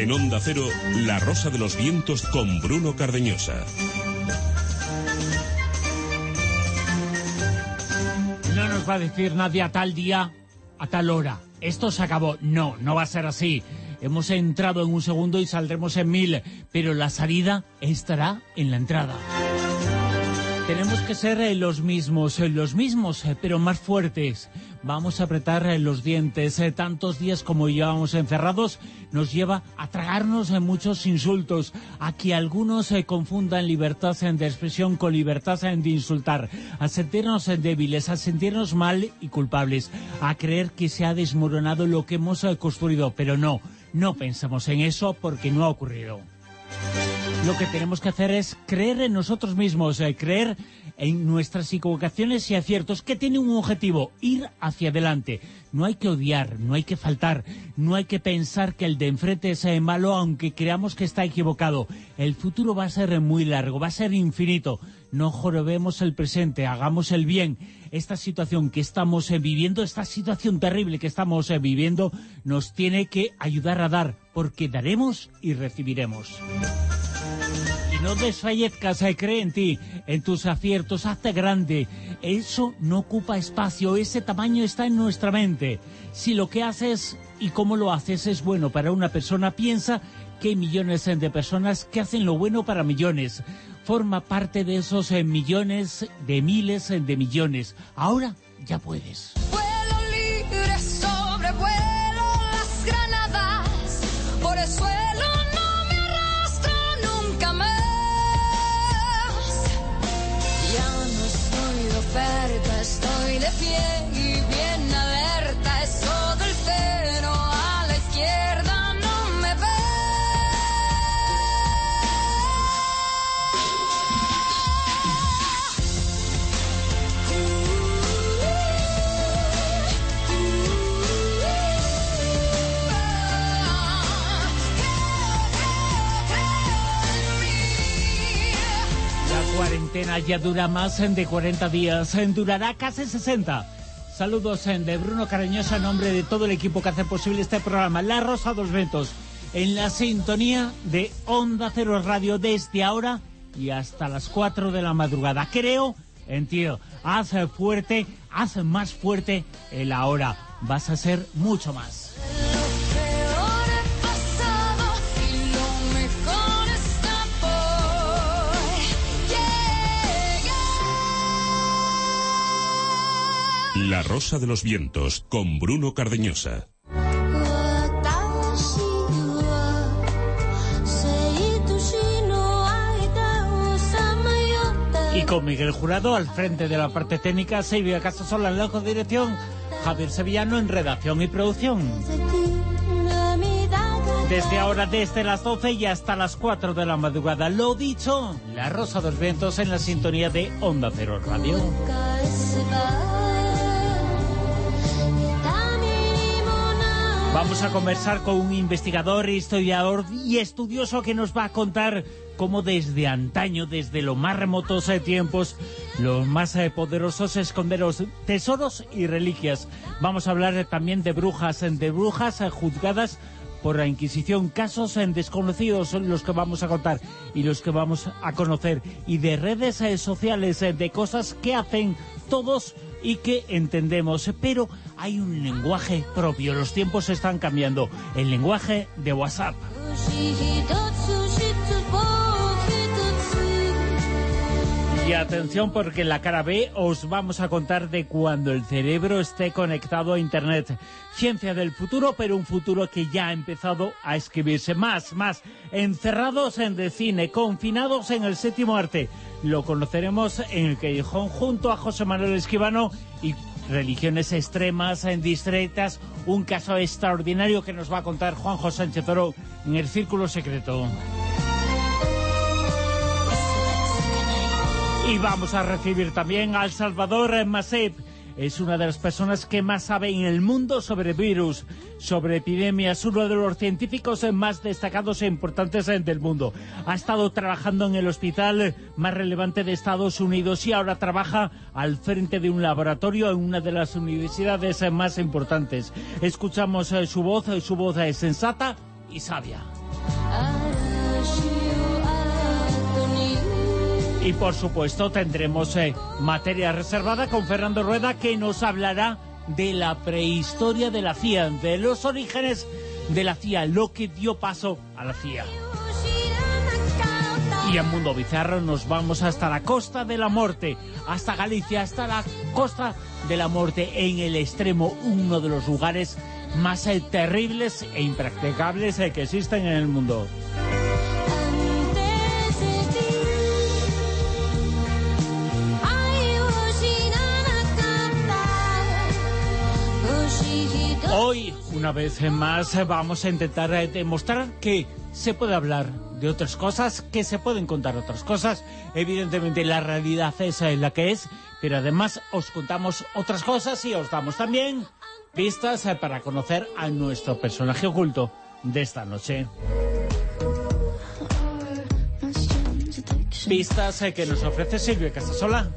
En Onda Cero, La Rosa de los Vientos con Bruno Cardeñosa. No nos va a decir nadie a tal día, a tal hora. Esto se acabó. No, no va a ser así. Hemos entrado en un segundo y saldremos en mil, pero la salida estará en la entrada. Tenemos que ser eh, los mismos, eh, los mismos, eh, pero más fuertes. Vamos a apretar los dientes. Tantos días como llevamos encerrados nos lleva a tragarnos muchos insultos, a que algunos confundan libertad de expresión con libertad de insultar, a sentirnos débiles, a sentirnos mal y culpables, a creer que se ha desmoronado lo que hemos construido, pero no, no pensamos en eso porque no ha ocurrido. Lo que tenemos que hacer es creer en nosotros mismos, eh, creer en nuestras equivocaciones y aciertos, que tiene un objetivo, ir hacia adelante. No hay que odiar, no hay que faltar, no hay que pensar que el de enfrente es eh, malo, aunque creamos que está equivocado. El futuro va a ser muy largo, va a ser infinito. No jorobemos el presente, hagamos el bien. Esta situación que estamos eh, viviendo, esta situación terrible que estamos viviendo, nos tiene que ayudar a dar, porque daremos y recibiremos no desfallezcas, eh, cree en ti, en tus aciertos, hazte grande. Eso no ocupa espacio, ese tamaño está en nuestra mente. Si lo que haces y cómo lo haces es bueno para una persona, piensa que hay millones de personas que hacen lo bueno para millones. Forma parte de esos eh, millones, de miles de millones. Ahora ya puedes. libre sobre las granadas, por el suelo estoy de pie y bien cuarentena ya dura más de 40 días, durará casi 60. Saludos de Bruno Cariñosa en nombre de todo el equipo que hace posible este programa, La Rosa dos Ventos, en la sintonía de Onda Cero Radio desde ahora y hasta las 4 de la madrugada. Creo en tío, haz fuerte, haz más fuerte el ahora. Vas a ser mucho más. La Rosa de los Vientos, con Bruno Cardeñosa. Y con Miguel Jurado al frente de la parte técnica, Silvia Casasola en la dirección, Javier Sevillano en redacción y producción. Desde ahora, desde las 12 y hasta las 4 de la madrugada. Lo dicho, La Rosa de los Vientos en la sintonía de Onda Cero Radio. Vamos a conversar con un investigador, historiador y estudioso que nos va a contar cómo desde antaño, desde los más remotos eh, tiempos, los más eh, poderosos esconderos tesoros y reliquias. Vamos a hablar también de brujas, de brujas eh, juzgadas por la Inquisición, casos en desconocidos son los que vamos a contar y los que vamos a conocer, y de redes sociales, de cosas que hacen todos y que entendemos, pero hay un lenguaje propio, los tiempos están cambiando, el lenguaje de WhatsApp. Y atención porque en la cara B os vamos a contar de cuando el cerebro esté conectado a Internet. Ciencia del futuro, pero un futuro que ya ha empezado a escribirse. Más, más, encerrados en el cine, confinados en el séptimo arte. Lo conoceremos en el Callejón junto a José Manuel Esquivano y religiones extremas, en discretas, un caso extraordinario que nos va a contar Juanjo Sánchez Oro en el Círculo Secreto. Y vamos a recibir también al Salvador Masip. Es una de las personas que más sabe en el mundo sobre virus, sobre epidemias, uno de los científicos más destacados e importantes del mundo. Ha estado trabajando en el hospital más relevante de Estados Unidos y ahora trabaja al frente de un laboratorio en una de las universidades más importantes. Escuchamos su voz, su voz es sensata y sabia. Y por supuesto tendremos eh, materia reservada con Fernando Rueda que nos hablará de la prehistoria de la CIA, de los orígenes de la CIA, lo que dio paso a la CIA. Y en Mundo Bizarro nos vamos hasta la costa de la muerte, hasta Galicia, hasta la costa de la muerte, en el extremo, uno de los lugares más eh, terribles e impracticables eh, que existen en el mundo. Hoy, una vez más, vamos a intentar eh, demostrar que se puede hablar de otras cosas, que se pueden contar otras cosas. Evidentemente la realidad es eh, la que es, pero además os contamos otras cosas y os damos también pistas eh, para conocer a nuestro personaje oculto de esta noche. Pistas que nos ofrece Silvia Casasola.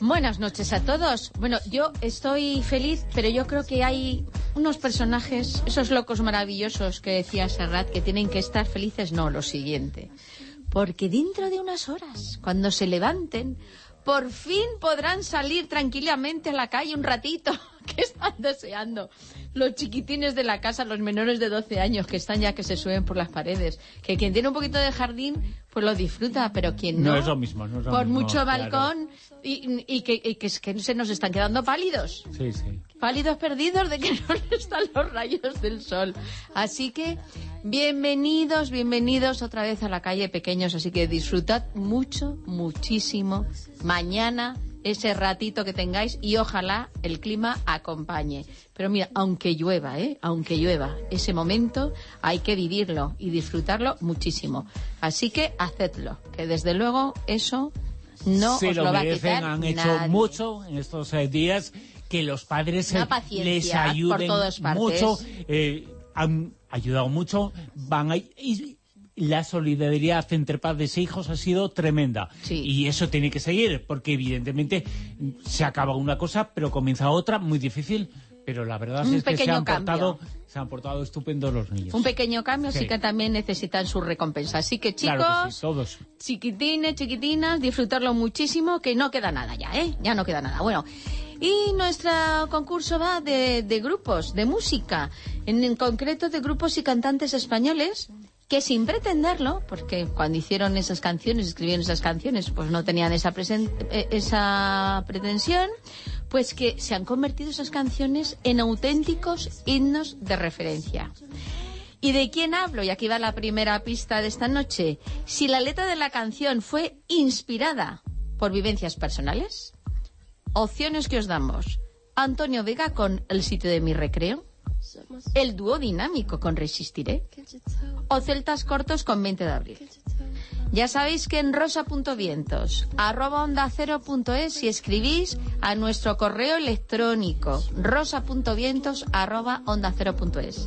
Buenas noches a todos. Bueno, yo estoy feliz, pero yo creo que hay unos personajes, esos locos maravillosos que decía Serrat, que tienen que estar felices. No, lo siguiente. Porque dentro de unas horas, cuando se levanten, por fin podrán salir tranquilamente a la calle un ratito, que están deseando. Los chiquitines de la casa, los menores de 12 años, que están ya que se suben por las paredes. Que quien tiene un poquito de jardín, pues lo disfruta, pero quien no... No es lo mismo, no es lo por mismo, mucho claro. balcón, y, y que, y que se nos están quedando pálidos. Sí, sí. Pálidos perdidos de que no están los rayos del sol. Así que, bienvenidos, bienvenidos otra vez a la calle, pequeños. Así que disfrutad mucho, muchísimo. Mañana ese ratito que tengáis y ojalá el clima acompañe. Pero mira, aunque llueva, ¿eh? Aunque llueva, ese momento hay que vivirlo y disfrutarlo muchísimo. Así que hacedlo, que desde luego eso no Se os lo lo va a quitar han hecho nadie. mucho en estos eh, días que los padres eh, les por ayuden todas partes. mucho, eh, han ayudado mucho, van a, y la solidaridad entre padres e hijos ha sido tremenda. Sí. Y eso tiene que seguir, porque evidentemente se acaba una cosa, pero comienza otra, muy difícil, pero la verdad Un es que se han, portado, se han portado estupendos los niños. Un pequeño cambio, sí. Sí. que también necesitan su recompensa. Así que chicos, Claro que sí, todos. chiquitines, chiquitinas, disfrutarlo muchísimo, que no queda nada ya, ¿eh? Ya no queda nada. Bueno, y nuestro concurso va de, de grupos, de música, en, en concreto de grupos y cantantes españoles que sin pretenderlo, porque cuando hicieron esas canciones, escribieron esas canciones, pues no tenían esa, eh, esa pretensión, pues que se han convertido esas canciones en auténticos himnos de referencia. ¿Y de quién hablo? Y aquí va la primera pista de esta noche. Si la letra de la canción fue inspirada por vivencias personales, opciones que os damos. Antonio Vega con El sitio de mi recreo, el dúo dinámico con Resistiré, o Celtas Cortos con 20 de abril. Ya sabéis que en rosa.vientos, arroba onda cero punto es, si escribís a nuestro correo electrónico, rosa.vientos, arroba onda cero punto es.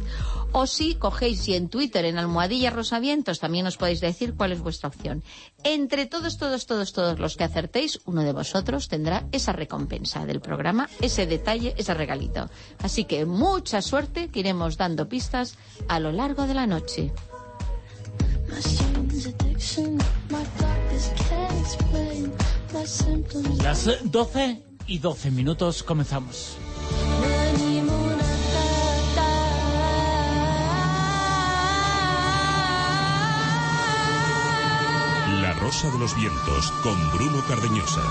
O si cogéis y en Twitter, en almohadilla rosavientos, también os podéis decir cuál es vuestra opción. Entre todos, todos, todos, todos los que acertéis, uno de vosotros tendrá esa recompensa del programa, ese detalle, ese regalito. Así que mucha suerte, que iremos dando pistas a lo largo de la noche. Las eh, 12 y 12 minutos comenzamos. De los Vientos con Bruno Cardeñosa.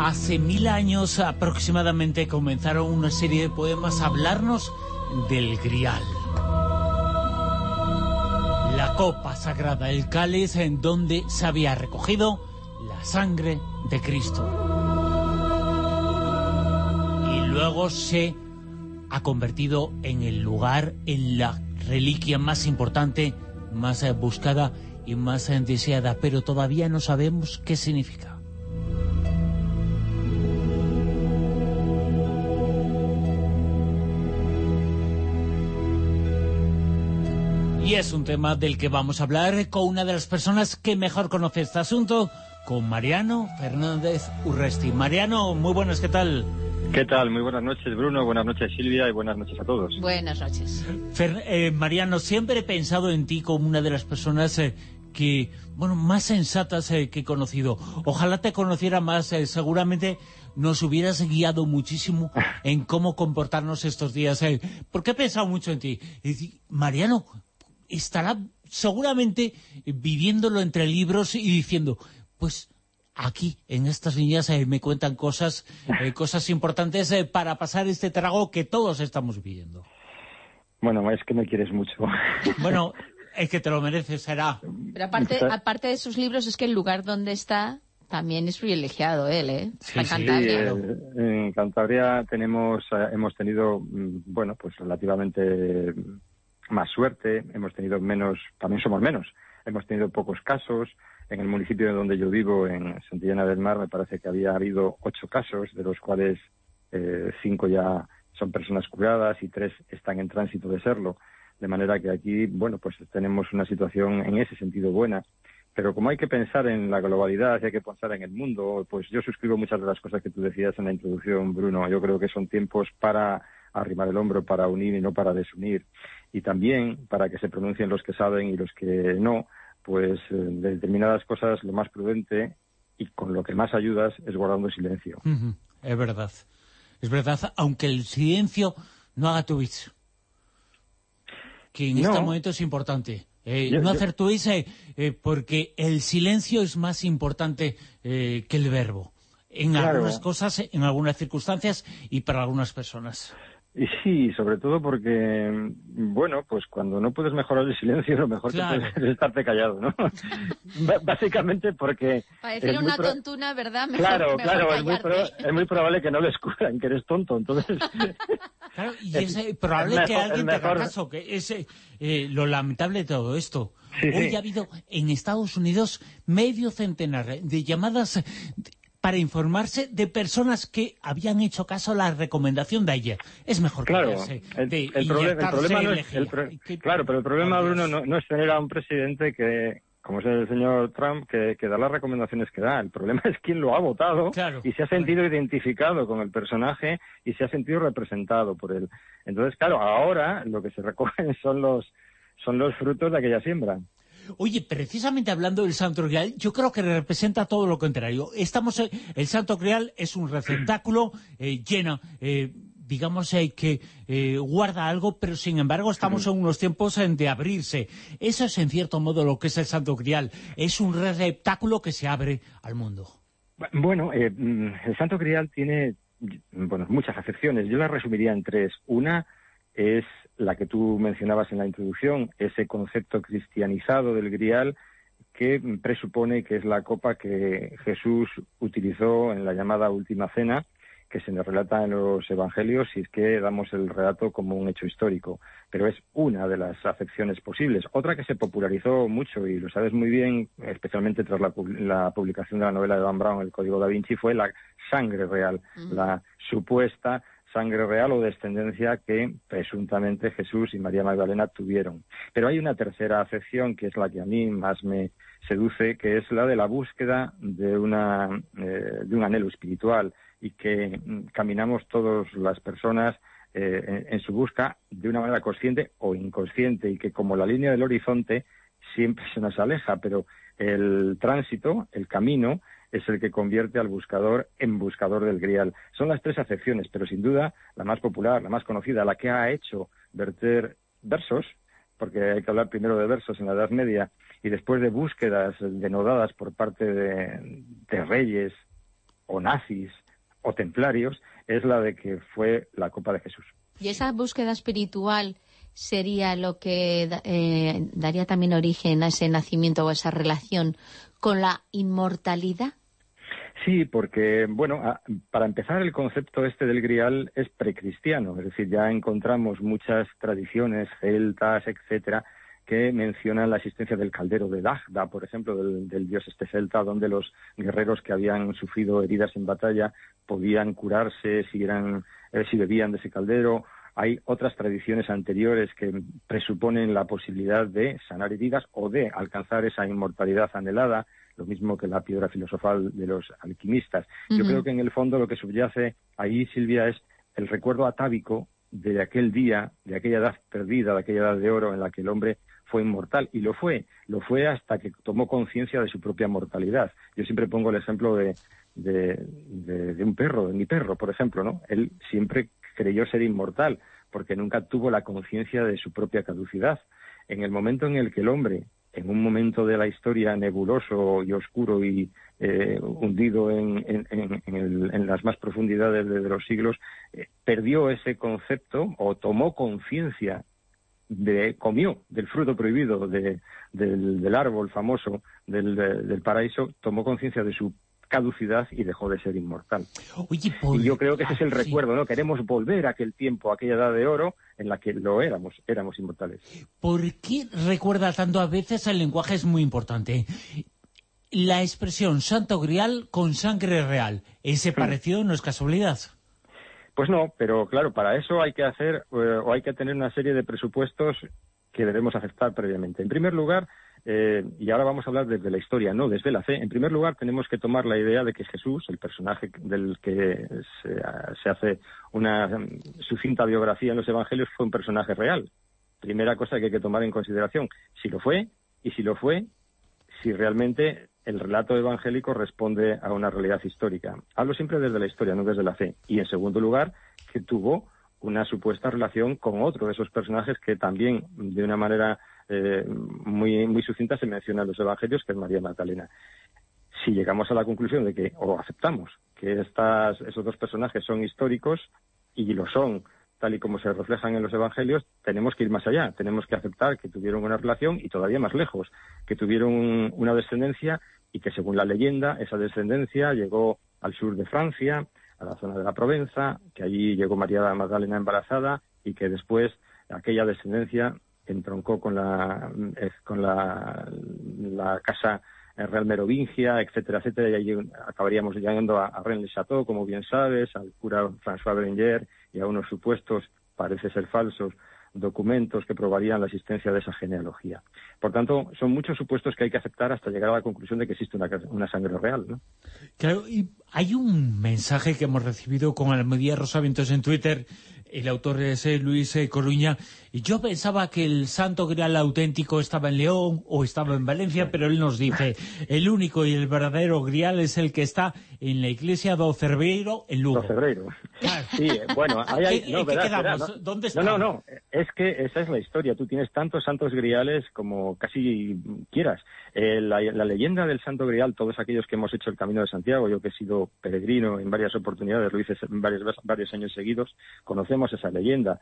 Hace mil años aproximadamente comenzaron una serie de poemas a hablarnos del Grial. La copa sagrada, el cáliz en donde se había recogido la sangre de Cristo. Y luego se ha convertido en el lugar, en la reliquia más importante, más eh, buscada y más eh, deseada, pero todavía no sabemos qué significa. Y es un tema del que vamos a hablar con una de las personas que mejor conoce este asunto, con Mariano Fernández Urresti. Mariano, muy buenas, ¿qué tal? ¿Qué tal? Muy buenas noches, Bruno. Buenas noches, Silvia, y buenas noches a todos. Buenas noches. Fer- eh, Mariano, siempre he pensado en ti como una de las personas eh, que, bueno, más sensatas eh, que he conocido. Ojalá te conociera más, eh, seguramente nos hubieras guiado muchísimo en cómo comportarnos estos días, eh, porque he pensado mucho en ti. Y Mariano estará seguramente viviéndolo entre libros y diciendo, pues aquí, en estas líneas, eh, me cuentan cosas, eh, cosas importantes eh, para pasar este trago que todos estamos viviendo. Bueno, es que me quieres mucho. Bueno, el que te lo mereces será. Pero aparte, aparte de sus libros, es que el lugar donde está también es privilegiado él, ¿eh? Sí, sí, Cantabria. claro. Eh, en Cantabria tenemos, eh, hemos tenido, mm, bueno, pues relativamente más suerte, hemos tenido menos, también somos menos, hemos tenido pocos casos. En el municipio donde yo vivo, en Santillana del Mar, me parece que había habido ocho casos, de los cuales eh, cinco ya son personas curadas y tres están en tránsito de serlo. De manera que aquí, bueno, pues tenemos una situación en ese sentido buena. Pero como hay que pensar en la globalidad y hay que pensar en el mundo, pues yo suscribo muchas de las cosas que tú decías en la introducción, Bruno. Yo creo que son tiempos para arrimar el hombro, para unir y no para desunir. Y también para que se pronuncien los que saben y los que no, pues eh, de determinadas cosas lo más prudente y con lo que más ayudas es guardando silencio. Es verdad. Es verdad, aunque el silencio no haga tweets. Que en No. este momento es importante. Eh, Yo- no hacer tweets eh, eh, porque el silencio es más importante eh, que el verbo. En Claro. algunas cosas, en algunas circunstancias y para algunas personas. Y sí, sobre todo porque, mm, bueno, pues cuando no puedes mejorar el silencio, lo mejor Claro. que puedes es estarte callado, ¿no? B- Básicamente porque... Para decir es muy una pro- tontuna, ¿verdad? Mejor, Claro, mejor claro, es muy, pro- callarte. es muy probable que no descubran que eres tonto, entonces... Claro, y Es- es probable es que alguien te haga caso, que es eh, lo lamentable de todo esto. Sí, Hoy sí. ha habido en Estados Unidos medio centenar de llamadas para informarse de personas que habían hecho caso a la recomendación de ayer. Es mejor Claro, callarse, el, de el problema, el inyectarse problema no es... el pro- claro, pero el problema. Bruno, no, no es tener a un presidente que, como es el señor Trump, que, que da las recomendaciones que da. El problema es quién lo ha votado Claro. y se ha sentido identificado con el personaje y se ha sentido representado por él. Entonces, claro, ahora lo que se recogen son los son los frutos de aquella siembra. Oye, precisamente hablando del Santo Grial, yo creo que representa todo lo contrario. Estamos, eh, el Santo Grial es un receptáculo eh, lleno, eh, digamos eh, que eh, guarda algo, pero sin embargo estamos en unos tiempos de abrirse. Eso es en cierto modo lo que es el Santo Grial. Es un receptáculo que se abre al mundo. Bueno, mm, el Santo Grial tiene bueno, muchas acepciones. Yo las resumiría en tres. Una es la que tú mencionabas en la introducción, ese concepto cristianizado del Grial que presupone que es la copa que Jesús utilizó en la llamada Última Cena, que se nos relata en los Evangelios si es que damos el relato como un hecho histórico. Pero es una de las acepciones posibles. Otra que se popularizó mucho, y lo sabes muy bien, especialmente tras la, la publicación de la novela de Dan Brown, El Código da Vinci, fue la sangre real, la supuesta sangre real o descendencia que presuntamente Jesús y María Magdalena tuvieron. Pero hay una tercera acepción que es la que a mí más me seduce, que es la de la búsqueda de, una, eh, de un anhelo espiritual y que mm, caminamos todas las personas eh, en su busca de una manera consciente o inconsciente y que como la línea del horizonte siempre se nos aleja, pero el tránsito, el camino, es el que convierte al buscador en buscador del grial. Son las tres acepciones, pero sin duda la más popular, la más conocida, la que ha hecho verter versos, porque hay que hablar primero de versos en la Edad Media, y después de búsquedas denodadas por parte de, reyes o nazis o templarios, es la de que fue la copa de Jesús. Y esa búsqueda espiritual sería lo que eh, daría también origen a ese nacimiento o esa relación con la inmortalidad. Sí, porque, bueno, para empezar, el concepto este del grial es precristiano, es decir, ya encontramos muchas tradiciones celtas, etcétera, que mencionan la existencia del caldero de Dagda, por ejemplo, del, del dios este celta, donde los guerreros que habían sufrido heridas en batalla podían curarse si, eran, eh, si bebían de ese caldero. Hay otras tradiciones anteriores que presuponen la posibilidad de sanar heridas o de alcanzar esa inmortalidad anhelada. lo mismo que la piedra filosofal de los alquimistas. Yo creo que en el fondo lo que subyace ahí, Silvia, es el recuerdo atávico de aquel día, de aquella edad perdida, de aquella edad de oro en la que el hombre fue inmortal. Y lo fue, lo fue hasta que tomó conciencia de su propia mortalidad. Yo siempre pongo el ejemplo de, de, un perro, de mi perro, por ejemplo, ¿no? Él siempre creyó ser inmortal porque nunca tuvo la conciencia de su propia caducidad. En el momento en el que el hombre, en un momento de la historia nebuloso y oscuro y eh, hundido en, las más profundidades de, los siglos, eh, perdió ese concepto o tomó conciencia de, comió del fruto prohibido del, árbol famoso del, paraíso, tomó conciencia de su caducidad y dejó de ser inmortal. y yo creo que ese es el recuerdo, ¿no? Queremos volver a aquel tiempo, a aquella edad de oro en la que lo éramos, éramos inmortales. ¿Por qué recuerda tanto a veces el lenguaje es muy importante? La expresión santo grial con sangre real, ¿ese parecido no es casualidad? Pues no, pero claro, para eso hay que hacer eh, o hay que tener una serie de presupuestos que debemos aceptar previamente. En primer lugar, eh, y ahora vamos a hablar desde la historia, no desde la fe. En primer lugar, tenemos que tomar la idea de que Jesús, el personaje del que se, hace una sucinta biografía en los Evangelios, fue un personaje real. Primera cosa que hay que tomar en consideración, si lo fue, y si lo fue, si realmente el relato evangélico responde a una realidad histórica. Hablo siempre desde la historia, no desde la fe. Y en segundo lugar, que tuvo una supuesta relación con otro de esos personajes que también, de una manera eh, muy, muy sucinta, se menciona en los evangelios, que es María Magdalena. Si llegamos a la conclusión de que, o aceptamos, que estas, esos dos personajes son históricos, y lo son, tal y como se reflejan en los evangelios, tenemos que ir más allá, tenemos que aceptar que tuvieron una relación y todavía más lejos, que tuvieron una descendencia y que según la leyenda esa descendencia llegó al sur de Francia, a la zona de la Provenza, que allí llegó María Magdalena embarazada y que después aquella descendencia entroncó con la, eh, con la, la casa real merovingia, etcétera, etcétera, y allí acabaríamos llegando a, a Rennes-le-Château, como bien sabes, al cura François Berenger y a unos supuestos, parece ser falsos, documentos que probarían la existencia de esa genealogía. Por tanto, son muchos supuestos que hay que aceptar hasta llegar a la conclusión de que existe una, sangre real. ¿no? Claro, y hay un mensaje que hemos recibido con Almedía Rosavientos en Twitter, el autor es Luis eh, Coruña, y yo pensaba que el Santo Grial auténtico estaba en León o estaba en Valencia, pero él nos dice, el único y el verdadero Grial es el que está en la iglesia do Cerveiro en Lugo. Do Cerveiro. Sí, bueno, hay, no, ¿Dónde está? No, no, no, es que esa es la historia. Tú tienes tantos santos griales como casi quieras. Eh, la, leyenda del Santo Grial, todos aquellos que hemos hecho el Camino de Santiago, yo que he sido peregrino en varias oportunidades, lo hice varios, varios años seguidos, conocemos esa leyenda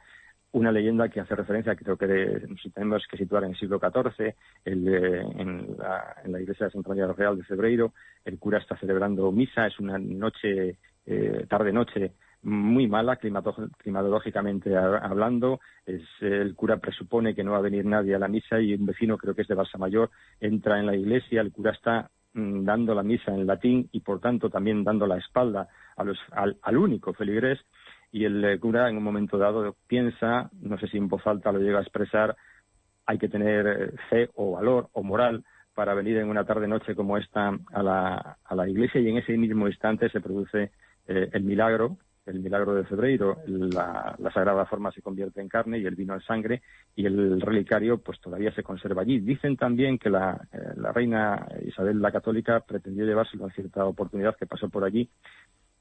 una leyenda que hace referencia, creo que si tenemos que situar en el siglo XIV, en, la, iglesia de Santa María Real de Febreiro, el cura está celebrando misa, es una noche, eh, tarde-noche, muy mala climatológicamente hablando. Es, el cura presupone que no va a venir nadie a la misa y un vecino, creo que es de Balsa Mayor, entra en la iglesia, el cura está mm, dando la misa en latín y por tanto también dando la espalda al, al único feligrés y el cura en un momento dado piensa, no sé si en voz alta lo llega a expresar, hay que tener eh, fe o valor o moral para venir en una tarde-noche como esta a la, a la iglesia y en ese mismo instante se produce eh, el milagro, el milagro de febrero, la, sagrada forma se convierte en carne y el vino en sangre y el relicario pues todavía se conserva allí. Dicen también que la, eh, la reina Isabel la Católica pretendió llevárselo en cierta oportunidad que pasó por allí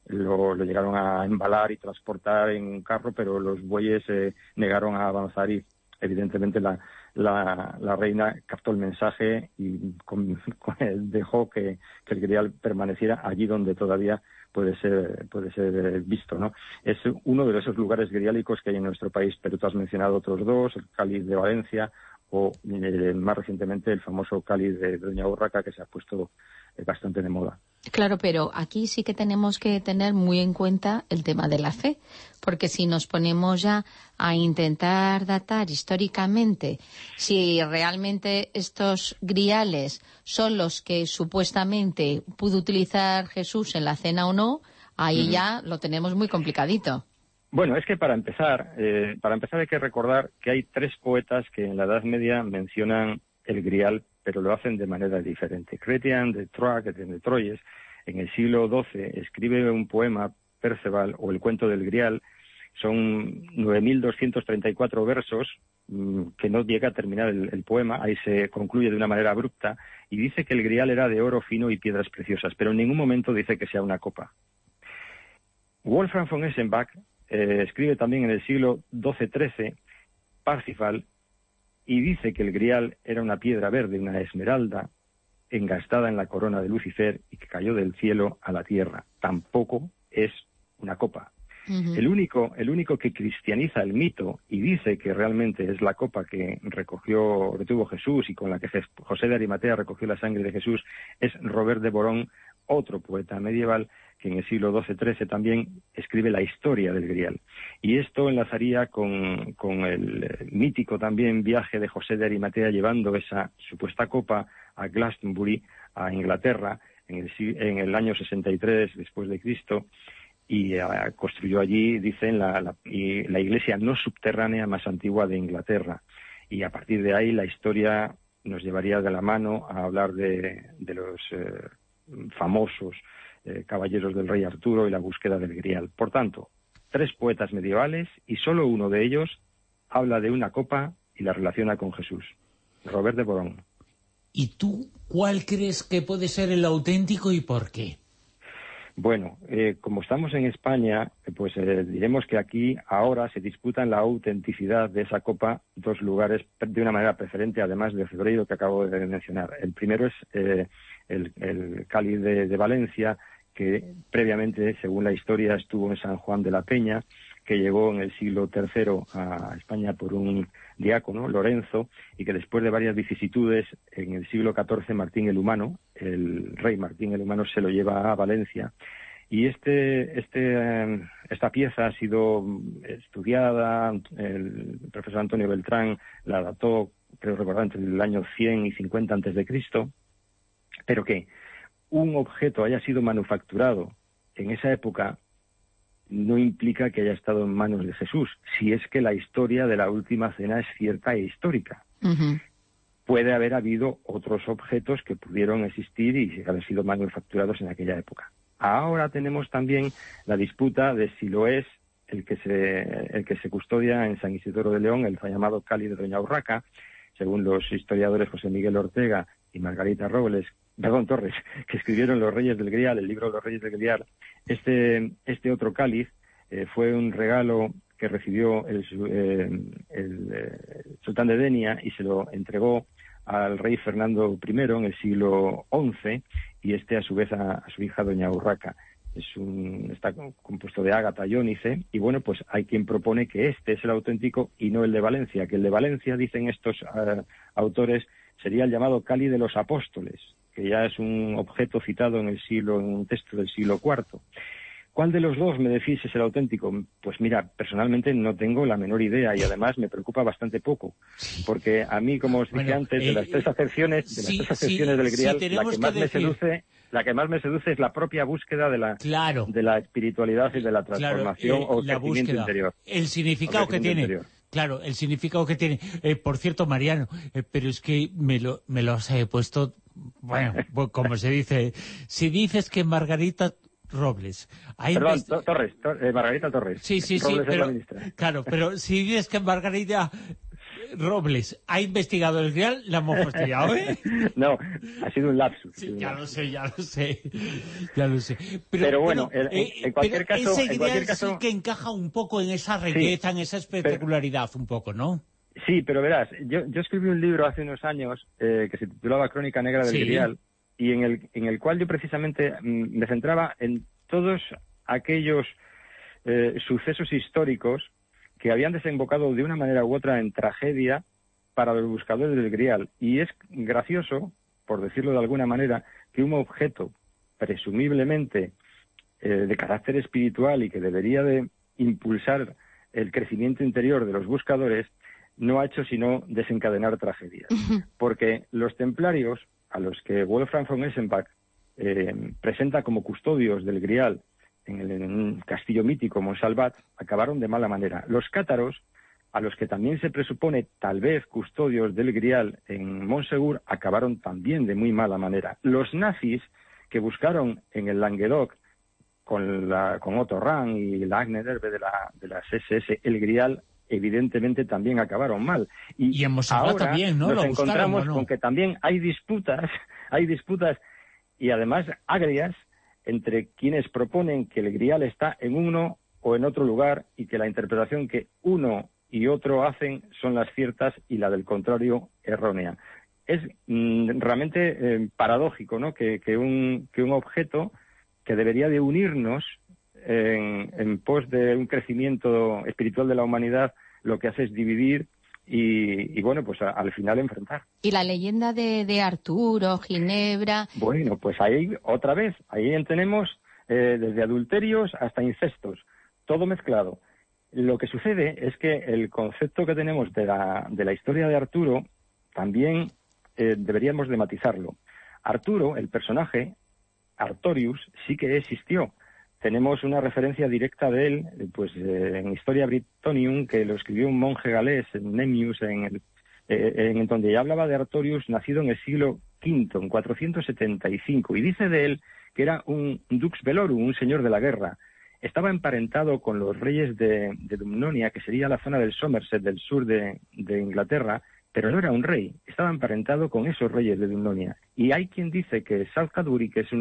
lo, llegaron a embalar y transportar en un carro, pero los bueyes se negaron a avanzar y evidentemente la, la, reina captó el mensaje y dejó que, el grial permaneciera allí donde todavía puede ser puede ser visto no es uno de esos lugares griálicos que hay en nuestro país pero tú has mencionado otros dos el cáliz de Valencia o eh, más recientemente el famoso cáliz de Doña Urraca que se ha puesto bastante de moda. Claro, pero aquí sí que tenemos que tener muy en cuenta el tema de la fe, porque si nos ponemos ya a intentar datar históricamente si realmente estos griales son los que supuestamente pudo utilizar Jesús en la cena o no, ahí ya lo tenemos muy complicadito. Bueno, es que para empezar, eh, para empezar hay que recordar que hay tres poetas que en la Edad Media mencionan el grial pero lo hacen de manera diferente. Chrétien de Troyes, de Troyes, en el siglo XII escribe un poema, Perceval, o el cuento del Grial, son 9.234 versos mm, que no llega a terminar el, poema, ahí se concluye de una manera abrupta, y dice que el grial era de oro fino y piedras preciosas, pero en ningún momento dice que sea una copa. Wolfram von Essenbach eh, escribe también en el siglo XII-XIII Parsifal y dice que el grial era una piedra verde, una esmeralda, engastada en la corona de Lucifer y que cayó del cielo a la tierra. Tampoco es una copa. El único, el único que cristianiza el mito y dice que realmente es la copa que recogió, retuvo Jesús y con la que José de Arimatea recogió la sangre de Jesús es Robert de Borón, otro poeta medieval en el siglo XII-XIII también escribe la historia del Grial. Y esto enlazaría con, el mítico también viaje de José de Arimatea llevando esa supuesta copa a Glastonbury, a Inglaterra, en el, en el año 63 después de Cristo, y eh, construyó allí, dicen, la, iglesia no subterránea más antigua de Inglaterra. Y a partir de ahí la historia nos llevaría de la mano a hablar de, los eh, famosos eh, caballeros del rey Arturo y la búsqueda del Grial. Por tanto, tres poetas medievales y solo uno de ellos habla de una copa y la relaciona con Jesús, Robert de Borón. ¿Y tú cuál crees que puede ser el auténtico y por qué? Bueno, eh, como estamos en España, eh, pues eh, diremos que aquí ahora se disputan la autenticidad de esa copa dos lugares de una manera preferente, además de febrero que acabo de mencionar. El primero es el, el, Cáliz de, Valencia, que previamente, según la historia, estuvo en San Juan de la Peña, que llegó en el siglo III a España por un diácono, Lorenzo, y que después de varias vicisitudes, en el siglo XIV Martín el Humano, el rey Martín el Humano, se lo lleva a Valencia. Y este, este, eh, esta pieza ha sido estudiada, el profesor Antonio Beltrán la dató, creo recordar, entre el año 100 y 50 antes de Cristo, pero que un objeto haya sido manufacturado en esa época no implica que haya estado en manos de Jesús, si es que la historia de la última cena es cierta e histórica. Puede haber habido otros objetos que pudieron existir y haber sido manufacturados en aquella época. Ahora tenemos también la disputa de si lo es el que se, el que se custodia en San Isidoro de León, el llamado Cali de Doña Urraca, según los historiadores José Miguel Ortega y Margarita Robles, perdón, Torres, que escribieron Los Reyes del Grial, el libro Los Reyes del Grial, este, este otro cáliz eh, fue un regalo que recibió el, eh, el, eh, sultán de Denia y se lo entregó al rey Fernando I en el siglo XI y este a su vez a, su hija doña Urraca. Es un, está compuesto de ágata y ónice y bueno, pues hay quien propone que este es el auténtico y no el de Valencia, que el de Valencia, dicen estos eh, autores, sería el llamado Cali de los Apóstoles, que ya es un objeto citado en el siglo, en un texto del siglo IV. ¿Cuál de los dos me decís es el auténtico? Pues mira, personalmente no tengo la menor idea y además me preocupa bastante poco, porque a mí, como os dije antes, de las eh, tres acepciones, de las tres acepciones del grial, la que más me seduce, la que más me seduce es la propia búsqueda de la, de la espiritualidad y de la transformación eh, o la búsqueda, interior. El significado que tiene. Claro, el significado que tiene. Eh, por cierto, Mariano, pero es que me lo, me lo has puesto bueno, pues como se dice, si dices que Margarita Robles. Perdón, Torres, eh, Margarita Torres. Sí, sí, sí, pero, claro, pero si dices que Margarita Robles ha investigado el Grial, la hemos fastidiado, ¿eh? no, ha sido un lapsus. Sí, ya lo sé, ya lo sé, ya lo sé. Pero, bueno, en, eh, cualquier caso... Ese Grial sí que encaja un poco en esa riqueza, en esa espectacularidad, un poco, ¿no? Sí, pero verás, yo, yo escribí un libro hace unos años eh, que se titulaba Crónica Negra del Grial, y en el, en el cual yo precisamente mm, me centraba en todos aquellos eh, sucesos históricos que habían desembocado de una manera u otra en tragedia para los buscadores del Grial. Y es gracioso, por decirlo de alguna manera, que un objeto presumiblemente eh, de carácter espiritual y que debería de impulsar el crecimiento interior de los buscadores, no ha hecho sino desencadenar tragedias. Porque los templarios a los que Wolfram von Essenbach eh, presenta como custodios del Grial en, el, un castillo mítico, Monsalvat, acabaron de mala manera. Los cátaros, a los que también se presupone tal vez custodios del Grial en Montsegur, acabaron también de muy mala manera. Los nazis que buscaron en el Languedoc con, la, con Otto Rahn y la Agne Derbe de, la, de las SS el Grial evidentemente también acabaron mal. Y, en ahora también, ¿no? Nos encontramos con que también hay disputas, hay disputas y además agrias entre quienes proponen que el grial está en uno o en otro lugar y que la interpretación que uno y otro hacen son las ciertas y la del contrario errónea. Es mm, realmente eh, paradójico ¿no? que, un, que un objeto que debería de unirnos en, pos de un crecimiento espiritual de la humanidad, lo que hace es dividir y, bueno, pues al final enfrentar. ¿Y la leyenda de, de, Arturo, Ginebra? Bueno, pues ahí otra vez, ahí tenemos eh, desde adulterios hasta incestos, todo mezclado. Lo que sucede es que el concepto que tenemos de la, de la historia de Arturo también eh, deberíamos de matizarlo. Arturo, el personaje, Artorius, sí que existió. Tenemos una referencia directa de él, pues eh, en Historia Brittonium, que lo escribió un monje galés, Nemius, en, el, eh, en donde ya hablaba de Artorius, nacido en el siglo V, en 475, y dice de él que era un dux velorum, un señor de la guerra, estaba emparentado con los reyes de, Dumnonia, que sería la zona del Somerset del sur de, Inglaterra, pero no era un rey, estaba emparentado con esos reyes de Dumnonia. Y hay quien dice que South Cadbury, que es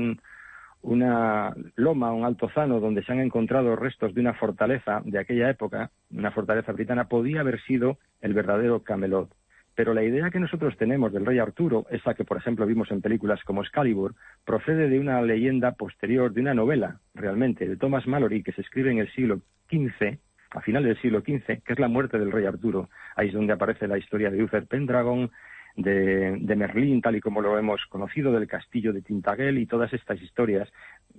una loma, un altozano donde se han encontrado restos de una fortaleza de aquella época, una fortaleza britana, podía haber sido el verdadero Camelot. Pero la idea que nosotros tenemos del rey Arturo, esa que por ejemplo vimos en películas como Excalibur, procede de una leyenda posterior, de una novela realmente, de Thomas Mallory, que se escribe en el siglo XV, a final del siglo XV, que es la muerte del rey Arturo. Ahí es donde aparece la historia de Uther Pendragon, de, Merlín, tal y como lo hemos conocido, del castillo de Tintagel y todas estas historias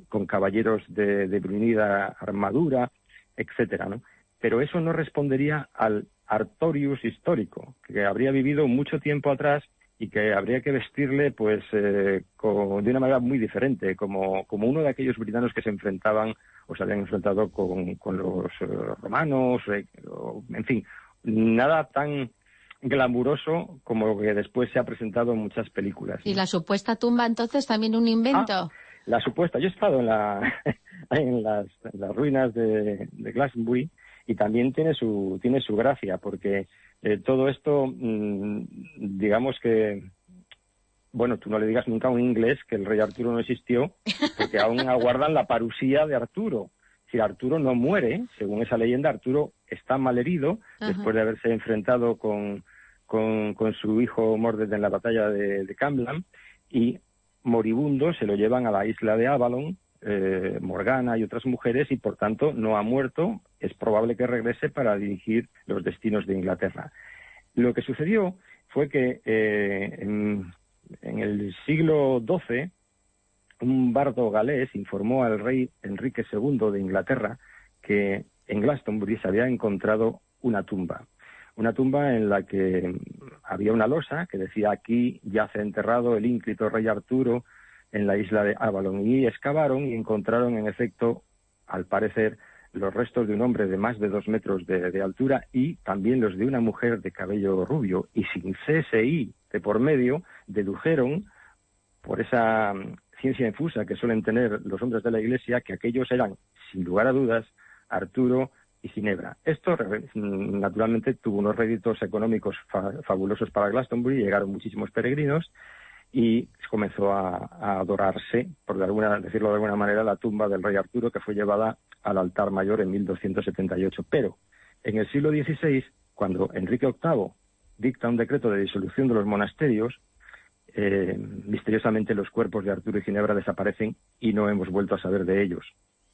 con caballeros de, de brunida armadura, etcétera, ¿no? Pero eso no respondería al Artorius histórico, que habría vivido mucho tiempo atrás y que habría que vestirle pues eh, de una manera muy diferente, como, como uno de aquellos britanos que se enfrentaban o se habían enfrentado con, con los eh, romanos, eh, en fin, nada tan glamuroso como lo que después se ha presentado en muchas películas. ¿Y la supuesta tumba entonces también un invento? Ah, la supuesta, yo he estado en, la, en, las, ruinas de, de Glastonbury y también tiene su, tiene su gracia, porque eh, todo esto, mm, digamos que, bueno, tú no le digas nunca a un inglés que el rey Arturo no existió, porque aún aguardan la parusía de Arturo. Arturo no muere, según esa leyenda, Arturo está malherido después de haberse enfrentado con, con, su hijo Mordred en la batalla de, de Camblan y moribundo se lo llevan a la isla de Avalon eh, Morgana y otras mujeres y por tanto no ha muerto, es probable que regrese para dirigir los destinos de Inglaterra. Lo que sucedió fue que eh, en, el siglo XII un bardo galés informó al rey Enrique II de Inglaterra que en Glastonbury se había encontrado una tumba. Una tumba en la que había una losa que decía aquí yace enterrado el ínclito rey Arturo, en la isla de Avalon y excavaron y encontraron en efecto, al parecer, los restos de un hombre de más de dos metros de, altura y también los de una mujer de cabello rubio y sin CSI de por medio, dedujeron por esa ciencia infusa que suelen tener los hombres de la Iglesia que aquellos eran, sin lugar a dudas, Arturo y Ginebra. Esto mm, naturalmente tuvo unos réditos económicos fabulosos para Glastonbury, llegaron muchísimos peregrinos y comenzó a, adorarse, por decirlo de alguna manera, la tumba del rey Arturo, que fue llevada al altar mayor en 1278. Pero en el siglo XVI, cuando Enrique VIII dicta un decreto de disolución de los monasterios, eh, misteriosamente los cuerpos de Arturo y Ginebra desaparecen y no hemos vuelto a saber de ellos.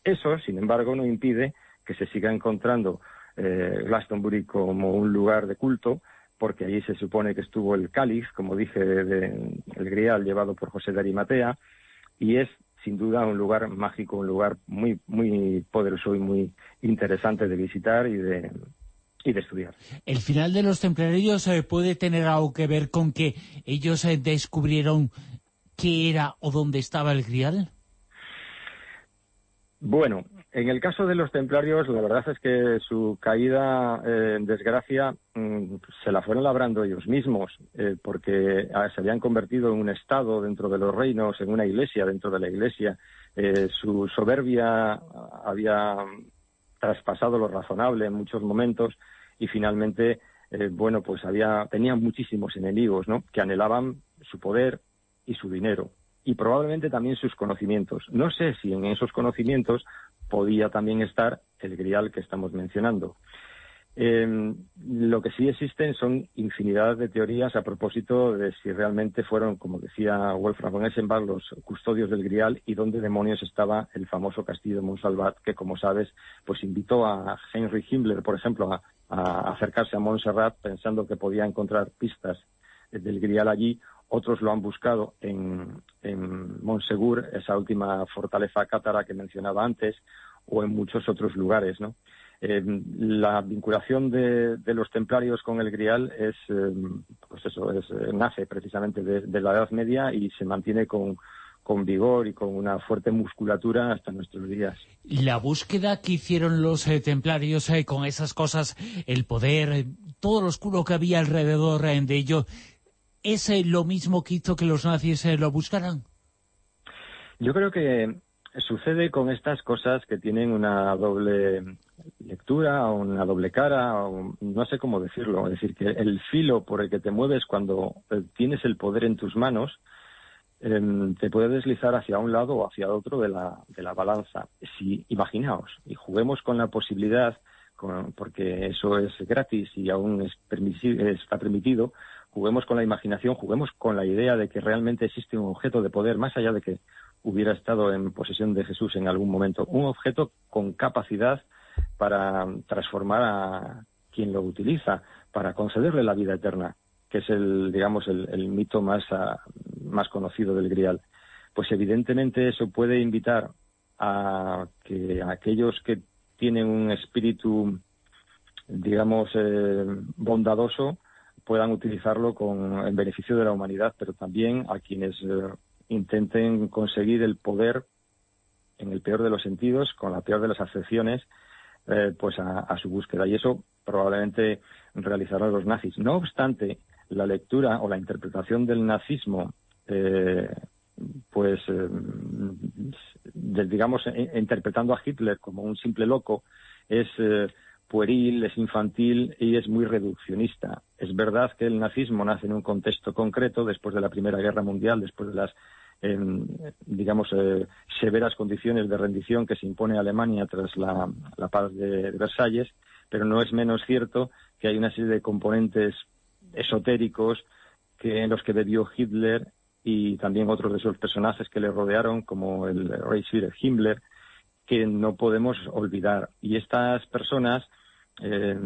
Eso, sin embargo, no impide que se siga encontrando eh, Glastonbury como un lugar de culto, porque allí se supone que estuvo el cáliz, como dije, el grial llevado por José de Arimatea, y es sin duda un lugar mágico, un lugar muy, muy poderoso y muy interesante de visitar y de, y de estudiar. ¿El final de los templarios eh, puede tener algo que ver con que ellos eh, descubrieron qué era o dónde estaba el grial? Bueno, En el caso de los templarios, la verdad es que su caída eh, en desgracia mm, se la fueron labrando ellos mismos, eh, porque ah, se habían convertido en un Estado dentro de los reinos, en una iglesia dentro de la iglesia. Eh, su soberbia había traspasado lo razonable en muchos momentos y finalmente, bueno, pues había, tenían muchísimos enemigos, ¿no? Que anhelaban su poder y su dinero y probablemente también sus conocimientos. No sé si en esos conocimientos podía también estar el grial que estamos mencionando. Eh, lo que sí existen son infinidad de teorías a propósito de si realmente fueron, como decía Wolfram von los custodios del Grial y dónde demonios estaba el famoso castillo de Montsalvat, que, como sabes, pues invitó a Henry Himmler, por ejemplo, a, acercarse a Montserrat pensando que podía encontrar pistas del Grial allí, otros lo han buscado en, en esa última fortaleza cátara que mencionaba antes, o en muchos otros lugares, ¿no? Eh, la vinculación de, los templarios con el grial es, eh, pues eso, es, eh, nace precisamente de, la Edad Media y se mantiene con, con vigor y con una fuerte musculatura hasta nuestros días. La búsqueda que hicieron los templarios con esas cosas, el poder, todo lo oscuro que había alrededor de ello, ¿Es lo mismo que hizo que los nazis eh, lo buscaran? Yo creo que sucede con estas cosas que tienen una doble lectura o una doble cara, o no sé cómo decirlo. Es decir, que el filo por el que te mueves cuando eh, tienes el poder en tus manos em, te puede deslizar hacia un lado o hacia otro de la, de la balanza. Si imaginaos y juguemos con la posibilidad, porque eso es gratis y aún es está permitido, juguemos con la imaginación, juguemos con la idea de que realmente existe un objeto de poder, más allá de que hubiera estado en posesión de Jesús en algún momento, un objeto con capacidad para transformar a quien lo utiliza, para concederle la vida eterna, que es el, digamos, el, mito más, ah, más conocido del Grial. Pues evidentemente eso puede invitar a que aquellos que tienen un espíritu, digamos, eh, bondadoso, puedan utilizarlo con, en beneficio de la humanidad, pero también a quienes eh, intenten conseguir el poder en el peor de los sentidos, con la peor de las acepciones, eh, pues a, su búsqueda. Y eso probablemente realizarán los nazis. No obstante, la lectura o la interpretación del nazismo, eh, pues, digamos, interpretando a Hitler como un simple loco, es pueril, es infantil y es muy reduccionista. Es verdad que el nazismo nace en un contexto concreto, después de la Primera Guerra Mundial, después de las, em, digamos, eh, severas condiciones de rendición que se impone a Alemania tras la, paz de, Versalles, pero no es menos cierto que hay una serie de componentes esotéricos que, en los que bebió Hitler y también otros de esos personajes que le rodearon, como el Reichsführer Himmler, que no podemos olvidar. Y estas personas eh,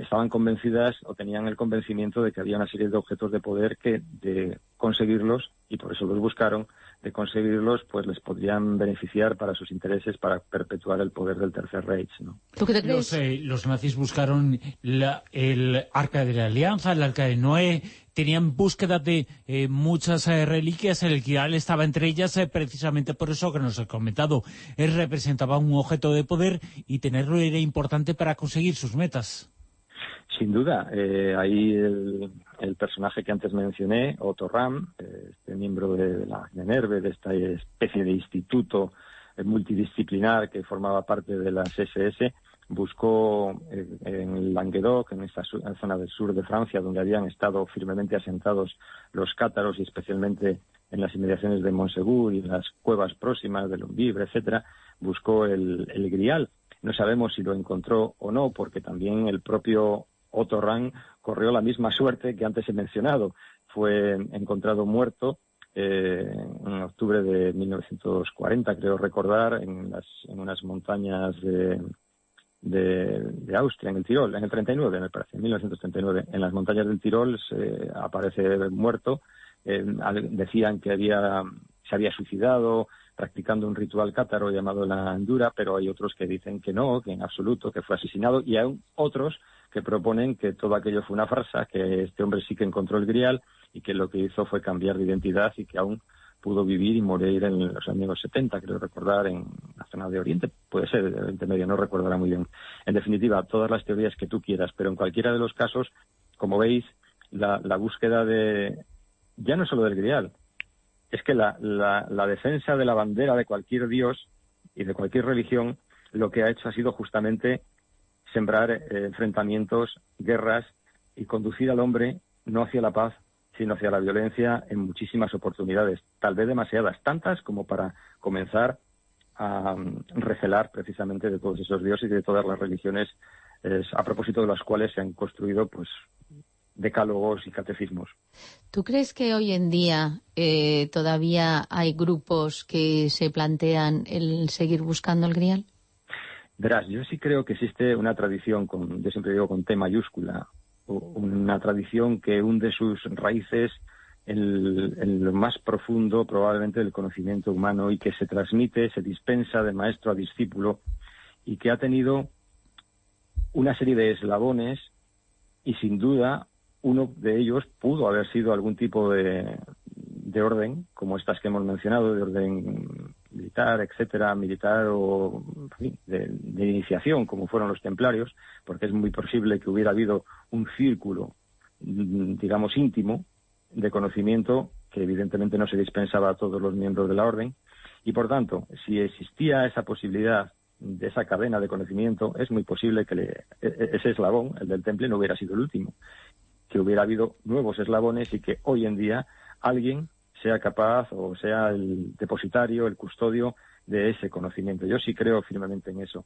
estaban convencidas o tenían el convencimiento de que había una serie de objetos de poder que de conseguirlos, y por eso los buscaron, de conseguirlos, pues les podrían beneficiar para sus intereses, para perpetuar el poder del Tercer Reich. ¿no? ¿Tú qué crees? Eh, los, nazis buscaron el Arca de la Alianza, el Arca de Noé, tenían búsqueda de eh, muchas eh, reliquias, el Grial estaba entre ellas, precisamente por eso que nos ha comentado. Él representaba un objeto de poder y tenerlo era importante para conseguir sus metas. Sin duda, eh, ahí el, personaje que antes mencioné, Otto Ram, eh, este miembro de, la GNERVE, de esta especie de instituto eh, multidisciplinar que formaba parte de las SS, buscó en Languedoc, en esta zona del sur de Francia, donde habían estado firmemente asentados los cátaros y especialmente en las inmediaciones de Montsegur y las cuevas próximas de Lombibre, etcétera, buscó el grial. No sabemos si lo encontró o no, porque también el propio Otto Rahn corrió la misma suerte que antes he mencionado. Fue encontrado muerto eh, en octubre de 1940, creo recordar, en, las, en unas montañas de, de, Austria, en el Tirol, en el 39, me parece, en 1939. En las montañas del Tirol se aparece muerto. Eh, decían que había, se había suicidado practicando un ritual cátaro llamado la Andura, pero hay otros que dicen que no, que en absoluto, que fue asesinado, y hay otros que proponen que todo aquello fue una farsa, que este hombre sí que encontró el grial y que lo que hizo fue cambiar de identidad y que aún pudo vivir y morir en los años 70, creo recordar, en la zona de Oriente, puede ser, de Oriente Medio, no recordará muy bien. En definitiva, todas las teorías que tú quieras, pero en cualquiera de los casos, como veis, la, búsqueda de, ya no solo del grial, es que la, la, la defensa de la bandera de cualquier dios y de cualquier religión lo que ha hecho ha sido justamente sembrar eh, enfrentamientos, guerras y conducir al hombre no hacia la paz, sino hacia la violencia en muchísimas oportunidades, tal vez demasiadas, tantas como para comenzar a um, recelar precisamente de todos esos dioses y de todas las religiones a propósito de las cuales se han construido pues decálogos y catecismos. ¿Tú crees que hoy en día eh, todavía hay grupos que se plantean el seguir buscando el grial? Verás, yo sí creo que existe una tradición, con, yo siempre digo con T mayúscula, una tradición que hunde sus raíces en, lo más profundo probablemente del conocimiento humano y que se transmite, se dispensa de maestro a discípulo y que ha tenido una serie de eslabones y sin duda uno de ellos pudo haber sido algún tipo de, de orden, como estas que hemos mencionado, de orden militar, etcétera, militar o de, iniciación, como fueron los templarios, porque es muy posible que hubiera habido un círculo, mm, digamos, íntimo de conocimiento que evidentemente no se dispensaba a todos los miembros de la orden. Y por tanto, si existía esa posibilidad de esa cadena de conocimiento, es muy posible que e, e, ese eslabón, el del temple, no hubiera sido el último, que hubiera habido nuevos eslabones y que hoy en día alguien sea capaz o sea el depositario, el custodio de ese conocimiento. Yo sí creo firmemente en eso.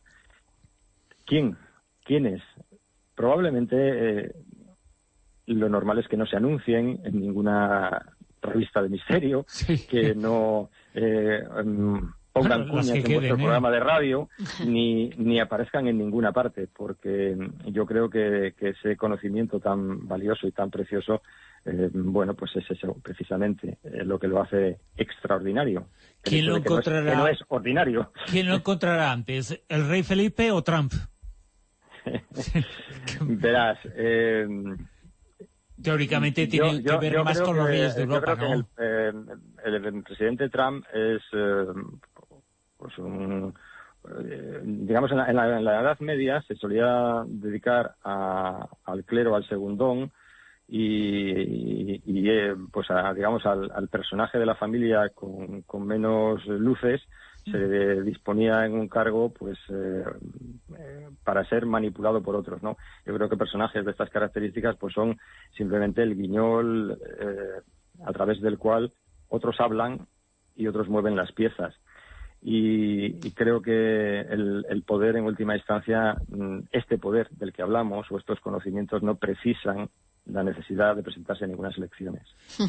¿Quién? ¿Quiénes? Probablemente eh, lo normal es que no se anuncien en ninguna revista de misterio, que no eh, em, pongan cuñas en vuestro ¿eh? programa de radio, ni, ni aparezcan en ninguna parte, porque yo creo que ese conocimiento tan valioso y tan precioso eh, bueno, pues es eso precisamente eh, lo que lo hace extraordinario. ¿Quién lo encontrará? Que no, es, ordinario. ¿Quién lo encontrará antes, el rey Felipe o Trump? Verás, eh, Teóricamente tiene que ver más con los reyes de Europa, ¿no? el, presidente Trump es pues un digamos en la, en la, Edad Media se solía dedicar al clero, al segundón, y, eh, pues digamos al, personaje de la familia con, con menos luces se disponía en un cargo pues eh, eh, para ser manipulado por otros no yo creo que personajes de estas características pues son simplemente el guiñol a través del cual otros hablan y otros mueven las piezas y, creo que el, poder en última instancia mm, este poder del que hablamos o estos conocimientos no precisan la necesidad de presentarse en ninguna elecciones.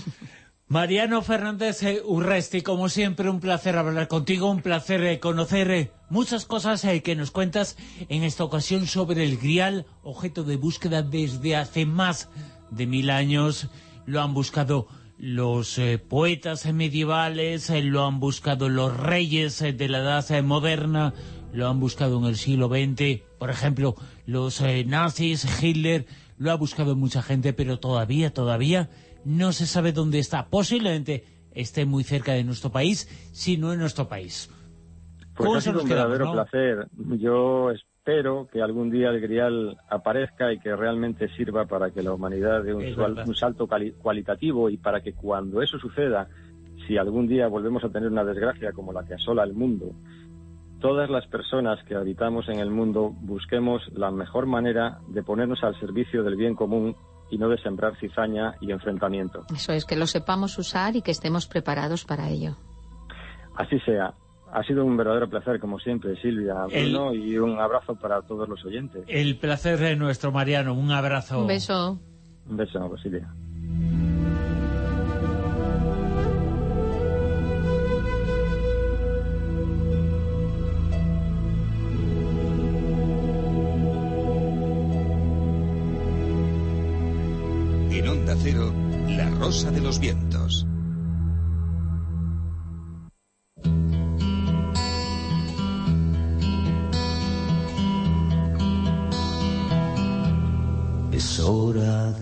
Mariano Fernández eh, Urresti, como siempre, un placer hablar contigo, un placer eh, conocer eh, muchas cosas que nos cuentas en esta ocasión sobre el grial, objeto de búsqueda desde hace más de mil años. Lo han buscado los poetas medievales, lo han buscado los reyes de la edad moderna, lo han buscado en el siglo XX, por ejemplo, los nazis, Hitler lo ha buscado mucha gente, pero todavía, todavía no se sabe dónde está. Posiblemente esté muy cerca de nuestro país, si no en nuestro país. Pues ha sido un verdadero placer. Yo espero que algún día el Grial aparezca y que realmente sirva para que la humanidad dé un, salto cualitativo y para que cuando eso suceda, si algún día volvemos a tener una desgracia como la que asola el mundo, todas las personas que habitamos en el mundo busquemos la mejor manera de ponernos al servicio del bien común y no de sembrar cizaña y enfrentamiento. Eso es, que lo sepamos usar y que estemos preparados para ello. Así sea. Ha sido un verdadero placer, como siempre, Silvia, Bruno, y un abrazo para todos los oyentes. El placer es nuestro, Mariano. Un abrazo. Un beso. Un beso, Silvia. La Rosa de los Vientos.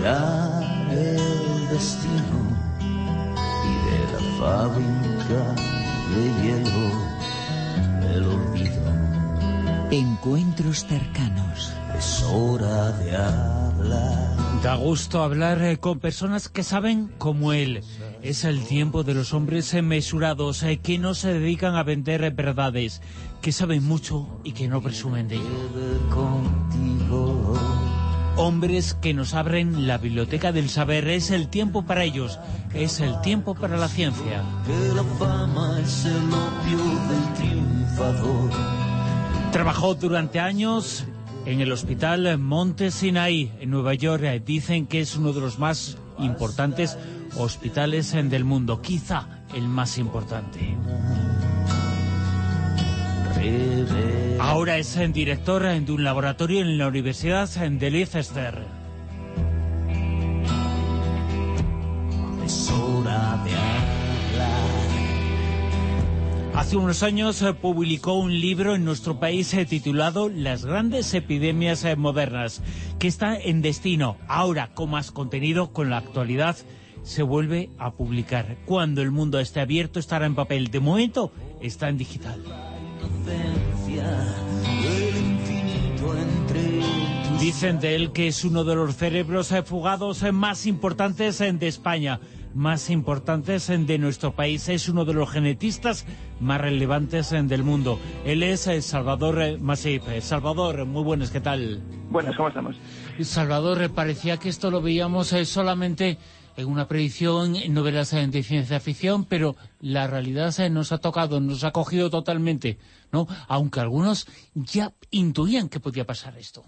alterar el destino y de la fábrica de hielo el olvido. Encuentros cercanos. Es hora de hablar. Da gusto hablar eh, con personas que saben como él. Es el tiempo de los hombres eh, mesurados, eh, que no se dedican a vender verdades, que saben mucho y que no presumen de ello. Hombres que nos abren la biblioteca del saber. Es el tiempo para ellos, es el tiempo para la ciencia. Que la fama es el opio del triunfador. Trabajó durante años en el hospital Monte Sinai, en Nueva York. Dicen que es uno de los más importantes hospitales del mundo, quizá el más importante. Ahora es eh, director de un laboratorio en la Universidad de Leicester. es hora de hablar. Hace unos años publicó un libro en nuestro país eh, titulado Las grandes epidemias eh, modernas, que está en destino. Ahora, con más contenido, con la actualidad, se vuelve a publicar. Cuando el mundo esté abierto, estará en papel. De momento, está en digital. Inocencia, el infinito entre tus Dicen de él que es uno de los cerebros fugados más importantes de España, más importantes de nuestro país. Es uno de los genetistas más relevantes del mundo. Él es eh, Salvador eh, Masip. Eh, Salvador, muy buenas, ¿qué tal? Buenas, ¿cómo estamos? Salvador, parecía que esto lo veíamos solamente en una predicción, en novelas de ciencia ficción, pero la realidad eh, nos ha tocado, nos ha cogido totalmente, ¿no? Aunque algunos ya intuían que podía pasar esto.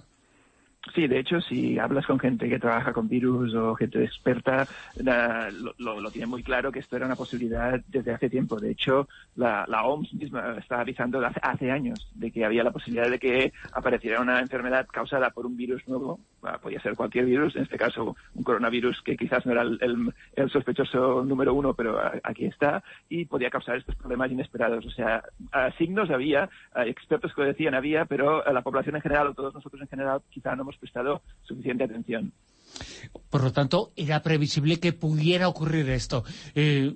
Sí, de hecho, si hablas con gente que trabaja con virus o gente experta, lo, lo- lo tiene muy claro que esto era una posibilidad desde hace tiempo. De hecho, la, la OMS misma está avisando hace, hace años de que había la posibilidad de que apareciera una enfermedad causada por un virus nuevo. Ah, podía ser cualquier virus, en este caso un coronavirus que quizás no era el, el- sospechoso número uno, pero aquí está, y podía causar estos problemas inesperados. O sea, signos había, expertos que lo decían había, pero la población en general, o todos nosotros en general, quizá no hemos prestado suficiente atención. Por lo tanto, era previsible que pudiera ocurrir esto. Eh,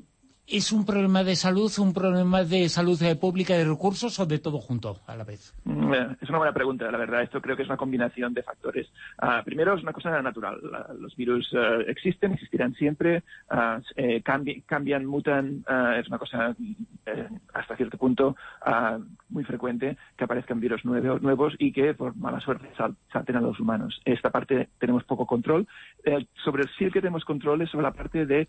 ¿Es un problema de salud, un problema de salud eh, pública, de recursos o de todo junto a la vez? Mm, eh, Es una buena pregunta, la verdad. Esto creo que es una combinación de factores. Ah, primero, es una cosa natural. La- los virus eh, existen, existirán siempre, ah, eh, cambi- cambian, mutan. ah, es una cosa eh, hasta cierto punto muy frecuente que aparezcan virus nuevo- nuevos y que por mala suerte sal- salten a los humanos. Esta parte tenemos poco control. Eh, sobre el sí que tenemos control es sobre la parte de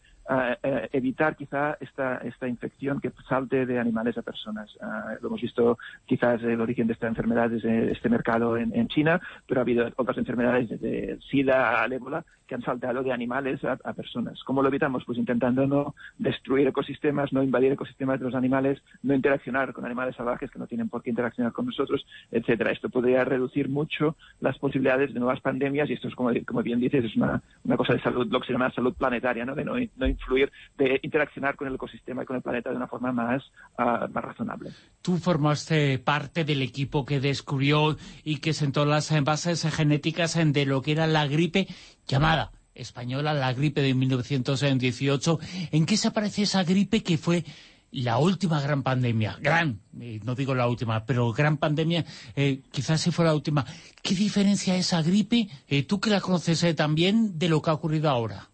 evitar quizá esta, esta infección que salte de animales a personas. Ah, lo hemos visto quizás el origen de esta enfermedad desde este mercado en, China, pero ha habido otras enfermedades desde SIDA al ébola que han saltado de animales a, personas. ¿Cómo lo evitamos? Pues intentando no destruir ecosistemas, no invadir ecosistemas de los animales, no interaccionar con animales salvajes que no tienen por qué interaccionar con nosotros, etcétera. Esto podría reducir mucho las posibilidades de nuevas pandemias y esto es, como, como bien dices, es una, una cosa de salud, lo que se llama salud planetaria, ¿no? de no, no influir, de interaccionar con el ecosistema y con el planeta de una forma más, ah, más razonable. Tú formaste parte del equipo que descubrió y que sentó las bases genéticas de lo que era la gripe llamada española, la gripe de 1918. ¿En qué se parece esa gripe que fue la última gran pandemia? Gran, eh, no digo la última, pero gran pandemia, eh, quizás si fue la última. ¿Qué diferencia esa gripe, eh, tú que la conoces eh, también, de lo que ha ocurrido ahora?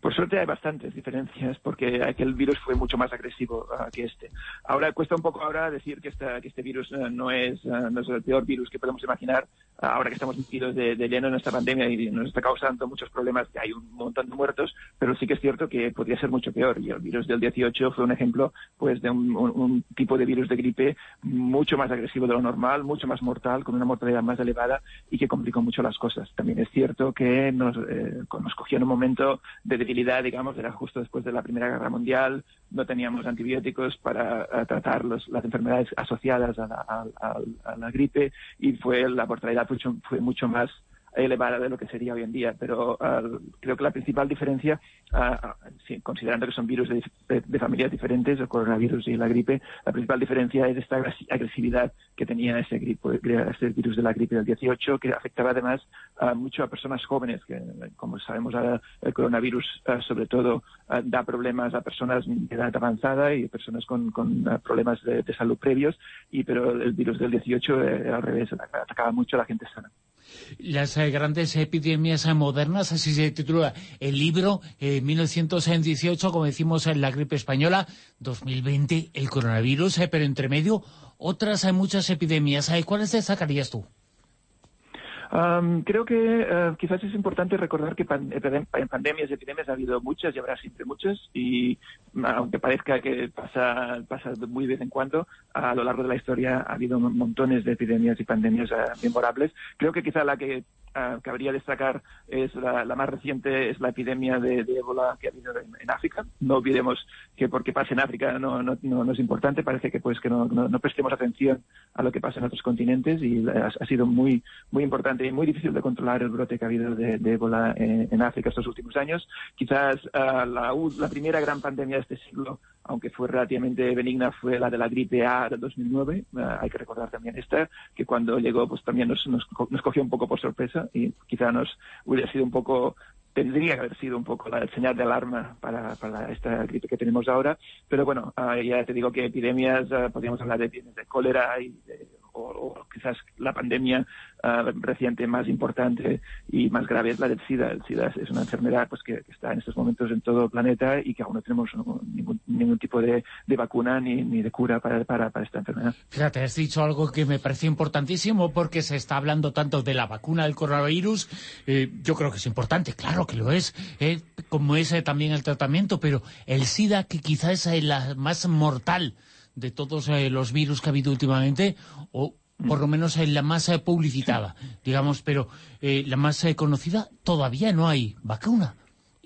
Por suerte hay bastantes diferencias porque aquel virus fue mucho más agresivo ah, que este. Ahora cuesta un poco ahora decir que, esta- que este virus no, es, ah, no es el peor virus que podemos imaginar ahora que estamos metidos de, lleno en esta pandemia y nos está causando muchos problemas, hay un montón de muertos, pero sí que es cierto que podría ser mucho peor. Y el virus del 18 fue un ejemplo pues de un, un, tipo de virus de gripe mucho más agresivo de lo normal, mucho más mortal, con una mortalidad más elevada y que complicó mucho las cosas. También es cierto que nos, eh, cogió en un momento de debilidad, digamos, era justo después de la Primera Guerra Mundial, no teníamos antibióticos para uh, tratar los, las enfermedades asociadas a la, a la, gripe y fue la mortalidad fue, mucho más elevada de lo que sería hoy en día. Pero uh, creo que la principal diferencia, uh, considerando que son virus de, familias diferentes, el coronavirus y la gripe, la principal diferencia es esta agresividad que tenía ese, gripe, ese virus de la gripe del 18, que afectaba además mucho a personas jóvenes, que como sabemos ahora el coronavirus sobre todo da problemas a personas de edad avanzada y personas con, con problemas de, de, salud previos, y pero el virus del 18 eh, al revés, atacaba mucho a la gente sana las eh, grandes epidemias eh, modernas, así se titula el libro, eh, 1918, como decimos en la gripe española, 2020 el coronavirus, eh, pero entre medio otras hay muchas epidemias. ¿Cuáles destacarías tú? Um, creo que uh, quizás es importante recordar que pan en pandemias y epidemias ha habido muchas y habrá siempre muchas y aunque parezca que pasa, pasa muy de vez en cuando, a lo largo de la historia ha habido montones de epidemias y pandemias uh, memorables. Creo que quizá la que uh, cabría destacar es la, más reciente, es la epidemia de, de ébola que ha habido en, África. No olvidemos que porque pase en África no, no, no, es importante, parece que pues que no, no, prestemos atención a lo que pasa en otros continentes y ha, sido muy, muy importante y muy difícil de controlar el brote que ha habido de, de ébola en, África estos últimos años. Quizás uh, la, la, primera gran pandemia de este siglo, aunque fue relativamente benigna, fue la de la gripe A del 2009. Uh, hay que recordar también esta, que cuando llegó pues también nos, nos, nos cogió un poco por sorpresa y quizá nos hubiera sido un poco tendría que haber sido un poco la señal de alarma para, para esta gripe que tenemos ahora. Pero bueno, uh, ya te digo que epidemias, uh, podríamos hablar de epidemias de cólera y de, o, quizás la pandemia uh, reciente más importante y más grave es la del SIDA. El SIDA es una enfermedad pues que, está en estos momentos en todo el planeta y que aún no tenemos ningún, tipo de, vacuna ni, de cura para, esta enfermedad. Fíjate, has dicho algo que me parece importantísimo porque se está hablando tanto de la vacuna del coronavirus. Eh, yo creo que es importante, claro que lo es, eh, como es eh, también el tratamiento, pero el SIDA que quizás es la más mortal de todos eh, los virus que ha habido últimamente, o por lo menos eh, la más eh, publicitada, digamos, pero eh, la más conocida, todavía no hay vacuna.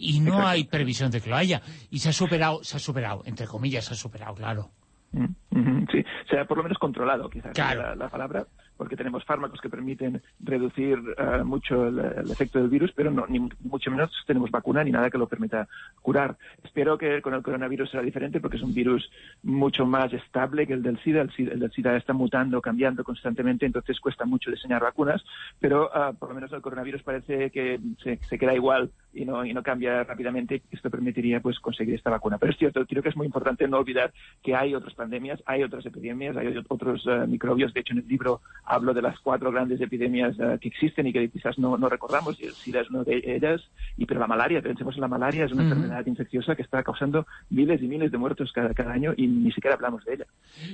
Y no hay previsión de que lo haya. Y se ha superado, se ha superado, entre comillas, se ha superado, claro. Sí, se ha por lo menos controlado, quizás, claro. la, la palabra porque tenemos fármacos que permiten reducir uh, mucho el, efecto del virus, pero no, ni mucho menos tenemos vacuna ni nada que lo permita curar. Espero que con el coronavirus será diferente porque es un virus mucho más estable que el del SIDA. El, SIDA, el del SIDA está mutando, cambiando constantemente, entonces cuesta mucho diseñar vacunas, pero uh, por lo menos el coronavirus parece que se, se queda igual y no, y no cambia rápidamente. Esto permitiría pues conseguir esta vacuna. Pero es cierto, creo que es muy importante no olvidar que hay otras pandemias, hay otras epidemias, hay otros uh, microbios. De hecho, en el libro hablo de las cuatro grandes epidemias uh, que existen y que quizás no, no recordamos, y el SIDA es una de ellas, y pero la malaria, pensemos en la malaria, es una uh -huh. enfermedad infecciosa que está causando miles y miles de muertos cada, cada año y ni siquiera hablamos de ella.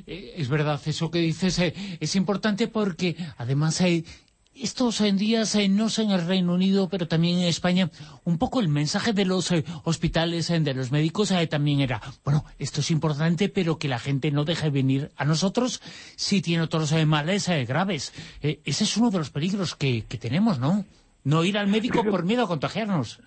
Eh, es verdad, eso que dices eh, es importante porque además hay estos en días, eh, no sé en el Reino Unido, pero también en España, un poco el mensaje de los eh, hospitales, eh, de los médicos, eh, también era, bueno, esto es importante, pero que la gente no deje venir a nosotros si tiene otros eh, males eh, graves. ese es uno de los peligros que, que, tenemos, ¿no? No ir al médico por miedo a contagiarnos.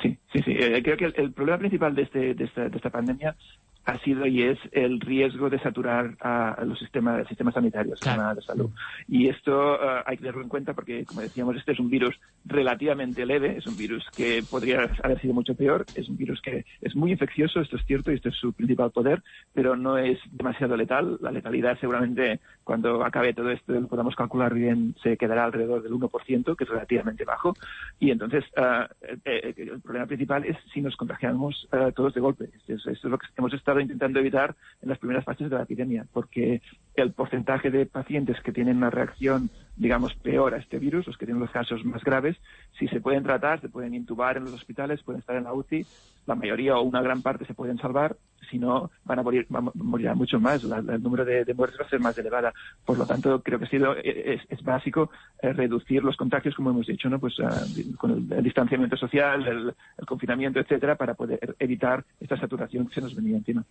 Sí, sí, sí. creo que el, el, problema principal de, este, de, esta, de esta pandemia ha sido y es el riesgo de saturar a los sistemas, el sistema sanitario, el claro. sistema de salud. Y esto uh, hay que tenerlo en cuenta porque, como decíamos, este es un virus relativamente leve, es un virus que podría haber sido mucho peor, es un virus que es muy infeccioso, esto es cierto, y esto es su principal poder, pero no es demasiado letal. La letalidad seguramente, cuando acabe todo esto, lo podamos calcular bien, se quedará alrededor del 1%, que es relativamente bajo. Y entonces, uh, el problema principal es si nos contagiamos uh, todos de golpe. Esto es, esto es lo que hemos estado intentando evitar en las primeras fases de la epidemia, porque el porcentaje de pacientes que tienen una reacción, digamos, peor a este virus, los que tienen los casos más graves, si se pueden tratar, se pueden intubar en los hospitales, pueden estar en la UCI, la mayoría o una gran parte se pueden salvar, si no van a morir, van a morir mucho más, la- el número de, muertes va a ser más elevada. Por lo tanto, creo que sido, es, es básico eh, reducir los contagios, como hemos dicho, ¿no? Pues ah, con el, distanciamiento social, el, confinamiento, etcétera, para poder evitar esta saturación que se nos venía encima.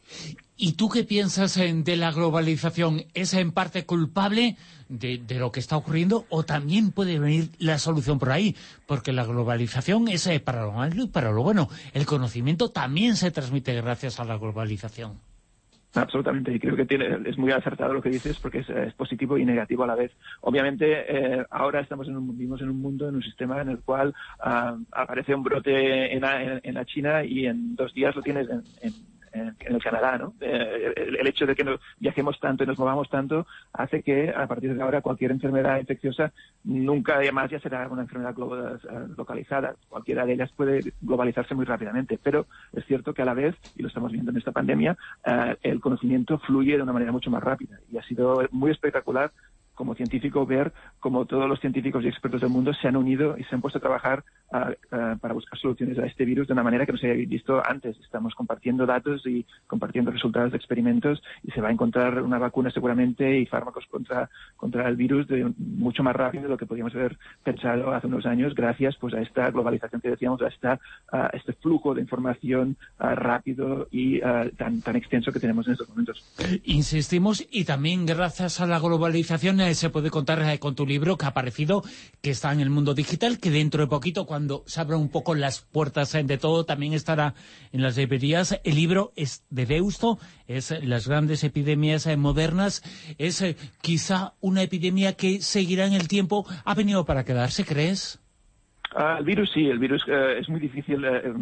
¿Y tú qué piensas eh, de la globalización? ¿Es en parte culpable de, de lo que está ocurriendo o también puede venir la solución por ahí? Porque la globalización es eh, para lo malo y para lo bueno. El conocimiento también se transmite gracias a la globalización. Absolutamente, y creo que tiene, es muy acertado lo que dices porque es, positivo y negativo a la vez. Obviamente, eh, ahora estamos en un, vivimos en un mundo, en un sistema en el cual ah, aparece un brote en, la- en- la China y en dos días lo tienes en, en- en- el Canadá, ¿no? Eh, el, el hecho de que nos viajemos tanto y nos movamos tanto hace que a partir de ahora cualquier enfermedad infecciosa nunca más ya será una enfermedad eh, localizada. Cualquiera de ellas puede globalizarse muy rápidamente, pero es cierto que a la vez, y lo estamos viendo en esta pandemia, eh, el conocimiento fluye de una manera mucho más rápida y ha sido muy espectacular como científico ver cómo todos los científicos y expertos del mundo se han unido y se han puesto a trabajar para buscar soluciones a este virus de una manera que no se había visto antes. Estamos compartiendo datos y compartiendo resultados de experimentos y se va a encontrar una vacuna seguramente y fármacos contra, contra el virus de mucho más rápido de lo que podíamos haber pensado hace unos años gracias pues a esta globalización que decíamos, a, esta, a este flujo de información rápido y tan, tan extenso que tenemos en estos momentos. Insistimos, y también gracias a la globalización se puede contar eh, con tu libro que ha aparecido, que está en el mundo digital, que dentro de poquito, cuando se abran un poco las puertas eh, de todo, también estará en las librerías. El libro es de Deusto, es eh, Las grandes epidemias modernas, es quizá una epidemia que seguirá en el tiempo. ¿Ha venido para quedarse, crees? Ah, el virus sí, el virus eh, es muy difícil eh,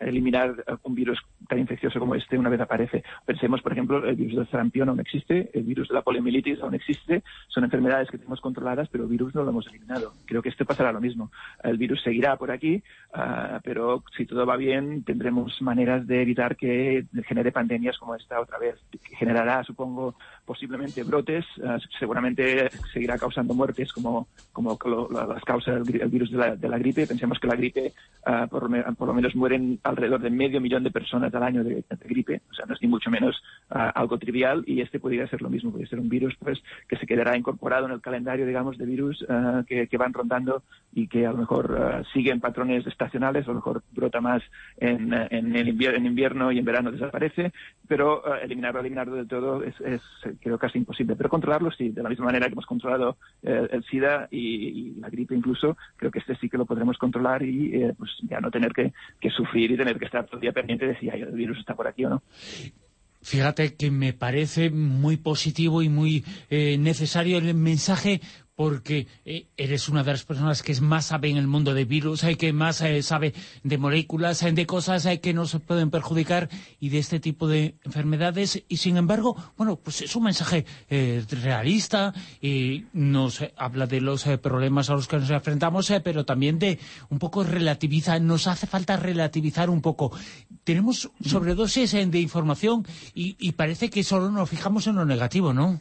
eliminar un virus tan infeccioso como este una vez aparece. Pensemos, por ejemplo, el virus del sarampión aún existe, el virus de la poliomielitis aún existe, son enfermedades que tenemos controladas, pero el virus no lo hemos eliminado. Creo que este pasará lo mismo. El virus seguirá por aquí, ah, pero si todo va bien, tendremos maneras de evitar que genere pandemias como esta otra vez. Generará, supongo, posiblemente brotes, ah, seguramente seguirá causando muertes como, como lo- las causas el, el virus de la, de la gripe. Pensemos que la gripe, ah, por, por lo menos mueren alrededor de medio millón de personas al año de, de gripe, o sea, no es ni mucho menos ah, algo trivial. Y este podría ser lo mismo, podría ser un virus pues que se quedará incorporado en el calendario, digamos, de virus que, que van rondando y que a lo mejor siguen patrones estacionales, a lo mejor brota más en, en, el invier- en invierno y en verano desaparece, pero eliminarlo, eliminarlo del todo es, es, creo casi imposible. Pero controlarlo sí, de la misma manera que hemos controlado eh, el SIDA y, la gripe incluso, creo que este sí que lo podremos controlar y eh, pues ya no tener que, que sufrir y tener que estar todo el día pendiente de si hay- el virus está por aquí o no. Fíjate que me parece muy positivo y muy eh, necesario el mensaje porque eh, eres una de las personas que más sabe en el mundo de virus, eh, que más eh, sabe de moléculas, de cosas que nos pueden perjudicar y de este tipo de enfermedades. Y sin embargo, bueno, pues es un mensaje eh, realista y nos habla de los eh, problemas a los que nos enfrentamos, eh, pero también de un poco relativiza, nos hace falta relativizar un poco. Tenemos sobredosis eh, de información y, y parece que solo nos fijamos en lo negativo, ¿no?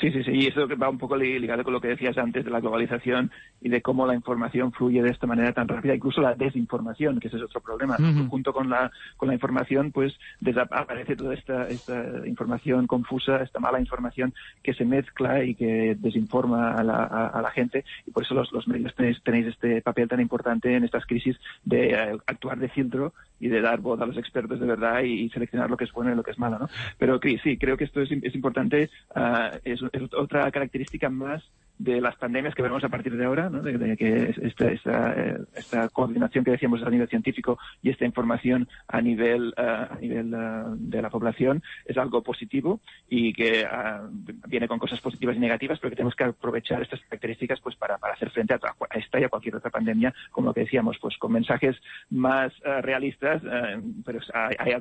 Sí, sí, sí, y eso que va un poco li- ligado con lo que decías antes de la globalización y de cómo la información fluye de esta manera tan rápida, incluso la desinformación, que ese es otro problema. Junto con la, con la información, pues desaparece toda esta, esta información confusa, esta mala información que se mezcla y que desinforma a la, a, a la gente, y por eso los, los medios tenéis, tenéis este papel tan importante en estas crisis de eh, actuar de filtro y de dar voz a los expertos de verdad y, seleccionar lo que es bueno y lo que es malo, ¿no? Pero sí, creo que esto es, es importante, ah, es, otra característica más de las pandemias que veremos a partir de ahora, ¿no? de, que eh, esta coordinación que decíamos a nivel científico y esta información a nivel, ah, a nivel ah, de la población es algo positivo y que ah, viene con cosas positivas y negativas, pero que tenemos que aprovechar estas características pues para, para hacer frente a, esta y a cualquier otra pandemia, como lo que decíamos, pues con mensajes más ah, ah, pero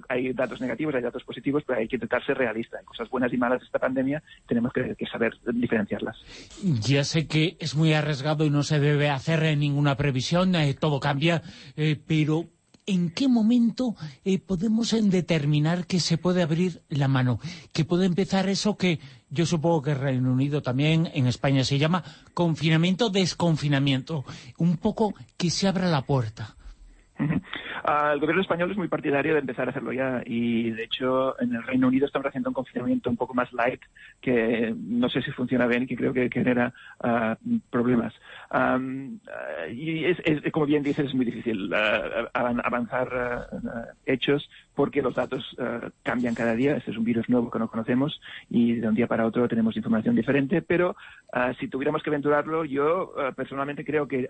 hay, datos negativos, hay datos positivos, pero hay que intentar ser realista. Hay cosas buenas y malas de esta pandemia, tenemos que, saber diferenciarlas. Ya sé que es muy arriesgado y no se debe hacer eh, ninguna previsión, eh, todo cambia, eh, pero ¿en qué momento eh, podemos determinar que se puede abrir la mano? Que puede empezar eso que yo supongo que Reino Unido también, en España se llama confinamiento, desconfinamiento. Un poco que se abra la puerta. Ah, el gobierno español es muy partidario de empezar a hacerlo ya y, de hecho, en el Reino Unido estamos haciendo un confinamiento un poco más light que no sé si funciona bien y que creo que genera ah, problemas. Ah, y es, es- como bien dices, es muy difícil avan- avanzar hechos porque los datos ah, cambian cada día. Este es un virus nuevo que no conocemos y de un día para otro tenemos información diferente, pero ah, si tuviéramos que aventurarlo, yo ah, personalmente creo que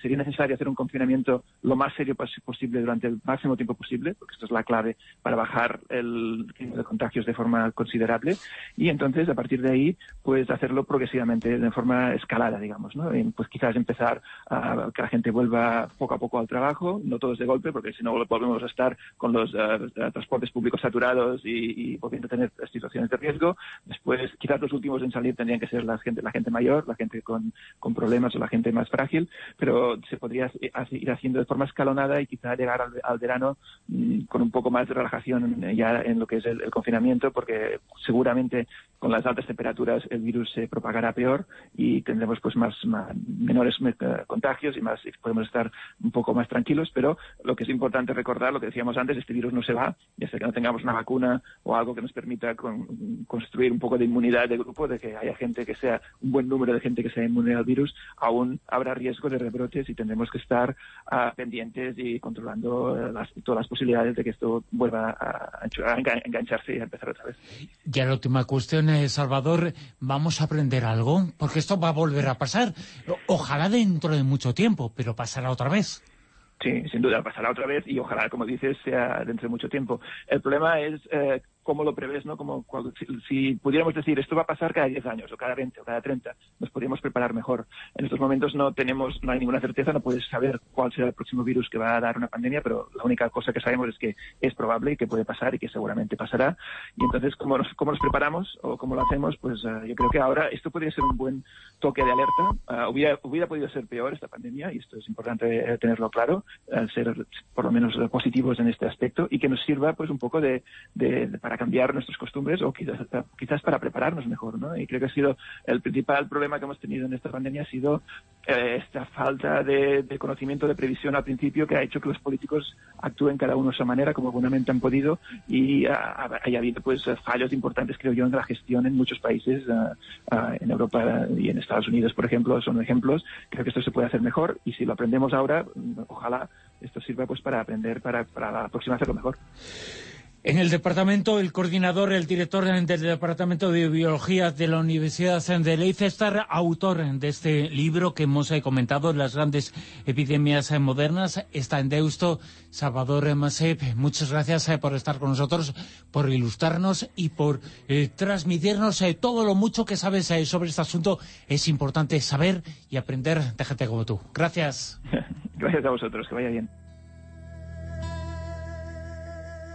sería necesario hacer un confinamiento lo más serio pos- posible durante el máximo tiempo posible, porque esto es la clave para bajar el ritmo de contagios de forma considerable y entonces a partir de ahí pues hacerlo progresivamente de forma escalada digamos no pues quizás empezar a que la gente vuelva poco a poco al trabajo no todos de golpe porque si no volvemos a estar con los transportes públicos saturados y, y volviendo a tener situaciones de riesgo. Después quizás los últimos en salir tendrían que ser la gente la gente mayor la gente con, con problemas o la gente más frágil pero se podría ir haciendo de forma escalonada y quizá llegar al, al verano mm, con un poco más de relajación eh, ya en lo que es el, el confinamiento, porque seguramente con las altas temperaturas el virus se propagará peor y tendremos pues más, más- menores eh, contagios y más y podemos estar un poco más tranquilos, pero lo que es importante recordar, lo que decíamos antes, este virus no se va y hasta que no tengamos una vacuna o algo que nos permita con- construir un poco de inmunidad de grupo, de que haya gente que sea, un buen número de gente que sea inmune al virus, aún habrá riesgo de rebrotes y tendremos que estar ah, pendientes y controlando eh, las- todas las posibilidades de que esto vuelva a, a engan- engancharse y a empezar otra vez. Ya la última cuestión, eh, Salvador, ¿vamos a aprender algo? Porque esto va a volver a pasar. Ojalá dentro de mucho tiempo, pero pasará otra vez. Sí, sin duda pasará otra vez y ojalá, como dices, sea dentro de mucho tiempo. El problema es eh, cómo lo prevés, ¿no? Como cuando- si, si pudiéramos decir esto va a pasar cada 10 años o cada 20 o cada 30, nos podríamos preparar mejor. En estos momentos no tenemos, no hay ninguna certeza, no puedes saber cuál será el próximo virus que va a dar una pandemia, pero la única cosa que sabemos es que es probable y que puede pasar y que seguramente pasará. Y entonces, ¿cómo nos, cómo nos preparamos o cómo lo hacemos? Pues eh, yo creo que ahora esto podría ser un buen toque de alerta. Ah, hubiera, hubiera podido ser peor esta pandemia y esto es importante eh, tenerlo claro, eh, ser por lo menos positivos en este aspecto y que nos sirva pues un poco de, de- de- para cambiar nuestras costumbres o quizás, quizás para prepararnos mejor, ¿no? Y creo que ha sido el principal problema que hemos tenido en esta pandemia ha sido eh, esta falta de, de conocimiento, de previsión al principio que ha hecho que los políticos actúen cada uno a su manera, como buenamente han podido, y ha- haya habido pues fallos importantes, creo yo, en la gestión en muchos países, ah, ah, en Europa y en Estados Unidos, por ejemplo, son ejemplos. Creo que esto se puede hacer mejor y si lo aprendemos ahora, ojalá esto sirva pues para aprender para, para la próxima hacerlo mejor. En el departamento, el coordinador, el director del Departamento de Biología de la Universidad de Leicester, autor de este libro que hemos eh, comentado, Las grandes epidemias eh, modernas, está en Deusto, Salvador Masep. Muchas gracias eh, por estar con nosotros, por ilustrarnos y por eh, transmitirnos eh, todo lo mucho que sabes eh, sobre este asunto. Es importante saber y aprender de gente como tú. Gracias. Gracias a vosotros, que vaya bien.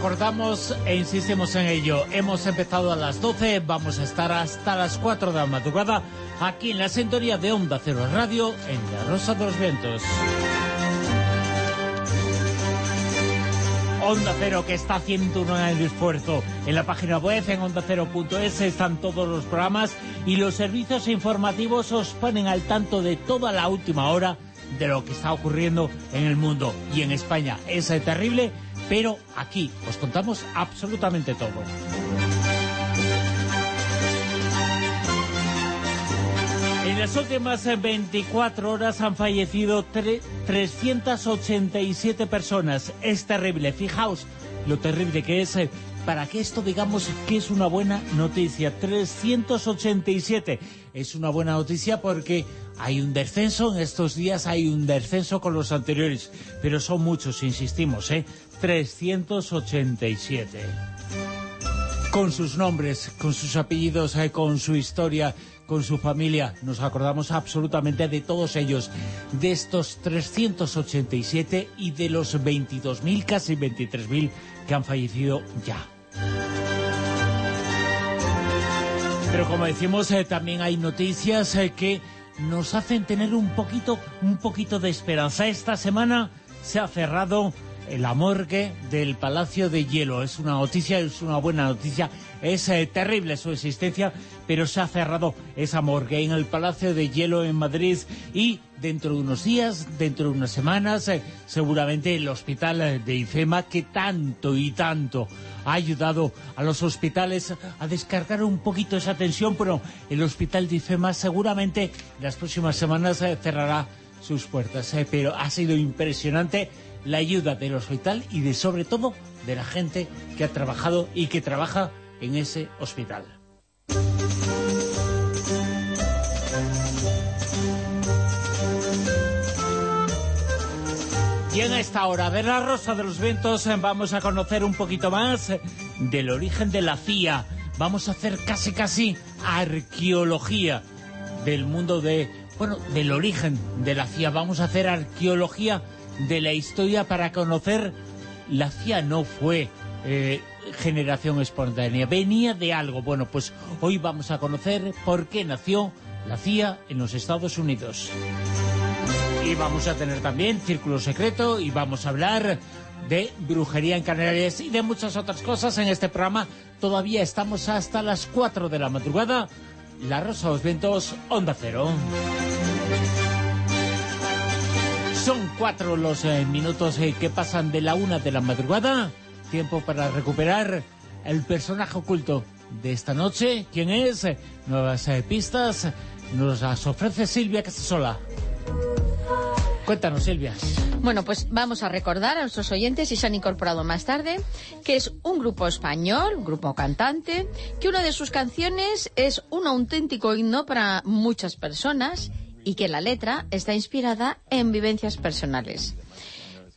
Recordamos e insistimos en ello. Hemos empezado a las 12, vamos a estar hasta las 4 de la madrugada aquí en la sintonía de Onda Cero Radio en La Rosa de los Vientos. Onda Cero que está haciendo un gran esfuerzo. En la página web, en ondacero.es, están todos los programas y los servicios informativos os ponen al tanto de toda la última hora de lo que está ocurriendo en el mundo y en España. Es terrible, pero aquí os contamos absolutamente todo. En las últimas eh, 24 horas han fallecido tre- 387 personas. Es terrible. Fijaos lo terrible que es eh, para que esto digamos que es una buena noticia. 387 es una buena noticia porque hay un descenso en estos días, hay un descenso con los anteriores, pero son muchos, insistimos, ¿eh? 387 con sus nombres, con sus apellidos, eh, con su historia, con su familia. Nos acordamos absolutamente de todos ellos, de estos 387 y de los 22.000, casi 23.000 que han fallecido ya. Pero como decimos, eh, también hay noticias eh, que nos hacen tener un poquito, un poquito de esperanza. Esta semana se ha cerrado la morgue del Palacio de Hielo. Es una noticia, es una buena noticia. Es eh, terrible su existencia, pero se ha cerrado esa morgue en el Palacio de Hielo en Madrid y dentro de unos días, dentro de unas semanas, eh, seguramente el hospital eh, de IFEMA, que tanto y tanto ha ayudado a los hospitales a descargar un poquito esa tensión, pero el hospital de IFEMA seguramente en las próximas semanas cerrará sus puertas. pero ha sido impresionante la ayuda del hospital y de sobre todo de la gente que ha trabajado y que trabaja en ese hospital. Y en esta hora de la Rosa de los Vientos eh, vamos a conocer un poquito más del origen de la CIA. Vamos a hacer casi casi arqueología del mundo de... Bueno, del origen de la CIA. Vamos a hacer arqueología de la historia para conocer la CIA no fue eh, generación espontánea, venía de algo. Bueno, pues hoy vamos a conocer por qué nació la CIA en los Estados Unidos. Y vamos a tener también Círculo Secreto y vamos a hablar de brujería en Canarias y de muchas otras cosas en este programa. Todavía estamos hasta las 4 de la madrugada. La Rosa de los Onda Cero. Son cuatro los eh, minutos eh, que pasan de la una de la madrugada. Tiempo para recuperar el personaje oculto de esta noche. ¿Quién es? Nuevas eh, pistas. Nos las ofrece Silvia Casasola. Cuéntanos, Silvia. Bueno, pues vamos a recordar a nuestros oyentes, y se han incorporado más tarde, que es un grupo español, un grupo cantante, que una de sus canciones es un auténtico himno para muchas personas y que la letra está inspirada en vivencias personales.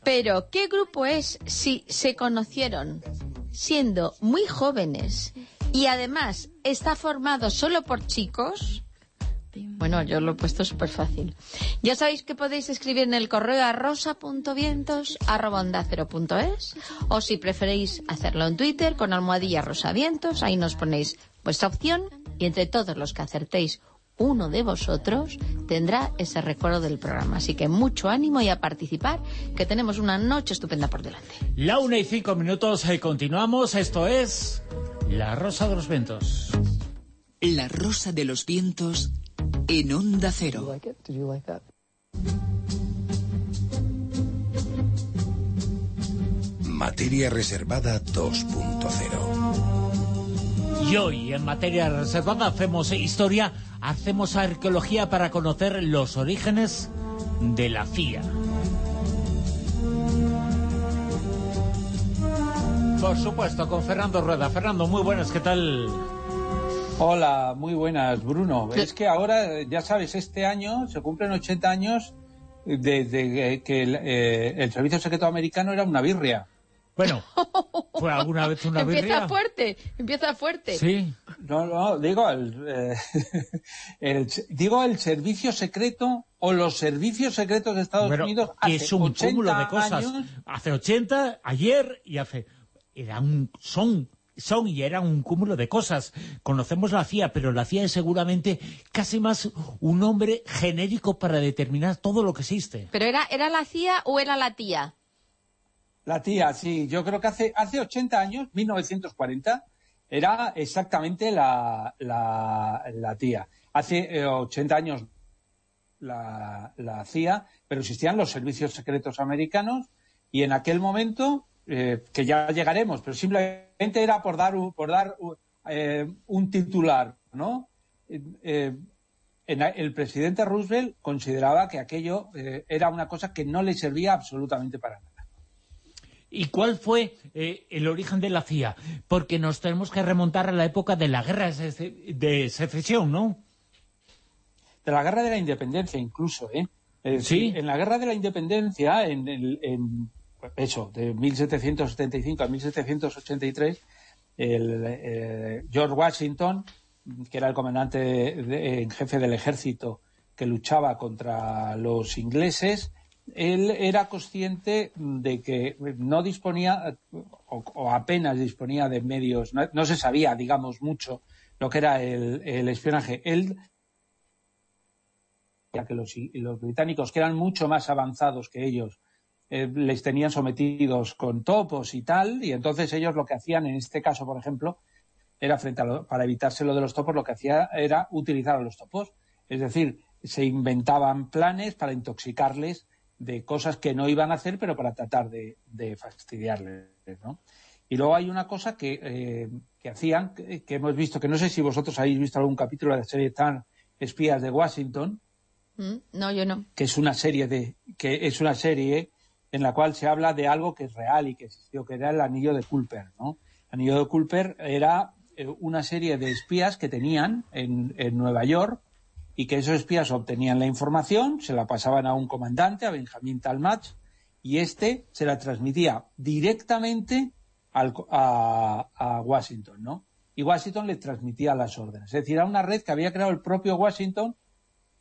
Pero, ¿qué grupo es si se conocieron siendo muy jóvenes y además está formado solo por chicos? Bueno, yo lo he puesto súper fácil. Ya sabéis que podéis escribir en el correo a rosa.vientos.es o si preferéis hacerlo en Twitter con almohadilla rosavientos, ahí nos ponéis vuestra opción y entre todos los que acertéis uno de vosotros tendrá ese recuerdo del programa. Así que mucho ánimo y a participar, que tenemos una noche estupenda por delante. La una y cinco minutos, y continuamos. Esto es La Rosa de los Vientos. La Rosa de los Vientos en Onda Cero. Materia Reservada 2.0 Y hoy, en Materia Reservada, hacemos historia hacemos arqueología para conocer los orígenes de la CIA. Por supuesto, con Fernando Rueda. Fernando, muy buenas, ¿qué tal? Hola, muy buenas, Bruno. Es que ahora, ya sabes, este año se cumplen 80 años desde que eh, el Servicio Secreto Americano era una birria. Bueno, ¿fue alguna vez una Empieza fuerte, empieza fuerte. Sí. No, no, digo el, eh, digo el servicio secreto o los servicios secretos de Estados Unidos hace es un cúmulo de cosas. Hace 80, ayer y hace... Era un, son son y eran un cúmulo de cosas. Conocemos la CIA, pero la CIA es seguramente casi más un nombre genérico para determinar todo lo que existe. ¿Pero era, era la CIA o era la tía? La tía, sí. Yo creo que hace, hace 80 años, 1940, era exactamente la, la, tía. Hace 80 eh, años la, la, pero existían los servicios secretos americanos y en aquel momento, eh, que ya llegaremos, pero simplemente era por dar, por dar eh, un titular, ¿no? el presidente Roosevelt consideraba que aquello era una cosa que no le servía absolutamente para nada. ¿Y cuál fue eh, el origen de la CIA? Porque nos tenemos que remontar a la época de la guerra de secesión, ¿no? De la guerra de la independencia incluso, ¿eh? sí. En la guerra de la independencia, en, en eso, de 1775 a 1783, el, eh, George Washington, que era el comandante en jefe del ejército que luchaba contra los ingleses, él era consciente de que no disponía, o, apenas disponía de medios, no, se sabía, digamos, mucho lo que era el, espionaje. Él que los, los, británicos, que eran mucho más avanzados que ellos, eh, les tenían sometidos con topos y tal, y entonces ellos lo que hacían, en este caso, por ejemplo, era frente a lo, para evitarse lo de los topos, lo que hacía era utilizar a los topos. Es decir, se inventaban planes para intoxicarles de cosas que no iban a hacer, pero para tratar de, de fastidiarles, ¿no? Y luego hay una cosa que, eh, que hacían, que, que, hemos visto, que no sé si vosotros habéis visto algún capítulo de la serie Tan Espías de Washington. Mm, no, yo no. Que es una serie de, que es una serie en la cual se habla de algo que es real y que existió, que era el anillo de Culper, ¿no? El anillo de Culper era eh, una serie de espías que tenían en, en Nueva York y que esos espías obtenían la información, se la pasaban a un comandante, a Benjamín Talmach, y este se la transmitía directamente a, Washington, ¿no? Y Washington le transmitía las órdenes. Es decir, era una red que había creado el propio Washington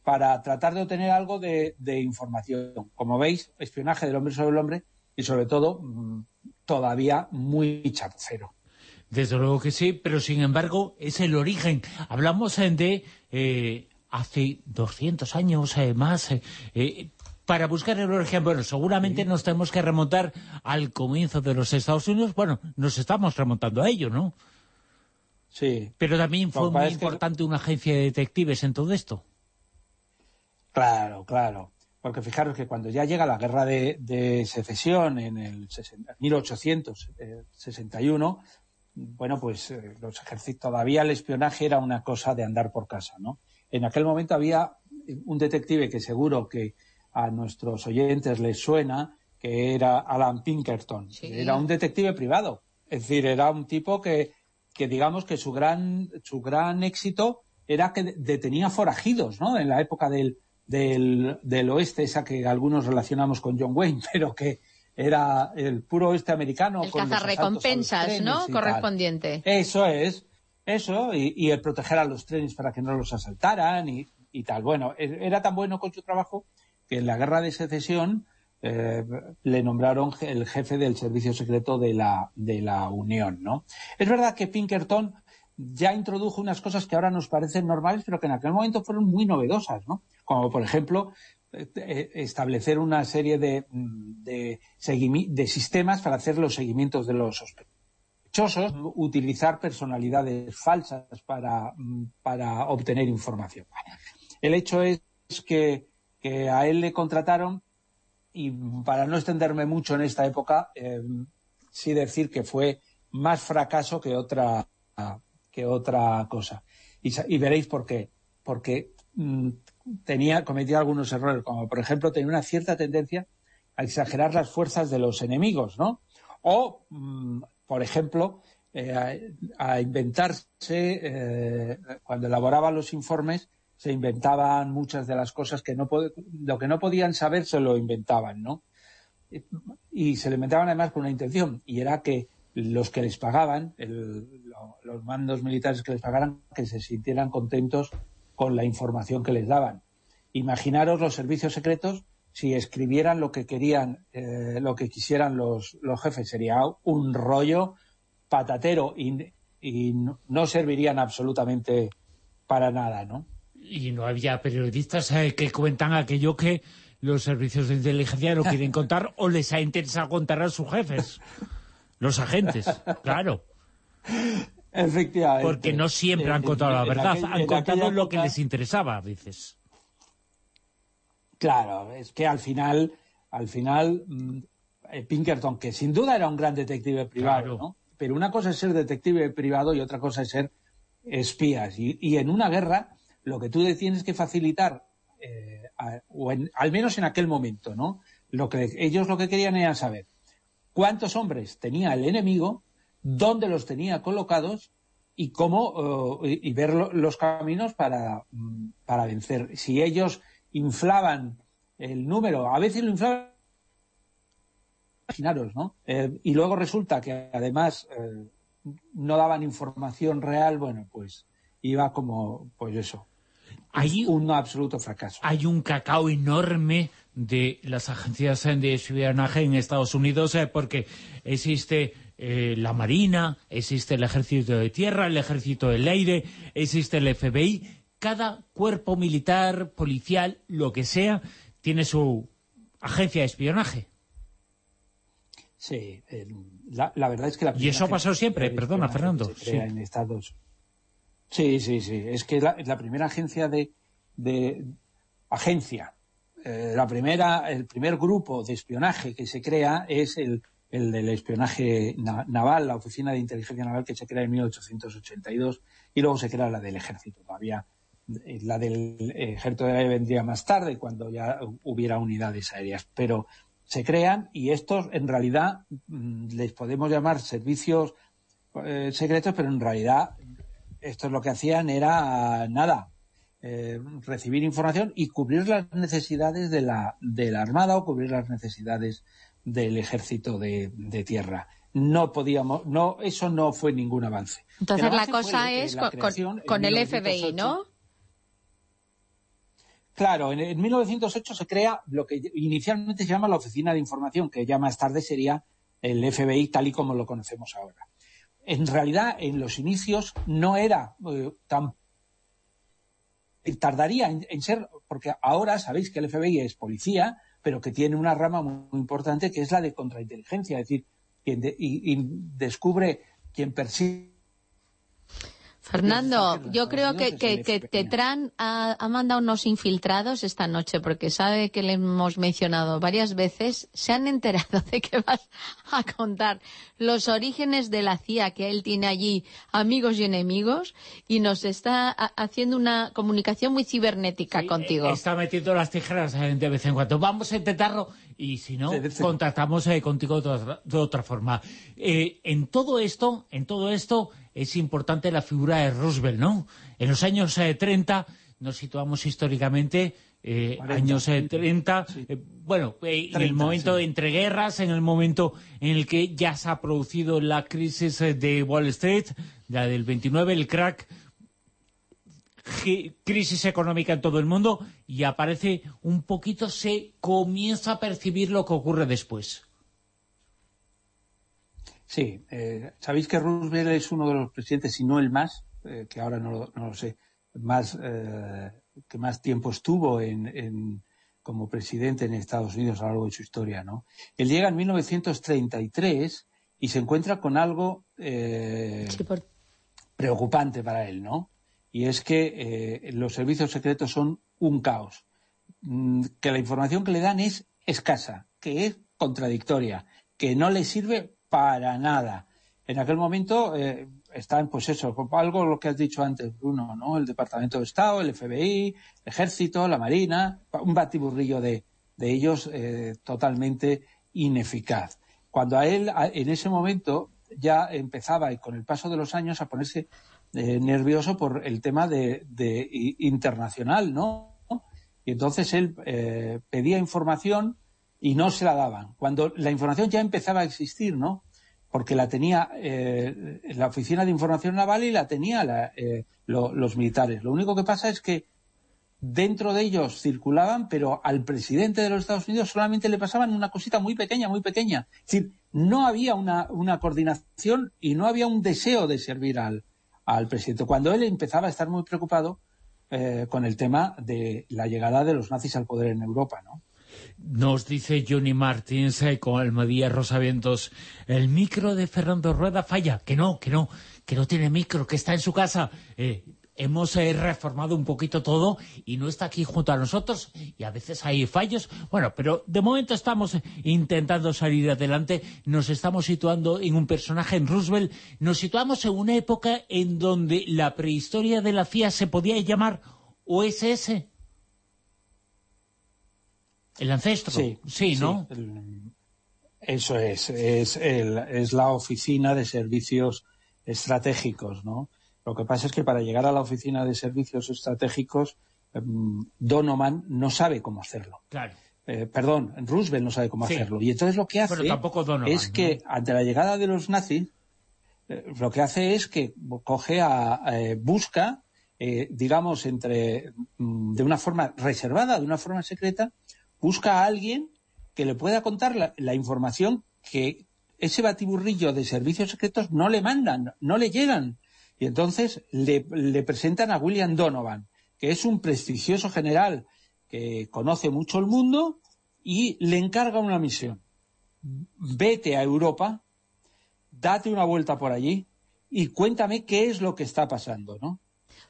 para tratar de obtener algo de, información. Como veis, espionaje del hombre sobre el hombre y, sobre todo, mmm, todavía muy chapucero. Desde luego que sí, pero sin embargo es el origen. Hablamos de eh, hace 200 años eh, más, eh, eh, para buscar el origen, bueno, seguramente sí. nos tenemos que remontar al comienzo de los Estados Unidos, bueno, nos estamos remontando a ello, ¿no? Sí. Pero también fue muy importante que... una agencia de detectives en todo esto. Claro, claro. Porque fijaros que cuando ya llega la guerra de, de secesión en el 60, 1861, bueno, pues eh, los ejércitos, todavía el espionaje era una cosa de andar por casa, ¿no? En aquel momento había un detective que seguro que a nuestros oyentes les suena, que era Alan Pinkerton. Sí. Era un detective privado. Es decir, era un tipo que, que digamos que su gran, su gran éxito era que detenía forajidos, ¿no? En la época del, del, del oeste, esa que algunos relacionamos con John Wayne, pero que era el puro oeste americano. El cazarrecompensas, ¿no? Correspondiente. Tal. Eso es. Eso, y, el proteger a los trenes para que no los asaltaran y, tal. Bueno, e, era tan bueno con su trabajo que en la guerra de secesión eh, le nombraron el jefe del servicio secreto de la, de la Unión, ¿no? Es verdad que Pinkerton ya introdujo unas cosas que ahora nos parecen normales, pero que en aquel momento fueron muy novedosas, ¿no? Como, por ejemplo, eh, establecer una serie de, de, de sistemas para hacer los seguimientos de los sospechosos utilizar personalidades falsas para, para obtener información. El hecho es que, a él le contrataron y para no extenderme mucho en esta época, eh, sí decir que fue más fracaso que otra, que otra cosa. Y, y veréis por qué. Porque mmm, tenía, cometía algunos errores, como por ejemplo tenía una cierta tendencia a exagerar las fuerzas de los enemigos, ¿no? O mmm, por ejemplo, eh, a, inventarse, eh, cuando elaboraban los informes, se inventaban muchas de las cosas que no lo que no podían saber se lo inventaban, ¿no? Y se lo inventaban además con una intención, y era que los que les pagaban, los mandos militares que les pagaran, que se sintieran contentos con la información que les daban. Imaginaros los servicios secretos si escribieran lo que querían, eh, lo que quisieran los, los, jefes, sería un rollo patatero y, y no, servirían absolutamente para nada, ¿no? Y no había periodistas eh, que cuentan aquello que los servicios de inteligencia no quieren contar o les ha interesado contar a sus jefes, los agentes, claro. Efectivamente. Porque no siempre han contado la verdad, aquel, han contado lo que les interesaba a veces. Claro, es que al final, al final, eh, Pinkerton, que sin duda era un gran detective privado, claro. ¿no? Pero una cosa es ser detective privado y otra cosa es ser espías. Y, y en una guerra, lo que tú tienes que facilitar, eh, a, o en, al menos en aquel momento, ¿no? Lo que ellos lo que querían era saber cuántos hombres tenía el enemigo, dónde los tenía colocados y cómo uh, y, y, ver lo, los caminos para, para vencer. Si ellos inflaban el número, a veces lo inflaban imaginaros, ¿no? Eh, y luego resulta que además eh, no daban información real, bueno, pues iba como, pues eso, hay un absoluto fracaso. Hay un cacao enorme de las agencias de espionaje en Estados Unidos, eh, porque existe eh, la Marina, existe el Ejército de Tierra, el Ejército del Aire, existe el FBI. Cada cuerpo militar, policial, lo que sea, tiene su agencia de espionaje. Sí, eh, la, verdad es que la Y eso ha pasado siempre, perdona, Fernando. sí. en Estados... Sí, sí, sí. Es que la, la primera agencia de, de agencia, eh, la primera, el primer grupo de espionaje que se crea es el, el del espionaje naval, la Oficina de Inteligencia Naval que se crea en 1882 y luego se crea la del Ejército. Todavía la del Ejército de Aire vendría más tarde cuando ya hubiera unidades aéreas. Pero se crean y estos en realidad mm, les podemos llamar servicios eh, secretos, pero en realidad estos lo que hacían era nada, eh, recibir información y cubrir las necesidades de la, de la Armada o cubrir las necesidades del ejército de, tierra. No podíamos, no, eso no fue ningún avance. Entonces la cosa es con, el FBI, ¿no? Claro, en, 1908 se crea lo que inicialmente se llama la Oficina de Información, que ya más tarde sería el FBI tal y como lo conocemos ahora. En realidad, en los inicios no era eh, tan... Tardaría en, ser, porque ahora sabéis que el FBI es policía, pero que tiene una rama muy, importante que es la de contrainteligencia, es decir, quien y, descubre, quien persigue Fernando, yo creo que, que, ha, ha, mandado unos infiltrados esta noche porque sabe que le hemos mencionado varias veces. Se han enterado de que vas a contar los orígenes de la CIA, que él tiene allí amigos y enemigos, y nos está haciendo una comunicación muy cibernética contigo. Está metiendo las tijeras eh, de vez en cuando. Vamos a intentarlo y si no, contactamos eh, contigo de otra, de otra forma. Eh, en todo esto, en todo esto es importante la figura de Roosevelt, ¿no? En los años 30 eh, nos situamos históricamente, eh, años 30, eh, bueno, en el momento entre guerras, en el momento en el que ya se ha producido la crisis de Wall Street, la del 29, el crack, crisis económica en todo el mundo, y aparece un poquito, se comienza a percibir lo que ocurre después. Sí, eh, sabéis que Roosevelt es uno de los presidentes, si no el más, eh, que ahora no, lo sé, más eh, que más tiempo estuvo en, como presidente en Estados Unidos a lo largo de su historia, ¿no? Él llega en 1933 y se encuentra con algo preocupante para él, ¿no? Y es que los servicios secretos son un caos, mm, que la información que le dan es escasa, que es contradictoria, que no le sirve para nada. En aquel momento eh, están, pues eso, algo lo que has dicho antes, Bruno, ¿no? El Departamento de Estado, el FBI, el Ejército, la Marina, un batiburrillo de, ellos eh, totalmente ineficaz. Cuando a él, en ese momento, ya empezaba, y con el paso de los años, a ponerse eh, nervioso por el tema de, de, internacional, ¿no? Y entonces él eh, pedía información y no se la daban. Cuando la información ya empezaba a existir, ¿no? Porque la tenía eh, la Oficina de Información Naval y la tenía eh, los militares. Lo único que pasa es que dentro de ellos circulaban, pero al presidente de los Estados Unidos solamente le pasaban una cosita muy pequeña, muy pequeña. Es decir, no había una, coordinación y no había un deseo de servir al, al presidente. Cuando él empezaba a estar muy preocupado eh, con el tema de la llegada de los nazis al poder en Europa, ¿no? Nos dice Johnny Martins eh, con Almadía Rosavientos, el micro de Fernando Rueda falla. Que no, que no, que no tiene micro, que está en su casa. Eh, hemos eh, reformado un poquito todo y no está aquí junto a nosotros y a veces hay fallos. Bueno, pero de momento estamos intentando salir adelante, nos estamos situando en un personaje en Roosevelt, nos situamos en una época en donde la prehistoria de la CIA se podía llamar OSS. El ancestro, sí, ¿no? eso es, es, el, es la oficina de servicios estratégicos, ¿no? Lo que pasa es que para llegar a la oficina de servicios estratégicos, em, Donovan no sabe cómo hacerlo. Claro. Eh, perdón, Roosevelt no sabe cómo hacerlo. Y entonces lo que hace es que ante la llegada de los nazis, eh, lo que hace es que coge a, eh, busca, digamos, entre mm, de una forma reservada, de una forma secreta, busca a alguien que le pueda contar la, información que ese batiburrillo de servicios secretos no le mandan, no le llegan. Y entonces le, le presentan a William Donovan, que es un prestigioso general que conoce mucho el mundo y le encarga una misión. Vete a Europa, date una vuelta por allí y cuéntame qué es lo que está pasando, ¿no?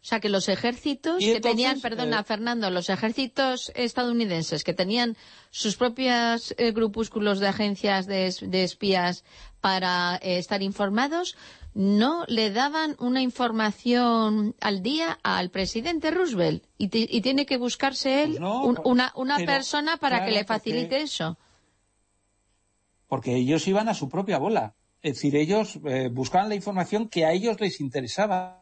O sea, que los ejércitos que entonces, tenían, perdona, eh, Fernando, los ejércitos estadounidenses que tenían sus propios eh, grupúsculos de agencias de, es- de espías para eh, estar informados, no le daban una información al día al presidente Roosevelt y, ti- y tiene que buscarse él Pues no, un- una, una pero, persona para que le facilite porque- eso. porque ellos iban a su propia bola. Es decir, ellos buscaban la información que a ellos les interesaba.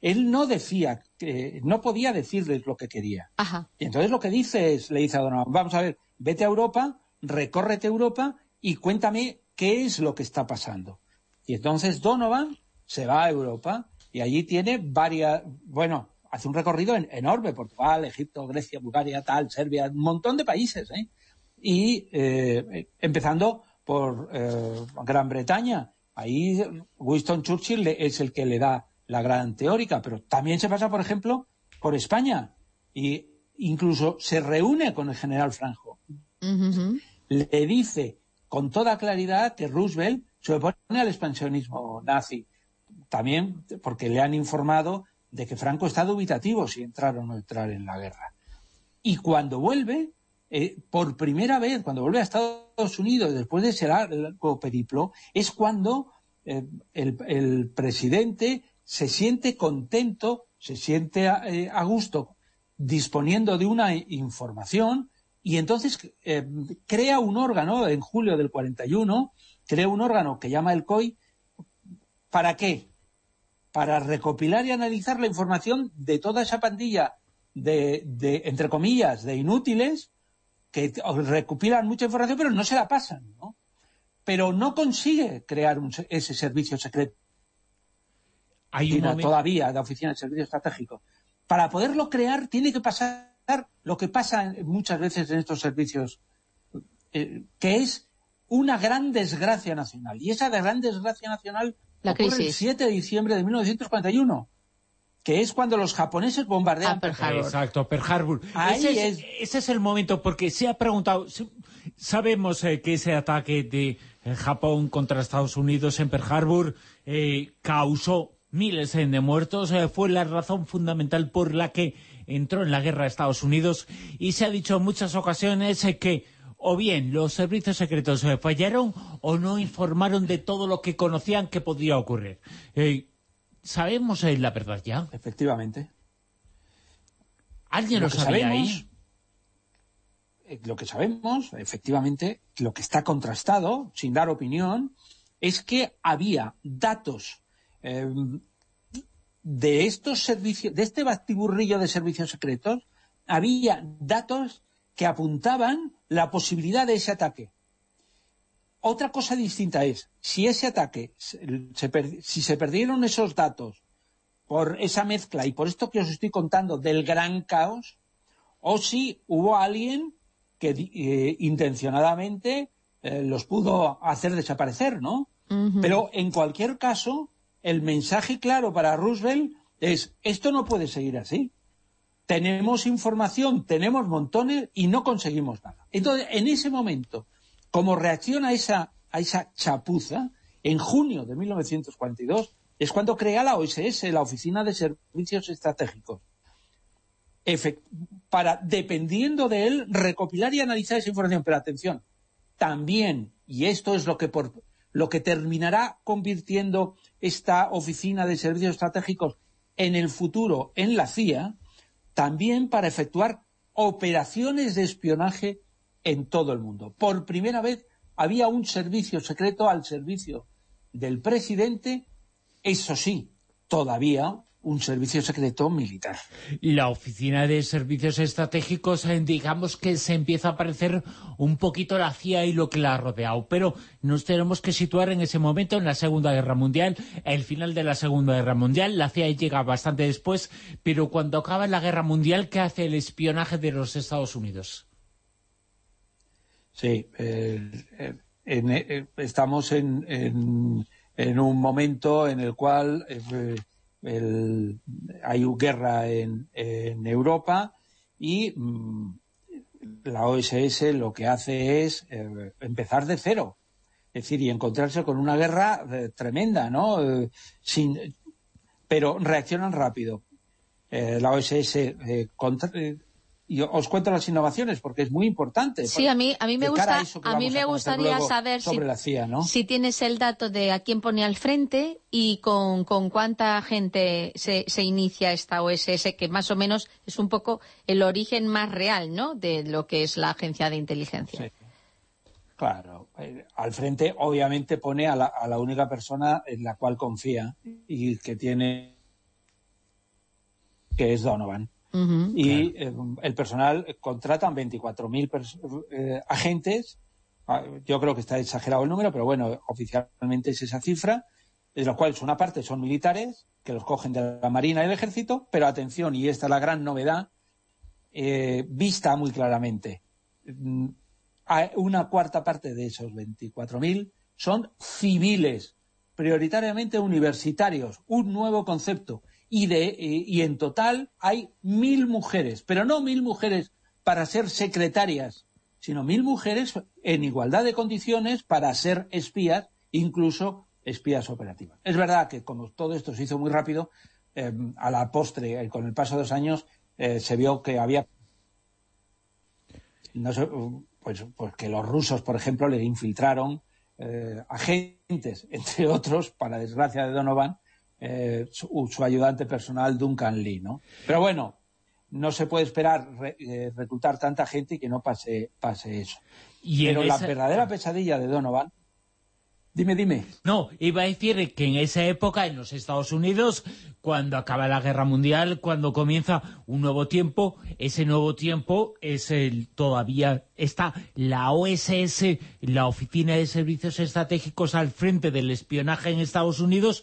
Él no decía, que no podía decirles lo que quería. Ajá. Y entonces lo que dice es, le dice a Donovan, vamos a ver, vete a Europa, recórrete Europa y cuéntame qué es lo que está pasando. Y entonces Donovan se va a Europa y allí tiene varias, bueno, hace un recorrido en- enorme, Portugal, Egipto, Grecia, Bulgaria, tal, Serbia, un montón de países, ¿eh? Y eh, empezando por eh, Gran Bretaña, ahí Winston Churchill es el que le da la gran teórica, pero también se pasa, por ejemplo, por España y incluso se reúne con el general Franco le dice con toda claridad que Roosevelt se opone al expansionismo nazi. También porque le han informado de que Franco está dubitativo si entrar o no entrar en la guerra. Y cuando vuelve, eh, por primera vez, cuando vuelve a Estados Unidos después de ese largo periplo, es cuando eh, el, el presidente se siente contento, se siente a, eh, a gusto disponiendo de una información y entonces eh, crea un órgano en julio del 41, crea un órgano que llama el COI, ¿para qué? Para recopilar y analizar la información de toda esa pandilla de, de entre comillas, de inútiles que recopilan mucha información pero no se la pasan, ¿no? Pero no consigue crear un se- ese servicio secreto Hay un Oficina, momento- todavía de Oficina de Servicios Estratégicos. Para poderlo crear tiene que pasar lo que pasa muchas veces en estos servicios, eh, que es una gran desgracia nacional. Y esa gran desgracia nacional La ocurre el crisis. 7 de diciembre de 1941, que es cuando los japoneses bombardean Ah, Pearl Harbor. Exacto, Pearl Harbor. Ahí ese, es, es- ese es el momento, porque se ha preguntado... se- Sabemos eh, que ese ataque de eh, Japón contra Estados Unidos en Pearl Harbor eh, causó miles de muertos, eh, fue la razón fundamental por la que entró en la guerra Estados Unidos y se ha dicho en muchas ocasiones eh, que o bien los servicios secretos eh, fallaron o no informaron de todo lo que conocían que podía ocurrir. Eh, ¿Sabemos la verdad ya? Efectivamente. ¿Alguien Lo lo, sabía sabemos- ahí? Lo que sabemos, efectivamente, lo que está contrastado, sin dar opinión, es que había datos eh, de estos servicios, de este batiburrillo de servicios secretos, había datos que apuntaban la posibilidad de ese ataque. Otra cosa distinta es, si ese ataque, se- per- si se perdieron esos datos por esa mezcla y por esto que os estoy contando del gran caos, o si hubo alguien que eh, intencionadamente eh, los pudo hacer desaparecer, ¿no? Pero en cualquier caso, el mensaje claro para Roosevelt es, esto no puede seguir así. Tenemos información, tenemos montones y no conseguimos nada. Entonces, en ese momento, como reacción a esa, chapuza, en junio de 1942, es cuando crea la OSS, la Oficina de Servicios Estratégicos, para, dependiendo de él, recopilar y analizar esa información. Pero atención, también, y esto es lo que, por, lo que terminará convirtiendo esta oficina de servicios estratégicos en el futuro en la CIA, también para efectuar operaciones de espionaje en todo el mundo. Por primera vez había un servicio secreto al servicio del presidente, eso sí, todavía un servicio secreto militar. La oficina de servicios estratégicos, eh, digamos que se empieza a parecer un poquito la CIA y lo que la ha rodeado, pero nos tenemos que situar en ese momento, en la Segunda Guerra Mundial, el final de la Segunda Guerra Mundial, la CIA llega bastante después, pero cuando acaba la Guerra Mundial, ¿qué hace el espionaje de los Estados Unidos? Sí, estamos en, un momento en el cual hay guerra en, Europa y mm, la OSS lo que hace es empezar de cero es decir, y encontrarse con una guerra eh, tremenda, ¿no? Eh, sin, pero reaccionan rápido. Eh, la OSS y os cuento las innovaciones porque es muy importante. Sí, a mí, a mí me gusta, a, mí me gustaría saber si, si, tienes el dato de a quién pone al frente y con, con cuánta gente se, se, inicia esta OSS, que más o menos es un poco el origen más real, ¿no?, de lo que es la agencia de inteligencia. Sí. Claro, eh, al frente obviamente pone a la, única persona en la cual confía y que tiene que es Donovan. Y eh, el personal contratan 24.000 eh, agentes, ah, yo creo que está exagerado el número, pero bueno, oficialmente es esa cifra, de los cuales una parte son militares, que los cogen de la Marina y el Ejército, pero atención, y esta es la gran novedad, vista muy claramente. Una cuarta parte de esos 24.000 son civiles, prioritariamente universitarios, un nuevo concepto. Y, de, y en total hay mil mujeres, pero no mil mujeres para ser secretarias, sino mil mujeres en igualdad de condiciones para ser espías, incluso espías operativas. Es verdad que como todo esto se hizo muy rápido, eh, a la postre, eh, con el paso de los años, eh, se vio que había no sé, pues, pues que los rusos, por ejemplo, le infiltraron eh, agentes, entre otros, para desgracia de Donovan, eh, su, ayudante personal Duncan Lee, ¿no? Pero bueno, no se puede esperar eh, reclutar tanta gente y que no pase, pase eso. Pero la verdadera pesadilla de Donovan Dime, dime. No, iba a decir que en esa época, en los Estados Unidos, cuando acaba la Guerra Mundial, cuando comienza un nuevo tiempo, ese nuevo tiempo es el todavía está la OSS, la Oficina de Servicios Estratégicos al frente del espionaje en Estados Unidos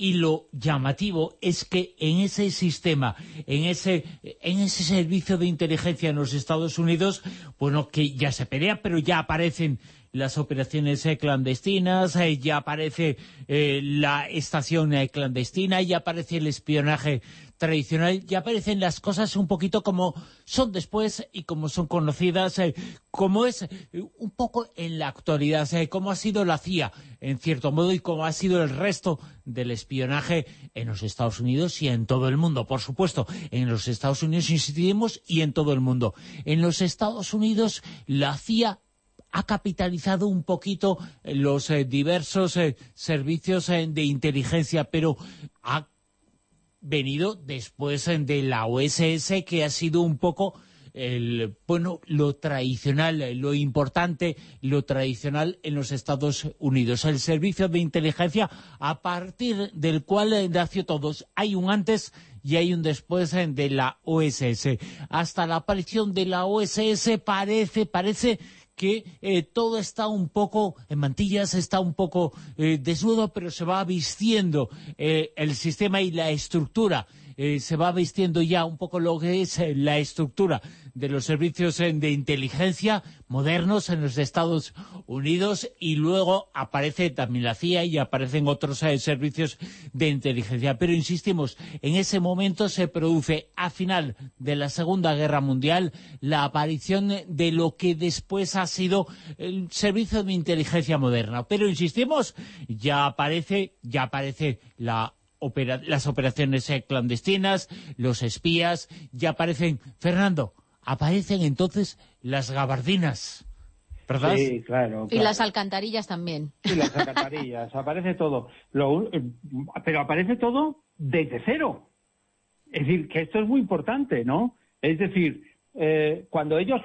y lo llamativo es que en ese sistema, en ese, en ese servicio de inteligencia en los Estados Unidos, bueno, que ya se pelea, pero ya aparecen las operaciones eh, clandestinas, eh, ya aparece eh, la estación clandestina, ya aparece el espionaje tradicional, ya aparecen las cosas un poquito como son después y como son conocidas, como es un poco en la actualidad, como ha sido la CIA, en cierto modo, y como ha sido el resto del espionaje en los Estados Unidos y en todo el mundo. Por supuesto, en los Estados Unidos insistimos y en todo el mundo. En los Estados Unidos la CIA ha capitalizado un poquito los eh, diversos eh, servicios eh, de inteligencia, pero ha venido después de la OSS, que ha sido un poco el, bueno, lo tradicional, lo importante, lo tradicional en los Estados Unidos. El servicio de inteligencia a partir del cual nació todos. Hay un antes y hay un después de la OSS. Hasta la aparición de la OSS parece, parece que eh, todo está un poco en mantillas, está un poco eh, desnudo, pero se va vistiendo eh, el sistema y la estructura eh, se va vistiendo ya un poco lo que es eh, la estructura de los servicios eh, de inteligencia modernos en los Estados Unidos y luego aparece también la CIA y aparecen otros servicios de inteligencia. Pero insistimos, en ese momento se produce a final de la Segunda Guerra Mundial la aparición de lo que después ha sido el servicio de inteligencia moderna. Pero insistimos, ya aparece, ya aparece la las operaciones eh, clandestinas, los espías, ya aparecen... Fernando, aparecen entonces las gabardinas, ¿verdad? Sí, claro. Y las alcantarillas también. Y las alcantarillas, aparece todo. Eh, pero aparece todo desde cero. Es decir, que esto es muy importante, ¿no? Es decir, eh, cuando ellos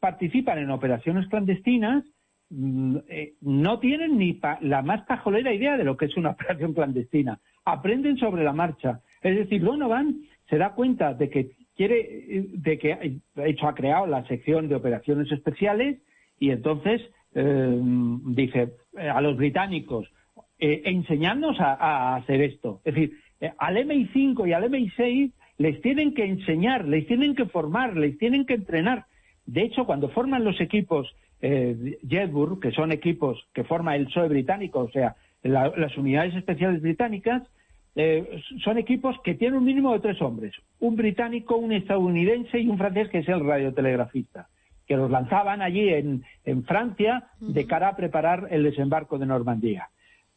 participan en operaciones clandestinas, mm, no tienen ni la más pajolera idea de lo que es una operación clandestina aprenden sobre la marcha. Es decir, Donovan se da cuenta de que quiere, de que de hecho ha creado la sección de operaciones especiales y entonces eh, dice eh, a los británicos, eh, enseñadnos a, hacer esto. Es decir, al MI5 y al MI6 les tienen que enseñar, les tienen que formar, les tienen que entrenar. De hecho, cuando forman los equipos eh, Jedburgh, que son equipos que forma el PSOE británico, o sea, las unidades especiales británicas, eh, son equipos que tienen un mínimo de tres hombres, un británico, un estadounidense y un francés que es el radiotelegrafista, que los lanzaban allí en, en Francia de cara a preparar el desembarco de Normandía.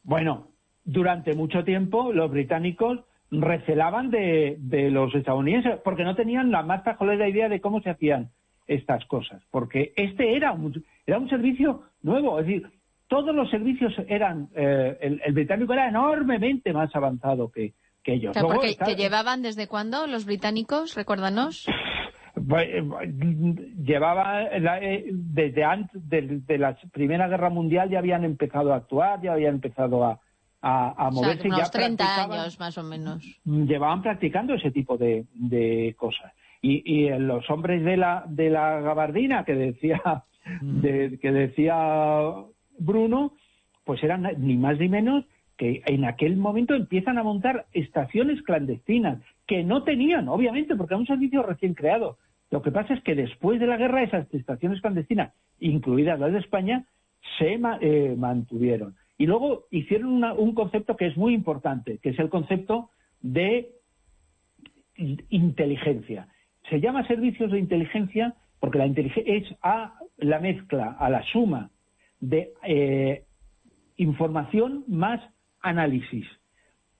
Bueno, durante mucho tiempo los británicos recelaban de, de los estadounidenses porque no tenían la más tajolera idea de cómo se hacían estas cosas, porque este era un, era un servicio nuevo, es decir, todos los servicios eran, eh, el, británico era enormemente más avanzado que, que ellos. ¿Te llevaban desde cuándo los británicos? Recuérdanos. Pues, eh, llevaba eh, desde antes de, la Primera Guerra Mundial ya habían empezado a actuar, ya habían empezado a, a, moverse. unos 30 años más o menos. Llevaban practicando ese tipo de, de cosas. Y, y, los hombres de la, de la gabardina que decía, mm. que decía Bruno, pues eran ni más ni menos que en aquel momento empiezan a montar estaciones clandestinas que no tenían, obviamente, porque era un servicio recién creado. Lo que pasa es que después de la guerra esas estaciones clandestinas, incluidas las de España, se eh, mantuvieron. Y luego hicieron un concepto que es muy importante, que es el concepto de inteligencia. Se llama servicios de inteligencia porque la inteligencia es a la mezcla, a la suma de eh, información más análisis.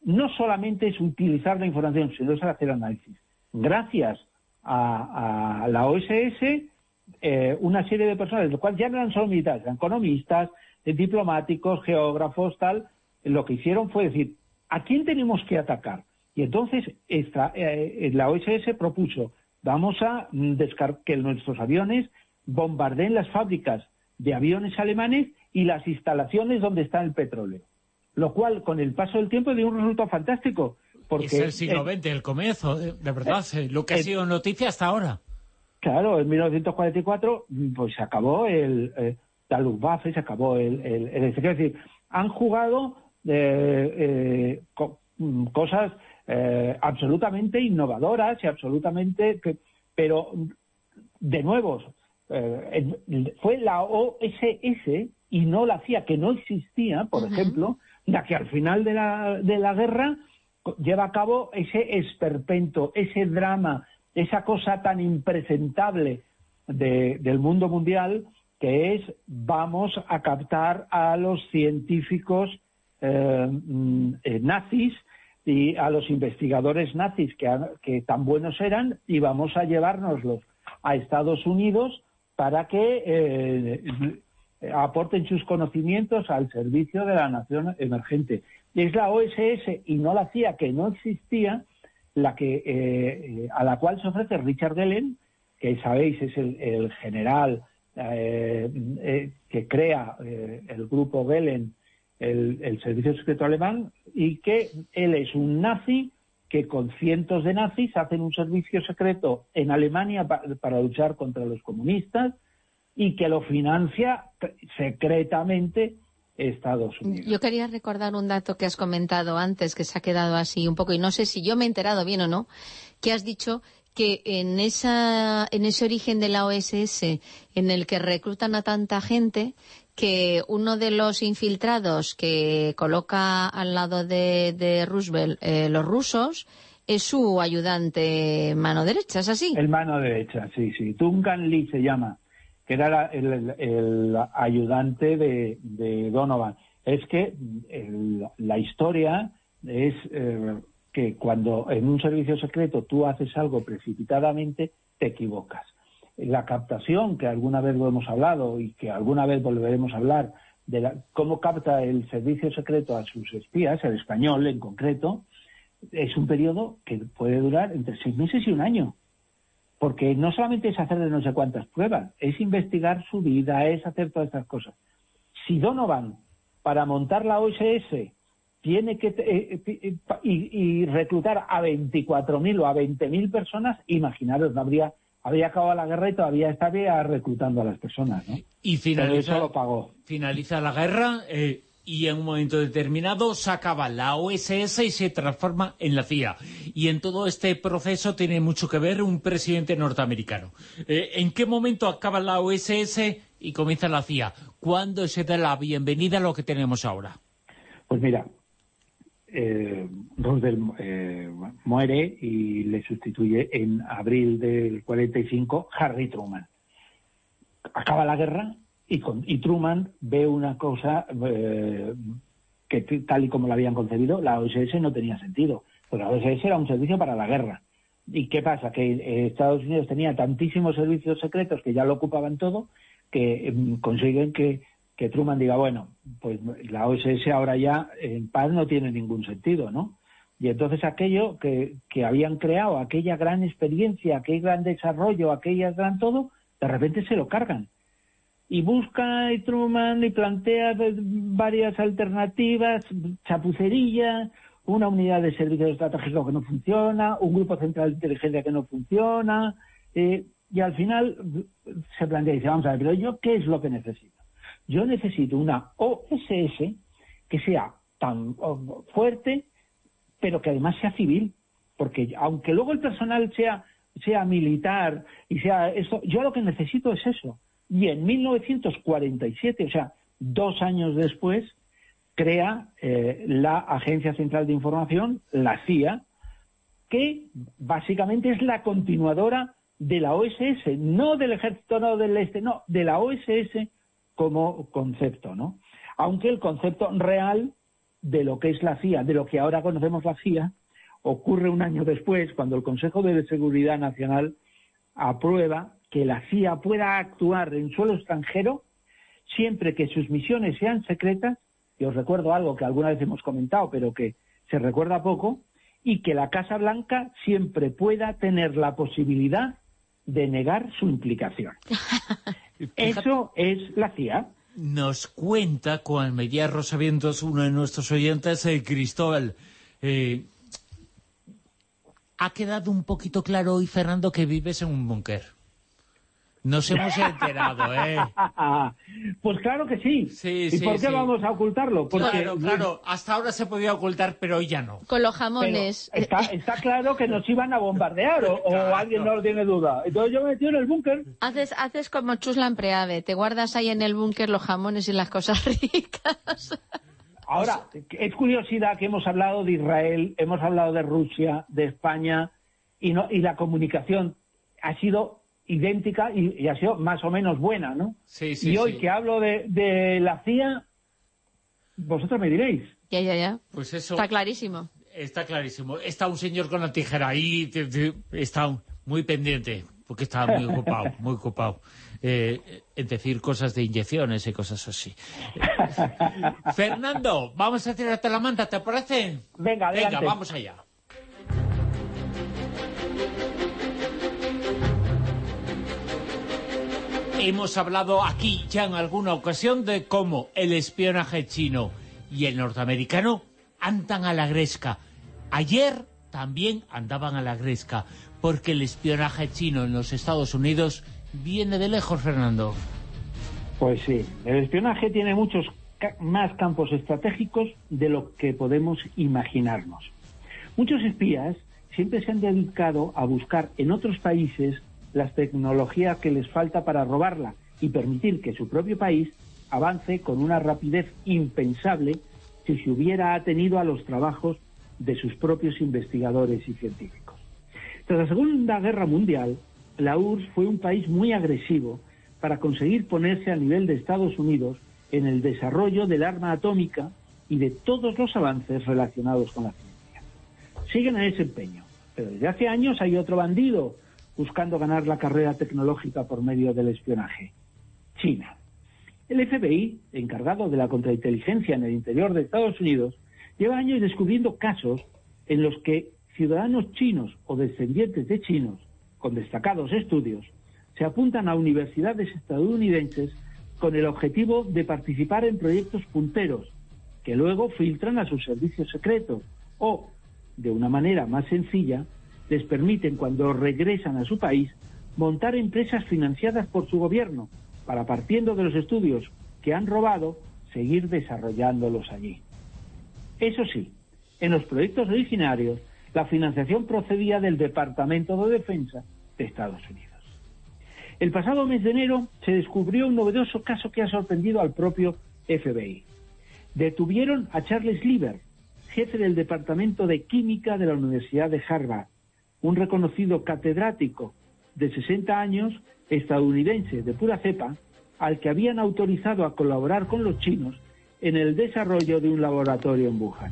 No solamente es utilizar la información, sino es hacer análisis. Gracias a, la OSS, eh, una serie de personas, los cuales ya no eran solo militares, eran economistas, eh, diplomáticos, geógrafos, tal, lo que hicieron fue decir, ¿a quién tenemos que atacar? Y entonces esta, la OSS propuso, vamos a mm, que nuestros aviones bombardeen las fábricas de aviones alemanes y las instalaciones donde está el petróleo. Lo cual, con el paso del tiempo, dio un resultado fantástico. Porque, es el siglo XX, el comienzo, de, verdad, eh, lo que ha sido noticia hasta ahora. Claro, en 1944 pues se acabó el, eh, la Luftwaffe, se acabó el, el, Es decir, han jugado eh, mm, cosas absolutamente innovadoras y absolutamente... pero, de nuevo, eh, fue la OSS y no la CIA, que no existía, por ejemplo, la que al final de la, de la guerra lleva a cabo ese esperpento, ese drama, esa cosa tan impresentable del mundo mundial que es vamos a captar a los científicos eh, mm, eh, nazis y a los investigadores nazis que, que tan buenos eran y vamos a llevárnoslos a Estados Unidos para que eh, aporten sus conocimientos al servicio de la nación emergente. Es la OSS y no la CIA, que no existía, la que eh, a la cual se ofrece Richard Gellen, que sabéis es el, general eh, que crea el grupo Gellen, el, el, servicio secreto alemán, y que él es un nazi que con cientos de nazis hacen un servicio secreto en Alemania para luchar contra los comunistas y que lo financia secretamente Estados Unidos. Yo quería recordar un dato que has comentado antes, que se ha quedado así un poco, y no sé si yo me he enterado bien o no, que has dicho que en, esa, en ese origen de la OSS, en el que reclutan a tanta gente, que uno de los infiltrados que coloca al lado de, Roosevelt eh, los rusos es su ayudante mano derecha, ¿es así? El mano derecha, sí, sí. Duncan Lee se llama, que era el, ayudante de, Donovan. Es que la historia es eh, que cuando en un servicio secreto tú haces algo precipitadamente, te equivocas la captación, que alguna vez lo hemos hablado y que alguna vez volveremos a hablar, de cómo capta el servicio secreto a sus espías, el español en concreto, es un periodo que puede durar entre seis meses y un año. Porque no solamente es hacer de no sé cuántas pruebas, es investigar su vida, es hacer todas estas cosas. Si Donovan, para montar la OSS, tiene que eh, eh, y, y, reclutar a 24.000 o a 20.000 personas, imaginaros, no habría había acabado la guerra y todavía estaría reclutando a las personas, ¿no? Y finaliza, lo pagó. finaliza la guerra eh, y en un momento determinado se acaba la OSS y se transforma en la CIA. Y en todo este proceso tiene mucho que ver un presidente norteamericano. Eh, ¿En qué momento acaba la OSS y comienza la CIA. ¿Cuándo se da la bienvenida a lo que tenemos ahora? Pues mira, eh, Roosevelt eh, muere y le sustituye en abril del 45 Harry Truman. Acaba la guerra y, con, y Truman ve una cosa eh, que tal y como la habían concebido, la OSS no tenía sentido. Pues la OSS era un servicio para la guerra. ¿Y qué pasa? Que eh, Estados Unidos tenía tantísimos servicios secretos que ya lo ocupaban todo, que eh, consiguen que, que Truman diga, bueno, pues la OSS ahora ya en paz no tiene ningún sentido, ¿no? Y entonces aquello que, que habían creado, aquella gran experiencia, aquel gran desarrollo, aquella gran todo, de repente se lo cargan. Y busca y Truman y plantea pues, varias alternativas, chapucería, una unidad de servicio estratégico que no funciona, un grupo central de inteligencia que no funciona, eh, y al final se plantea y dice, vamos a ver, pero yo, ¿qué es lo que necesito? Yo necesito una OSS que sea tan fuerte, pero que además sea civil, porque aunque luego el personal sea, sea militar y sea eso, yo lo que necesito es eso. Y en 1947, o sea, dos años después, crea eh, la Agencia Central de Información, la CIA, que básicamente es la continuadora de la OSS, no del Ejército, no del Este, no, de la OSS como concepto, ¿no? Aunque el concepto real de lo que es la CIA, de lo que ahora conocemos la CIA, ocurre un año después, cuando el Consejo de Seguridad Nacional aprueba que la CIA pueda actuar en suelo extranjero siempre que sus misiones sean secretas y os recuerdo algo que alguna vez hemos comentado, pero que se recuerda poco, y que la Casa Blanca siempre pueda tener la posibilidad de negar su implicación. Eso es la CIA. Nos cuenta con Medía Rosavientos, uno de nuestros oyentes, el Cristóbal. Eh, ha quedado un poquito claro hoy, Fernando, que vives en un búnker. Nos hemos enterado, ¿eh? pues claro que sí. ¿Y por qué vamos a ocultarlo? Porque... Claro, claro. Hasta ahora se podía ocultar, pero hoy ya no. Con los jamones. está, está, claro que nos iban a bombardear, o, alguien no lo tiene duda. Entonces yo me metí en el búnker. Haces, haces como Chuslan Preave. Te guardas ahí en el búnker los jamones y las cosas ricas. Ahora, es curiosidad que hemos hablado de Israel, hemos hablado de Rusia, de España, y, no, y la comunicación ha sido idéntica y, ha sido más o menos buena, ¿no? Sí, sí, y hoy que hablo de, la CIA, vosotros me diréis. Ya, ya, ya. Pues eso... Está clarísimo. Está clarísimo. Está un señor con la tijera ahí, está muy pendiente, porque está muy ocupado, muy ocupado. Eh, en decir cosas de inyecciones y cosas así. Fernando, vamos a tirarte la manta, ¿te parece? Venga, adelante. Venga, vamos allá. Hemos hablado aquí ya en alguna ocasión de cómo el espionaje chino y el norteamericano andan a la gresca. Ayer también andaban a la gresca, porque el espionaje chino en los Estados Unidos viene de lejos, Fernando. Pues sí, el espionaje tiene muchos más campos estratégicos de lo que podemos imaginarnos. Muchos espías siempre se han dedicado a buscar en otros países las tecnologías que les falta para robarla y permitir que su propio país avance con una rapidez impensable si se hubiera atenido a los trabajos de sus propios investigadores y científicos. Tras la Segunda Guerra Mundial, la URSS fue un país muy agresivo para conseguir ponerse a nivel de Estados Unidos en el desarrollo del arma atómica y de todos los avances relacionados con la ciencia. Siguen en ese empeño, pero desde hace años hay otro bandido buscando ganar la carrera tecnológica por medio del espionaje. China. El FBI, encargado de la contrainteligencia en el interior de Estados Unidos, lleva años descubriendo casos en los que ciudadanos chinos o descendientes de chinos con destacados estudios se apuntan a universidades estadounidenses con el objetivo de participar en proyectos punteros que luego filtran a sus servicios secretos o, de una manera más sencilla, les permiten, cuando regresan a su país, montar empresas financiadas por su gobierno para, partiendo de los estudios que han robado, seguir desarrollándolos allí. Eso sí, en los proyectos originarios, la financiación procedía del Departamento de Defensa de Estados Unidos. El pasado mes de enero se descubrió un novedoso caso que ha sorprendido al propio FBI. Detuvieron a Charles Lieber, jefe del Departamento de Química de la Universidad de Harvard, un reconocido catedrático de 60 años, estadounidense de pura cepa, al que habían autorizado a colaborar con los chinos en el desarrollo de un laboratorio en Wuhan.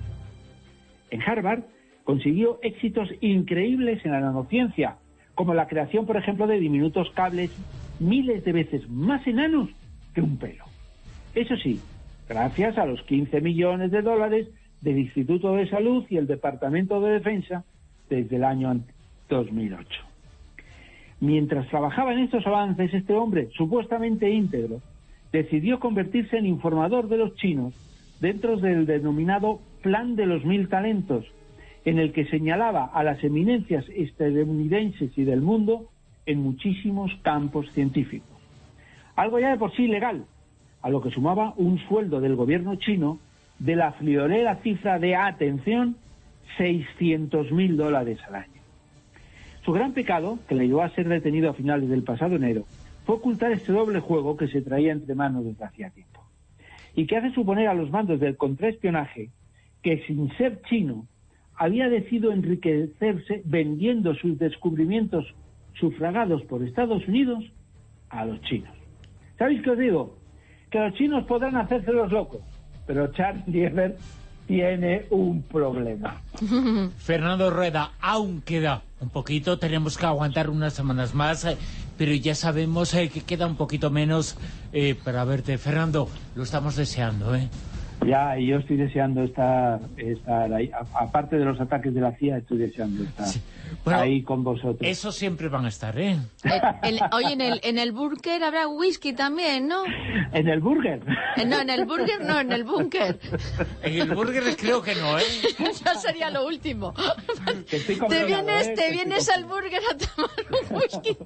En Harvard consiguió éxitos increíbles en la nanociencia, como la creación, por ejemplo, de diminutos cables miles de veces más enanos que un pelo. Eso sí, gracias a los 15 millones de dólares del Instituto de Salud y el Departamento de Defensa desde el año 2008. Mientras trabajaba en estos avances, este hombre, supuestamente íntegro, decidió convertirse en informador de los chinos dentro del denominado Plan de los Mil Talentos, en el que señalaba a las eminencias estadounidenses y del mundo en muchísimos campos científicos. Algo ya de por sí legal, a lo que sumaba un sueldo del gobierno chino de la friolera cifra de, atención, 600 mil dólares al año. Su gran pecado, que le llevó a ser detenido a finales del pasado enero, fue ocultar este doble juego que se traía entre manos desde hacía tiempo. Y que hace suponer a los mandos del contraespionaje que, sin ser chino, había decidido enriquecerse vendiendo sus descubrimientos sufragados por Estados Unidos a los chinos. ¿Sabéis qué os digo? Que los chinos podrán hacerse los locos, pero Charles Lieber tiene un problema. Fernando Rueda, aún queda un poquito, tenemos que aguantar unas semanas más, eh, pero ya sabemos eh, que queda un poquito menos eh, para verte. Fernando, lo estamos deseando, ¿eh? Ya, y yo estoy deseando estar, estar ahí. A- aparte de los ataques de la CIA, estoy deseando estar Bueno, ahí con vosotros. Eso siempre van a estar, ¿eh? El- oye, en el, en el búnker habrá whisky también, ¿no? En el burger. Eh, No, en el burger no, en el búnker. En el burger creo que no, ¿eh? Ya sería lo último. Te vienes, ¿eh? te vienes al burger a tomar un whisky.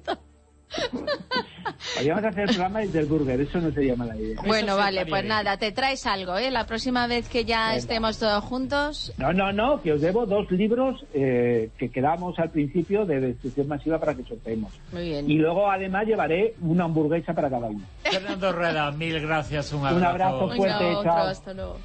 Podríamos hacer el programa desde el burger, eso no sería mala idea. Bueno, vale, pues nada, te traes algo, ¿eh? La próxima vez que ya Venga. estemos todos juntos. No, no, no, que os debo dos libros eh, que quedamos al principio de destrucción masiva para que sorteemos. Muy bien. Y luego además llevaré una hamburguesa para cada uno. Fernando Rueda, mil gracias, un abrazo. Un abrazo Venga, fuerte, otro, chao. hasta luego.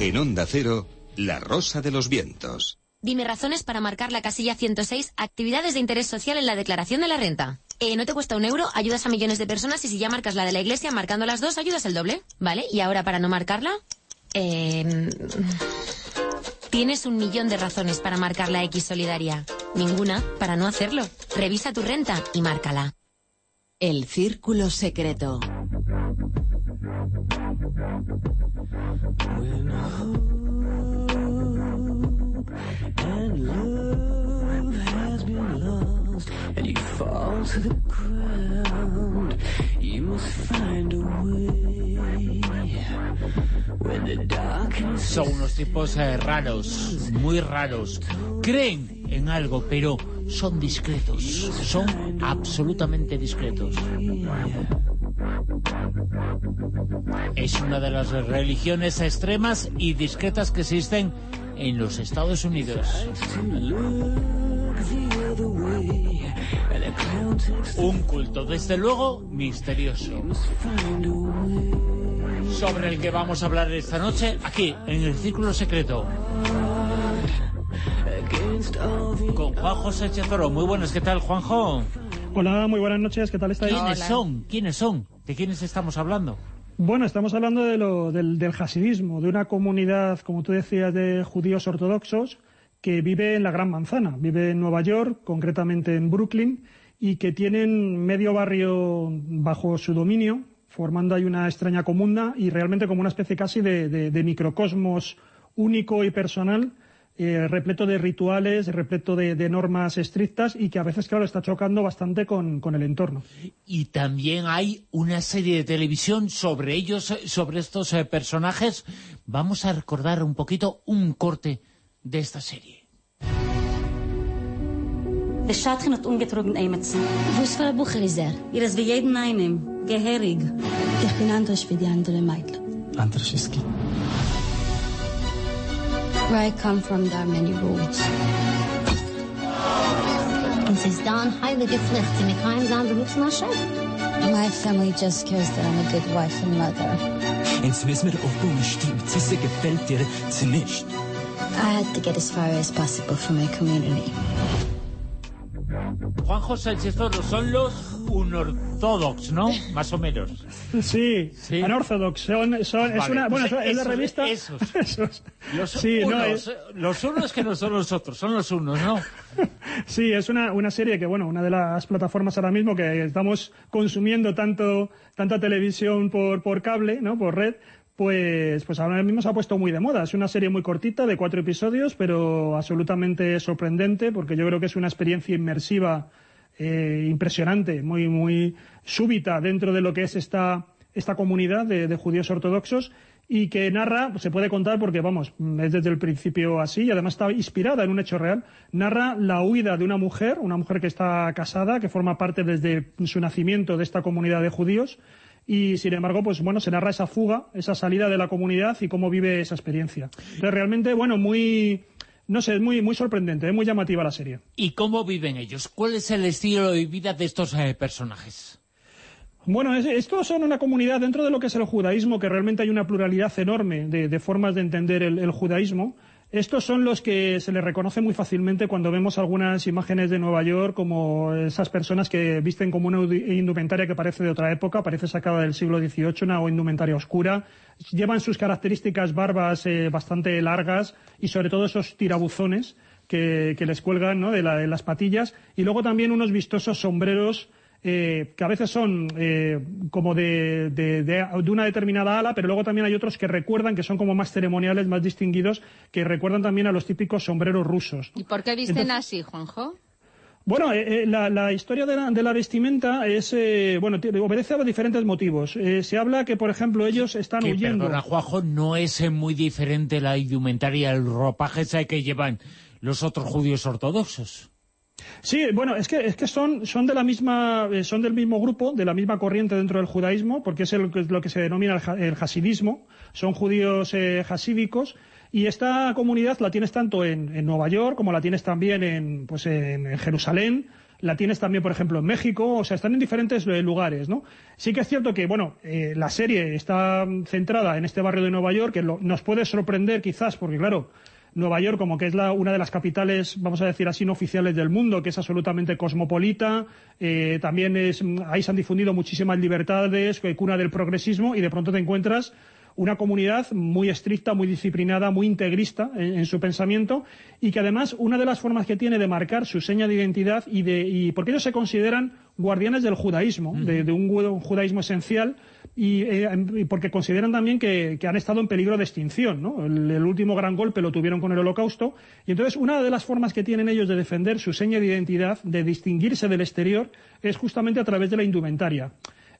En Onda Cero, La Rosa de los Vientos. Dime razones para marcar la casilla 106, actividades de interés social en la declaración de la renta. Eh, no te cuesta un euro, ayudas a millones de personas y si ya marcas la de la iglesia, marcando las dos, ayudas el doble. ¿Vale? Y ahora para no marcarla, eh, tienes un millón de razones para marcar la X solidaria. Ninguna para no hacerlo. Revisa tu renta y márcala. El círculo secreto. And love has been lost and you fall to the ground you must find a way when the darkness Son unos tipos eh, raros, muy raros. Creen en algo, pero son discretos. Son absolutamente discretos. Es una de las religiones extremas y discretas que existen en los Estados Unidos. Un culto, desde luego, misterioso. Sobre el que vamos a hablar esta noche, aquí, en el Círculo Secreto. Con Juan José Chezoro. Muy buenas, ¿qué tal, Juanjo? Hola, muy buenas noches, ¿qué tal estáis? ¿Quiénes son? ¿Quiénes son? ¿De quiénes estamos hablando? Bueno, estamos hablando de lo, del, del hasidismo, de una comunidad, como tú decías, de judíos ortodoxos que vive en la Gran Manzana, vive en Nueva York, concretamente en Brooklyn, y que tienen medio barrio bajo su dominio, formando ahí una extraña comuna y realmente como una especie casi de, microcosmos único y personal, eh, repleto de rituales, repleto de, normas estrictas y que a veces, claro, está chocando bastante con, con el entorno. Y también hay una serie de televisión sobre ellos, eh, sobre estos eh, personajes. Vamos a recordar un poquito un corte de esta serie. Der Schatchen hat ungetrogen Eimetzen. Was für ein Bucher ist er? Ihr ist wie jeden einem. Geherig. Ich bin anders wie die anderen Mädchen. Antraschiski. Where I come from, there are many rules. Und sie ist dann heilig gepflicht, sie mit keinem Sand rufst nach Schau. My family just cares that I'm a good wife and mother. Und so ist mir aufbauen, stimmt. Sie gefällt dir zu nicht. I had to get as far as possible for my community. Juanjo Sánchez Oro son los unorthodox, ¿no? Más o menos. Sí, unorthodox. Son, son, es una, bueno, pues es la revista... esos. Esos. Los Sí, no, unos, es- los unos que no son los otros, son los unos, ¿no? Sí, es una, una serie que, bueno, una de las plataformas ahora mismo que estamos consumiendo tanto, tanta televisión por, por cable, ¿no? Por red, pues, pues ahora mismo se ha puesto muy de moda. Es una serie muy cortita, de cuatro episodios, pero absolutamente sorprendente, porque yo creo que es una experiencia inmersiva eh, impresionante, muy, muy súbita dentro de lo que es esta, esta comunidad de, de judíos ortodoxos y que narra, se puede contar porque, vamos, es desde el principio así y además está inspirada en un hecho real, narra la huida de una mujer, una mujer que está casada, que forma parte desde su nacimiento de esta comunidad de judíos y, sin embargo, pues bueno, se narra esa fuga, esa salida de la comunidad y cómo vive esa experiencia. Entonces, realmente, bueno, muy, no sé, es muy, muy sorprendente, es muy llamativa la serie. ¿Y cómo viven ellos? ¿Cuál es el estilo de vida de estos eh, personajes? Bueno, es- estos son una comunidad dentro de lo que es el judaísmo, que realmente hay una pluralidad enorme de, de formas de entender el, el judaísmo. Estos son los que se les reconoce muy fácilmente cuando vemos algunas imágenes de Nueva York, como esas personas que visten como una indumentaria que parece de otra época, parece sacada del siglo XVIII, una indumentaria oscura. Llevan sus características barbas eh, bastante largas y sobre todo esos tirabuzones que, que les cuelgan ¿no? de, la- de las patillas. Y luego también unos vistosos sombreros eh, que a veces son eh, como de, de- de- de una determinada ala, pero luego también hay otros que recuerdan, que son como más ceremoniales, más distinguidos, que recuerdan también a los típicos sombreros rusos. ¿Y por qué visten Entonces- así, Juanjo? Bueno, eh, la, la historia de la, de la vestimenta es, eh, bueno, tiene- obedece a diferentes motivos. Eh, se habla que, por ejemplo, ellos están Que, huyendo. perdona, Juanjo, no es muy diferente la indumentaria, el ropaje que llevan los otros judíos ortodoxos. Sí, bueno, es que, es que son, son de la misma, eh, son del mismo grupo, de la misma corriente dentro del judaísmo, porque es el- lo que se denomina el, el hasidismo, son judíos eh, hasídicos, y esta comunidad la tienes tanto en, en Nueva York como la tienes también en, pues en, en Jerusalén, la tienes también, por ejemplo, en México, o sea, están en diferentes eh, lugares, ¿no? Sí que es cierto que, bueno, eh, la serie está centrada en este barrio de Nueva York, que lo- nos puede sorprender quizás, porque claro, Nueva York como que es la, una de las capitales, vamos a decir así, no oficiales del mundo, que es absolutamente cosmopolita, eh, también es, ahí se han difundido muchísimas libertades, que cuna del progresismo, y de pronto te encuentras una comunidad muy estricta, muy disciplinada, muy integrista en, en su pensamiento, y que además una de las formas que tiene de marcar su seña de identidad y de, y porque ellos se consideran guardianes del judaísmo, de, de un, judaísmo esencial, y, eh, y porque consideran también que, que han estado en peligro de extinción. ¿no? El, el último gran golpe lo tuvieron con el holocausto. Y entonces una de las formas que tienen ellos de defender su seña de identidad, de distinguirse del exterior, es justamente a través de la indumentaria.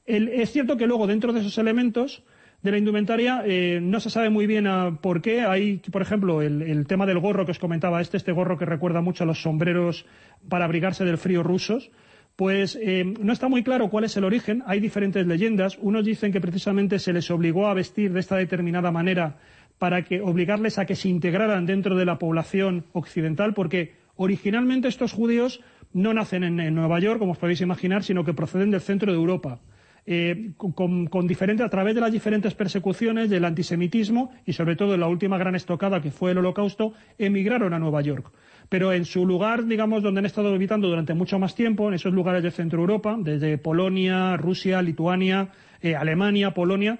El- es cierto que luego dentro de esos elementos de la indumentaria eh, no se sabe muy bien ah, por qué. Hay, por ejemplo, el, tema del gorro que os comentaba este, este gorro que recuerda mucho a los sombreros para abrigarse del frío rusos. Pues eh, no está muy claro cuál es el origen. Hay diferentes leyendas. Unos dicen que precisamente se les obligó a vestir de esta determinada manera para que obligarles a que se integraran dentro de la población occidental, porque originalmente estos judíos no nacen en, en Nueva York, como os podéis imaginar, sino que proceden del centro de Europa. Eh, con, con- diferente- a través de las diferentes persecuciones del antisemitismo y sobre todo en la última gran estocada que fue el holocausto, emigraron a Nueva York. Pero en su lugar, digamos, donde han estado habitando durante mucho más tiempo, en esos lugares de Centro Europa, desde Polonia, Rusia, Lituania, eh, Alemania, Polonia,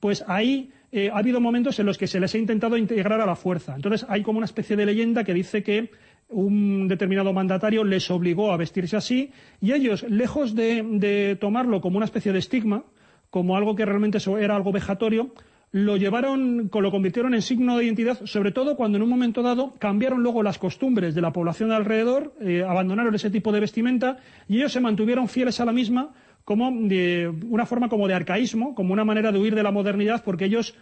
pues ahí eh, ha habido momentos en los que se les ha intentado integrar a la fuerza. Entonces hay como una especie de leyenda que dice que un determinado mandatario les obligó a vestirse así y ellos, lejos de, de tomarlo como una especie de estigma, como algo que realmente era algo vejatorio, lo llevaron, lo convirtieron en signo de identidad, sobre todo cuando en un momento dado cambiaron luego las costumbres de la población de alrededor, eh, abandonaron ese tipo de vestimenta y ellos se mantuvieron fieles a la misma como de una forma como de arcaísmo, como una manera de huir de la modernidad, porque ellos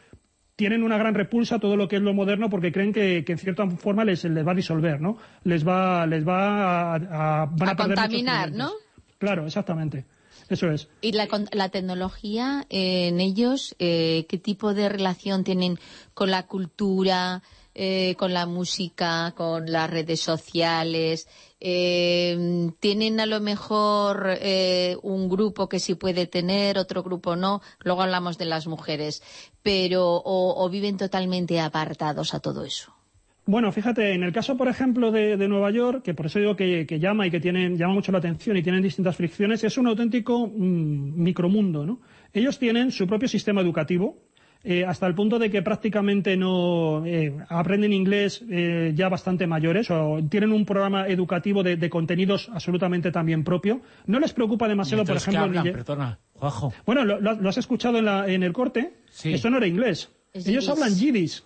tienen una gran repulsa a todo lo que es lo moderno porque creen que, que en cierta forma les, les va a disolver, ¿no? Les va, les va a, a- van a, contaminar. ¿no? Claro, exactamente. Eso es. ¿Y la, la tecnología eh, en ellos, eh, qué tipo de relación tienen con la cultura? Eh, con la música, con las redes sociales, eh, tienen a lo mejor eh, un grupo que sí puede tener, otro grupo no, luego hablamos de las mujeres, pero o, viven totalmente apartados a todo eso. Bueno, fíjate, en el caso, por ejemplo, de, Nueva York, que por eso digo que, que llama y que tienen, llama mucho la atención y tienen distintas fricciones, es un auténtico mm, micromundo, ¿no? Ellos tienen su propio sistema educativo, eh, hasta el punto de que prácticamente no eh, aprenden inglés eh, ya bastante mayores o tienen un programa educativo de, de contenidos absolutamente también propio. No les preocupa demasiado, por Entonces, ¿qué ejemplo... hablan? ni- Perdona, Juanjo. Bueno, lo, lo- lo has escuchado en, la- en el corte. Sí. Eso no era inglés. Es Ellos hablan yiddish.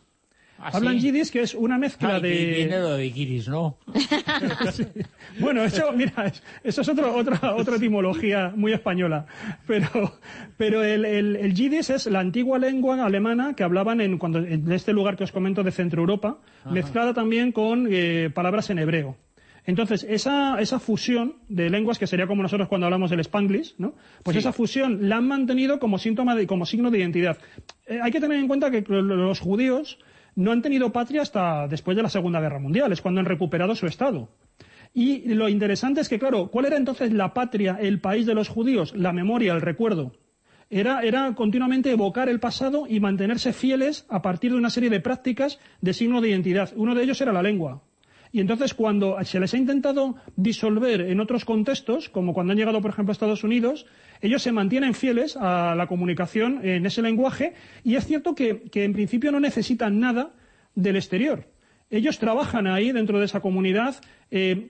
¿Ah, hablan sí? yiddish, que es una mezcla de... Viene lo de Guiris, ¿no? Bueno, eso, mira, es- eso es otro- otra, otra etimología muy española. Pero, pero el, el, el yiddish es la antigua lengua alemana que hablaban en, cuando, en este lugar que os comento de Centro Europa, Ajá. mezclada también con eh, palabras en hebreo. Entonces, esa, esa fusión de lenguas, que sería como nosotros cuando hablamos del spanglish, ¿no? Pues Sí. esa fusión la han mantenido como síntoma de, como signo de identidad. Eh, hay que tener en cuenta que lo- los judíos no han tenido patria hasta después de la Segunda Guerra Mundial, es cuando han recuperado su Estado. Y lo interesante es que, claro, ¿cuál era entonces la patria, el país de los judíos? La memoria, el recuerdo. Era, era continuamente evocar el pasado y mantenerse fieles a partir de una serie de prácticas de signo de identidad. Uno de ellos era la lengua. Y entonces cuando se les ha intentado disolver en otros contextos, como cuando han llegado, por ejemplo, a Estados Unidos, ellos se mantienen fieles a la comunicación en ese lenguaje y es cierto que, que en principio no necesitan nada del exterior. Ellos trabajan ahí dentro de esa comunidad. eh,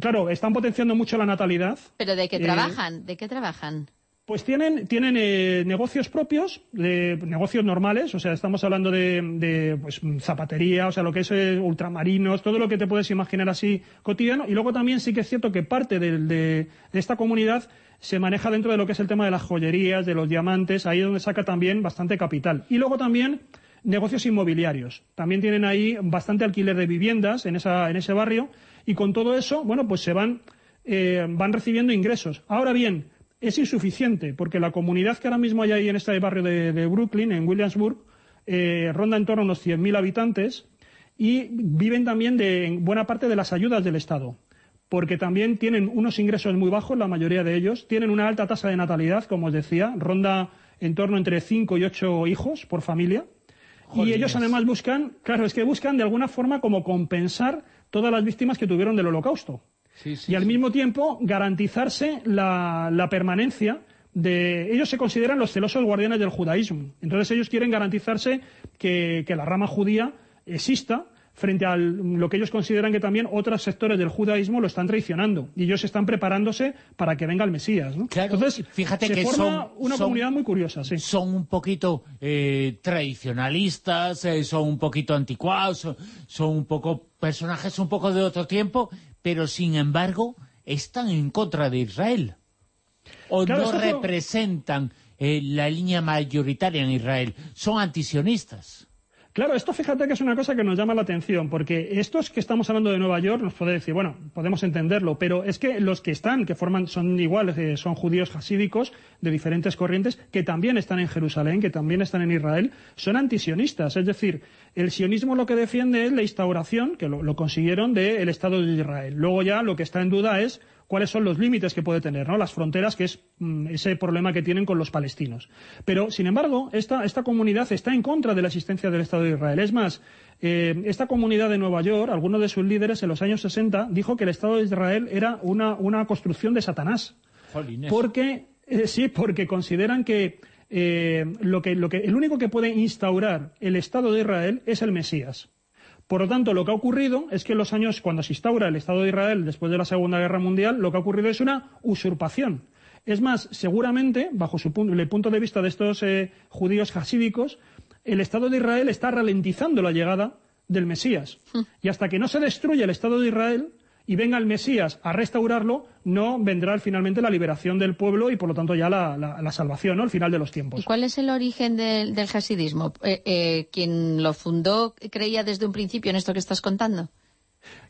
claro, están potenciando mucho la natalidad. ¿Pero de qué Eh, trabajan? ¿De qué trabajan? Pues tienen, tienen eh, negocios propios, negocios normales, o sea, estamos hablando de, de, pues, zapatería, o sea, lo que es eh, ultramarinos, todo lo que te puedes imaginar así cotidiano. Y luego también sí que es cierto que parte de, de esta comunidad se maneja dentro de lo que es el tema de las joyerías, de los diamantes, ahí es donde saca también bastante capital. Y luego también negocios inmobiliarios. También tienen ahí bastante alquiler de viviendas en, esa, en ese barrio y con todo eso, bueno, pues se van, eh, van recibiendo ingresos. Ahora bien, es insuficiente porque la comunidad que ahora mismo hay ahí en este barrio de, Brooklyn, en Williamsburg, eh, ronda en torno a unos 100.000 habitantes y viven también de en buena parte de las ayudas del Estado. Porque también tienen unos ingresos muy bajos, la mayoría de ellos, tienen una alta tasa de natalidad, como os decía, ronda en torno entre 5 y 8 hijos por familia. Y ellos además buscan, claro, es que buscan de alguna forma como compensar todas las víctimas que tuvieron del holocausto. y al mismo tiempo garantizarse la, la permanencia de... Ellos se consideran los celosos guardianes del judaísmo. Entonces ellos quieren garantizarse que, que la rama judía exista frente a lo que ellos consideran que también otros sectores del judaísmo lo están traicionando. Y ellos están preparándose para que venga el Mesías. ¿no? Entonces, Fíjate se que forma son, una son- comunidad muy curiosa. Sí. Son un poquito eh, tradicionalistas, eh, son un poquito anticuados, son, son un poco personajes un poco de otro tiempo, pero sin embargo están en contra de Israel. O Claro, no representan eh, la línea mayoritaria en Israel. Son antisionistas. Claro, esto fíjate que es una cosa que nos llama la atención, porque estos que estamos hablando de Nueva York nos puede decir, bueno, podemos entenderlo, pero es que los que están, que forman, son iguales, eh, son judíos hasídicos de diferentes corrientes, que también están en Jerusalén, que también están en Israel, son antisionistas. Es decir, el sionismo lo que defiende es la instauración, que lo, consiguieron, del Estado de Israel. Luego ya lo que está en duda es cuáles son los límites que puede tener, ¿no? Las fronteras, que es mm, ese problema que tienen con los palestinos. Pero, sin embargo, esta, esta comunidad está en contra de la existencia del Estado de Israel. Es más, eh, esta comunidad de Nueva York, alguno de sus líderes en los años 60 dijo que el Estado de Israel era una, una construcción de Satanás. Jolines. Porque, eh, sí, porque consideran que, eh, lo que, lo que el único que puede instaurar el Estado de Israel es el Mesías. Por lo tanto, lo que ha ocurrido es que en los años, cuando se instaura el Estado de Israel después de la Segunda Guerra Mundial, lo que ha ocurrido es una usurpación. Es más, seguramente, bajo su punto, el punto de vista de estos eh, judíos hasídicos, el Estado de Israel está ralentizando la llegada del Mesías. Y hasta que no se destruya el Estado de Israel y venga el Mesías a restaurarlo, no vendrá finalmente la liberación del pueblo y, por lo tanto, ya la, la- la salvación, ¿no? Al final de los tiempos. ¿Y cuál es el origen del, del hasidismo? Eh, eh, ¿Quien lo fundó creía desde un principio en esto que estás contando?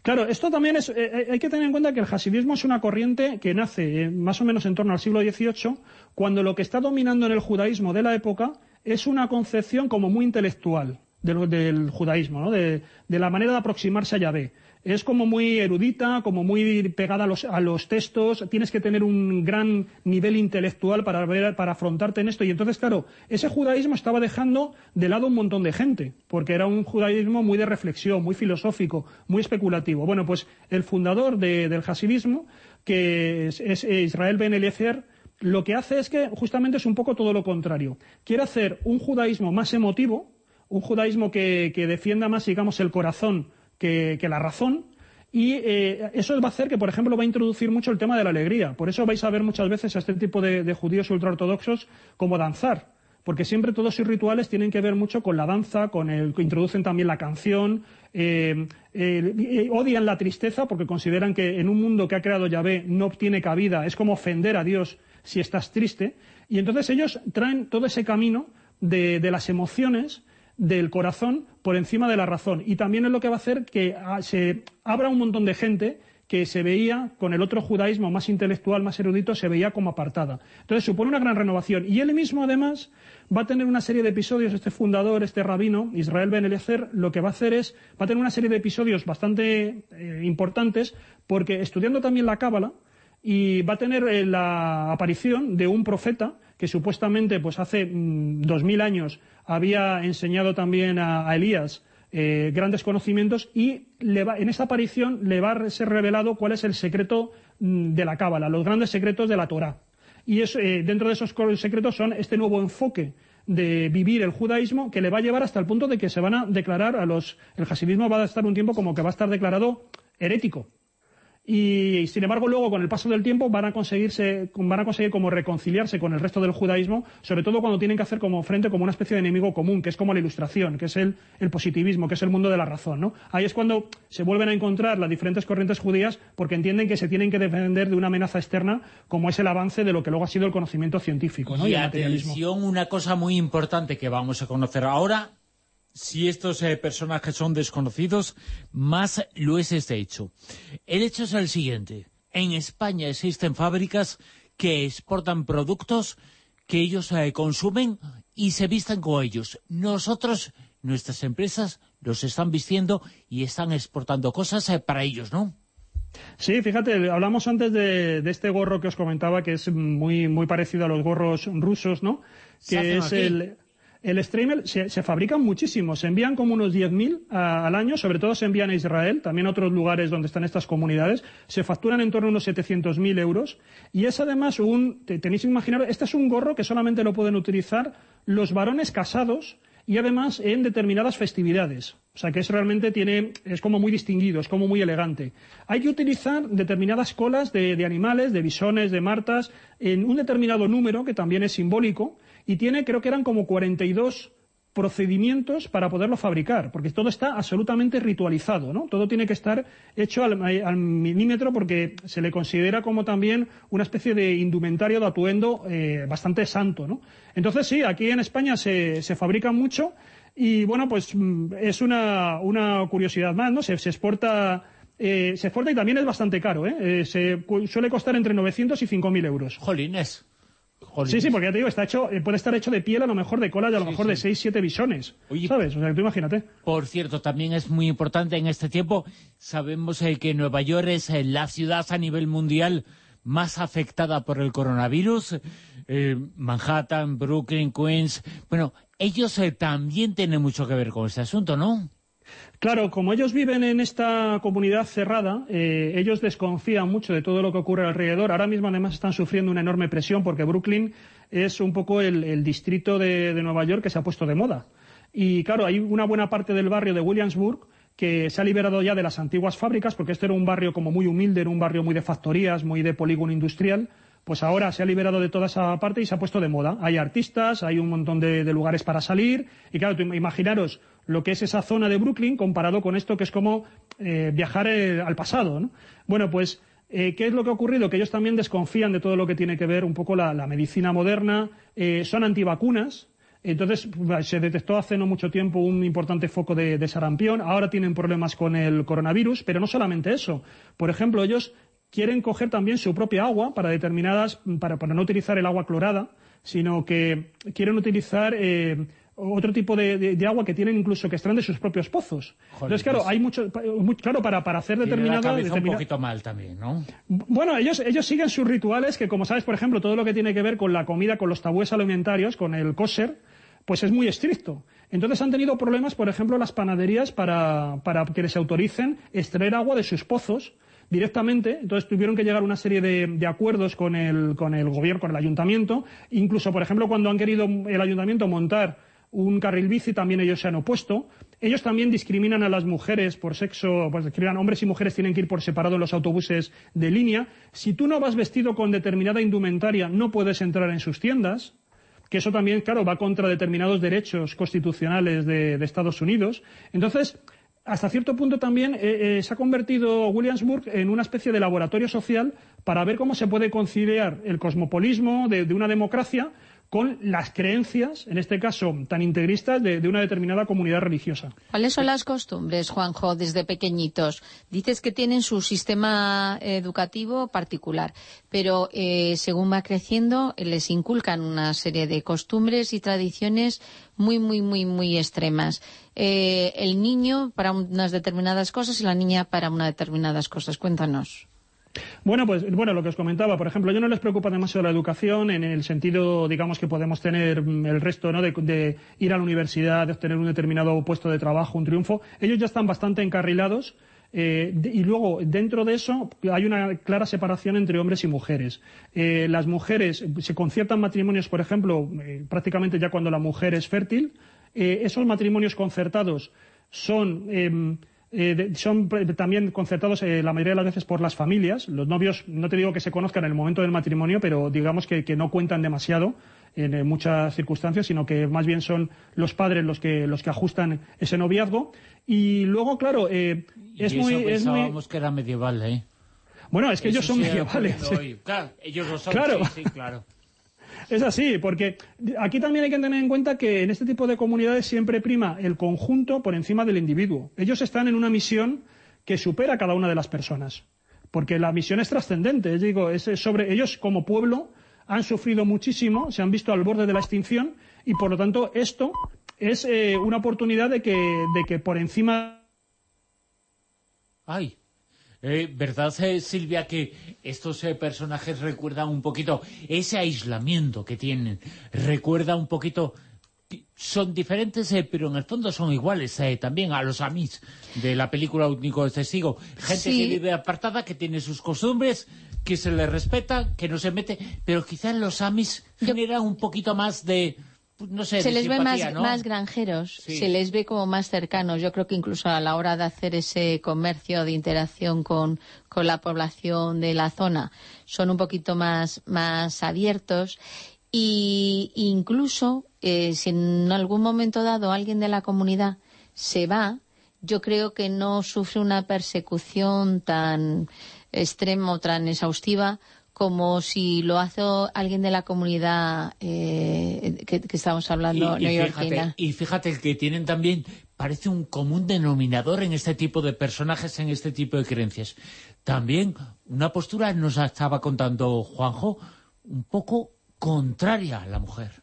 Claro, esto también es. eh, hay que tener en cuenta que el hasidismo es una corriente que nace más o menos en torno al siglo XVIII, cuando lo que está dominando en el judaísmo de la época es una concepción como muy intelectual. del, del judaísmo, ¿no? de, de la manera de aproximarse a Yahvé. Es como muy erudita, como muy pegada a los, a los textos, tienes que tener un gran nivel intelectual para, ver, para afrontarte en esto. Y entonces, claro, ese judaísmo estaba dejando de lado un montón de gente, porque era un judaísmo muy de reflexión, muy filosófico, muy especulativo. Bueno, pues el fundador de- del hasidismo, que es, es Israel Ben Eliezer, lo que hace es que justamente es un poco todo lo contrario. Quiere hacer un judaísmo más emotivo, un judaísmo que, que defienda más, digamos, el corazón que, la razón. Y eh, eso va a hacer que, por ejemplo, va a introducir mucho el tema de la alegría. Por eso vais a ver muchas veces a este tipo de, judíos ultraortodoxos como danzar. Porque siempre todos sus rituales tienen que ver mucho con la danza, con el que introducen también la canción, eh, eh, odian la tristeza porque consideran que en un mundo que ha creado Yahvé no tiene cabida, es como ofender a Dios si estás triste. Y entonces ellos traen todo ese camino de, de las emociones del corazón por encima de la razón. Y también es lo que va a hacer que ah, se abra un montón de gente que se veía con el otro judaísmo más intelectual, más erudito, se veía como apartada. Entonces supone una gran renovación. Y él mismo, además, va a tener una serie de episodios, este fundador, este rabino, Israel Ben Eliezer, lo que va a hacer es, va a tener una serie de episodios bastante eh, importantes, porque estudiando también la Cábala, y va a tener eh, la aparición de un profeta que supuestamente pues hace mm, dos mil años había enseñado también a, Elías eh, grandes conocimientos y le va- en esa aparición le va a ser revelado cuál es el secreto mm, de la Cábala, los grandes secretos de la Torá. Y eso, eh, dentro de esos secretos son este nuevo enfoque de vivir el judaísmo que le va a llevar hasta el punto de que se van a declarar a los... El hasidismo va a estar un tiempo como que va a estar declarado herético. Y sin embargo, luego con el paso del tiempo van a conseguirse, van a conseguir como reconciliarse con el resto del judaísmo, sobre todo cuando tienen que hacer como frente como una especie de enemigo común, que es como la ilustración, que es el, el positivismo, que es el mundo de la razón, ¿no? Ahí es cuando se vuelven a encontrar las diferentes corrientes judías porque entienden que se tienen que defender de una amenaza externa como es el avance de lo que luego ha sido el conocimiento científico, ¿no? y el materialismo. atención, una cosa muy importante que vamos a conocer ahora, si estos eh, personajes son desconocidos, más lo es este hecho. El hecho es el siguiente. En España existen fábricas que exportan productos que ellos eh, consumen y se vistan con ellos. Nosotros, nuestras empresas, los están vistiendo y están exportando cosas eh, para ellos, ¿no? Sí, fíjate, hablamos antes de, de este gorro que os comentaba, que es muy, muy parecido a los gorros rusos, ¿no? Que es aquí. el, el Streamer, se, fabrican muchísimos, se envían como unos 10.000 a- al año, sobre todo se envían a Israel, también a otros lugares donde están estas comunidades, se facturan en torno a unos 700.000 euros, y es además un, te- tenéis que imaginar, este es un gorro que solamente lo pueden utilizar los varones casados, y además en determinadas festividades. O sea que es realmente tiene, es como muy distinguido, es como muy elegante. Hay que utilizar determinadas colas de, de animales, de bisones, de martas, en un determinado número, que también es simbólico, y tiene, creo que eran como 42 procedimientos para poderlo fabricar, porque todo está absolutamente ritualizado, ¿no? Todo tiene que estar hecho al, al milímetro porque se le considera como también una especie de indumentario de atuendo eh, bastante santo, ¿no? Entonces sí, aquí en España se, se fabrica mucho y bueno, pues mm, es una, una curiosidad más, ¿no? Se, se exporta... eh, se exporta y también es bastante caro, ¿eh? Eh, se cu- suele costar entre 900 y 5.000 euros. Jolines. Sí, sí, porque ya te digo, está hecho, eh, puede estar hecho de piel a lo mejor de cola y a lo mejor de 6, 7 bisones. ¿Sabes? O sea, tú imagínate. Por cierto, también es muy importante en este tiempo, sabemos eh, que Nueva York es eh, la ciudad a nivel mundial más afectada por el coronavirus, eh, Manhattan, Brooklyn, Queens, bueno, ellos también tienen mucho que ver con este asunto, ¿no? Claro, como ellos viven en esta comunidad cerrada, eh, ellos desconfían mucho de todo lo que ocurre alrededor. Ahora mismo, además, están sufriendo una enorme presión porque Brooklyn es un poco el, distrito de, Nueva York que se ha puesto de moda. Y claro, hay una buena parte del barrio de Williamsburg que se ha liberado ya de las antiguas fábricas, porque este era un barrio como muy humilde, era un barrio muy de factorías, muy de polígono industrial, pues ahora se ha liberado de toda esa parte y se ha puesto de moda. Hay artistas, hay un montón de, de lugares para salir, y claro, imaginaros lo que es esa zona de Brooklyn comparado con esto que es como eh, viajar eh, al pasado, ¿no? Bueno, pues eh, ¿Qué es lo que ha ocurrido? Que ellos también desconfían de todo lo que tiene que ver un poco la, la medicina moderna, son antivacunas, entonces se detectó hace no mucho tiempo un importante foco de, sarampión, ahora tienen problemas con el coronavirus, pero no solamente eso. Por ejemplo, ellos quieren coger también su propia agua para determinadas, para, para no utilizar el agua clorada, sino que quieren utilizar otro tipo de, de- de agua que tienen incluso que extraen de sus propios pozos. Entonces, claro, pues- hay mucho, muy- claro, para, para hacer la determinada... cabeza un poquito mal también, ¿no? Bueno, ellos, ellos siguen sus rituales que, como sabes, por ejemplo, todo lo que tiene que ver con la comida, con los tabúes alimentarios, con el kosher, pues es muy estricto. Entonces han tenido problemas, por ejemplo, las panaderías para, para que les autoricen extraer agua de sus pozos directamente. Entonces tuvieron que llegar a una serie de, de acuerdos con el, con el gobierno, con el ayuntamiento. Incluso, por ejemplo, cuando han querido el ayuntamiento montar un carril bici, también ellos se han opuesto. Ellos también discriminan a las mujeres por sexo, pues discriminan hombres y mujeres tienen que ir por separado en los autobuses de línea. Si tú no vas vestido con determinada indumentaria, no puedes entrar en sus tiendas que eso también, claro, va contra determinados derechos constitucionales de, de Estados Unidos. Entonces, hasta cierto punto también eh, eh, se ha convertido Williamsburg en una especie de laboratorio social para ver cómo se puede conciliar el cosmopolismo de, de una democracia con las creencias, en este caso tan integristas, de, una determinada comunidad religiosa. ¿Cuáles son las costumbres, Juanjo, desde pequeñitos? Dices que tienen su sistema educativo particular, pero eh, según va creciendo eh, les inculcan una serie de costumbres y tradiciones muy, muy, muy, muy extremas. Eh, el niño para unas determinadas cosas y la niña para unas determinadas cosas. Cuéntanos. Bueno, pues bueno, lo que os comentaba, por ejemplo, yo no les preocupa demasiado la educación en el sentido, digamos, que podemos tener mm, el resto, ¿no? De, ir a la universidad, de obtener un determinado puesto de trabajo, un triunfo. Ellos ya están bastante encarrilados. eh, y luego, dentro de eso, hay una clara separación entre hombres y mujeres. Eh, las mujeres, se conciertan matrimonios, por ejemplo, eh, prácticamente ya cuando la mujer es fértil. Esos matrimonios concertados son em, eh, de- son pre- también concertados eh, la mayoría de las veces por las familias. Los novios, no te digo que se conozcan en el momento del matrimonio, pero digamos que, que no cuentan demasiado en, eh, muchas circunstancias, sino que más bien son los padres los que, los que ajustan ese noviazgo. Y luego, claro, eh, es y eso muy... Es muy pensábamos que era medieval, ¿eh? bueno, es que ellos son medievales. Claro, ellos lo son, Claro. sí, sí, claro. Es así, porque aquí también hay que tener en cuenta que en este tipo de comunidades siempre prima el conjunto por encima del individuo. Ellos están en una misión que supera a cada una de las personas, porque la misión es trascendente. Digo, es sobre ellos como pueblo han sufrido muchísimo, se han visto al borde de la extinción y por lo tanto esto es eh, una oportunidad de que, de que por encima Ay, eh, ¿verdad, eh, Silvia, que estos eh, personajes recuerdan un poquito ese aislamiento que tienen? Recuerda un poquito... Son diferentes, eh, pero en el fondo son iguales eh, también a los Amis de la película Único Testigo. Gente Sí. que vive apartada, que tiene sus costumbres, que se le respeta, que no se mete, pero quizás los Amis generan un poquito más de... No sé, se les ve más, simpatía, ¿no? más granjeros, Sí. se les ve como más cercanos. Yo creo que incluso a la hora de hacer ese comercio de interacción con, con la población de la zona son un poquito más, más abiertos. Y incluso eh, si en algún momento dado alguien de la comunidad se va, yo creo que no sufre una persecución tan extrema o tan exhaustiva como si lo hace alguien de la comunidad eh, que, que estamos hablando y, y neoyorquina. fíjate, y fíjate que tienen también, parece un común denominador en este tipo de personajes, en este tipo de creencias. También una postura, nos estaba contando Juanjo, un poco contraria a la mujer.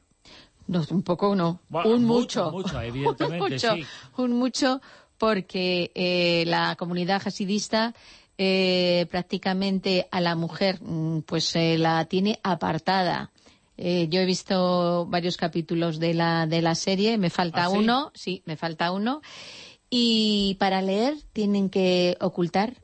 No, un poco no, Bueno, un mucho, mucho. mucho, evidentemente, un mucho, sí. un mucho porque eh, la comunidad hasidista eh, prácticamente a la mujer mm, pues eh, la tiene apartada. Eh, yo he visto varios capítulos de la, de la serie, me falta ¿Ah, uno, sí, me falta uno. Y para leer tienen que ocultar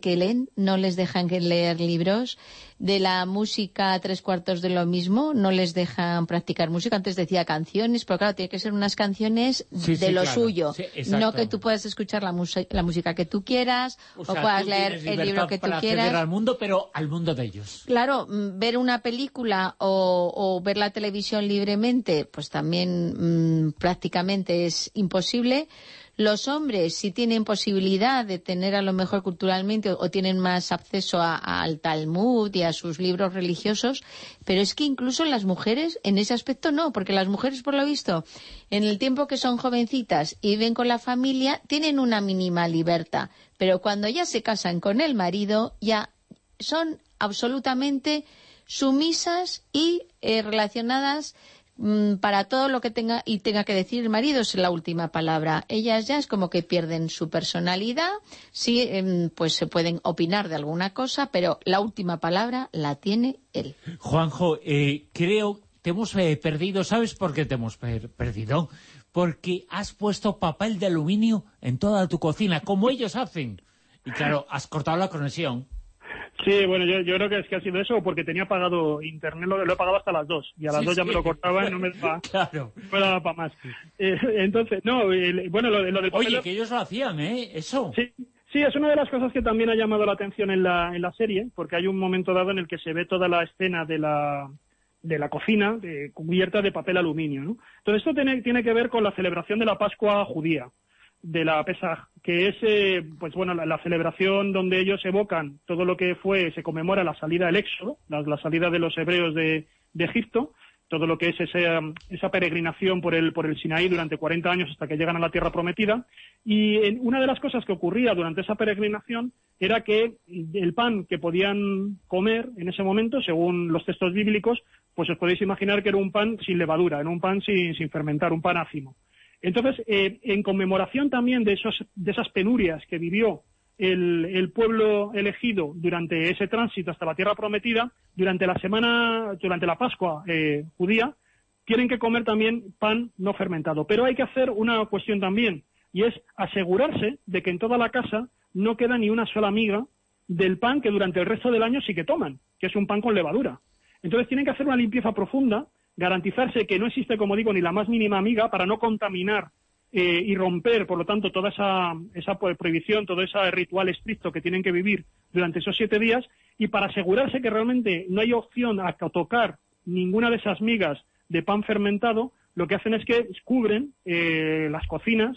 que leen, no les dejan leer libros. De la música, tres cuartos de lo mismo, no les dejan practicar música. Antes decía canciones, pero claro, tiene que ser unas canciones Sí, de sí, lo claro. suyo. Sí, no que tú puedas escuchar la, la música que tú quieras o, puedas leer el libro que tú quieras. al mundo, pero al mundo de ellos. Claro, mm, ver una película o, o ver la televisión libremente, pues también mm, prácticamente es imposible. Los hombres sí tienen posibilidad de tener a lo mejor culturalmente o, tienen más acceso a- al Talmud y a sus libros religiosos, pero es que incluso las mujeres en ese aspecto no, porque las mujeres por lo visto en el tiempo que son jovencitas y viven con la familia tienen una mínima libertad, pero cuando ya se casan con el marido ya son absolutamente sumisas y eh, relacionadas para todo lo que tenga y tenga que decir el marido es la última palabra. Ellas ya es como que pierden su personalidad, sí, em, pues se pueden opinar de alguna cosa, pero la última palabra la tiene él. Juanjo, eh, creo te hemos eh, perdido. ¿Sabes por qué te hemos per- perdido? Porque has puesto papel de aluminio en toda tu cocina, como ellos hacen. Y claro, has cortado la conexión. Sí, bueno, yo, yo creo que es que ha sido eso, porque tenía pagado internet, lo, lo he pagado hasta las dos, y a las Sí, dos ya sí. me lo cortaba y no me daba, Claro. no me daba para más. Eh, entonces, no, el- bueno, lo, de- lo del papel- Oye, que ellos lo hacían, ¿eh? Eso. Sí, sí, es una de las cosas que también ha llamado la atención en la, en la serie, porque hay un momento dado en el que se ve toda la escena de la, de la cocina de- cubierta de papel aluminio. ¿no? Entonces, esto tiene, tiene que ver con la celebración de la Pascua judía, de la Pesaj, que es eh, pues bueno la, la celebración donde ellos evocan todo lo que fue, se conmemora la salida del Éxodo, la, la salida de los hebreos de, Egipto, todo lo que es um, esa peregrinación por el, por el Sinaí durante 40 años hasta que llegan a la tierra prometida. Y en- una de las cosas que ocurría durante esa peregrinación era que el pan que podían comer en ese momento, según los textos bíblicos, pues os podéis imaginar que era un pan sin levadura, era un pan sin, sin fermentar, un pan ácimo. Entonces, eh, en conmemoración también de, esos, de esas penurias que vivió el, pueblo elegido durante ese tránsito hasta la tierra prometida, durante la semana, durante la Pascua eh, judía, tienen que comer también pan no fermentado. Pero hay que hacer una cuestión también, y es asegurarse de que en toda la casa no queda ni una sola miga del pan que durante el resto del año sí que toman, que es un pan con levadura. Entonces tienen que hacer una limpieza profunda, garantizarse que no existe, como digo, ni la más mínima miga para no contaminar eh, y romper, por lo tanto, toda esa, esa pues, prohibición, todo ese ritual estricto que tienen que vivir durante esos siete días. Y para asegurarse que realmente no hay opción a to- tocar ninguna de esas migas de pan fermentado, lo que hacen es que cubren eh, las cocinas,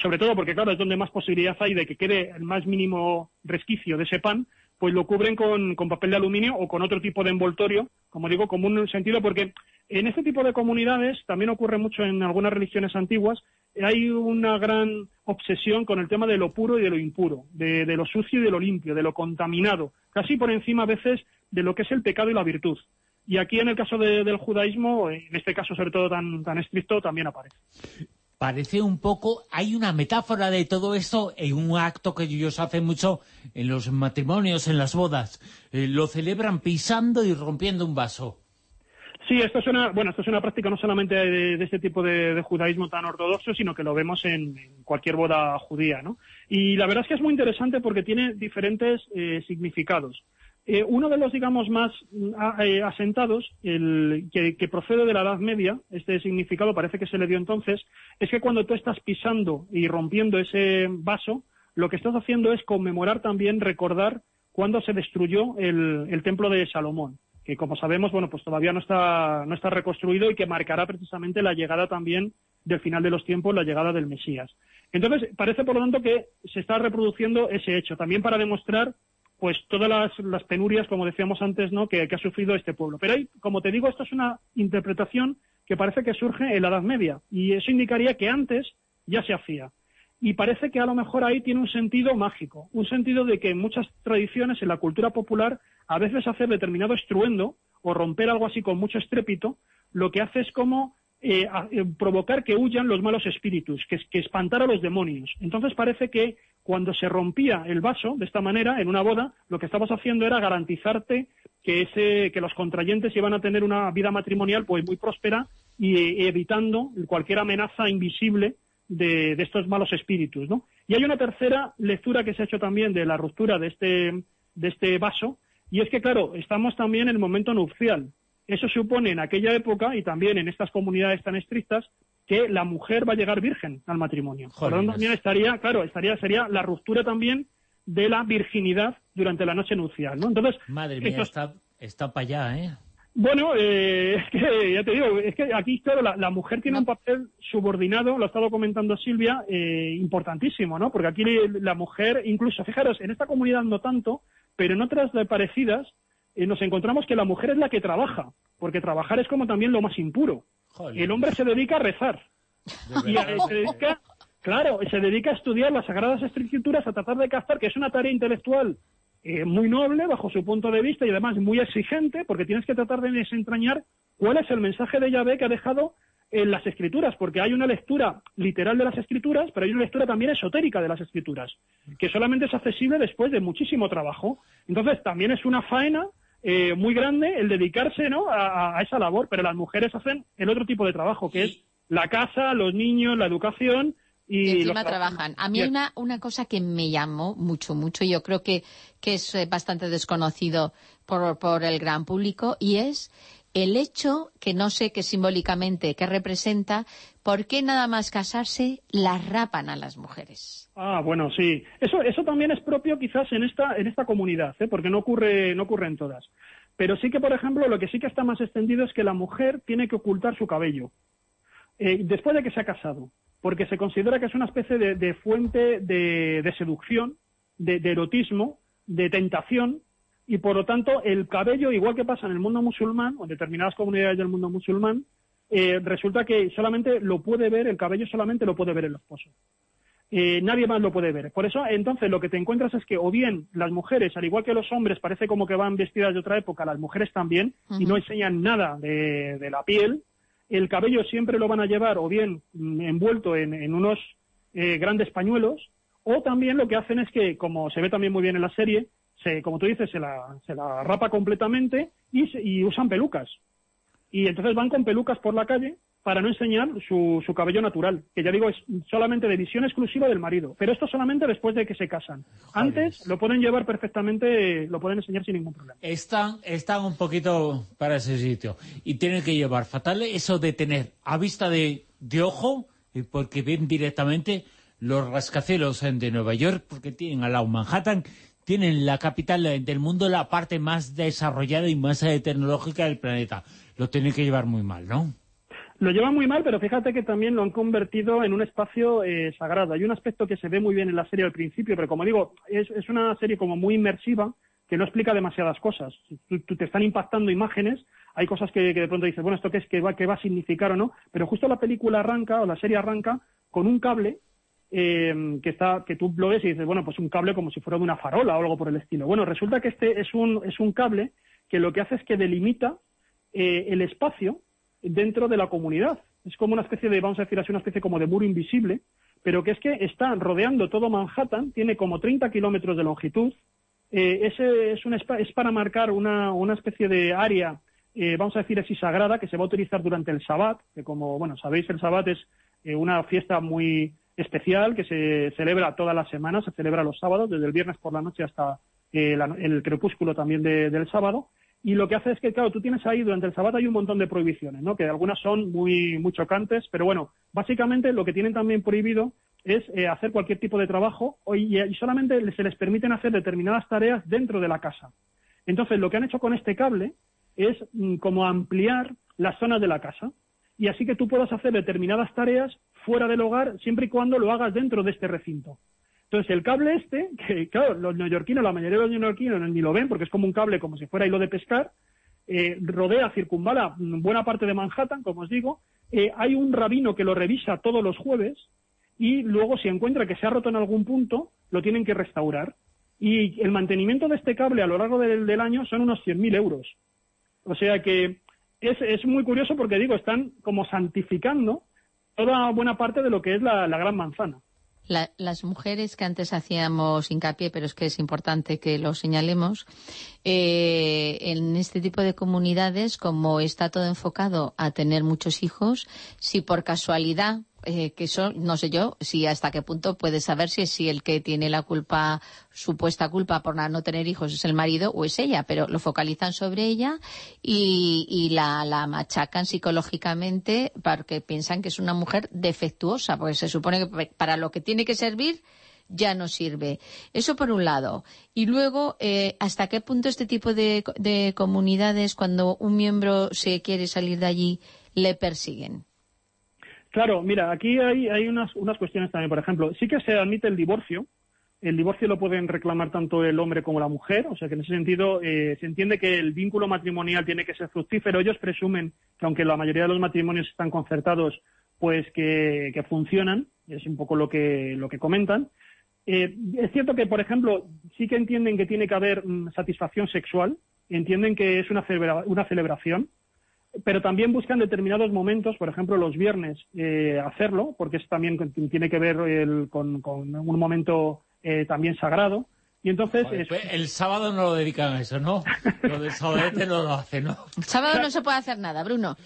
sobre, todo porque, claro, es donde más posibilidad hay de que quede el más mínimo resquicio de ese pan, pues lo cubren con, con papel de aluminio o con otro tipo de envoltorio, como digo, en un sentido, porque en este tipo de comunidades, también ocurre mucho en algunas religiones antiguas, hay una gran obsesión con el tema de lo puro y de lo impuro, de, lo sucio y de lo limpio, de lo contaminado, casi por encima a veces de lo que es el pecado y la virtud. Y aquí en el caso de- del judaísmo, en este caso sobre todo tan, tan estricto, también aparece. Parece un poco, hay una metáfora de todo esto en un acto que ellos hacen mucho en los matrimonios, en las bodas. Eh, lo celebran pisando y rompiendo un vaso. Sí, esto es una, bueno, esto es una práctica no solamente de, este tipo de, judaísmo tan ortodoxo, sino que lo vemos en, cualquier boda judía, ¿no? Y la verdad es que es muy interesante porque tiene diferentes eh, significados. Eh, uno de los, digamos, más mm, eh, asentados, el, que, procede de la Edad Media, este significado parece que se le dio entonces, es que cuando tú estás pisando y rompiendo ese vaso, lo que estás haciendo es conmemorar también, recordar cuando se destruyó el templo de Salomón, que como sabemos, bueno, pues todavía no está, no está reconstruido y que marcará precisamente la llegada también del final de los tiempos, la llegada del Mesías. Entonces, parece por lo tanto que se está reproduciendo ese hecho, también para demostrar pues todas las, las penurias, como decíamos antes, ¿no? que, ha sufrido este pueblo. Pero hay, como te digo, esto es una interpretación que parece que surge en la Edad Media, y eso indicaría que antes ya se hacía. Y parece que a lo mejor ahí tiene un sentido mágico, un sentido de que en muchas tradiciones, en la cultura popular, a veces hacer determinado estruendo o romper algo así con mucho estrépito, lo que hace es como eh, eh, provocar que huyan los malos espíritus, que, que espantar a los demonios. Entonces parece que cuando se rompía el vaso de esta manera en una boda, lo que estabas haciendo era garantizarte que ese, que los contrayentes iban a tener una vida matrimonial pues muy próspera y eh, evitando cualquier amenaza invisible de, de estos malos espíritus, ¿no? Y hay una tercera lectura que se ha hecho también de la ruptura de este, de este vaso, y es que, claro, estamos también en el momento nupcial. Eso supone en aquella época y también en estas comunidades tan estrictas que la mujer va a llegar virgen al matrimonio. Por lo tanto, también estaría, claro, estaría, sería la ruptura también de la virginidad durante la noche nupcial, ¿no? Entonces, Madre mía, está, está para allá, ¿eh? Bueno, eh, es que ya te digo, es que aquí claro, la, la mujer tiene un papel subordinado, lo ha estado comentando Silvia, eh, importantísimo, ¿no? Porque aquí la mujer, incluso, fijaros, en esta comunidad no tanto, pero en otras de parecidas, eh, nos encontramos que la mujer es la que trabaja, porque trabajar es como también lo más impuro. El hombre se dedica a rezar. Y a- se dedica, claro, se dedica a estudiar las Sagradas Escrituras, a tratar de captar, que es una tarea intelectual eh, muy noble bajo su punto de vista y además muy exigente, porque tienes que tratar de desentrañar cuál es el mensaje de Yahvé que ha dejado en las escrituras, porque hay una lectura literal de las escrituras, pero hay una lectura también esotérica de las escrituras, que solamente es accesible después de muchísimo trabajo. Entonces, también es una faena eh, muy grande el dedicarse ¿no? a, a esa labor, pero las mujeres hacen el otro tipo de trabajo, que es la casa, los niños, la educación y, Y encima trabajan. A mí hay una, una cosa que me llamó mucho, mucho, yo creo que, que es eh, bastante desconocido por, por el gran público, y es el hecho, que no sé qué simbólicamente, qué representa, por qué nada más casarse las rapan a las mujeres. Ah, bueno, sí. Eso, eso también es propio quizás en esta, en esta comunidad, ¿eh? porque no ocurre, no ocurre en todas. Pero sí que, por ejemplo, lo que sí que está más extendido es que la mujer tiene que ocultar su cabello eh, después de que se ha casado, porque se considera que es una especie de, de fuente de, de seducción, de, de erotismo, de tentación, y por lo tanto el cabello, igual que pasa en el mundo musulmán o en determinadas comunidades del mundo musulmán, eh, resulta que solamente lo puede ver, el cabello solamente lo puede ver el esposo. Eh, nadie más lo puede ver. Por eso, entonces, lo que te encuentras es que o bien las mujeres, al igual que los hombres, parece como que van vestidas de otra época, las mujeres también, y no enseñan nada de, de la piel, el cabello siempre lo van a llevar o bien mm, envuelto en, unos eh, grandes pañuelos, o también lo que hacen es que, como se ve también muy bien en la serie, se, como tú dices, se la, se la rapa completamente y, se- y usan pelucas. Y entonces van con pelucas por la calle para no enseñar su, su cabello natural, que ya digo es solamente de visión exclusiva del marido. Pero esto solamente después de que se casan. Antes lo pueden llevar perfectamente, lo pueden enseñar sin ningún problema. Están, están un poquito para ese sitio. Y tienen que llevar fatal eso de tener a vista de, de ojo, porque ven directamente los rascacielos de Nueva York, porque tienen al lado Manhattan, tienen la capital del mundo, la parte más desarrollada y más tecnológica del planeta. Lo tienen que llevar muy mal, ¿no? Lo llevan muy mal, pero fíjate que también lo han convertido en un espacio eh, sagrado. Hay un aspecto que se ve muy bien en la serie al principio, pero como digo, es, es una serie como muy inmersiva que no explica demasiadas cosas. Tú, tú te están impactando imágenes, hay cosas que, que de pronto dices, bueno, ¿esto qué es? ¿Qué va, qué va a significar o no? Pero justo la película arranca, o la serie arranca, con un cable eh, que está que tú lo ves y dices, bueno, pues un cable como si fuera de una farola o algo por el estilo. Bueno, resulta que este es un, es un cable que lo que hace es que delimita eh, el espacio dentro de la comunidad. Es como una especie de, vamos a decir así, una especie como de muro invisible, pero que es que está rodeando todo Manhattan, tiene como 30 kilómetros de longitud. Eh, ese es, un, espa- es para marcar una, una especie de área, eh, vamos a decir así, sagrada, que se va a utilizar durante el Sabbat, que como, bueno, sabéis, el Sabbat es eh, una fiesta muy especial que se celebra todas las semanas, se celebra los sábados, desde el viernes por la noche hasta eh, la- el crepúsculo también de- del sábado. Y lo que hace es que, claro, tú tienes ahí, durante el sábado hay un montón de prohibiciones, ¿no? Que algunas son muy, muy chocantes, pero bueno, básicamente lo que tienen también prohibido es eh, hacer cualquier tipo de trabajo y, y solamente se les permiten hacer determinadas tareas dentro de la casa. Entonces, lo que han hecho con este cable es mm, como ampliar las zonas de la casa y así que tú puedas hacer determinadas tareas fuera del hogar siempre y cuando lo hagas dentro de este recinto. Entonces, el cable este, que claro, los neoyorquinos, la mayoría de los neoyorquinos ni lo ven porque es como un cable como si fuera hilo de pescar, eh, rodea, circunvala buena parte de Manhattan, como os digo. Eh, hay un rabino que lo revisa todos los jueves y luego si encuentra que se ha roto en algún punto, lo tienen que restaurar. Y el mantenimiento de este cable a lo largo del, del año son unos 100.000 euros. O sea que es, es muy curioso porque, digo, están como santificando toda buena parte de lo que es la, la gran manzana. La- las mujeres que antes hacíamos hincapié, pero es que es importante que lo señalemos, eh, en este tipo de comunidades, como está todo enfocado a tener muchos hijos, si por casualidad, eh, que eso no sé yo, si hasta qué punto puedes saber si, si el que tiene la culpa, supuesta culpa por no tener hijos es el marido o es ella, pero lo focalizan sobre ella y, y la, la machacan psicológicamente porque piensan que es una mujer defectuosa, porque se supone que para lo que tiene que servir ya no sirve. Eso por un lado. Y luego, eh, ¿hasta qué punto este tipo de, de comunidades, cuando un miembro se quiere salir de allí, le persiguen? Claro, mira, aquí hay, unas, unas cuestiones también. Por ejemplo, sí que se admite el divorcio. El divorcio lo pueden reclamar tanto el hombre como la mujer. O sea que en ese sentido eh, se entiende que el vínculo matrimonial tiene que ser fructífero. Ellos presumen que aunque la mayoría de los matrimonios están concertados, pues que, que funcionan. Es un poco lo que, lo que comentan. Eh, es cierto que, por ejemplo, sí que entienden que tiene que haber mm, satisfacción sexual. Entienden que es una, celebra- una celebración. Pero también buscan determinados momentos, por ejemplo, los viernes, eh, hacerlo, porque eso también tiene que ver el- con, con un momento eh, también sagrado. Y entonces, Joder, es- pues el sábado no lo dedican a eso, ¿no? Lo del sabadete no lo hace, ¿no? El sábado no se puede hacer nada, Bruno.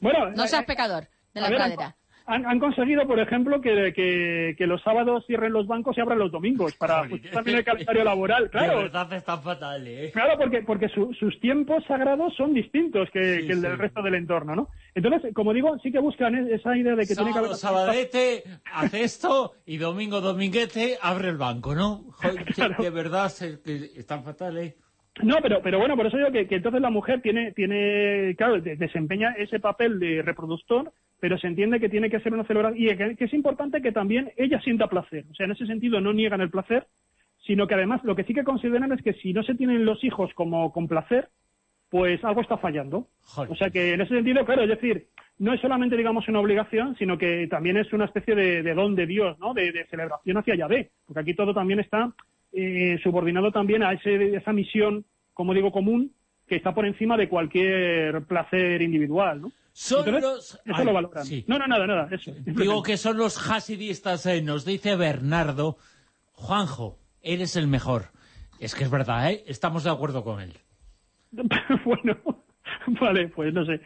bueno, No eh, seas pecador de la ver, pradera. Han, han conseguido, por ejemplo, que, que- que los sábados cierren los bancos y abran los domingos para ajustar también el calendario laboral. Claro, De verdad está fatal, ¿eh? Claro, porque, porque su- sus tiempos sagrados son distintos que, Sí, que el del sí. resto del entorno, ¿no? Entonces, como digo, sí que buscan e- esa idea de que tiene que haber... Sábado, sabadete, hace esto, y domingo, dominguete, abre el banco, ¿no? Joder, que- de verdad, es que están fatal, ¿eh? No, pero, pero bueno, por eso digo que, que entonces la mujer tiene, tiene claro, de- desempeña ese papel de reproductor, pero se entiende que tiene que ser una celebración y que, que es importante que también ella sienta placer. O sea, en ese sentido no niegan el placer, sino que además lo que sí que consideran es que si no se tienen los hijos como con placer, pues algo está fallando. O sea que en ese sentido, claro, es decir, no es solamente, digamos, una obligación, sino que también es una especie de, de don de Dios, ¿no? De, de celebración hacia Yahvé, porque aquí todo también está eh, subordinado también a ese, esa misión, como digo, común, que está por encima de cualquier placer individual, ¿no? Son Entonces, los- Eso Ay, lo valoran. sí. No, no, nada, nada, eso. Digo que son los hasidistas, eh, nos dice Bernardo. Juanjo, eres el mejor. Es que es verdad, ¿eh? Estamos de acuerdo con él. bueno, vale, pues no sé.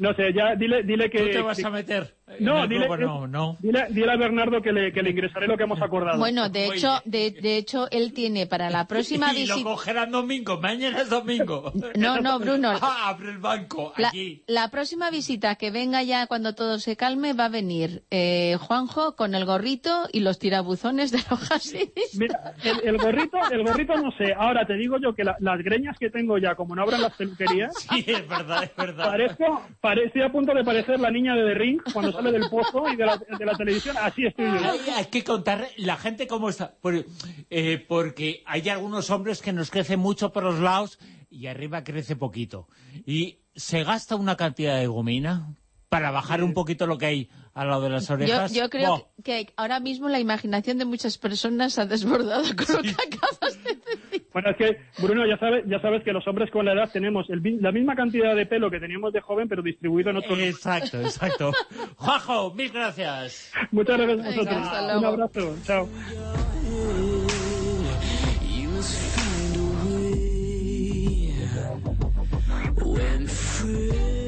No sé, ya dile, dile que... ¿Tú te vas a meter No, el dile, grupo? No, no. Dile, dile a Bernardo que le, que le ingresaré lo que hemos acordado. Bueno, de hecho, de, de hecho, él tiene para la próxima y lo visita... cogerán domingo, mañana es domingo. No, no, Bruno. Ah, abre el banco, La, aquí. la próxima visita que venga ya cuando todo se calme va a venir eh, Juanjo con el gorrito y los tirabuzones de los el, el gorrito, el gorrito no sé. Ahora te digo yo que la- las greñas que tengo ya, como no abran las peluquerías, Sí, es verdad, es verdad. parezco, parece a punto de parecer la niña de The Ring cuando sale del pozo y de la, de la televisión. Así estoy yo. Hay, hay que contar la gente cómo está. Por- eh, porque hay algunos hombres que nos crecen mucho por los lados y arriba crece poquito. Y se gasta una cantidad de gomina para bajar un poquito lo que hay al lado de las Yo, orejas. yo creo Buah, que ahora mismo la imaginación de muchas personas se ha desbordado con lo que acabas de decir. Bueno, es que, Bruno, ya sabes, ya sabes que los hombres con la edad tenemos el la misma cantidad de pelo que teníamos de joven, pero distribuido en otros Exacto, exacto. Juanjo, mil gracias. Muchas gracias a Venga, vosotros. hasta Un abrazo. Chao. When free.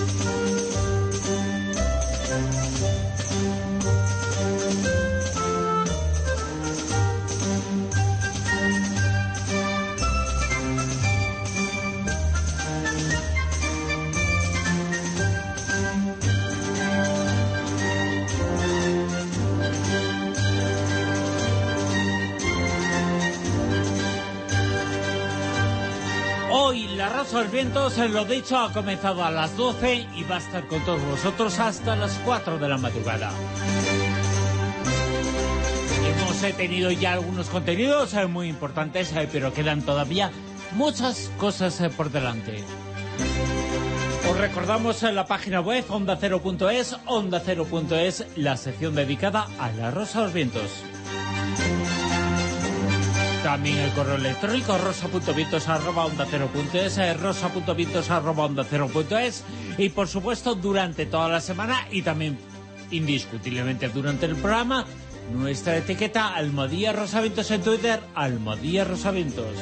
Hoy la Rosa de los Vientos, lo dicho, ha comenzado a las 12 y va a estar con todos vosotros hasta las 4 de la madrugada. Hemos eh, tenido ya algunos contenidos eh, muy importantes, eh, pero quedan todavía muchas cosas por delante. Os recordamos en la página web ondacero.es, ondacero.es, la sección dedicada a la Rosa Vientos. También el correo electrónico rosa.vientos arroba onda cero punto es, eh, arroba onda cero y por supuesto durante toda la semana y también indiscutiblemente durante el programa nuestra etiqueta Almodía Rosavientos en Twitter, Almodía Rosavientos.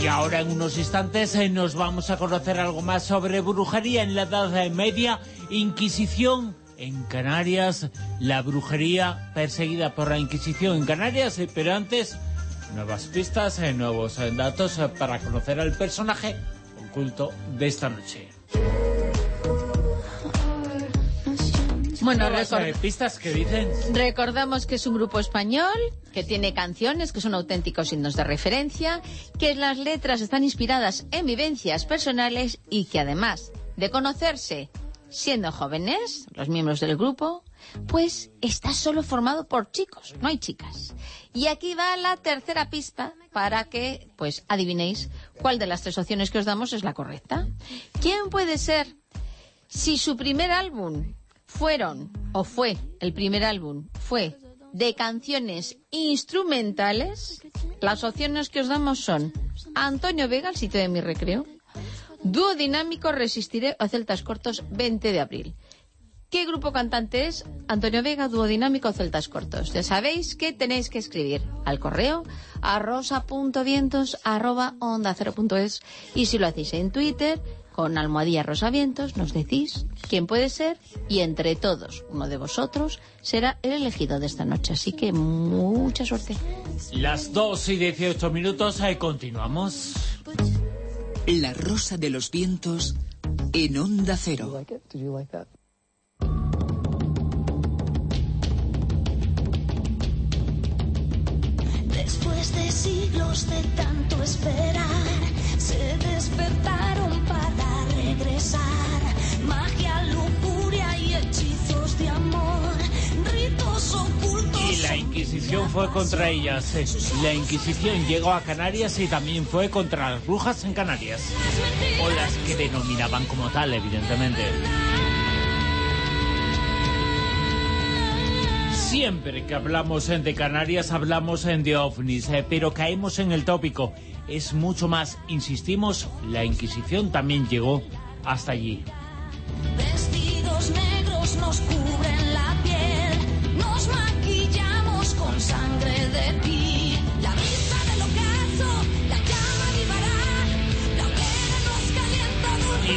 Y ahora en unos instantes eh, nos vamos a conocer algo más sobre brujería en la Edad Media, Inquisición en Canarias, la brujería perseguida por la Inquisición en Canarias, eh, pero antes nuevas pistas, eh, nuevos eh, datos para conocer al personaje oculto de esta noche. Bueno, pistas que dicen Recordamos que es un grupo español que tiene canciones que son auténticos himnos de referencia, que las letras están inspiradas en vivencias personales y que además de conocerse siendo jóvenes, los miembros del grupo, pues está solo formado por chicos, no hay chicas. Y aquí va la tercera pista para que pues adivinéis cuál de las tres opciones que os damos es la correcta. ¿Quién puede ser si su primer álbum fueron, o fue, el primer álbum fue de canciones instrumentales, las opciones que os damos son Antonio Vega, el sitio de mi recreo, Dúo Dinámico, Resistiré o Celtas Cortos, 20 de abril. ¿Qué grupo cantante es? Antonio Vega, Dúo Dinámico, Celtas Cortos. Ya sabéis que tenéis que escribir al correo a rosa.vientos arroba onda cero punto es y si lo hacéis en Twitter con almohadilla rosavientos nos decís quién puede ser y entre todos uno de vosotros será el elegido de esta noche. Así que mucha suerte. Las 2 y 18 minutos, ahí continuamos. La rosa de los vientos en onda cero. Después de siglos de tanto esperar, se despertaron para regresar. Magia, la Inquisición fue contra ellas. La Inquisición llegó a Canarias y también fue contra las brujas en Canarias. O las que denominaban como tal, evidentemente. Siempre que hablamos de Canarias hablamos de ovnis, eh, pero caemos en el tópico. Es mucho más, insistimos, la Inquisición también llegó hasta allí. Vestidos negros nos cubren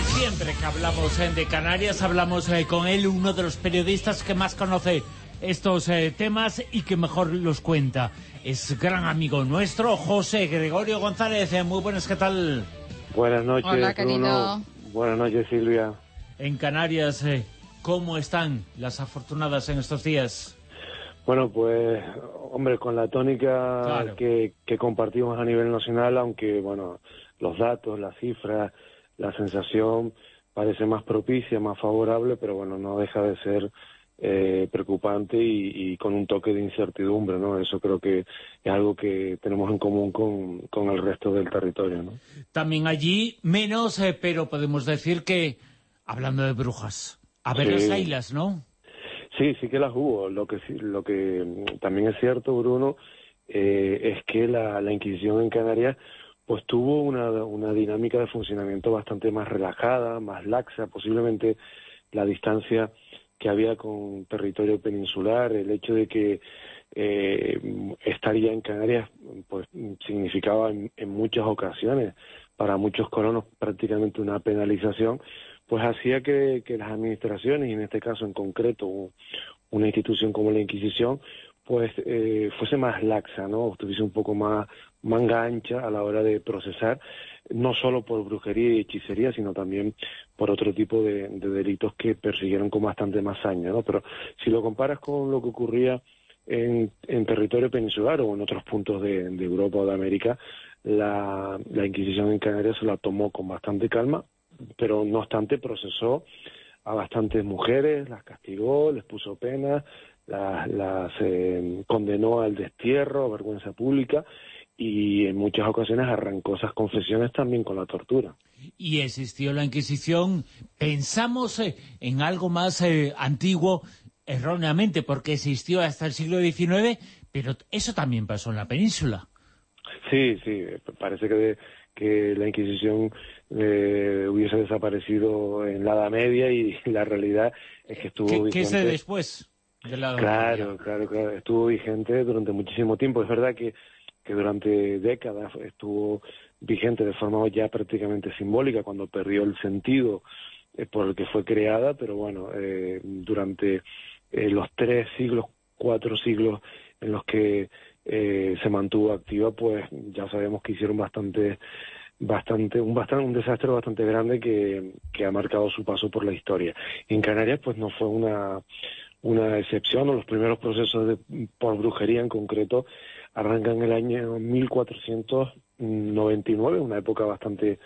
siempre que hablamos eh, de Canarias, hablamos eh, con él, uno de los periodistas que más conoce estos eh, temas y que mejor los cuenta. Es gran amigo nuestro, José Gregorio González. Eh, muy buenas, ¿qué tal? Buenas noches, Hola. Bruno. Buenas noches, Silvia. En Canarias, eh, ¿cómo están las afortunadas en estos días? Bueno, pues, hombre, con la tónica Claro. que, que compartimos a nivel nacional, aunque, bueno, los datos, las cifras, la sensación parece más propicia, más favorable, pero bueno, no deja de ser eh, preocupante y, y con un toque de incertidumbre, ¿no? Eso creo que es algo que tenemos en común con, con el resto del territorio, ¿no? También allí, menos, eh, pero podemos decir que, hablando de brujas, a ver Sí. las ailas, ¿no? Sí, sí que las hubo. Lo que lo que mm, también es cierto, Bruno, eh, es que la, Inquisición en Canarias pues tuvo una, una dinámica de funcionamiento bastante más relajada, más laxa, posiblemente la distancia que había con territorio peninsular, el hecho de que eh, estar ya en Canarias pues significaba en, en muchas ocasiones para muchos colonos prácticamente una penalización, pues hacía que, las administraciones, y en este caso en concreto una institución como la Inquisición, pues eh, fuese más laxa, ¿no? Estuviese un poco más manga ancha a la hora de procesar, no solo por brujería y hechicería, sino también por otro tipo de, de delitos que persiguieron con bastante más saña, ¿no? Pero si lo comparas con lo que ocurría en, en territorio peninsular o en otros puntos de, de Europa o de América, la, la Inquisición en Canarias se la tomó con bastante calma, pero no obstante procesó a bastantes mujeres, las castigó, les puso pena, las, las eh, condenó al destierro, a vergüenza pública y en muchas ocasiones arrancó esas confesiones también con la tortura. y existió la Inquisición, pensamos eh, en algo más eh, antiguo, erróneamente, porque existió hasta el siglo XIX, pero eso también pasó en la península. Sí, sí, parece que, que la Inquisición eh, hubiese desaparecido en la Edad Media y la realidad es que estuvo ¿Qué, qué vigente- después? de la- Claro, claro, claro. Estuvo vigente durante muchísimo tiempo. Es verdad que, que durante décadas estuvo vigente de forma ya prácticamente simbólica cuando perdió el sentido eh, por el que fue creada, pero bueno, eh, durante eh, los tres siglos, cuatro siglos en los que eh, se mantuvo activa, pues ya sabemos que hicieron bastante bastante un bastante un desastre bastante grande que, ha marcado su paso por la historia. En Canarias pues no fue una una excepción, o los primeros procesos de, por brujería en concreto arrancan en el año 1499, una época bastante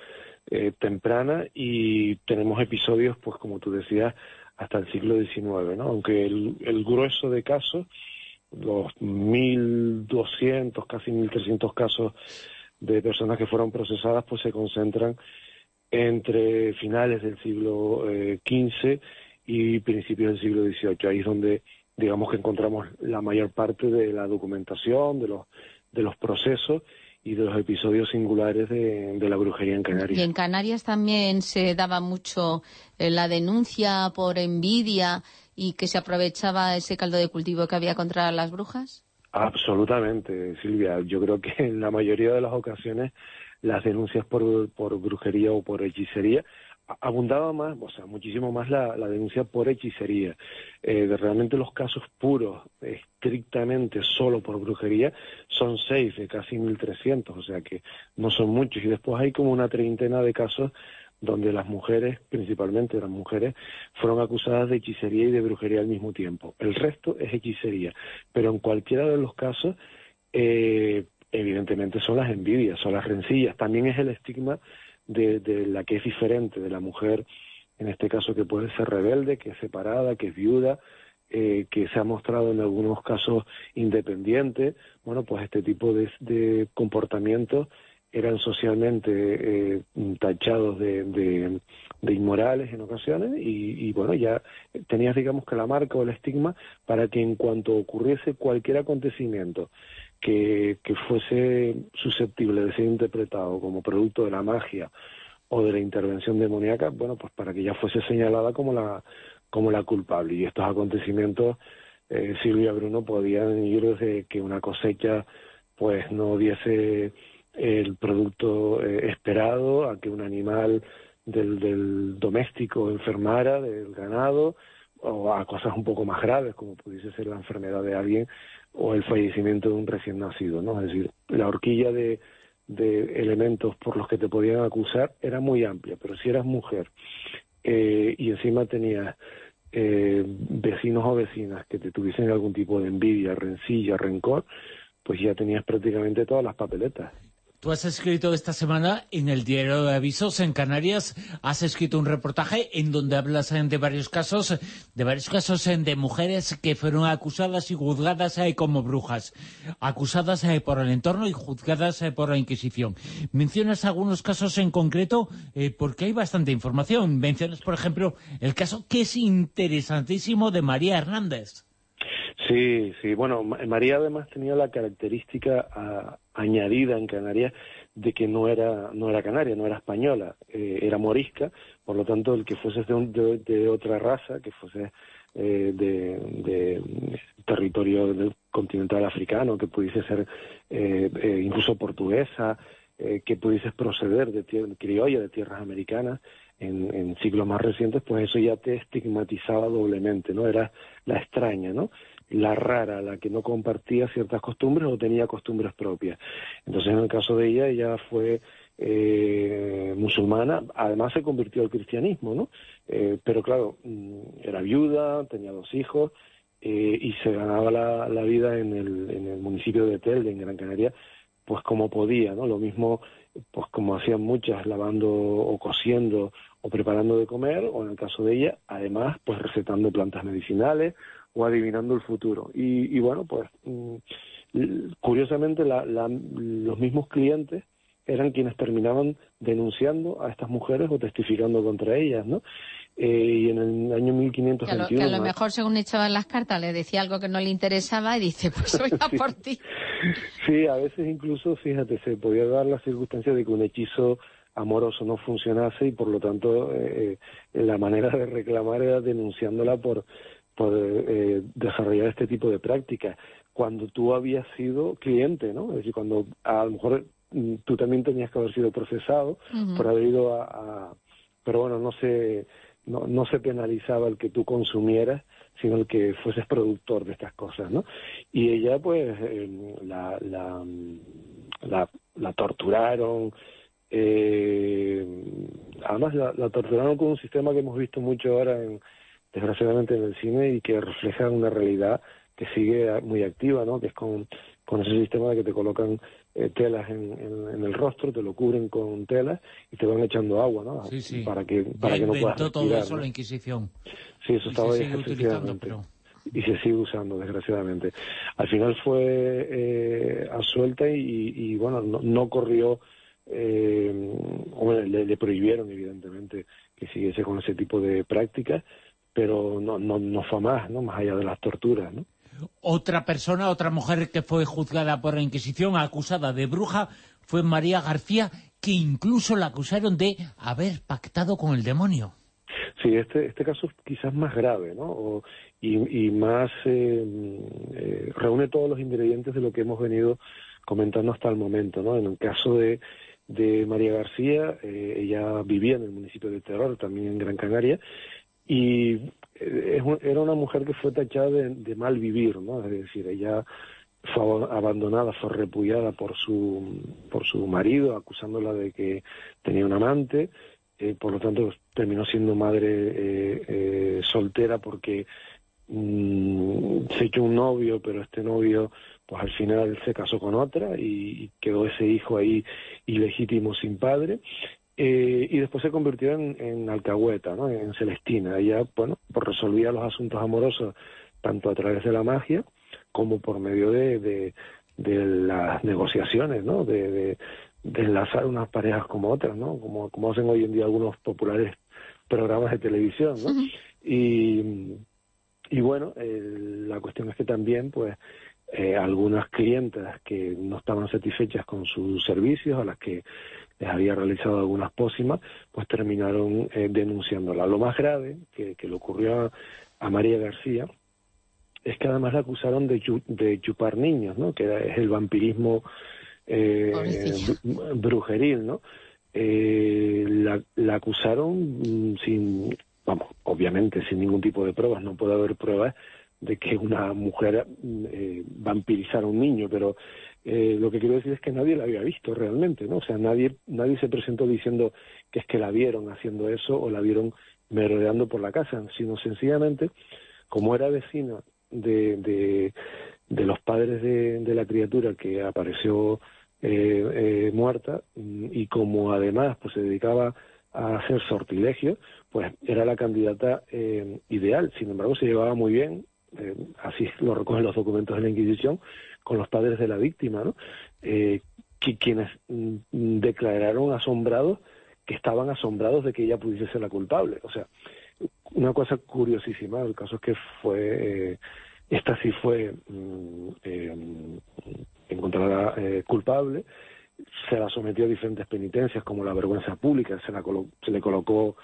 eh, temprana, y tenemos episodios, pues como tú decías, hasta el siglo XIX, ¿no? Aunque el, el grueso de casos, los 1.200, casi 1.300 casos de personas que fueron procesadas, pues se concentran entre finales del siglo eh, XV y principios del siglo XVIII. Ahí es donde digamos que encontramos la mayor parte de la documentación, de los, de los procesos y de los episodios singulares de, de la brujería en Canarias. Y en Canarias también se daba mucho eh, la denuncia por envidia y que se aprovechaba ese caldo de cultivo que había contra las brujas. Absolutamente, Silvia. Yo creo que en la mayoría de las ocasiones las denuncias por, por brujería o por hechicería abundaba más, o sea, muchísimo más la, la denuncia por hechicería. Eh, realmente los casos puros, estrictamente solo por brujería, son seis de casi 1.300, o sea que no son muchos. Y después hay como una treintena de casos donde las mujeres, principalmente las mujeres, fueron acusadas de hechicería y de brujería al mismo tiempo. El resto es hechicería, pero en cualquiera de los casos, eh, evidentemente son las envidias, son las rencillas. También es el estigma de, de la que es diferente, de la mujer, en este caso que puede ser rebelde, que es separada, que es viuda, eh, que se ha mostrado en algunos casos independiente. Bueno, pues este tipo de, de comportamientos eran socialmente eh, tachados de, de- inmorales en ocasiones y, bueno, ya tenías digamos que la marca o el estigma para que en cuanto ocurriese cualquier acontecimiento que, que fuese susceptible de ser interpretado como producto de la magia o de la intervención demoníaca, bueno, pues para que ya fuese señalada como la, como la culpable. Y estos acontecimientos, eh, Silvia Bruno, podían ir desde que una cosecha pues no diese el producto eh, esperado, a que un animal del, del doméstico enfermara, del ganado, o a cosas un poco más graves, como pudiese ser la enfermedad de alguien o el fallecimiento de un recién nacido, ¿no? Es decir, la horquilla de, de elementos por los que te podían acusar era muy amplia, pero si eras mujer eh, y encima tenías eh, vecinos o vecinas que te tuviesen algún tipo de envidia, rencilla, rencor, pues ya tenías prácticamente todas las papeletas. Tú has escrito esta semana en el diario de avisos en Canarias, has escrito un reportaje en donde hablas eh, de varios casos, de varios casos eh, de mujeres que fueron acusadas y juzgadas eh, como brujas, acusadas por el entorno y juzgadas por la Inquisición. Mencionas algunos casos en concreto porque hay bastante información. Mencionas, por ejemplo, el caso que es interesantísimo de María Hernández. Sí, sí. Bueno, Ma- María además tenía la característica ah, añadida en Canarias de que no era no era canaria, no era española, eh, era morisca. Por lo tanto, el que fuese de, un- de- otra raza, que fuese eh, de, territorio del continental africano, que pudiese ser eh, eh, incluso portuguesa, eh, que pudiese proceder de tier- criolla, de tierras americanas, en, en siglos más recientes, pues eso ya te estigmatizaba doblemente, ¿no? Era la extraña, ¿no? La rara, la que no compartía ciertas costumbres o tenía costumbres propias. Entonces, en el caso de ella, ella fue eh, musulmana, además se convirtió al cristianismo, ¿no? Eh, pero claro, mm, era viuda, tenía dos hijos eh, y se ganaba la, la vida en el, en el municipio de Telde, en Gran Canaria, pues como podía, ¿no? Lo mismo, pues como hacían muchas, lavando o cosiendo o preparando de comer, o en el caso de ella, además, pues recetando plantas medicinales o adivinando el futuro. Y, y bueno, pues mm, curiosamente la- la- los mismos clientes eran quienes terminaban denunciando a estas mujeres o testificando contra ellas, ¿no? Eh, y en el año Que a, lo, 1521... que a lo mejor, según echaban las cartas, le decía algo que no le interesaba y dice, pues voy a Sí. por ti. Sí, a veces incluso, fíjate, se podía dar la circunstancia de que un hechizo amoroso no funcionase y por lo tanto eh, eh, la manera de reclamar era denunciándola por, por eh, desarrollar este tipo de prácticas. Cuando tú habías sido cliente, ¿no? Es decir, cuando a lo mejor mm, tú también tenías que haber sido procesado por haber ido a, a- Pero bueno, no se, no, no se penalizaba el que tú consumieras, sino el que fueses productor de estas cosas, ¿no? Y ella, pues, eh, la, la, la, la torturaron, eh, además la, la torturaron con un sistema que hemos visto mucho ahora, en, desgraciadamente, en el cine y que refleja una realidad que sigue muy activa, ¿no? Que es con, con ese sistema de que te colocan eh, telas en, en- en el rostro, te lo cubren con telas y te van echando agua, ¿no? Sí, sí. Para que, para Ya que no puedas inventó todo respirar, eso ¿no? la Inquisición. Sí, eso Y estaba se sigue utilizando, pero... Y se sigue usando, desgraciadamente. Al final fue eh, absuelta y, y, bueno, no, no corrió, eh, hombre, le, le prohibieron, evidentemente, que siguiese con ese tipo de prácticas, pero no, no, no fue más, ¿no? Más allá de las torturas, ¿no? Otra persona, otra mujer que fue juzgada por la Inquisición, acusada de bruja, fue María García, que incluso la acusaron de haber pactado con el demonio. Sí, este, este caso es quizás más grave, ¿no? O- y, y más eh, eh, reúne todos los ingredientes de lo que hemos venido comentando hasta el momento, ¿no? En el caso de, de María García, eh, ella vivía en el municipio de Terror, también en Gran Canaria, y eh, era una mujer que fue tachada de, mal vivir, ¿no? Es decir, ella fue abandonada, fue repudiada por su, por su marido, acusándola de que tenía un amante, eh, por lo tanto terminó siendo madre eh, eh, soltera porque mm, se echó un novio, pero este novio pues al final se casó con otra y quedó ese hijo ahí ilegítimo sin padre. Eh, y después se convirtió en, en alcahueta, ¿no? en Celestina. Ella, bueno, pues resolvía los asuntos amorosos tanto a través de la magia como por medio de, de, de las negociaciones, ¿no? De, de, de enlazar unas parejas como otras, ¿no? Como, como hacen hoy en día algunos populares programas de televisión, ¿no? Y, y bueno, eh, la cuestión es que también, pues, eh, algunas clientas que no estaban satisfechas con sus servicios, a las que les había realizado algunas pócimas, pues terminaron eh, denunciándola. Lo más grave que, que le ocurrió a, a María García es que además la acusaron de, chu- de chupar niños, ¿no? Que es el vampirismo eh, br- brujeril, ¿no? Eh, la, la acusaron mm, sin, vamos, obviamente sin ningún tipo de pruebas, no puede haber pruebas de que una mujer mm, eh, vampirizara a un niño, pero eh, lo que quiero decir es que nadie la había visto realmente, ¿no? O sea, nadie, nadie se presentó diciendo que es que la vieron haciendo eso o la vieron merodeando por la casa, sino sencillamente, como era vecina de, de, de los padres de, de la criatura que apareció eh, eh, muerta mm, y como además pues se dedicaba a hacer sortilegio, pues era la candidata eh, ideal. Sin embargo, se llevaba muy bien, eh, así lo recogen los documentos de la Inquisición, con los padres de la víctima, ¿no? Eh, que, quienes mm, declararon asombrados que estaban asombrados de que ella pudiese ser la culpable. O sea, una cosa curiosísima, el caso es que fue, eh, esta sí fue mm, eh, encontrada eh, culpable, se la sometió a diferentes penitencias como la vergüenza pública, se, la colo- se le colocó,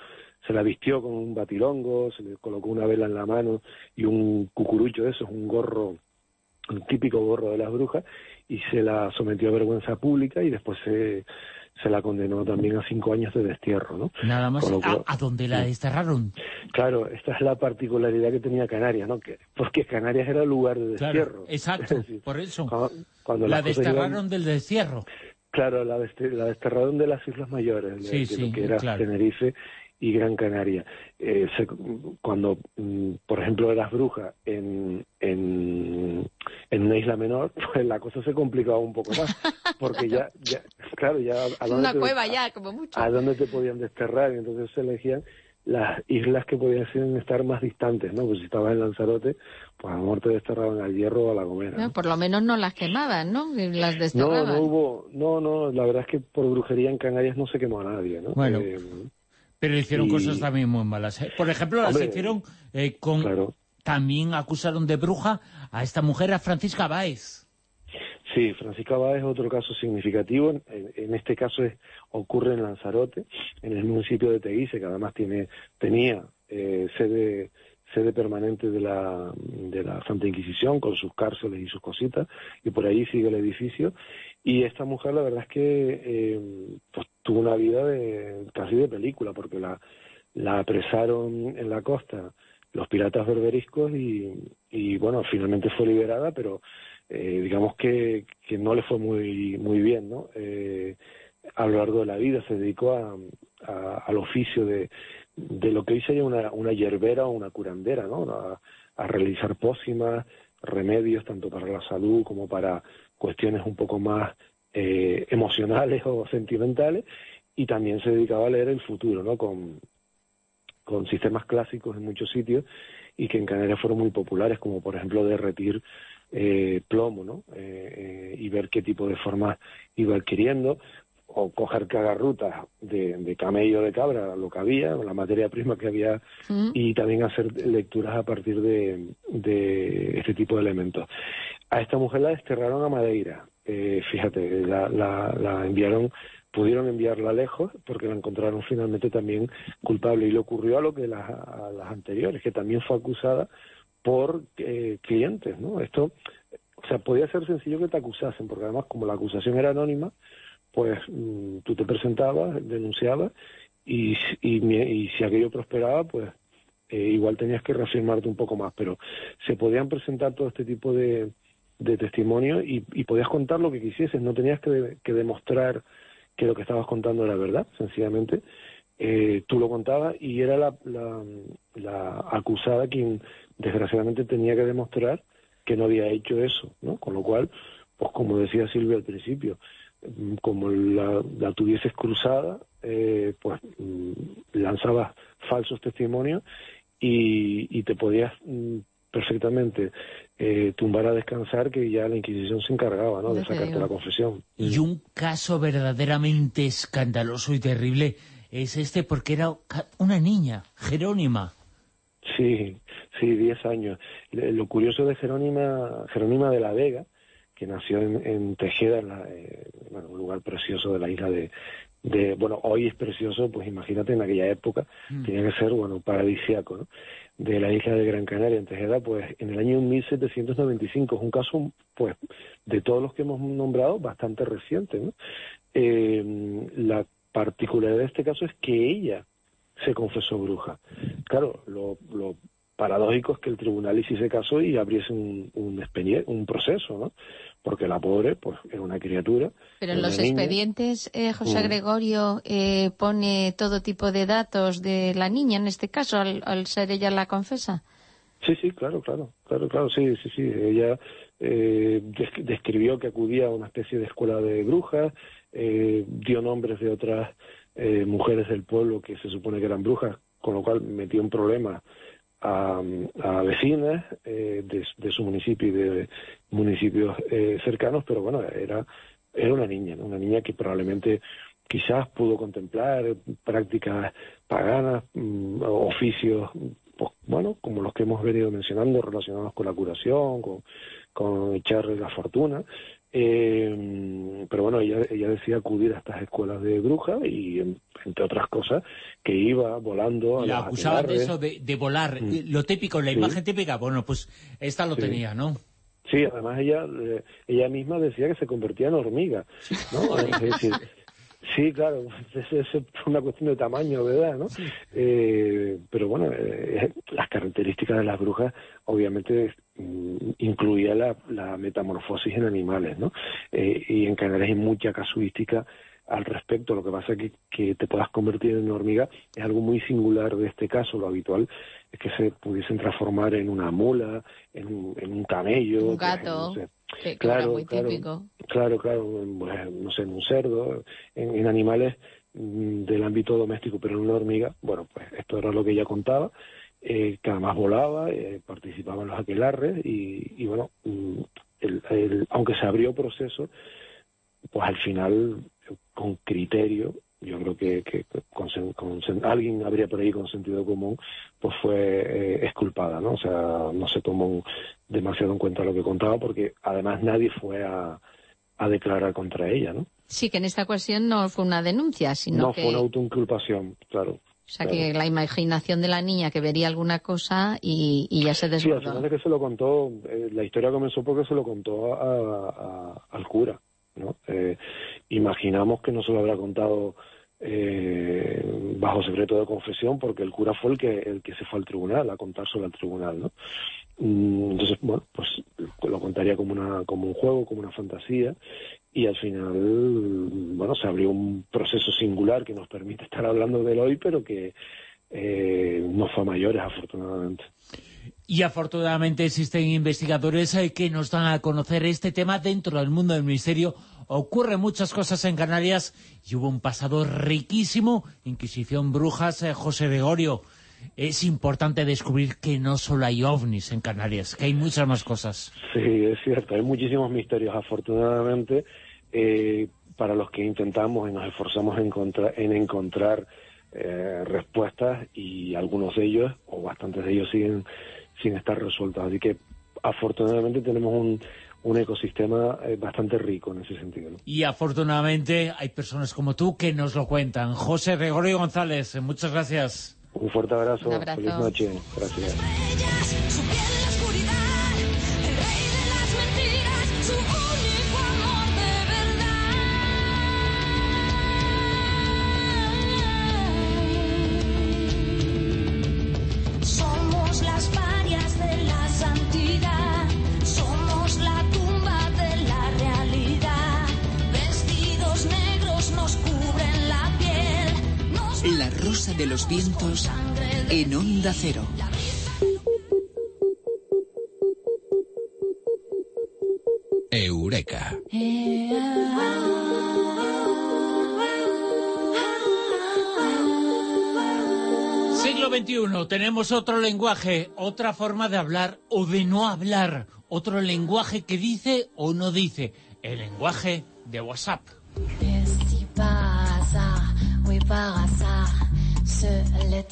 se la vistió con un batilongo, se le colocó una vela en la mano y un cucurucho, eso es un gorro, un típico gorro de las brujas, y se la sometió a vergüenza pública y después se, se la condenó también a cinco años de destierro, ¿no? Nada más, cual- ¿a, a dónde la desterraron? Claro, esta es la particularidad que tenía Canarias, ¿no? Que, porque Canarias era el lugar de Claro, destierro. exacto, Es decir, por eso. cuando- cuando La desterraron del destierro. Claro, la, la desterraron de las Islas Mayores, de, Sí, de sí, lo que era claro. Tenerife y Gran Canaria. Eh, se- cuando, mm, por ejemplo, eras bruja en, en, en una isla menor, pues la cosa se complicaba un poco más, porque ya, ya claro, ya a dónde Una te- cueva ya, como mucho. a dónde te podían desterrar y entonces se elegían las islas que podían ser- estar más distantes, ¿no? Pues si estabas en Lanzarote, pues a lo mejor te desterraban al Hierro o a La Gomera. No, por lo menos no las quemaban, ¿no? Las No, desterraban. no hubo, no, no, la verdad es que por brujería en Canarias no se quemó a nadie, ¿no? Bueno, Eh, Pero hicieron y- cosas también muy malas. ¿eh? Por ejemplo, las Hombre, hicieron eh, con... También acusaron de bruja a esta mujer, a Francisca Báez. Sí, Francisca Báez es otro caso significativo. En, en este caso es, ocurre en Lanzarote, en el municipio de Teguise, que además tiene, tenía eh, sede sede permanente de la, de la Santa Inquisición, con sus cárceles y sus cositas, y por ahí sigue el edificio. Y esta mujer, la verdad es que eh, pues, tuvo una vida de, casi de película, porque la, la apresaron en la costa los piratas berberiscos y, y bueno, finalmente fue liberada, pero eh, digamos que, que no le fue muy, muy bien, ¿no? Eh, a lo largo de la vida se dedicó a, al oficio de, de lo que sería una, una hierbera o una curandera, ¿no? A, a realizar pócimas, remedios tanto para la salud como para cuestiones un poco más eh, emocionales o sentimentales y también se dedicaba a leer el futuro, ¿no? Con, con sistemas clásicos en muchos sitios y que en Canarias fueron muy populares, como por ejemplo derretir eh, plomo, ¿no? Eh, eh, y ver qué tipo de formas iba adquiriendo. o coger cagarrutas de, de camello de cabra, lo que había, la materia prima que había, Mm. y también hacer lecturas a partir de, de este tipo de elementos. A esta mujer la desterraron a Madeira. Eh, fíjate, la, la, la enviaron, pudieron enviarla lejos porque la encontraron finalmente también culpable. Y le ocurrió a lo que las, a las anteriores, que también fue acusada por eh, clientes, ¿no? Esto, o sea, podía ser sencillo que te acusasen, porque además como la acusación era anónima, pues mm, tú te presentabas, denunciabas y, y, y si aquello prosperaba, pues eh, igual tenías que reafirmarte un poco más, pero se podían presentar todo este tipo de, de testimonios y, podías contar lo que quisieses, no tenías que, que demostrar que lo que estabas contando era verdad, sencillamente. Eh, tú lo contabas y era la acusada quien desgraciadamente tenía que demostrar que no había hecho eso, ¿no? Con lo cual, pues como decía Silvia al principio, mm, como la, la tuvieses cruzada, eh, pues mm, lanzabas falsos testimonios y, y te podías mm, perfectamente eh, tumbar a descansar que ya la Inquisición se encargaba, ¿no? De sacarte la confesión. Y un caso verdaderamente escandaloso y terrible es este porque era una niña, Jerónima. Sí, sí, 10 años. Le- Lo curioso de Jerónima, Jerónima de la Vega, que nació en, en Tejeda, en la- eh, bueno, un lugar precioso de la isla de, de, bueno, hoy es precioso, pues imagínate en aquella época, tenía que ser, bueno, paradisiaco, ¿no? De la isla de Gran Canaria, en Tejeda, pues en el año 1795, es un caso, pues, de todos los que hemos nombrado, bastante reciente, ¿no? Eh, la particularidad de este caso es que ella se confesó bruja. Claro, lo, lo paradójico es que el tribunal hiciese caso y abriese un, un, proceso, ¿no? Porque la pobre, pues, era una criatura. Pero en los expedientes, eh, José Mm. Gregorio eh, pone todo tipo de datos de la niña, en este caso, al, al ser ella la confesa. Sí, sí, claro, claro, claro, claro, sí, sí, sí. Ella eh, des- describió que acudía a una especie de escuela de brujas, eh, dio nombres de otras eh, mujeres del pueblo que se supone que eran brujas, con lo cual metió en problemas a, a vecinas eh, de, su municipio y de municipios eh, cercanos, pero bueno, era, era una niña, una niña que probablemente quizás pudo contemplar prácticas paganas, mm, oficios, pues, bueno, como los que hemos venido mencionando, relacionados con la curación, con, con echarle la fortuna. Eh, pero bueno, ella, ella decía acudir a estas escuelas de brujas y, en- entre otras cosas, que iba volando a La acusaban de eso, de, de volar. Eh, Lo típico, la Sí. imagen típica, bueno, pues esta lo Sí. tenía, ¿no? Sí, además ella eh, ella misma decía que se convertía en hormiga, ¿no? Es decir, sí, claro, es, es una cuestión de tamaño, ¿verdad? ¿no? Eh, pero bueno, eh, las características de las brujas obviamente mm, incluía la, la metamorfosis en animales, ¿no? Eh, y en Canarias hay mucha casuística al respecto. Lo que pasa es que, que te puedas convertir en hormiga es algo muy singular de este caso. Lo habitual es que se pudiesen transformar en una mula, en un, en un camello. Un pues, gato, no sé. que, que Claro, muy claro. típico. Claro, claro, en, pues, no sé, en un cerdo, en, en animales mm, del ámbito doméstico, pero en una hormiga, bueno, pues esto era lo que ella contaba, eh, que además volaba, eh, participaba en los aquelarres y, y bueno, mm, el- el- aunque se abrió proceso, pues al final, con criterio, yo creo que, que con con alguien habría por ahí con sentido común, pues fue eh, exculpada, ¿no? O sea, no se tomó demasiado en cuenta lo que contaba porque además nadie fue a, a declarar contra ella, ¿no? Sí, que en esta cuestión no fue una denuncia, sino no que... fue una autoinculpación, claro. O sea, claro. que la imaginación de la niña que vería alguna cosa y, y ya se Sí, al desbordó. final es que se lo contó, eh, la historia comenzó porque se lo contó a- a- al cura, ¿no? Eh, imaginamos que no se lo habrá contado eh, bajo secreto de confesión porque el cura fue el que el que se fue al tribunal a contárselo al tribunal, ¿no? Mm, Entonces, bueno, pues lo contaría como una como un juego, como una fantasía y al final, bueno, se abrió un proceso singular que nos permite estar hablando de él hoy, pero que eh, no fue a mayores, afortunadamente. Y afortunadamente existen investigadores eh, que nos dan a conocer este tema dentro del mundo del misterio. Ocurren muchas cosas en Canarias y hubo un pasado riquísimo. Inquisición, brujas, eh, José Gregorio. Es importante descubrir que no solo hay ovnis en Canarias, que hay muchas más cosas. Sí, es cierto, hay muchísimos misterios, afortunadamente. Eh, para los que intentamos y nos esforzamos en encontrar, en encontrar eh, respuestas y algunos de ellos, o bastantes de ellos, siguen sin estar resueltos. Así que afortunadamente tenemos un, un ecosistema eh, bastante rico en ese sentido. ¿no? Y afortunadamente hay personas como tú que nos lo cuentan. José Gregorio González, muchas gracias. Un fuerte abrazo, Un abrazo. feliz noche, gracias. La rosa de los vientos en Onda Cero. Eureka. Siglo XXI, tenemos otro lenguaje, otra forma de hablar o de no hablar, otro lenguaje que dice o no dice, el lenguaje de WhatsApp. Par hasard, le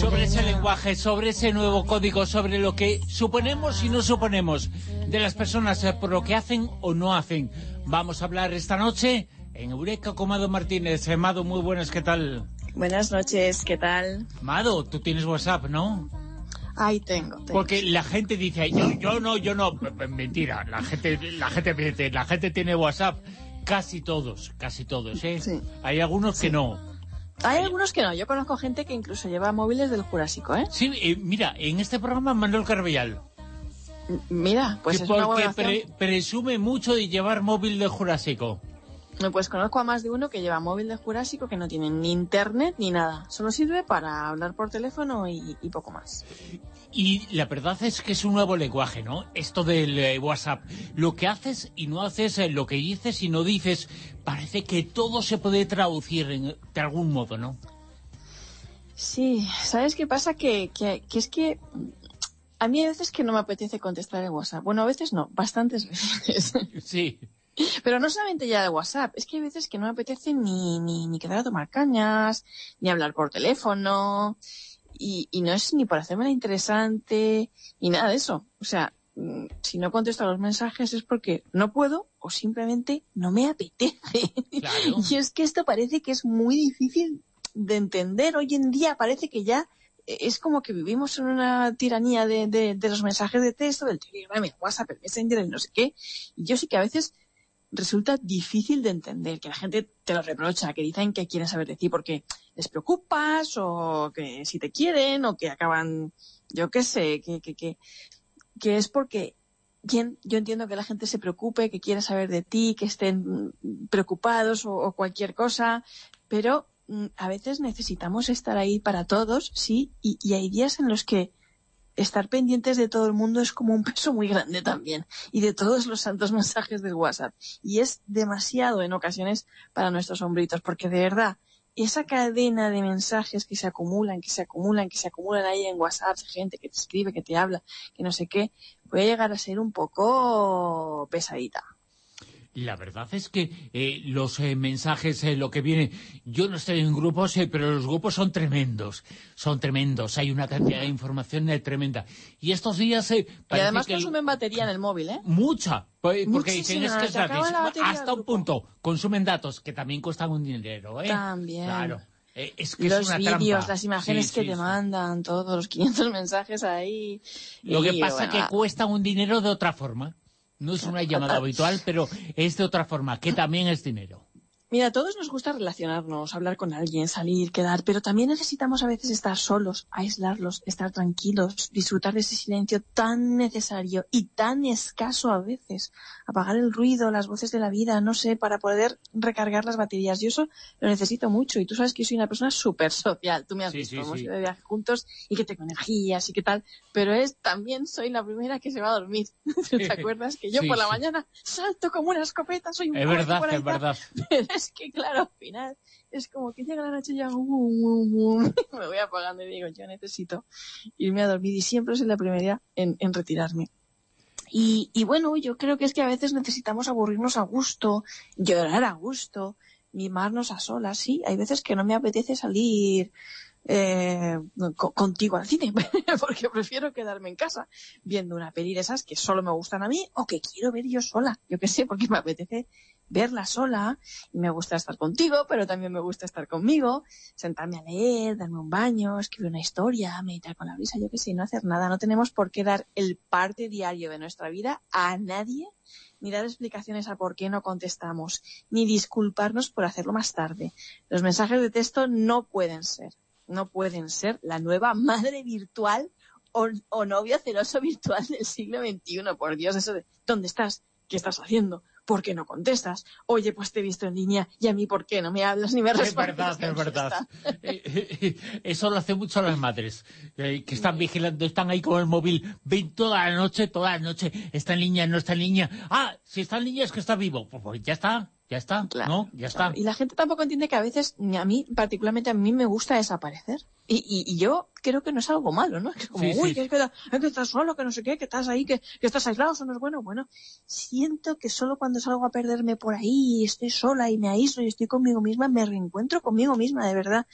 Sobre ese lenguaje, sobre ese nuevo código, sobre lo que suponemos y no suponemos de las personas eh, por lo que hacen o no hacen. Vamos a hablar esta noche en Eureka con Mado Martínez. Eh, Mado, muy buenas, ¿qué tal? Buenas noches, ¿qué tal? Mado, tú tienes WhatsApp, ¿no? Ahí tengo. tengo. Porque la gente dice, yo, yo no, yo no. M- Mentira, la gente, la gente la gente tiene WhatsApp. Casi todos, casi todos, ¿eh? Hay algunos que no. Hay algunos que no. Yo conozco gente que incluso lleva móviles del Jurásico, ¿eh? Sí, eh, mira, en este programa Manuel Carvellal. Mira, pues es una porque opción. pre- presume mucho de llevar móvil de Jurásico. Pues conozco a más de uno que lleva móvil del Jurásico que no tiene ni internet ni nada. Solo sirve para hablar por teléfono y, y poco más. Y la verdad es que es un nuevo lenguaje, ¿no? Esto del eh, WhatsApp. Lo que haces y no haces, eh, lo que dices y no dices, parece que todo se puede traducir en- de algún modo, ¿no? Sí, ¿sabes qué pasa? Que, que, que es que a mí hay veces que no me apetece contestar el WhatsApp. Bueno, a veces no, bastantes veces. Sí. Pero no solamente ya el WhatsApp, es que hay veces que no me apetece ni, ni, ni quedar a tomar cañas, ni hablar por teléfono, y, y no es ni por hacerme la interesante, ni nada de eso. O sea, mm, si no contesto a los mensajes es porque no puedo o simplemente no me apetece. y es que esto parece que es muy difícil de entender. Hoy en día parece que ya eh, es como que vivimos en una tiranía de, de, de los mensajes de texto, del Telegram, el WhatsApp, el Messenger, el no sé qué. Y yo sí que a veces resulta difícil de entender, que la gente te lo reprocha, que dicen que quieren saber de ti porque les preocupas o que si te quieren o que acaban, yo qué sé, que, que, que, es porque quien- yo entiendo que la gente se preocupe, que quiera saber de ti, que estén preocupados o, o cualquier cosa, pero mm, a veces necesitamos estar ahí para todos, sí, y, y hay días en los que estar pendientes de todo el mundo es como un peso muy grande también y de todos los santos mensajes del WhatsApp y es demasiado en ocasiones para nuestros hombritos porque de verdad esa cadena de mensajes que se acumulan, que se acumulan, que se acumulan ahí en WhatsApp, gente que te escribe, que te habla, que no sé qué, puede llegar a ser un poco pesadita. La verdad es que eh, los eh, mensajes, eh, lo que viene, yo no estoy en grupos, eh, pero los grupos son tremendos, son tremendos, hay una cantidad de información eh, tremenda. Y estos días eh, Y además que consumen batería en el móvil, ¿eh? mucha, pues, porque dicen Muchísima, es que es gratis, hasta un punto, consumen datos que también cuestan un dinero, ¿eh? También. Claro, es que los es una vídeos, trampa. las imágenes Sí, que sí, te sí. mandan, todos los 500 mensajes ahí. Lo que pasa bueno, que cuesta un dinero de otra forma. No es una llamada habitual, pero es de otra forma, que también es dinero. Mira, a todos nos gusta relacionarnos, hablar con alguien, salir, quedar, pero también necesitamos a veces estar solos, aislarlos, estar tranquilos, disfrutar de ese silencio tan necesario y tan escaso a veces. Apagar el ruido, las voces de la vida, no sé, para poder recargar las baterías. Yo eso lo necesito mucho y tú sabes que yo soy una persona súper social. Tú me has Sí, visto, sí, hemos sí. ido de viaje juntos y que tengo energías y qué tal, pero es también soy la primera que se va a dormir. ¿Te acuerdas? Que yo por la mañana salto como una escopeta, soy un Es verdad, por ahí es verdad. Pero es que, claro, al final es como que llega la noche y ya um, me voy apagando y digo, yo necesito irme a dormir y siempre soy la primera en, en retirarme. Y, y bueno, yo creo que es que a veces necesitamos aburrirnos a gusto, llorar a gusto, mimarnos a solas, sí. Hay veces que no me apetece salir eh, co- contigo al cine, porque prefiero quedarme en casa viendo una peli de esas que solo me gustan a mí o que quiero ver yo sola, yo qué sé, porque me apetece verla sola y me gusta estar contigo, pero también me gusta estar conmigo, sentarme a leer, darme un baño, escribir una historia, meditar con la brisa, yo qué sé, no hacer nada. No tenemos por qué dar el parte diario de nuestra vida a nadie, ni dar explicaciones a por qué no contestamos, ni disculparnos por hacerlo más tarde. Los mensajes de texto no pueden ser, no pueden ser la nueva madre virtual o, o novio celoso virtual del siglo XXI. Por Dios, eso de ¿dónde estás? ¿Qué estás haciendo? ¿Por qué no contestas? Oye, pues te he visto en línea y a mí ¿por qué no me hablas ni me Es respondes? verdad, es verdad. Eh, Eso lo hacen mucho las madres, eh, que están vigilando, están ahí con el móvil, ven toda la noche, toda la noche, está en línea, no está en línea. Ah, si está en línea es que está vivo. Pues, pues ya está, ya está, ¿no? Ya está. Y la gente tampoco entiende que a veces, ni a mí, particularmente a mí me gusta desaparecer. Y, y- y yo creo que no es algo malo, ¿no? Que como, Sí, uy, sí. es que, es que estás solo, que no sé qué, que estás ahí, que, que estás aislado, eso no es bueno. Bueno, siento que solo cuando salgo a perderme por ahí y estoy sola y me aíslo y estoy conmigo misma, me reencuentro conmigo misma, de verdad.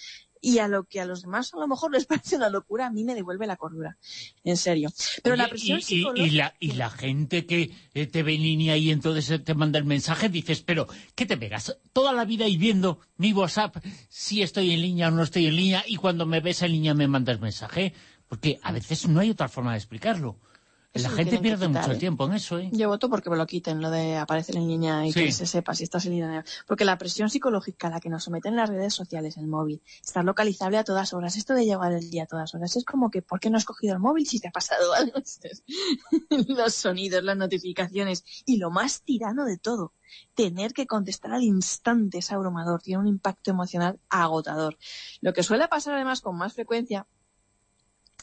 Y a lo que a los demás a lo mejor les parece una locura, a mí me devuelve la cordura. En serio. Pero la presión y, y- psicológica... y la, y la gente que eh, te ve en línea y entonces eh, te manda el mensaje, dices, pero, ¿qué te pegas? Toda la vida y viendo mi WhatsApp, si estoy en línea o no estoy en línea, y cuando me ves en línea me mandas mensaje. Porque a veces no hay otra forma de explicarlo. Eso la gente pierde quitar, mucho ¿eh? tiempo en eso, ¿eh? Yo voto porque me lo quiten, lo de aparecer en línea y Sí. que se sepa si estás en línea. Porque la presión psicológica a la que nos someten las redes sociales, el móvil, estar localizable a todas horas, esto de llevar el día a todas horas, es como que ¿por qué no has cogido el móvil si te ha pasado algo? Los sonidos, las notificaciones y lo más tirano de todo, tener que contestar al instante es abrumador, tiene un impacto emocional agotador. Lo que suele pasar además con más frecuencia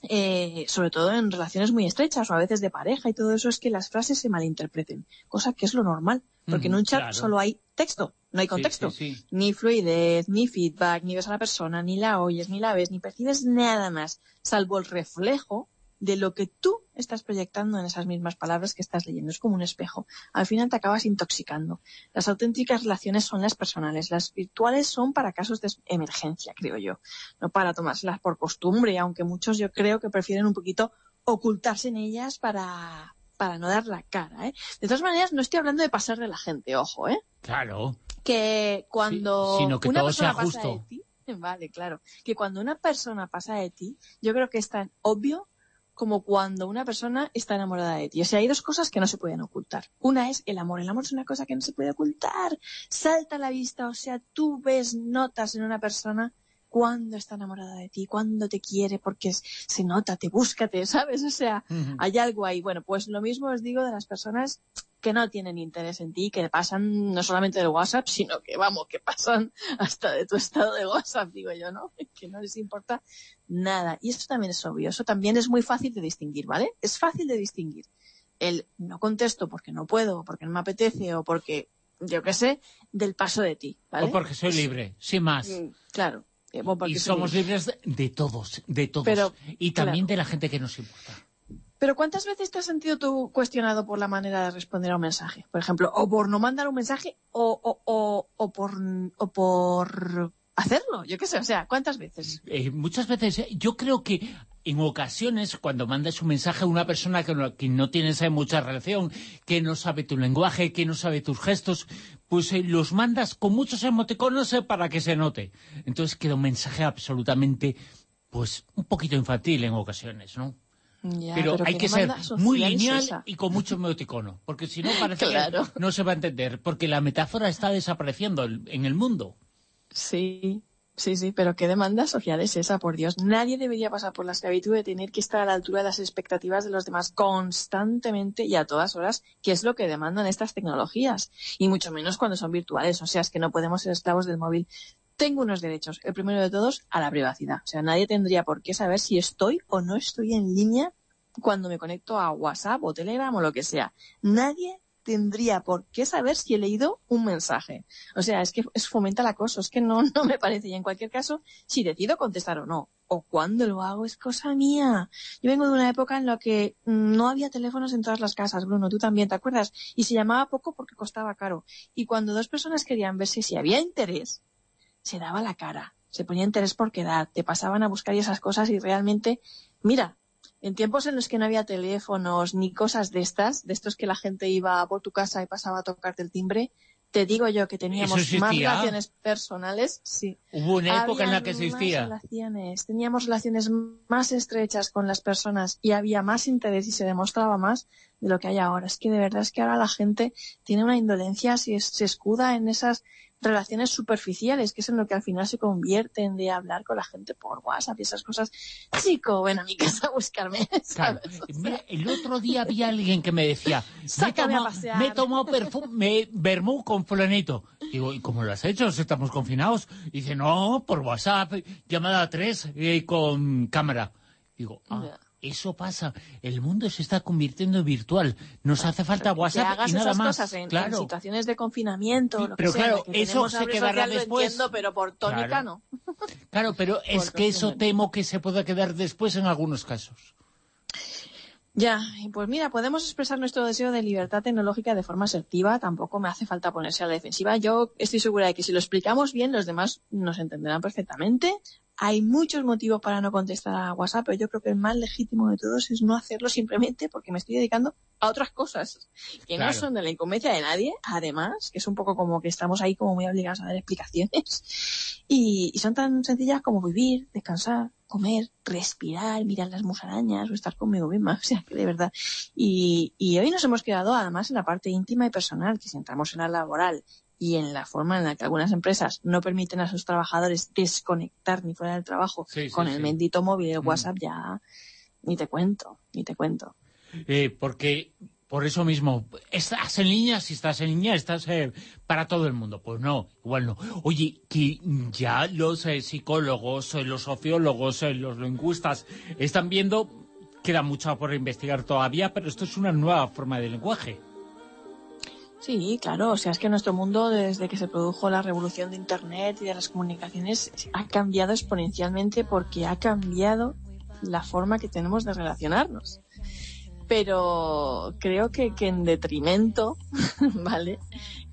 eh, sobre todo en relaciones muy estrechas o a veces de pareja y todo eso, es que las frases se malinterpreten, cosa que es lo normal, porque en un chat claro. solo hay texto, no hay Sí, contexto, sí, sí. ni fluidez, ni feedback, ni ves a la persona, ni la oyes, ni la ves, ni percibes nada más, salvo el reflejo de lo que tú estás proyectando en esas mismas palabras que estás leyendo. Es como un espejo. Al final te acabas intoxicando. Las auténticas relaciones son las personales. Las virtuales son para casos de emergencia, creo yo. No para tomárselas por costumbre, aunque muchos yo creo que prefieren un poquito ocultarse en ellas para, para no dar la cara. ¿eh? De todas maneras, no estoy hablando de pasar de la gente, ojo, ¿eh? Claro. que cuando Sí, sino que una todo persona sea pasa de ti, vale, claro, que cuando una persona pasa de ti, yo creo que es tan obvio como cuando una persona está enamorada de ti. O sea, hay dos cosas que no se pueden ocultar. Una es el amor. El amor es una cosa que no se puede ocultar. Salta a la vista. O sea, tú ves notas en una persona cuando está enamorada de ti, cuando te quiere, porque se nota, te busca, te, ¿sabes? O sea, hay algo ahí. Bueno, pues lo mismo os digo de las personas que no tienen interés en ti, que pasan no solamente del WhatsApp, sino que, vamos, que pasan hasta de tu estado de WhatsApp, digo yo, ¿no? Que no les importa nada. Y eso también es obvio, eso también es muy fácil de distinguir, ¿vale? Es fácil de distinguir. El no contesto porque no puedo, porque no me apetece o porque, yo qué sé, del paso de ti, ¿vale? O porque soy libre, sin más. Mm, Claro. Eh, Y somos libre. libres de, de todos, de todos. Pero, y también claro. de la gente que nos importa. Pero ¿cuántas veces te has sentido tú cuestionado por la manera de responder a un mensaje? Por ejemplo, o por no mandar un mensaje o, o, o, por, o por hacerlo. Yo qué sé, o sea, ¿cuántas veces? Eh, muchas veces, eh, yo creo que en ocasiones, cuando mandas un mensaje a una persona que no, que no tienes eh, mucha relación, que no sabe tu lenguaje, que no sabe tus gestos, pues los mandas con muchos emoticonos para que se note. Entonces queda un mensaje absolutamente, pues, un poquito infantil en ocasiones, ¿no? Ya, pero, hay ¿qué que ser muy lineal esa? y con mucho emoticono, porque si no parece Claro. que no se va a entender, porque la metáfora está desapareciendo en el mundo. Sí, sí, sí, pero ¿qué demanda social es esa, por Dios? Nadie debería pasar por la esclavitud de tener que estar a la altura de las expectativas de los demás constantemente y a todas horas, que es lo que demandan estas tecnologías. Y mucho menos cuando son virtuales, o sea, es que no podemos ser esclavos del móvil. Tengo unos derechos. El primero de todos, a la privacidad. O sea, nadie tendría por qué saber si estoy o no estoy en línea cuando me conecto a WhatsApp o Telegram o lo que sea. Nadie tendría por qué saber si he leído un mensaje? O sea, es que es fomenta el acoso, es que no, no me parece. Y en cualquier caso, si decido contestar o no, o cuando lo hago, es cosa mía. Yo vengo de una época en la que mm, no había teléfonos en todas las casas, Bruno, tú también, ¿te acuerdas? Y se llamaba poco porque costaba caro. Y cuando dos personas querían verse si había interés, se daba la cara, se ponía interés por quedar, te pasaban a buscar y esas cosas y realmente, mira, en tiempos en los que no había teléfonos ni cosas de estas, de estos que la gente iba por tu casa y pasaba a tocarte el timbre, te digo yo que teníamos ¿Eso más relaciones personales, sí. Hubo una época en la que más existía. relaciones, teníamos relaciones más estrechas con las personas y había más interés y se demostraba más de lo que hay ahora. Es que de verdad es que ahora la gente tiene una indolencia, se, se escuda en esas relaciones superficiales, que es en lo que al final se convierten de hablar con la gente por WhatsApp y esas cosas. Chico, ven a mi casa a buscarme. Claro. Mira, el otro día había alguien que me decía, me he Sácame a me he tomado perfume, vermú con fulanito. Digo, ¿y cómo lo has hecho? Si Estamos confinados. Y dice, no, por WhatsApp, llamada a tres eh, con cámara. Digo, ah. Eso pasa. El mundo se está convirtiendo en virtual. Nos hace falta que WhatsApp hagas y nada esas más. cosas en, en claro. situaciones de confinamiento, lo pero que claro, que eso se quedará después. entiendo, pero por tónica Claro. no. Claro, pero es que eso temo que se pueda quedar después en algunos casos. Ya, y pues mira, podemos expresar nuestro deseo de libertad tecnológica de forma asertiva, tampoco me hace falta ponerse a la defensiva. Yo estoy segura de que si lo explicamos bien, los demás nos entenderán perfectamente. Hay muchos motivos para no contestar a WhatsApp, pero yo creo que el más legítimo de todos es no hacerlo simplemente porque me estoy dedicando a otras cosas que no son de la incumbencia de nadie, además, que es un poco como que estamos ahí como muy obligados a dar explicaciones. Y, y son tan sencillas como vivir, descansar, comer, respirar, mirar las musarañas o estar conmigo misma. O sea, que de verdad. Y, y hoy nos hemos quedado además en la parte íntima y personal, que si entramos en la laboral y en la forma en la que algunas empresas no permiten a sus trabajadores desconectar ni fuera del trabajo Sí, sí, con el sí. bendito móvil, el Mm. WhatsApp, ya ni te cuento, ni te cuento. Eh, porque por eso mismo, estás en línea, si estás en línea, estás eh, para todo el mundo. Pues no, igual no. Oye, que ya los eh, psicólogos, eh, los sociólogos, eh, los lingüistas están viendo, queda mucho por investigar todavía, pero esto es una nueva forma de lenguaje. Sí, claro, o sea, es que nuestro mundo desde que se produjo la revolución de Internet y de las comunicaciones ha cambiado exponencialmente porque ha cambiado la forma que tenemos de relacionarnos. Pero creo que, que en detrimento, ¿vale?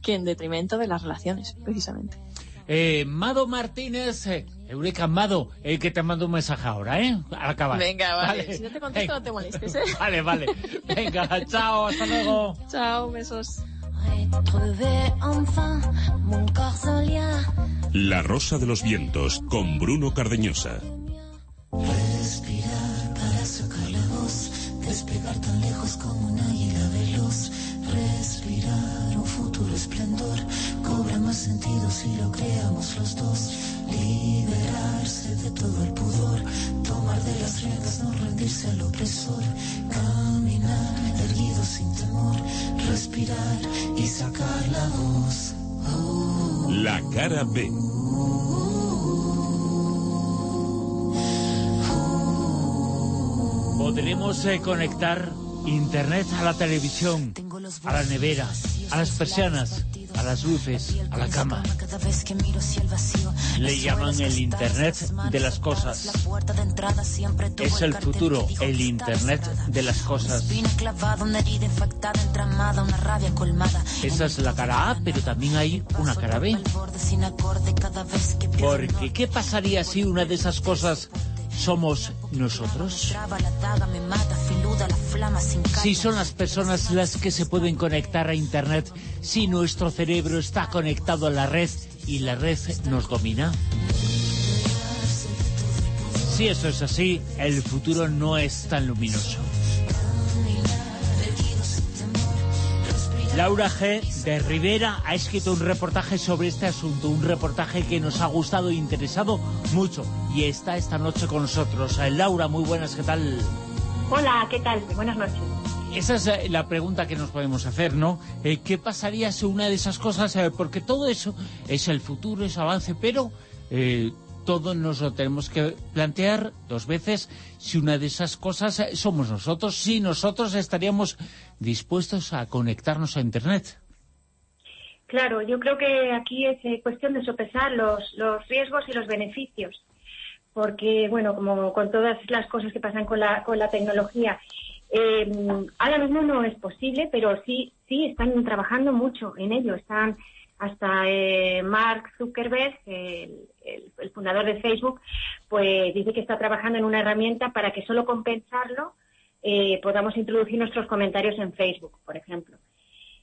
Que en detrimento de las relaciones, precisamente. Eh, Mado Martínez, eh, Eureka Mado, eh, que te mando un mensaje ahora, ¿eh? Al acabar. Venga, vale. Si no te contesto, Venga. no te molestes, ¿eh? Vale, vale. Venga, chao, hasta luego. Chao, besos. La Rosa de los Vientos con Bruno Cardeñosa. Respirar para sacar la voz, despegar tan lejos como un águila veloz. Respirar un futuro esplendor, cobra más sentido si lo creamos los dos. Liberarse de todo el pudor, tomar de las riendas, no rendirse al opresor. Caminar erguido sin temor, respirar y sacar la voz. La cara B. Podremos eh, conectar Internet a la televisión, a la nevera, a las persianas, a las luces, a la cama. Le llaman el Internet de las cosas. Es el futuro, el Internet de las cosas. Esa es la cara A, pero también hay una cara B. Porque, ¿qué pasaría si una de esas cosas somos nosotros? Si son las personas las que se pueden conectar a Internet, si nuestro cerebro está conectado a la red y la red nos domina. Si eso es así, el futuro no es tan luminoso. Laura G. de Rivera ha escrito un reportaje sobre este asunto, un reportaje que nos ha gustado e interesado mucho y está esta noche con nosotros. Eh, Laura, muy buenas, ¿qué tal? Hola, ¿qué tal? Buenas noches. Esa es eh, la pregunta que nos podemos hacer, ¿no? Eh, ¿Qué pasaría si una de esas cosas, eh, porque todo eso es el futuro, es avance, pero eh, todos nos lo tenemos que plantear dos veces si una de esas cosas somos nosotros, si nosotros estaríamos dispuestos a conectarnos a Internet. Claro, yo creo que aquí es eh, cuestión de sopesar los, los riesgos y los beneficios, porque, bueno, como con todas las cosas que pasan con la, con la tecnología, eh, ahora mismo no es posible, pero sí, sí están trabajando mucho en ello. Están hasta eh, Mark Zuckerberg, el, el- el fundador de Facebook, pues dice que está trabajando en una herramienta para que solo compensarlo eh, podamos introducir nuestros comentarios en Facebook, por ejemplo.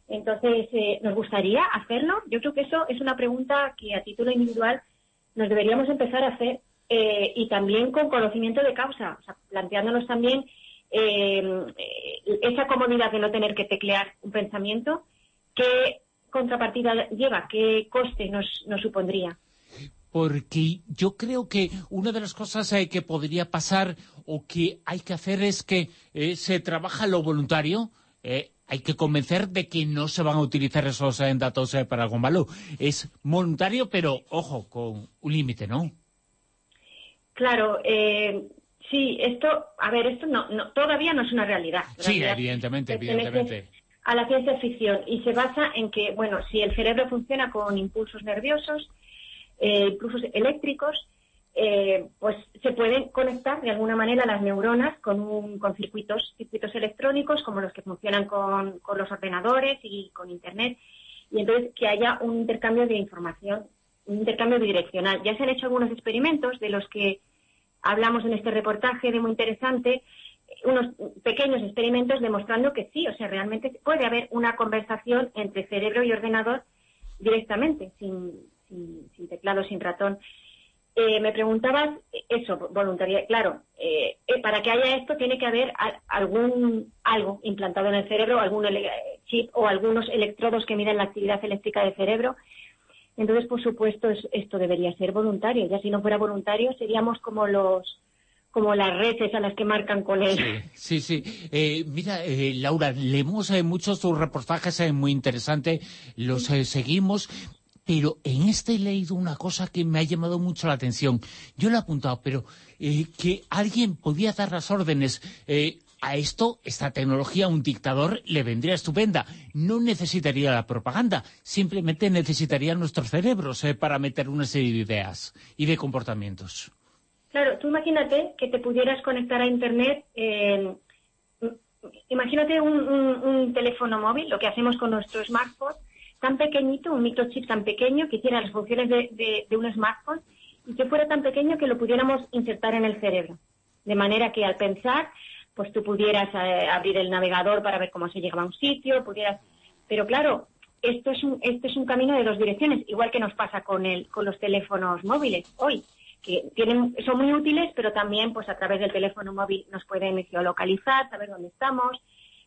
Entonces, eh, ¿nos gustaría hacerlo? Yo creo que eso es una pregunta que a título individual nos deberíamos empezar a hacer eh, y también con conocimiento de causa, o sea, planteándonos también eh, esa comodidad de no tener que teclear un pensamiento, qué contrapartida lleva, qué coste nos, nos supondría. Porque yo creo que una de las cosas que podría pasar o que hay que hacer es que eh, se trabaja lo voluntario, eh, hay que convencer de que no se van a utilizar esos eh, datos para algo malo. Es voluntario, pero, ojo, con un límite, ¿no? Claro, eh, sí, esto, a ver, esto no, no- todavía no es una realidad. Sí, evidentemente, evidentemente. a la ciencia ficción y se basa en que, bueno, si el cerebro funciona con impulsos nerviosos, eh, impulsos eléctricos, eh, pues se pueden conectar de alguna manera las neuronas con, un- con circuitos, circuitos electrónicos como los que funcionan con, con los ordenadores y con Internet. Y entonces que haya un intercambio de información, un intercambio bidireccional. Ya se han hecho algunos experimentos de los que hablamos en este reportaje de muy interesante, unos pequeños experimentos demostrando que sí, o sea, realmente puede haber una conversación entre cerebro y ordenador directamente, sin, sin, sin teclado, sin ratón. Eh, me preguntabas eso, voluntariedad. Claro, eh, eh, para que haya esto tiene que haber algún algo implantado en el cerebro, algún chip o algunos electrodos que miden la actividad eléctrica del cerebro. Entonces, por supuesto, es- esto debería ser voluntario. Ya si no fuera voluntario, seríamos como los como las redes a las que marcan con él. Sí, sí. Eh, mira, eh, Laura, leemos eh, muchos tus reportajes, eh, muy interesante, los eh, seguimos, pero en este he leído una cosa que me ha llamado mucho la atención. Yo lo he apuntado, pero eh, que alguien podía dar las órdenes. eh, a esto, esta tecnología, un dictador le vendría estupenda. No necesitaría la propaganda, simplemente necesitaría nuestros cerebros eh, para meter una serie de ideas y de comportamientos. Claro, tú imagínate que te pudieras conectar a Internet. eh, imagínate un- un teléfono móvil, lo que hacemos con nuestro smartphone, tan pequeñito, un microchip tan pequeño que hiciera las funciones de, de- de un smartphone y que fuera tan pequeño que lo pudiéramos insertar en el cerebro. De manera que al pensar, pues tú pudieras eh, abrir el navegador para ver cómo se llegaba a un sitio, pudieras... Pero claro, esto es un, esto es un camino de dos direcciones, igual que nos pasa con, el, con los teléfonos móviles hoy que tienen, son muy útiles, pero también pues a través del teléfono móvil nos pueden geolocalizar, saber dónde estamos,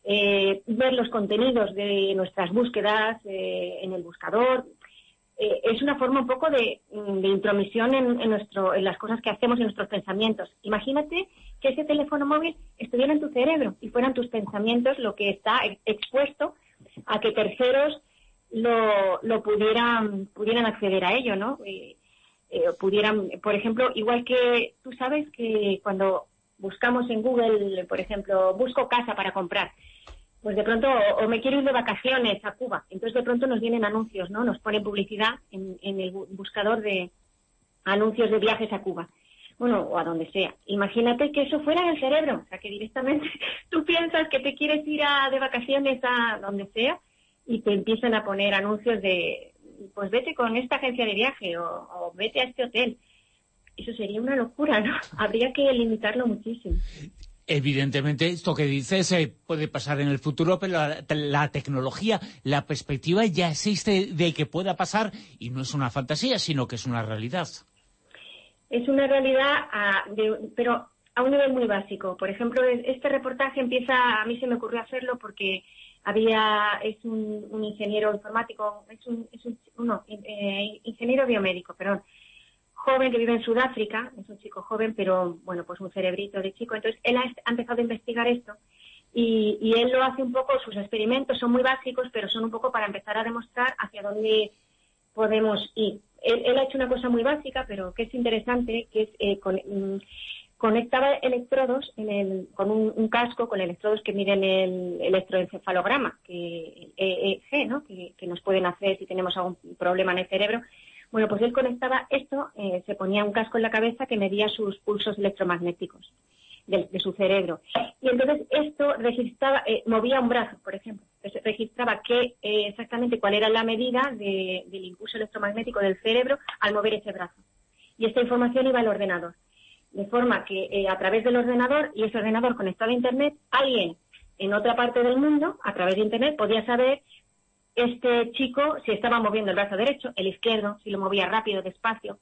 eh, ver los contenidos de nuestras búsquedas eh, en el buscador. Eh, es una forma un poco de, intromisión en, en nuestro, en las cosas que hacemos en nuestros pensamientos. Imagínate que ese teléfono móvil estuviera en tu cerebro y fueran tus pensamientos lo que está ex- expuesto a que terceros lo, lo pudieran, pudieran acceder a ello, ¿no? Eh, eh, pudieran, por ejemplo, igual que tú sabes que cuando buscamos en Google, por ejemplo, busco casa para comprar, pues de pronto o, me quiero ir de vacaciones a Cuba, entonces de pronto nos vienen anuncios, ¿no? Nos ponen publicidad en, en el bu- buscador de anuncios de viajes a Cuba. Bueno, o a donde sea. Imagínate que eso fuera en el cerebro, o sea, que directamente tú piensas que te quieres ir a, de vacaciones a donde sea y te empiezan a poner anuncios de, pues vete con esta agencia de viaje o, o vete a este hotel. Eso sería una locura, ¿no? Habría que limitarlo muchísimo. Evidentemente, esto que dices eh, puede pasar en el futuro, pero la, la tecnología, la perspectiva ya existe de que pueda pasar y no es una fantasía, sino que es una realidad. Es una realidad, a- de- pero a un nivel muy básico. Por ejemplo, es- este reportaje empieza, a mí se me ocurrió hacerlo porque había, es un, un ingeniero informático, es un, es un no, eh, ingeniero biomédico, perdón, joven que vive en Sudáfrica, es un chico joven, pero bueno, pues un cerebrito de chico. Entonces, él ha, empezado a investigar esto y, él lo hace un poco, sus experimentos son muy básicos, pero son un poco para empezar a demostrar hacia dónde podemos ir. Él, él ha hecho una cosa muy básica, pero que es interesante, que es eh, con- mm, conectaba electrodos en el, con un, casco con electrodos que miden el electroencefalograma, que el EEG, ¿no? que, que nos pueden hacer si tenemos algún problema en el cerebro. Bueno, pues él conectaba esto, eh, se ponía un casco en la cabeza que medía sus pulsos electromagnéticos de, su cerebro. Y entonces esto registraba, eh, movía un brazo, por ejemplo. Registraba qué, eh, exactamente cuál era la medida de- del impulso electromagnético del cerebro al mover ese brazo. Y esta información iba al ordenador. De forma que eh, a través del ordenador y ese ordenador conectado a Internet, alguien en otra parte del mundo, a través de Internet, podía saber este chico si estaba moviendo el brazo derecho, el izquierdo, si lo movía rápido, despacio.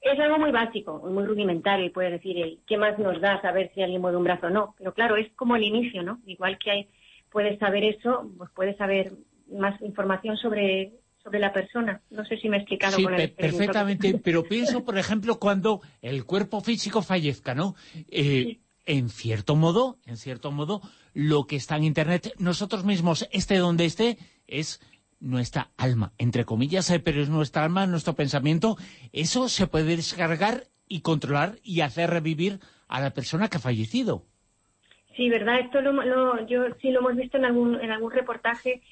Es algo muy básico, muy rudimentario y puede decir, eh, ¿qué más nos da saber si alguien mueve un brazo o no? Pero claro, es como el inicio, ¿no? Igual que hay, puedes saber eso, pues puedes saber más información sobre, sobre la persona. No sé si me he explicado Sí, con el perfectamente, pero pienso, por ejemplo, cuando el cuerpo físico fallezca, ¿no? Eh, En cierto modo, en cierto modo, lo que está en Internet, nosotros mismos, esté donde esté, es nuestra alma, entre comillas, eh, pero es nuestra alma, nuestro pensamiento. Eso se puede descargar y controlar y hacer revivir a la persona que ha fallecido. Sí, verdad, esto lo, lo- yo sí lo hemos visto en algún, en algún reportaje,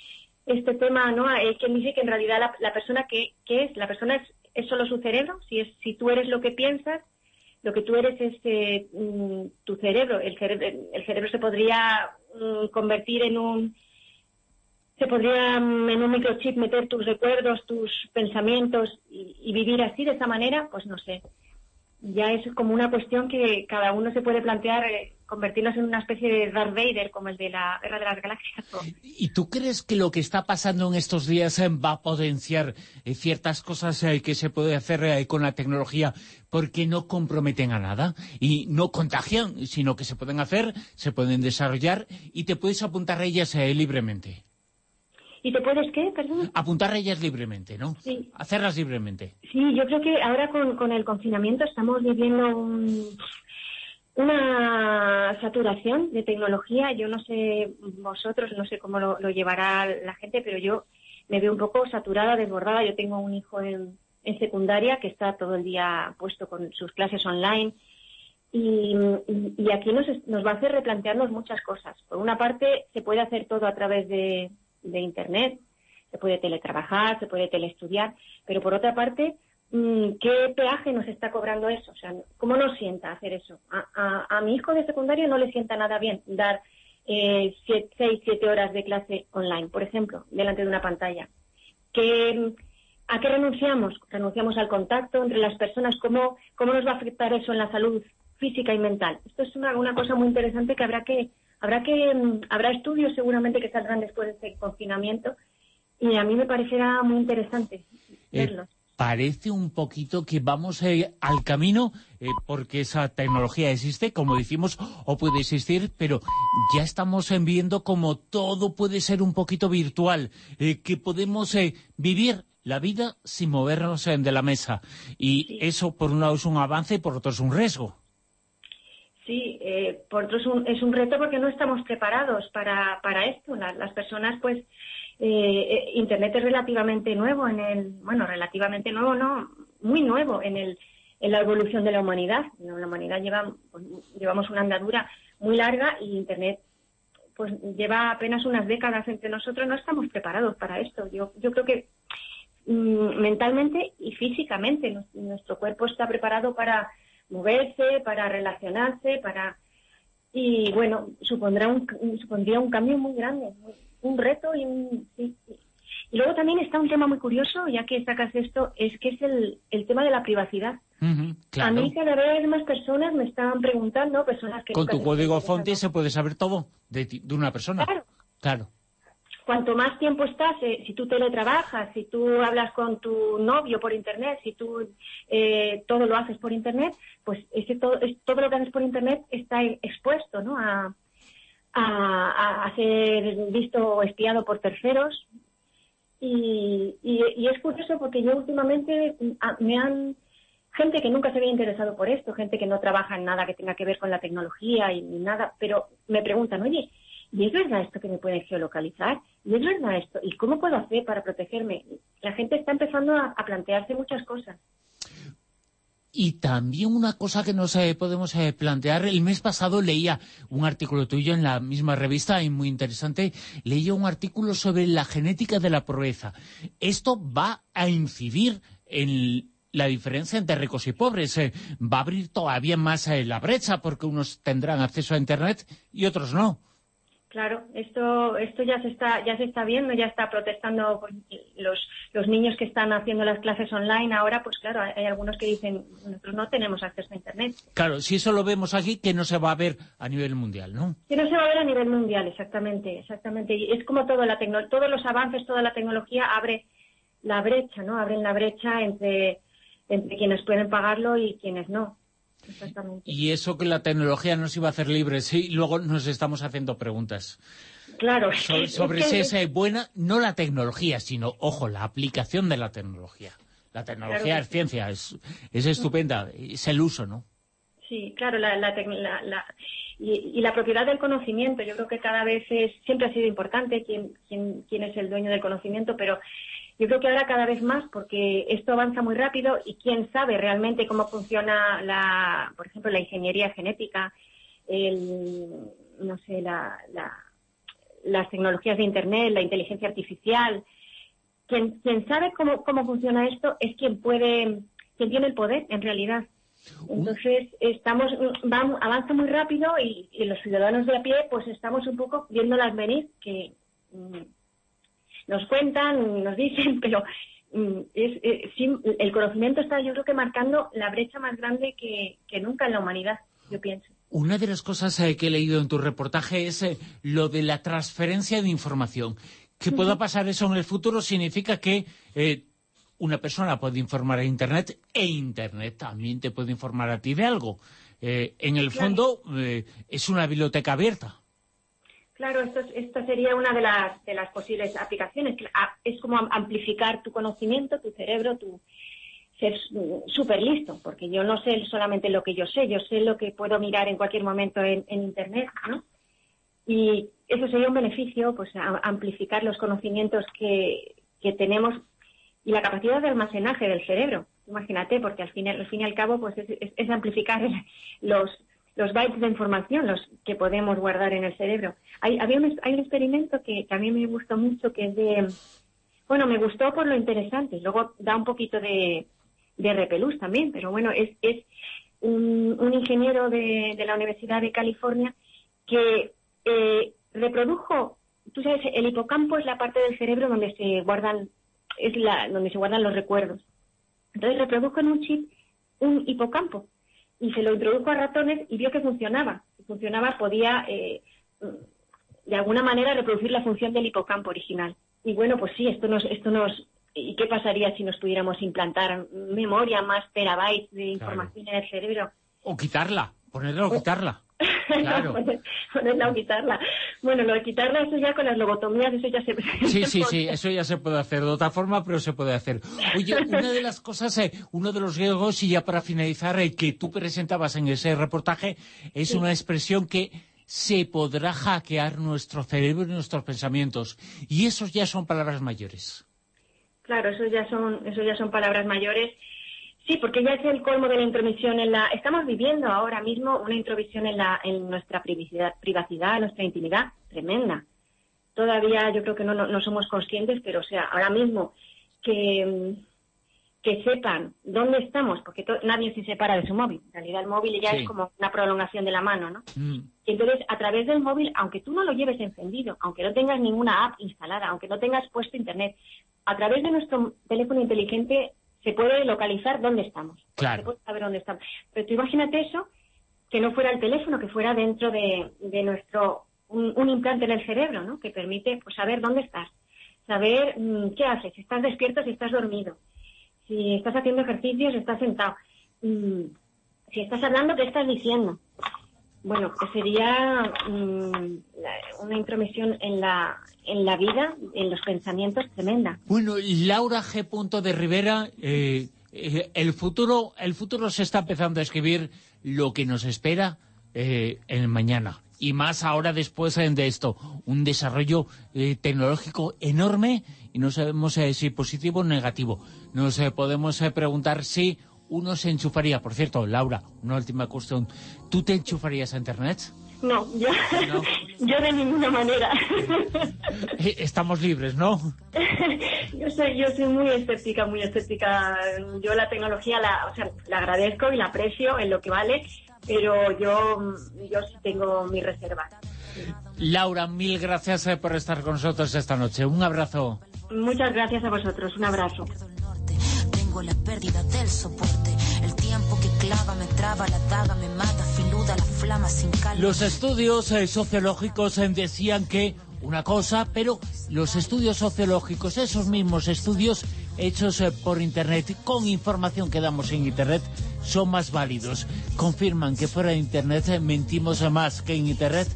este tema, ¿no? Hay quien dice que en realidad la, la persona que, que es, la persona es, es solo su cerebro, si es, si tú eres lo que piensas, lo que tú eres es eh, mm, tu cerebro. El cerebro, el cerebro se podría mm, convertir en un se podría mm, en un microchip meter tus recuerdos, tus pensamientos y, vivir así de esa manera, pues no sé. Ya es como una cuestión que cada uno se puede plantear eh, convertirnos en una especie de Darth Vader como el de la Guerra de las Galaxias. ¿Y tú crees que lo que está pasando en estos días eh, va a potenciar eh, ciertas cosas eh, que se puede hacer con la tecnología porque no comprometen a nada y no contagian, sino que se pueden hacer, se pueden desarrollar y te puedes apuntar a ellas libremente? ¿Y te puedes qué? Perdón. Apuntar a ellas libremente, ¿no? Sí. Hacerlas libremente. Sí, yo creo que ahora con, con el confinamiento estamos viviendo un- una saturación de tecnología. Yo no sé vosotros, no sé cómo lo, lo llevará la gente, pero yo me veo un poco saturada, desbordada. Yo tengo un hijo en, en secundaria que está todo el día puesto con sus clases online y, y- y aquí nos, nos va a hacer replantearnos muchas cosas. Por una parte, se puede hacer todo a través de, de Internet, se puede teletrabajar, se puede teleestudiar, pero por otra parte, mm, ¿qué peaje nos está cobrando eso? O sea, ¿cómo nos sienta hacer eso? A, a- a mi hijo de secundaria no le sienta nada bien dar eh, seis, siete horas de clase online, por ejemplo, delante de una pantalla. ¿Qué, ¿A qué renunciamos? Renunciamos al contacto entre las personas. ¿Cómo, ¿Cómo nos va a afectar eso en la salud física y mental? Esto es una, una cosa muy interesante que habrá que habrá que mm, habrá estudios seguramente que saldrán después de este confinamiento y a mí me parecerá muy interesante Eh, verlos. parece un poquito que vamos eh, al camino eh, porque esa tecnología existe, como decimos, o puede existir, pero ya estamos viendo como todo puede ser un poquito virtual, eh, que podemos eh, vivir la vida sin movernos de la mesa. Y eso, por un lado, es un avance y por otro es un riesgo. Sí, eh, por otro es un, es un reto porque no estamos preparados para, para esto. La- las personas, pues, eh, eh, Internet es relativamente nuevo en el, bueno, relativamente nuevo, no, muy nuevo en el, en la evolución de la humanidad. La humanidad lleva, llevamos una andadura muy larga y Internet, pues, lleva apenas unas décadas entre nosotros. No estamos preparados para esto. Yo, yo creo que mm, mentalmente y físicamente nu- nuestro cuerpo está preparado para moverse, para relacionarse, para y bueno, supondrá un, supondría un cambio muy grande, un reto y un sí, sí. y luego también está un tema muy curioso, ya que sacas esto, es que es el, el tema de la privacidad. A claro. mí cada vez más personas me estaban preguntando, personas que Con tu código fonte se puede saber todo de, ti- de una persona. Claro. Claro. Cuanto más tiempo estás, eh, si tú teletrabajas, si tú hablas con tu novio por internet, si tú eh, todo lo haces por internet, pues ese todo, es, todo lo que haces por internet está expuesto ¿no? a, ser visto o espiado por terceros. Y, es curioso porque yo últimamente me han gente que nunca se había interesado por esto, gente que no trabaja en nada que tenga que ver con la tecnología y nada, pero me preguntan, oye, y es verdad esto que me pueden geolocalizar, y es verdad esto, y cómo puedo hacer para protegerme. La gente está empezando a, plantearse muchas cosas. Y también una cosa que nos eh, podemos eh, plantear, el mes pasado leía un artículo tuyo en la misma revista, y muy interesante, leía un artículo sobre la genética de la pobreza. Esto va a incidir en la diferencia entre ricos y pobres. eh, va a abrir todavía más la brecha porque unos tendrán acceso a Internet y otros no. Claro, esto esto ya se está ya se está viendo, ya está protestando pues, los los niños que están haciendo las clases online ahora, pues claro, hay, hay algunos que dicen nosotros no tenemos acceso a internet. Claro, si eso lo vemos aquí, que no se va a ver a nivel mundial, ¿no? Que no se va a ver a nivel mundial, exactamente, exactamente. Y es como todo la tecno- todos los avances, toda la tecnología abre la brecha, ¿no? Abren la brecha entre entre quienes pueden pagarlo y quienes no. Exactamente. Y eso que la tecnología nos iba a hacer libres, y luego nos estamos haciendo preguntas. Claro. So- sobre es si que- es buena, no la tecnología, sino, ojo, la aplicación de la tecnología. La tecnología Claro es ciencia, es, es estupenda, es el uso, ¿no? Sí, claro, la, la- la- y, y la propiedad del conocimiento, yo creo que cada vez es, siempre ha sido importante quién, quién, quién es el dueño del conocimiento, pero yo creo que ahora cada vez más, porque esto avanza muy rápido y quién sabe realmente cómo funciona, la, por ejemplo, la ingeniería genética, el, no sé, la, la- las tecnologías de Internet, la inteligencia artificial. Quien, quien sabe cómo, cómo funciona esto es quien puede, quien tiene el poder, en realidad. Entonces, estamos, vamos, avanza muy rápido y, y los ciudadanos de a pie, pues estamos un poco viéndolas venir, que mm, nos cuentan, nos dicen, pero mm, es, eh, sí, el conocimiento está, yo creo que marcando la brecha más grande que, que nunca en la humanidad, yo pienso. Una de las cosas eh, que he leído en tu reportaje es eh, lo de la transferencia de información. Que pueda pasar eso en el futuro significa que eh, una persona puede informar a Internet e Internet también te puede informar a ti de algo. Eh, en el Claro. fondo eh, es una biblioteca abierta. Claro, esto, es- esta sería una de las, de las posibles aplicaciones. Es como am- amplificar tu conocimiento, tu cerebro, tu ser súper listo, porque yo no sé solamente lo que yo sé, yo sé lo que puedo mirar en cualquier momento en, Internet, ¿no? Y eso sería un beneficio, pues amplificar los conocimientos que, tenemos y la capacidad de almacenaje del cerebro. Imagínate, porque al fin, al fin y al cabo pues es, es- es amplificar los, los bytes de información los que podemos guardar en el cerebro. Hay, había un, hay un experimento que, que a mí me gustó mucho, que es de... Bueno, me gustó por lo interesante. Luego da un poquito de, de repelús también, pero bueno, es, es un, ingeniero de, de la Universidad de California que eh, reprodujo, tú sabes, el hipocampo es la parte del cerebro donde se guardan, es la, donde se guardan los recuerdos. Entonces reprodujo en un chip un hipocampo y se lo introdujo a ratones y vio que funcionaba. Si funcionaba, podía eh, de alguna manera reproducir la función del hipocampo original. Y bueno, pues sí, esto nos, esto nos, ¿y qué pasaría si nos pudiéramos implantar memoria, más terabytes de información en el cerebro? O quitarla, ponerla o quitarla. Claro. Poner- Ponerla o quitarla. Bueno, lo de quitarla, eso ya con las lobotomías, eso ya se... Sí, sí, sí, eso ya se puede hacer de otra forma, pero se puede hacer. Oye, una de las cosas, eh, uno de los riesgos, y ya para finalizar, eh, que tú presentabas en ese reportaje, es Sí. una expresión que se podrá hackear nuestro cerebro y nuestros pensamientos. Y esos ya son palabras mayores. Claro, eso ya son, eso ya son palabras mayores. Sí, porque ya es el colmo de la intromisión en la. Estamos viviendo ahora mismo una intromisión en la, en nuestra privacidad, privacidad, nuestra intimidad, tremenda. Todavía yo creo que no, no, no somos conscientes, pero o sea, ahora mismo que, que sepan dónde estamos, porque to- nadie se separa de su móvil. En realidad el móvil ya Sí. es como una prolongación de la mano, ¿no? Mm. Y entonces, a través del móvil, aunque tú no lo lleves encendido, aunque no tengas ninguna app instalada, aunque no tengas puesto internet, a través de nuestro teléfono inteligente se puede localizar dónde estamos. Claro. Se puede saber dónde estamos. Pero tú imagínate eso, que no fuera el teléfono, que fuera dentro de, de nuestro, un, un implante en el cerebro, ¿no? Que permite pues, saber dónde estás, saber mm, qué haces, si estás despierto, si estás dormido, si estás haciendo ejercicios, si estás sentado, mm, si estás hablando, qué estás diciendo. Bueno, que sería mm, una intromisión en la, en la vida, en los pensamientos tremenda. Bueno, Laura G. De Rivera, eh, eh, el futuro el futuro se está empezando a escribir lo que nos espera eh, en el mañana. y más ahora después eh, de esto. Un desarrollo eh, tecnológico enorme y no sabemos si positivo o negativo. Nos podemos preguntar si uno se enchufaría. Por cierto, Laura, una última cuestión. ¿Tú te enchufarías a Internet? No, yo, yo de ninguna manera. Eh, Estamos libres, ¿no? yo soy yo soy muy escéptica, muy escéptica. Yo la tecnología la, o sea, la agradezco y la aprecio en lo que vale, pero yo yo sí tengo mi reserva. Laura, mil gracias eh, por estar con nosotros esta noche. Un abrazo. Muchas gracias a vosotros. Un abrazo. La pérdida del soporte. El tiempo que clava me traba, la daga me mata, filuda la flama sin calma. Los estudios eh, sociológicos eh, decían que una cosa, pero los estudios sociológicos, esos mismos estudios hechos eh, por Internet, con información que damos en Internet, son más válidos. Confirman que fuera de Internet mentimos más que en Internet.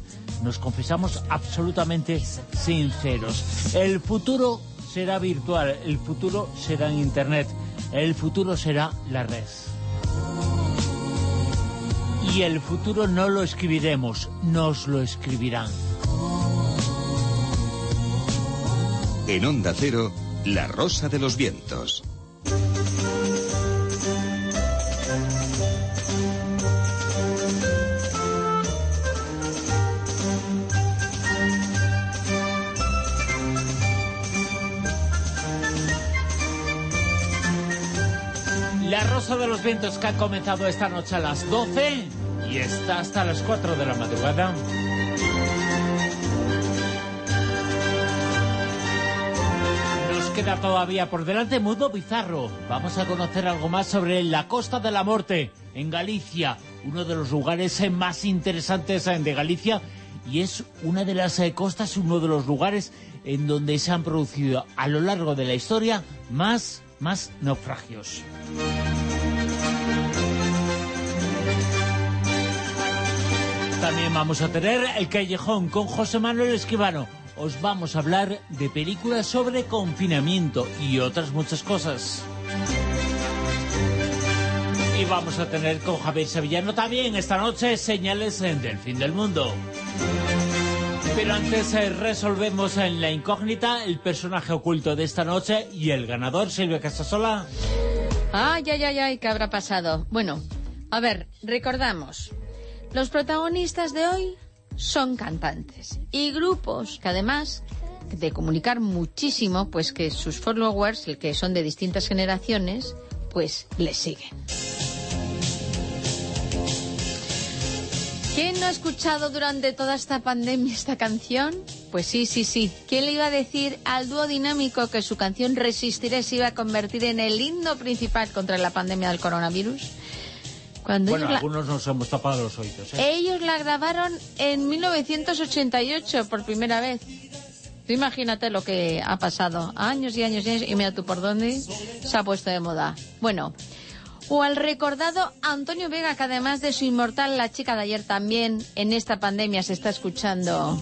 Nos confesamos absolutamente sinceros. El futuro será virtual, el futuro será en Internet, el futuro será la red. Y el futuro no lo escribiremos, nos lo escribirán. En Onda Cero, La Rosa de los Vientos. La Rosa de los Vientos que ha comenzado esta noche a las 12 y está hasta las 4 de la madrugada. Nos queda todavía por delante Mundo Bizarro. Vamos a conocer algo más sobre la Costa de la Muerte en Galicia, uno de los lugares eh, más interesantes eh, de Galicia y es una de las eh, costas, uno de los lugares en donde se han producido a lo largo de la historia más, más naufragios. También vamos a tener El Callejón con José Manuel Esquivano. Os vamos a hablar de películas sobre confinamiento y otras muchas cosas. Y vamos a tener con Javier Sevillano también esta noche señales del fin del mundo. Pero antes eh, resolvemos en la incógnita el personaje oculto de esta noche y el ganador, Silvia Casasola. Ay, ay, ay, ay, ¿qué habrá pasado? Bueno, a ver, recordamos. Los protagonistas de hoy son cantantes y grupos que además de comunicar muchísimo, pues que sus followers, el que son de distintas generaciones, pues les siguen. ¿Quién no ha escuchado durante toda esta pandemia esta canción? Pues sí, sí, sí. ¿Quién le iba a decir al dúo dinámico que su canción Resistiré se iba a convertir en el himno principal contra la pandemia del coronavirus? Cuando Bueno, ellos, la, algunos nos hemos tapado los oídos. ¿eh? ellos la grabaron en 1988 por primera vez. Tú imagínate lo que ha pasado. Años y años y años. Y mira tú por dónde se ha puesto de moda. Bueno, o al recordado Antonio Vega, que además de su inmortal La chica de ayer también en esta pandemia se está escuchando.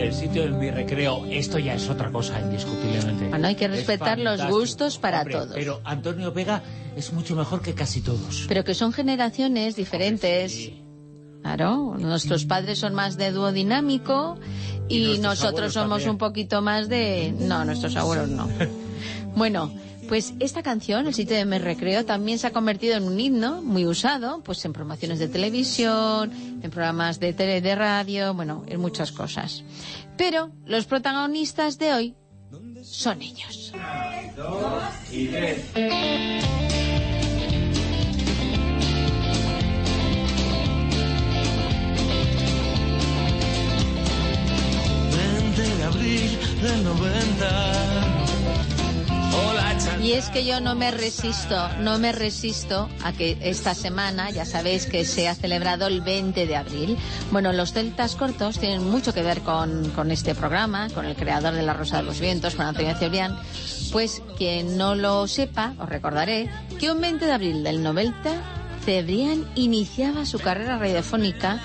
Y el sitio de mi recreo, esto ya es otra cosa, indiscutiblemente. Bueno, hay que Es respetar los gustos para Hombre, todos. Pero Antonio Vega es mucho mejor que casi todos. Pero que son generaciones diferentes. Claro, nuestros padres son más de dúo dinámico y, Y nosotros somos también. un poquito más de... No, nuestros abuelos no. Bueno, pues esta canción, El sitio de mi recreo, también se ha convertido en un himno muy usado, pues en promociones de televisión, en programas de tele, de radio, bueno, en muchas cosas. Pero los protagonistas de hoy son ellos. de abril del 90. Y es que yo no me resisto, no me resisto a que esta semana, ya sabéis que se ha celebrado el 20 de abril. Bueno, los celtas cortos tienen mucho que ver con, con este programa, con el creador de La Rosa de los Vientos, con Antonio Cebrián. Pues quien no lo sepa, os recordaré que un 20 de abril del 90, Cebrián iniciaba su carrera radiofónica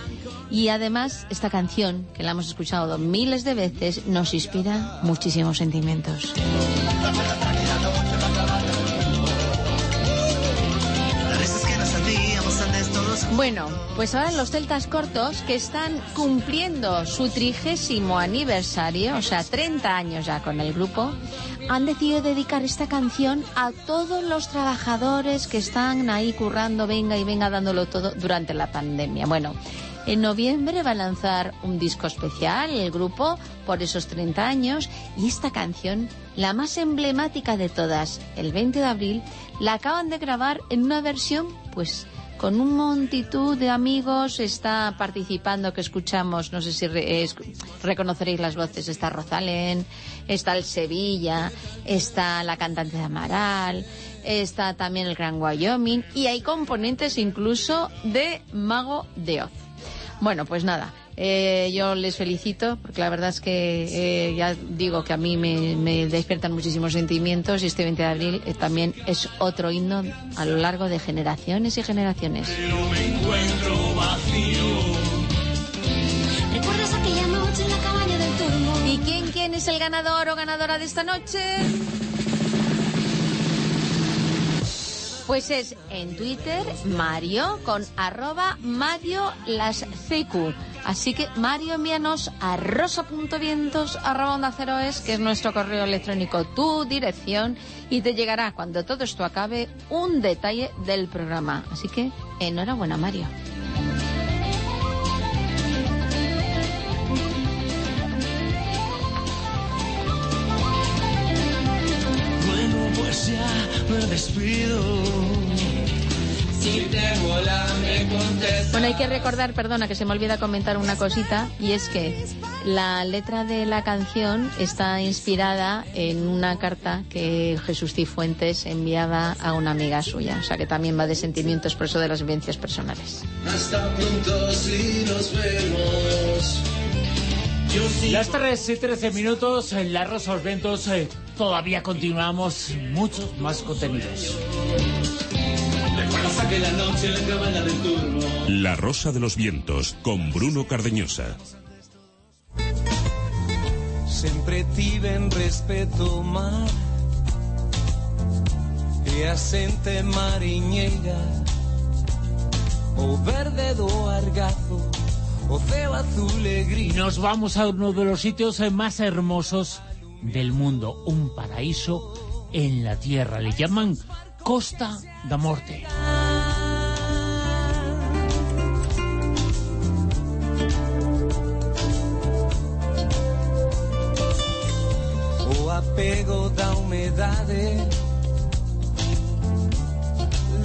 y además esta canción, que la hemos escuchado miles de veces, nos inspira muchísimos sentimientos. Bueno, pues ahora los celtas cortos que están cumpliendo su trigésimo aniversario, o sea, 30 años ya con el grupo, han decidido dedicar esta canción a todos los trabajadores que están ahí currando, venga y venga dándolo todo durante la pandemia. Bueno, en noviembre va a lanzar un disco especial el grupo por esos 30 años y esta canción, la más emblemática de todas, el 20 de abril, la acaban de grabar en una versión pues con un multitud de amigos está participando que escuchamos, no sé si re- es- reconoceréis las voces, está Rosalén, está el Sevilla, está la cantante de Amaral, está también el Gran Wyoming y hay componentes incluso de Mago de Oz. Bueno, pues nada, eh, yo les felicito porque la verdad es que eh, ya digo que a mí me, me despiertan muchísimos sentimientos y este 20 de abril eh, también es otro himno a lo largo de generaciones y generaciones. ¿Recuerdas aquella noche en la cabaña del turno? ¿Y quién, quién es el ganador o ganadora de esta noche? Pues es en Twitter Mario con arroba Mario las CQ. Así que Mario envíanos a rosa.vientos arroba onda cero es, que es nuestro correo electrónico, tu dirección, y te llegará cuando todo esto acabe un detalle del programa. Así que enhorabuena Mario. Pues ya me despido. Si te mola, me contestas. Bueno, hay que recordar, perdona, que se me olvida comentar una cosita, y es que la letra de la canción está inspirada en una carta que Jesús Cifuentes enviaba a una amiga suya, o sea que también va de sentimientos, por eso de las vivencias personales. Hasta pronto si nos vemos. Las 3 y 13 minutos, en La Rosa todavía continuamos muchos más contenidos. ¿Recuerdas aquella noche en la Rosa de los Vientos con Bruno Cardeñosa. Sempre tiven respeto mar E a xente mariñeira O verde do argazo O ceo azul e gris Nos vamos a uno de los sitios eh, más hermosos del mundo, un paraíso en la tierra. Le llaman Costa da Morte. O apego da humedade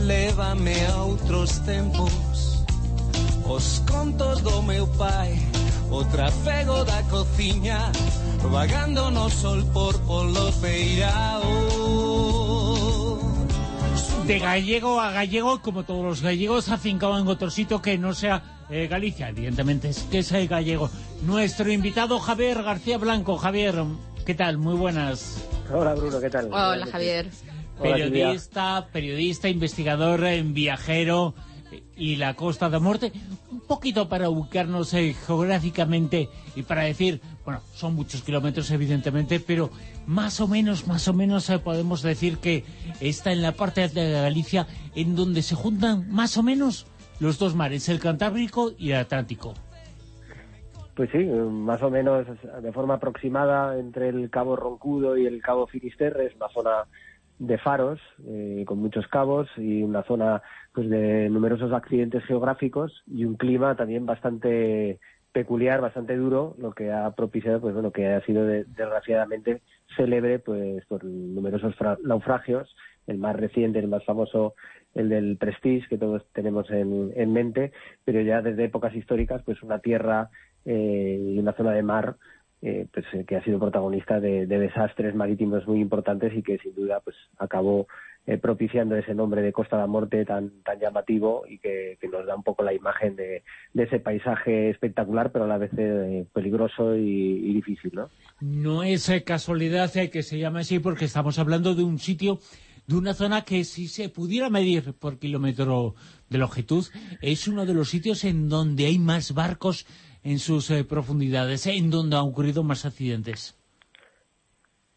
Lévame a outros tempos Os contos do meu pai O trafego da cociña Vagando no sol por polo peirao De gallego a gallego, como todos los gallegos, afincado en otro sitio que no sea eh, Galicia, evidentemente, es que es el gallego. Nuestro invitado Javier García Blanco. Javier, ¿qué tal? Muy buenas. Hola Bruno, ¿qué tal? Hola Javier. Periodista, periodista, investigador, eh, viajero y la Costa de Morte. Un poquito para ubicarnos eh, geográficamente y para decir, bueno, son muchos kilómetros evidentemente, pero más o menos, más o menos eh, podemos decir que está en la parte de Galicia en donde se juntan más o menos los dos mares, el Cantábrico y el Atlántico. Pues sí, más o menos de forma aproximada entre el Cabo Roncudo y el Cabo Finisterre, es una zona de faros eh, con muchos cabos y una zona pues de numerosos accidentes geográficos y un clima también bastante peculiar, bastante duro, lo que ha propiciado pues bueno que ha sido de- desgraciadamente célebre pues por numerosos fra- naufragios, el más reciente, el más famoso el del Prestige que todos tenemos en, en mente, pero ya desde épocas históricas pues una tierra eh, y una zona de mar eh, pues, eh, que ha sido protagonista de, de desastres marítimos muy importantes y que sin duda pues acabó eh, propiciando ese nombre de Costa da Morte tan tan llamativo y que, nos da un poco la imagen de, de ese paisaje espectacular pero a la vez eh, peligroso y, difícil, ¿no? No es eh, casualidad eh, que se llame así porque estamos hablando de un sitio, de una zona que si se pudiera medir por kilómetro de longitud, es uno de los sitios en donde hay más barcos en sus eh, profundidades, en donde han ocurrido más accidentes.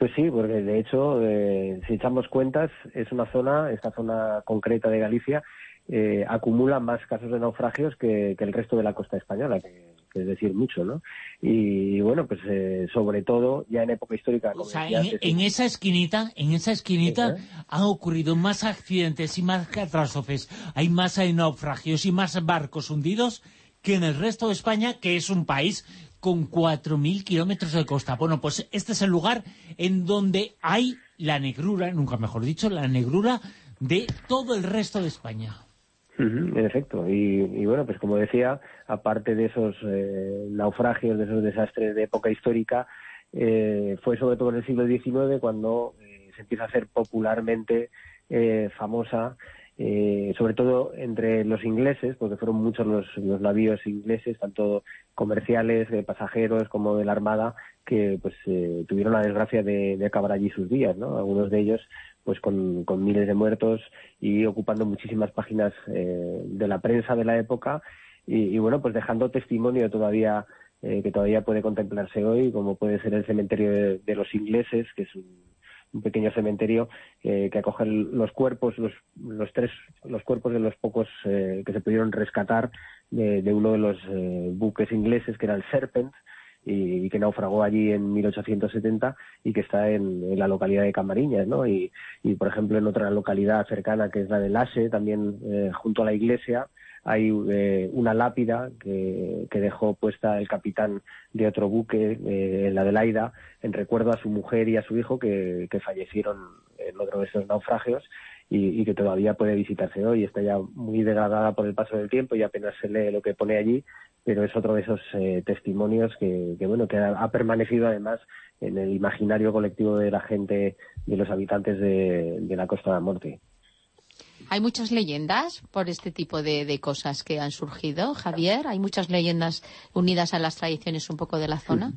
Pues sí, porque de hecho, eh, si echamos cuentas, es una zona, esta zona concreta de Galicia, eh, acumula más casos de naufragios que, que el resto de la costa española, que, que es decir mucho, ¿no? Y, bueno, pues eh, sobre todo ya en época histórica... O sea, en, en esa esquinita, en esa esquinita han ocurrido más accidentes y más catástrofes, hay más eh, naufragios y más barcos hundidos que en el resto de España, que es un país con 4.000 kilómetros de costa. Bueno, pues este es el lugar en donde hay la negrura, nunca mejor dicho, la negrura de todo el resto de España. En efecto. Y, y bueno, pues como decía, aparte de esos eh, naufragios, de esos desastres de época histórica, eh, fue sobre todo en el siglo XIX cuando eh, se empieza a hacer popularmente eh, famosa, eh, sobre todo entre los ingleses, porque fueron muchos los, los navíos ingleses, tanto comerciales, pasajeros como de la Armada, que pues eh, tuvieron la desgracia de, acabar allí sus días, ¿no? Algunos de ellos pues con, con miles de muertos y ocupando muchísimas páginas eh, de la prensa de la época y, y, bueno, pues dejando testimonio todavía eh, que todavía puede contemplarse hoy, como puede ser el cementerio de, de los ingleses, que es un, un pequeño cementerio eh, que acoge los cuerpos, los, los tres, los cuerpos de los pocos eh, que se pudieron rescatar de, uno de los eh, buques ingleses, que era el Serpent, y, que naufragó allí en 1870 y que está en, la localidad de Camariñas, ¿no? Y, y, por ejemplo, en otra localidad cercana, que es la de Lasse, también eh, junto a la iglesia, hay eh, una lápida que, dejó puesta el capitán de otro buque, eh, en la de Laida, en recuerdo a su mujer y a su hijo que, fallecieron en otro de esos naufragios y, que todavía puede visitarse hoy. Está ya muy degradada por el paso del tiempo y apenas se lee lo que pone allí, pero es otro de esos eh, testimonios que, bueno, que ha, permanecido además en el imaginario colectivo de la gente, de los habitantes de, de la Costa de la Muerte. Hay muchas leyendas por este tipo de, de, cosas que han surgido, Javier. Hay muchas leyendas unidas a las tradiciones un poco de la zona.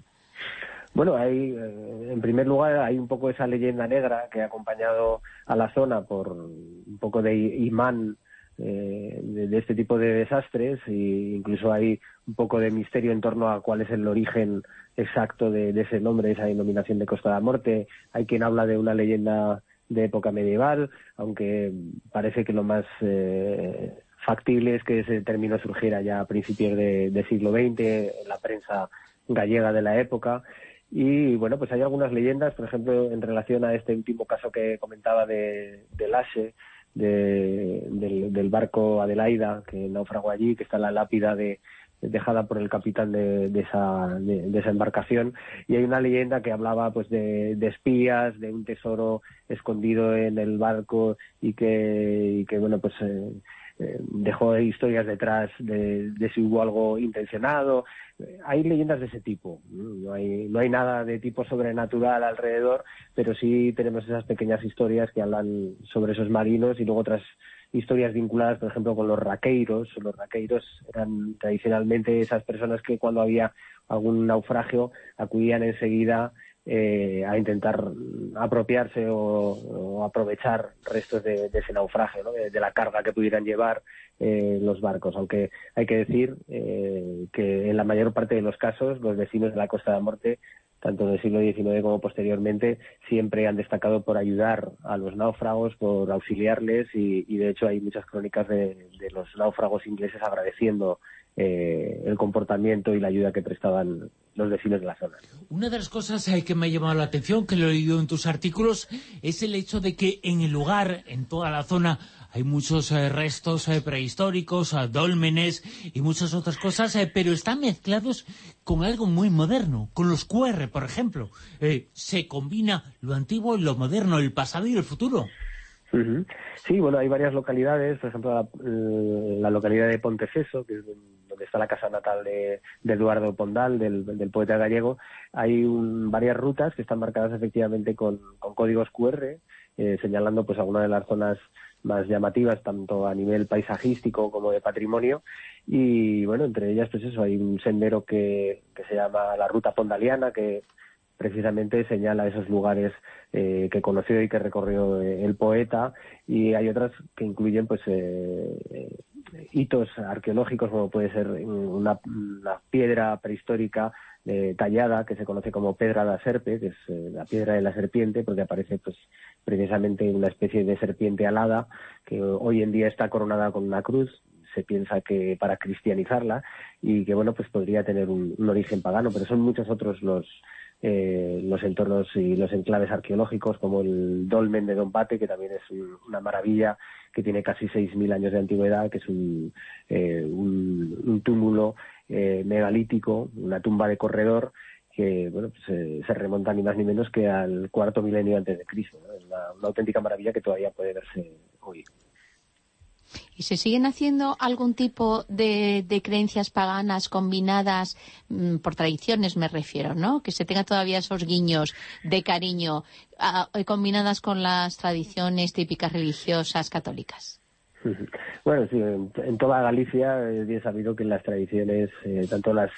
Bueno, hay, eh, en primer lugar, hay un poco esa leyenda negra que ha acompañado a la zona por un poco de imán eh, de, de, este tipo de desastres e incluso hay un poco de misterio en torno a cuál es el origen exacto de, de ese nombre, esa denominación de Costa de la Muerte. Hay quien habla de una leyenda de época medieval, aunque parece que lo más eh, factible es que ese término surgiera ya a principios de, de siglo XX en la prensa gallega de la época. Y bueno, pues hay algunas leyendas, por ejemplo, en relación a este último caso que comentaba de, de de, del, del, barco Adelaida, que naufragó allí, que está la lápida de, dejada por el capitán de, de, esa, de, esa embarcación. Y hay una leyenda que hablaba pues de, espías de un tesoro escondido en el barco y que, que bueno pues eh, eh, dejó historias detrás de, de, si hubo algo intencionado. Hay leyendas de ese tipo no hay no hay nada de tipo sobrenatural alrededor pero sí tenemos esas pequeñas historias que hablan sobre esos marinos y luego otras historias vinculadas, por ejemplo, con los raqueiros. Los raqueiros eran tradicionalmente esas personas que cuando había algún naufragio acudían enseguida eh, a intentar apropiarse o, o aprovechar restos de, ese naufragio, ¿no? de, la carga que pudieran llevar eh, los barcos. Aunque hay que decir eh, que en la mayor parte de los casos los vecinos de la Costa de la Muerte tanto del siglo XIX como posteriormente, siempre han destacado por ayudar a los náufragos, por auxiliarles y, y de hecho hay muchas crónicas de, de los náufragos ingleses agradeciendo eh, el comportamiento y la ayuda que prestaban los vecinos de la zona. Una de las cosas eh, que me ha llamado la atención, que lo he leído en tus artículos, es el hecho de que en el lugar, en toda la zona, hay muchos eh, restos eh, prehistóricos, eh, dólmenes y muchas otras cosas, eh, pero están mezclados con algo muy moderno, con los QR, por ejemplo. Eh, se combina lo antiguo y lo moderno, el pasado y el futuro. Sí, bueno, hay varias localidades, por ejemplo, la, localidad de Ponteceso, que es donde está la casa natal de, Eduardo Pondal, del, poeta gallego, hay un, varias rutas que están marcadas efectivamente con, códigos QR, eh, señalando pues algunas de las zonas más llamativas, tanto a nivel paisajístico como de patrimonio. Y bueno, entre ellas, pues eso, hay un sendero que, que se llama la Ruta Pondaliana, que precisamente señala esos lugares eh, que conoció y que recorrió eh, el poeta y hay otras que incluyen pues eh, hitos arqueológicos como puede ser una, una piedra prehistórica eh, tallada que se conoce como Pedra da Serpe, que es eh, la piedra de la serpiente, porque aparece pues precisamente una especie de serpiente alada que hoy en día está coronada con una cruz se piensa que para cristianizarla y que bueno pues podría tener un, origen pagano pero son muchos otros los eh, los entornos y los enclaves arqueológicos como el dolmen de Don Bate que también es un- una maravilla que tiene casi 6.000 años de antigüedad que es un, eh, un túmulo eh, megalítico una tumba de corredor que bueno pues, eh, se remonta ni más ni menos que al cuarto milenio antes de Cristo es una, una auténtica maravilla que todavía puede verse hoy ¿Y se siguen haciendo algún tipo de, de creencias paganas combinadas mm, por tradiciones, me refiero, ¿no? Que se tenga todavía esos guiños de cariño ah, eh, combinadas con las tradiciones típicas religiosas católicas. Bueno, sí, en, toda Galicia es bien sabido que las tradiciones, eh, tanto las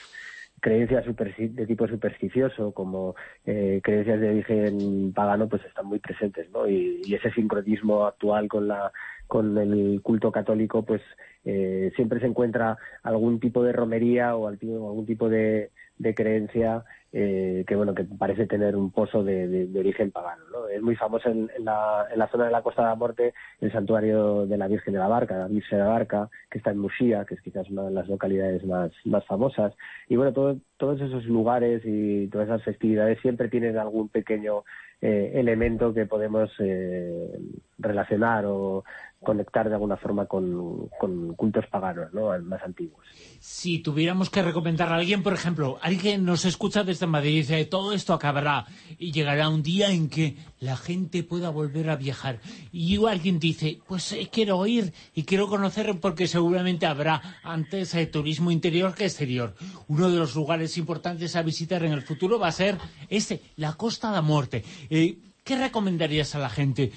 creencias de tipo supersticioso como eh, creencias de origen pagano, pues están muy presentes, ¿no? Y, ese sincronismo actual con la con el culto católico, pues eh, siempre se encuentra algún tipo de romería o al- o algún tipo de creencia eh, que bueno que parece tener un pozo de, origen pagano. ¿no? Es muy famoso en, la, zona de la Costa de la Muerte el santuario de la Virgen de la Barca, la Virgen de la Barca, que está en Muxía, que es quizás una de las localidades más, más famosas. Y bueno, todo- todos esos lugares y todas esas festividades siempre tienen algún pequeño eh, elemento que podemos eh, relacionar o conectar de alguna forma con, cultos paganos ¿no? más antiguos. Si tuviéramos que recomendar a alguien, por ejemplo, alguien nos escucha desde Madrid y dice, todo esto acabará y llegará un día en que la gente pueda volver a viajar. Y alguien dice, pues eh, quiero ir y quiero conocer porque seguramente habrá antes eh, turismo interior que exterior. Uno de los lugares importantes a visitar en el futuro va a ser este, la Costa da Morte. Eh, ¿Qué recomendarías a la gente?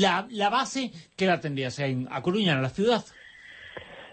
La, la base, que la tendrías en A Coruña, en la ciudad?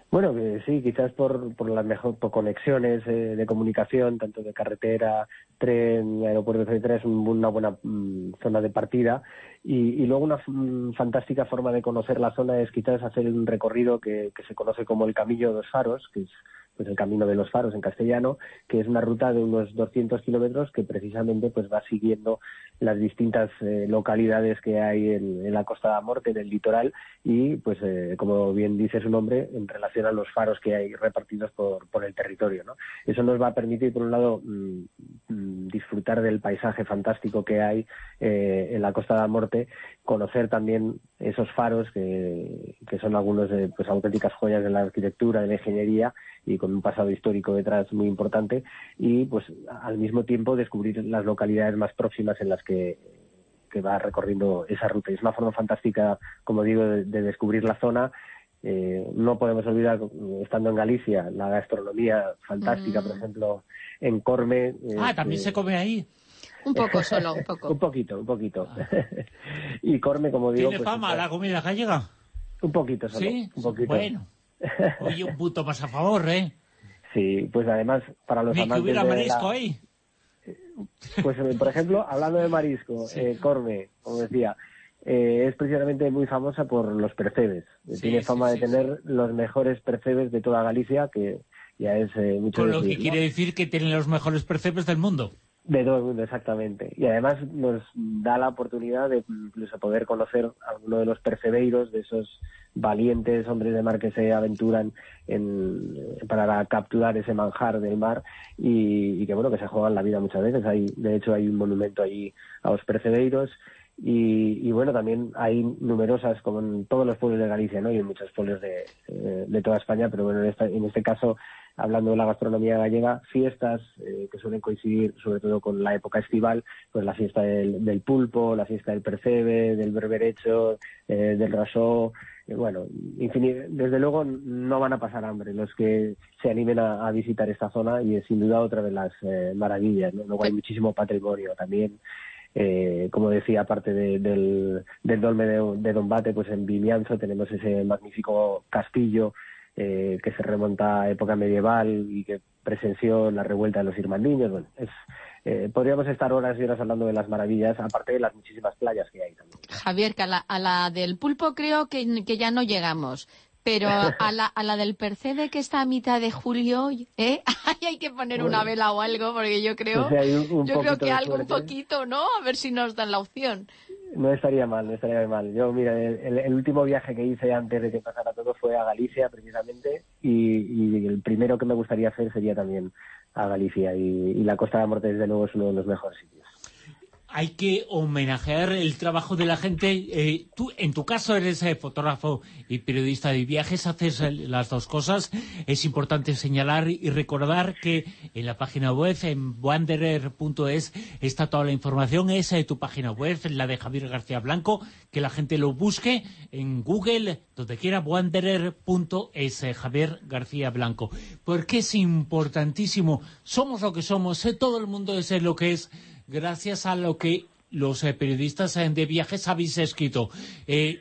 Bueno, sí, quizás por, por las mejor por conexiones eh, de comunicación, tanto de carretera, tren, aeropuerto, etcétera, es un- una buena mm, zona de partida. Y, y luego una mm, fantástica forma de conocer la zona es quizás hacer un recorrido que, que se conoce como el Camino de los Faros, que es pues el Camino de los Faros en castellano, que es una ruta de unos 200 kilómetros que precisamente pues va siguiendo las distintas eh, localidades que hay en, la Costa de la Morte, en el litoral, y pues eh, como bien dice su nombre, en relación a los faros que hay repartidos por, por el territorio. ¿no? Eso nos va a permitir, por un lado, mm, mm, disfrutar del paisaje fantástico que hay eh, en la Costa de la Morte, conocer también esos faros que, que son algunos de pues auténticas joyas de la arquitectura, de la ingeniería y con un pasado histórico detrás muy importante y pues al mismo tiempo descubrir las localidades más próximas en las que que va recorriendo esa ruta. Y es una forma fantástica, como digo, de, de descubrir la zona. Eh, no podemos olvidar, estando en Galicia, la gastronomía fantástica, por ejemplo, en Corme. Ah, este, también se come ahí. Un poco solo, un poco. un poquito, un poquito. y Corme, como digo... ¿Tiene pues, fama está- la comida gallega? Un poquito solo, ¿Sí? un poquito. Bueno. Oye, un punto más a favor, ¿eh? Sí, pues además, para los Ni que amantes hubiera de marisco la- ahí. Pues, eh, por ejemplo, hablando de marisco, eh, Corme, como decía, eh, es precisamente muy famosa por los percebes. Eh, Sí, Tiene sí, fama sí, de tener los mejores percebes de toda Galicia, que ya es eh, mucho Con lo que decir, ¿no? quiere decir que tienen los mejores percebes del mundo. De todo el mundo, exactamente. Y además nos da la oportunidad de incluso poder conocer a alguno de los percebeiros, de esos valientes hombres de mar que se aventuran en, para capturar ese manjar del mar y, que bueno que se juegan la vida muchas veces. Hay, de hecho, hay un monumento allí a los percebeiros y, y, bueno, también hay numerosas, como en todos los pueblos de Galicia, ¿no? Y en muchos pueblos de, eh, de toda España, pero bueno, en, esta- en este caso, hablando de la gastronomía gallega, fiestas eh, que suelen coincidir sobre todo con la época estival, pues la fiesta del, del pulpo, la fiesta del percebe, del berberecho, eh, del rasó, eh, bueno, desde luego no van a pasar hambre los que se animen a, visitar esta zona y es sin duda otra de las eh, maravillas, ¿no? Luego hay muchísimo patrimonio también, eh, como decía, aparte de- del, del dolme de, de Dombate, pues en Vimianzo tenemos ese magnífico castillo eh, que se remonta a época medieval y que presenció la revuelta de los irmandiños. Bueno, es, eh, podríamos estar horas y horas hablando de las maravillas, aparte de las muchísimas playas que hay también. Javier, que a la, a la del pulpo creo que, que ya no llegamos. Pero a la, a la del Percede que está a mitad de julio, ¿eh? Ahí hay que poner una vela o algo, porque yo creo, Pues un- un yo creo que algo un suerte. poquito, ¿no? A ver si nos dan la opción. No estaría mal, no estaría mal. Yo, mira, el, el- último viaje que hice antes de que pasara todo fue a Galicia, precisamente, y, el primero que me gustaría hacer sería también a Galicia. Y, y la Costa de la Muerte, desde luego, es uno de los mejores sitios. Hay que homenajear el trabajo de la gente. Eh, tú, en tu caso, eres eh, fotógrafo y periodista de viajes, haces eh, las dos cosas. Es importante señalar y recordar que en la página web, en wanderer.es, está toda la información. Esa es tu página web, la de Javier García Blanco, que la gente lo busque en Google, donde quiera, wanderer.es, Javier García Blanco. Porque es importantísimo. Somos lo que somos, todo el mundo es lo que es gracias a lo que los eh, periodistas eh, de viajes habéis escrito. Eh,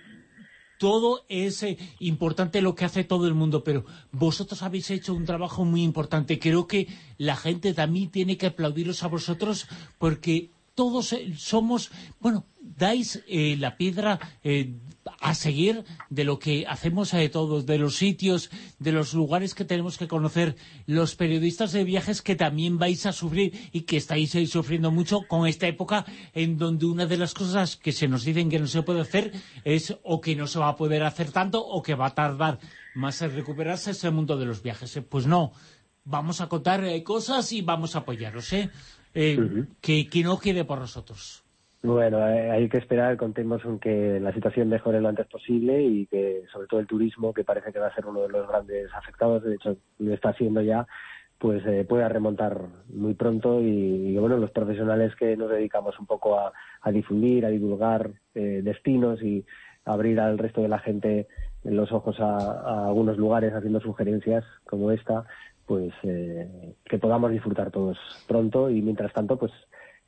todo es importante lo que hace todo el mundo, pero vosotros habéis hecho un trabajo muy importante. Creo que la gente también tiene que aplaudiros a vosotros porque todos somos, bueno, dais eh, la piedra a seguir de lo que hacemos eh, todos, de los sitios, de los lugares que tenemos que conocer, los periodistas de viajes que también vais a sufrir y que estáis sufriendo mucho con esta época en donde una de las cosas que se nos dicen que no se puede hacer es o que no se va a poder hacer tanto o que va a tardar más en recuperarse ese mundo de los viajes. Eh, Pues no, vamos a contar eh, cosas y vamos a apoyaros, ¿eh? Eh, que, que no quede por nosotros. Bueno, eh, hay que esperar, contemos con que la situación mejore lo antes posible y que sobre todo el turismo, que parece que va a ser uno de los grandes afectados, de hecho lo está haciendo ya, pues eh, pueda remontar muy pronto y, bueno, los profesionales que nos dedicamos un poco a, a difundir, a divulgar eh, destinos y abrir al resto de la gente los ojos a, a algunos lugares haciendo sugerencias como esta, pues eh, que podamos disfrutar todos pronto y mientras tanto pues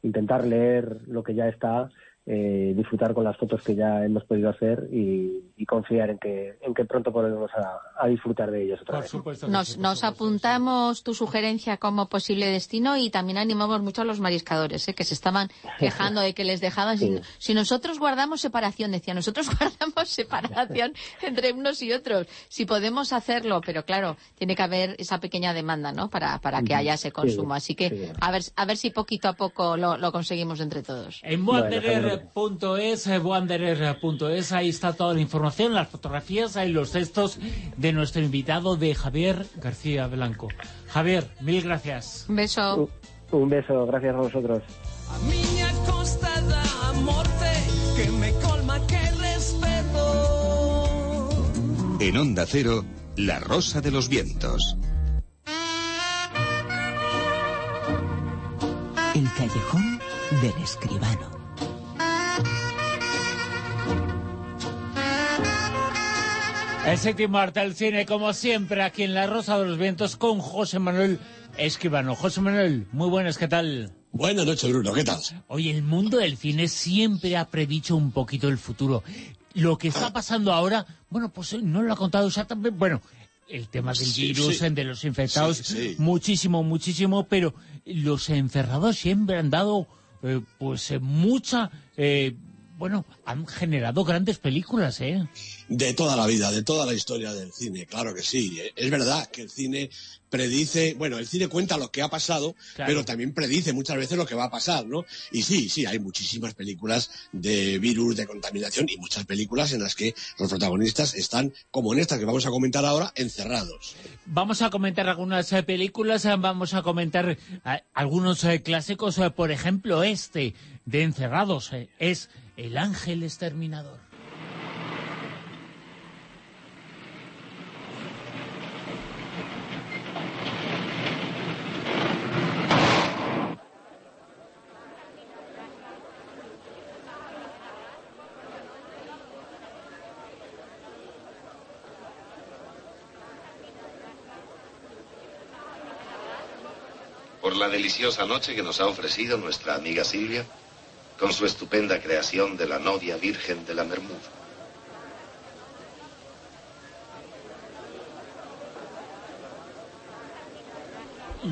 intentar leer lo que ya está, eh, disfrutar con las fotos que ya hemos podido hacer y, y confiar en que, en que pronto podremos a, a disfrutar de ellos otra vez. Nos, nos apuntamos tu sugerencia como posible destino y también animamos mucho a los mariscadores, ¿eh? que se estaban quejando de que les dejaban. Si nosotros guardamos separación, decía, nosotros guardamos separación entre unos y otros. Si podemos hacerlo, pero claro, tiene que haber esa pequeña demanda, ¿no? Para, para que haya ese consumo. Así que sí. a ver, a ver si poquito a poco lo, lo conseguimos entre todos. En eh, wanderer.es, ahí está toda la información, las fotografías, ahí los textos de nuestro invitado de Javier García Blanco. Javier, mil gracias. Un beso. Un beso, gracias a vosotros. miña costa da morte que me colma que respeto En Onda Cero, La Rosa de los Vientos. El callejón del escribano. El séptimo arte del cine, como siempre, aquí en La Rosa de los Vientos con José Manuel Escribano. José Manuel, muy buenas, ¿qué tal? Buenas noches, Bruno, ¿qué tal? Oye, el mundo del cine siempre ha predicho un poquito el futuro. Lo que está pasando ahora, bueno, pues eh, no lo ha contado exactamente, bueno, el tema del Sí, virus, sí. de los infectados, Sí, muchísimo, muchísimo, pero los encerrados siempre han dado, eh, pues, eh, mucha, eh, bueno, han generado grandes películas, ¿eh? De toda la vida, de toda la historia del cine, claro que sí. Es verdad que el cine predice, bueno, el cine cuenta lo que ha pasado, Claro. pero también predice muchas veces lo que va a pasar, ¿no? Y sí, sí, hay muchísimas películas de virus, de contaminación y muchas películas en las que los protagonistas están, como en esta que vamos a comentar ahora, encerrados. Vamos a comentar algunas eh, películas, eh, vamos a comentar eh, algunos clásicos, por ejemplo este de Encerrados, es El Ángel Exterminador. por la deliciosa noche que nos ha ofrecido nuestra amiga Silvia con su estupenda creación de la novia virgen de la Mermud.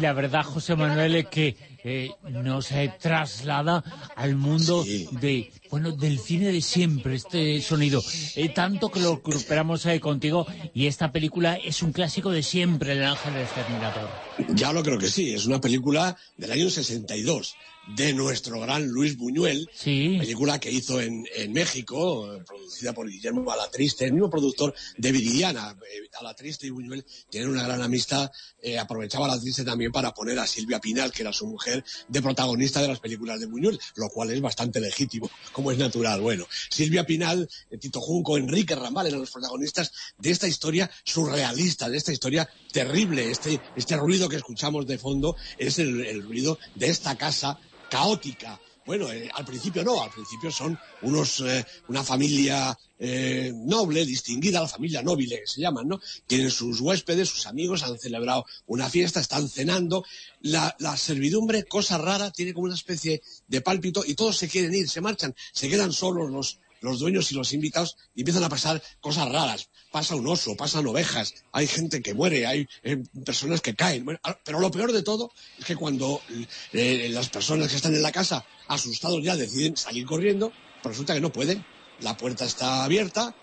La verdad, José Manuel, es que eh, nos eh, traslada al mundo de bueno del cine de siempre, este sonido. Eh, tanto que lo recuperamos eh, contigo y esta película es un clásico de siempre, El Ángel Exterminador. Ya lo creo que sí, es una película del año 62 de nuestro gran Luis Buñuel, película que hizo en, en México, eh, producida por Guillermo Alatriste, el mismo productor de Viridiana. Eh, Alatriste y Buñuel tienen una gran amistad, eh, aprovechaba Alatriste también para poner a Silvia Pinal, que era su mujer, de protagonista de las películas de Buñuel, lo cual es bastante legítimo, como es natural. Bueno, Silvia Pinal, eh, Tito Junco, Enrique Rambal eran los protagonistas de esta historia surrealista, de esta historia terrible. Este, este ruido que escuchamos de fondo es el ruido de esta casa caótica. Bueno, eh, al principio no, al principio son unos, eh, una familia eh, noble, distinguida, la familia noble que se llaman, ¿no? Tienen sus huéspedes, sus amigos, han celebrado una fiesta, están cenando. La, la servidumbre, cosa rara, tiene como una especie de pálpito y todos se quieren ir, se marchan, se quedan solos los, los dueños y los invitados empiezan a pasar cosas raras. Pasa un oso, pasan ovejas, hay gente que muere, hay eh, personas que caen. Ah, pero lo peor de todo es que cuando eh, las personas que están en la casa, asustados ya, deciden salir corriendo, pues resulta que no pueden. La puerta está abierta,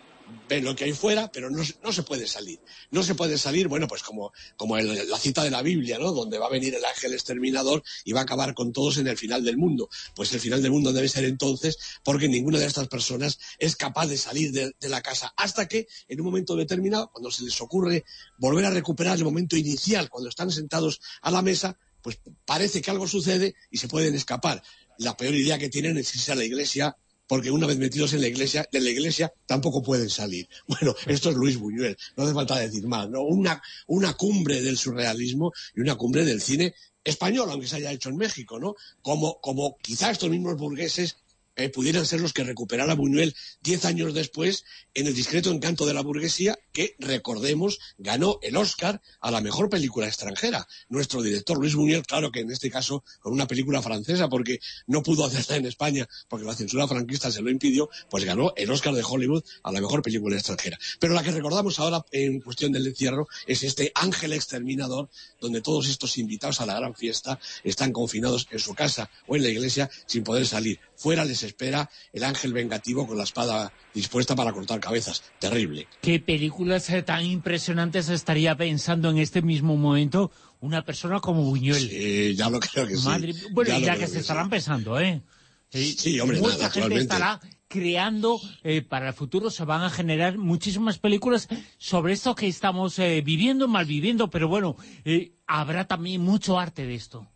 ven lo que hay fuera, pero no, no se puede salir. No se puede salir, bueno, pues como, como la cita de la Biblia, ¿no? Donde va a venir el ángel exterminador y va a acabar con todos en el final del mundo. Pues el final del mundo debe ser entonces porque ninguna de estas personas es capaz de salir de, de la casa hasta que en un momento determinado, cuando se les ocurre volver a recuperar el momento inicial, cuando están sentados a la mesa, pues parece que algo sucede y se pueden escapar. La peor idea que tienen es irse a la iglesia porque una vez metidos en la iglesia, de la iglesia tampoco pueden salir. Bueno, esto es Luis Buñuel, no hace falta decir más, ¿no? Una, una cumbre del surrealismo y una cumbre del cine español, aunque se haya hecho en México, ¿no? Como, como quizá estos mismos burgueses eh, pudieran ser los que recuperara Buñuel diez años después en El discreto encanto de la burguesía, que, recordemos, ganó el Oscar a la mejor película extranjera. Nuestro director Luis Buñuel, claro que en este caso con una película francesa, porque no pudo hacerla en España, porque la censura franquista se lo impidió, pues ganó el Oscar de Hollywood a la mejor película extranjera. Pero la que recordamos ahora en cuestión del encierro es este Ángel Exterminador, donde todos estos invitados a la gran fiesta están confinados en su casa o en la iglesia sin poder salir. Fuera les espera el ángel vengativo con la espada dispuesta para cortar cabezas. Terrible. ¿Qué películas eh, tan impresionantes estaría pensando en este mismo momento una persona como Buñuel? Sí, ya lo creo que sí. Madre- bueno, Ya que se que estarán sí. pensando, ¿eh? Sí, hombre, Mucha nada, gente estará creando eh, para el futuro, se van a generar muchísimas películas sobre esto que estamos eh, viviendo, malviviendo, pero bueno, eh, habrá también mucho arte de esto.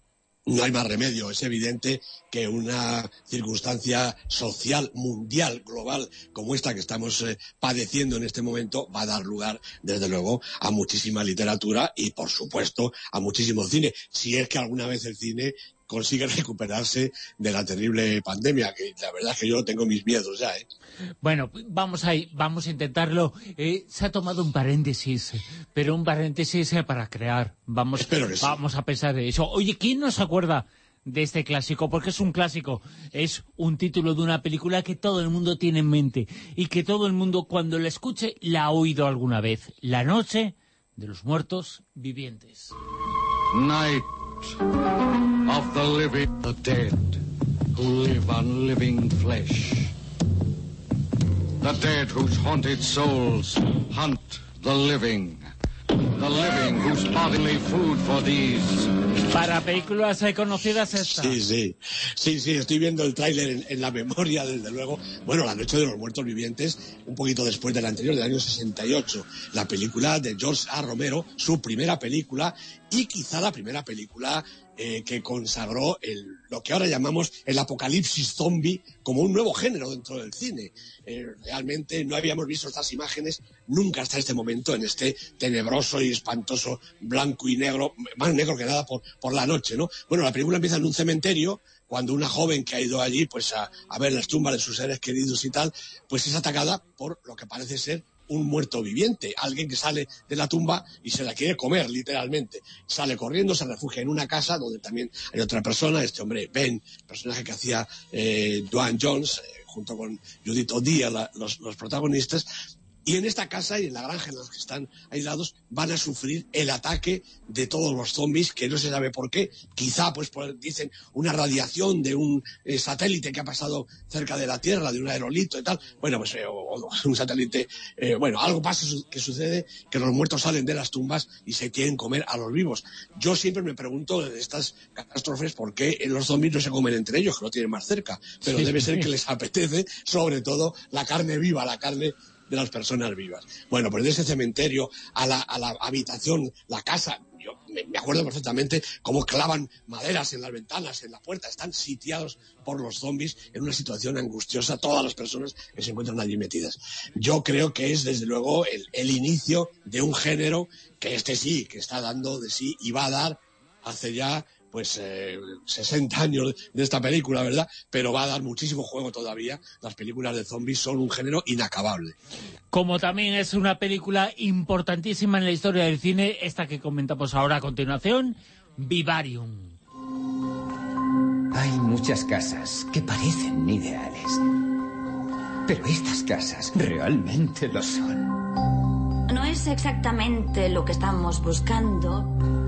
No hay más remedio. Es evidente que una circunstancia social, mundial, global, como esta que estamos eh, padeciendo en este momento, va a dar lugar, desde luego, a muchísima literatura y, por supuesto, a muchísimo cine. Si es que alguna vez el cine consigue recuperarse de la terrible pandemia, que la verdad es que yo tengo mis miedos ya, ¿eh? Bueno, vamos a, vamos a intentarlo. Eh, se ha tomado un paréntesis, pero un paréntesis eh, para crear. Vamos, Espero que sí. vamos a pensar de eso. Oye, ¿quién no se acuerda de este clásico? Porque es un clásico, es un título de una película que todo el mundo tiene en mente y que todo el mundo cuando la escuche la ha oído alguna vez. La noche de los muertos vivientes. Night of the living, the dead who live on living flesh. The dead whose haunted souls hunt the living. The living whose bodily food for these. Para películas conocidas esta. Sí, sí. Sí, sí, estoy viendo el tráiler en, en la memoria, desde luego. Bueno, La Noche de los Muertos Vivientes, un poquito después del anterior, del año 68. La película de George A. Romero, su primera película y quizá la primera película eh, que consagró el, lo que ahora llamamos el apocalipsis zombie como un nuevo género dentro del cine. Eh, realmente no habíamos visto estas imágenes nunca hasta este momento en este tenebroso y espantoso blanco y negro, más negro que nada por, por la noche, ¿no? Bueno, la película empieza en un cementerio cuando una joven que ha ido allí pues a, a ver las tumbas de sus seres queridos y tal, pues es atacada por lo que parece ser un muerto viviente, alguien que sale de la tumba y se la quiere comer, literalmente. Sale corriendo, se refugia en una casa donde también hay otra persona, este hombre Ben, personaje que hacía eh, Dwayne Jones, eh, junto con Judith O'Dea, los, los protagonistas, Y en esta casa y en la granja en los que están aislados van a sufrir el ataque de todos los zombies, que no se sabe por qué. Quizá, pues, por- dicen, una radiación de un eh, satélite que ha pasado cerca de la Tierra, de un aerolito y tal. Bueno, pues, eh, o, o un satélite, eh, bueno, algo pasa su- que sucede, que los muertos salen de las tumbas y se quieren comer a los vivos. Yo siempre me pregunto en estas catástrofes por qué los zombies no se comen entre ellos, que lo tienen más cerca. Pero Sí. debe ser que les apetece, sobre todo, la carne viva, la carne de las personas vivas. Bueno, pues de ese cementerio a la, a la habitación, la casa, yo me, acuerdo perfectamente cómo clavan maderas en las ventanas, en la puerta, están sitiados por los zombies en una situación angustiosa, todas las personas que se encuentran allí metidas. Yo creo que es desde luego el, el inicio de un género que este sí, que está dando de sí y va a dar hace ya pues eh, 60 años de esta película, ¿verdad? Pero va a dar muchísimo juego todavía. Las películas de zombies son un género inacabable. Como también es una película importantísima en la historia del cine, esta que comentamos ahora a continuación, Vivarium. Hay muchas casas que parecen ideales. Pero estas casas realmente lo son. No es exactamente lo que estamos buscando.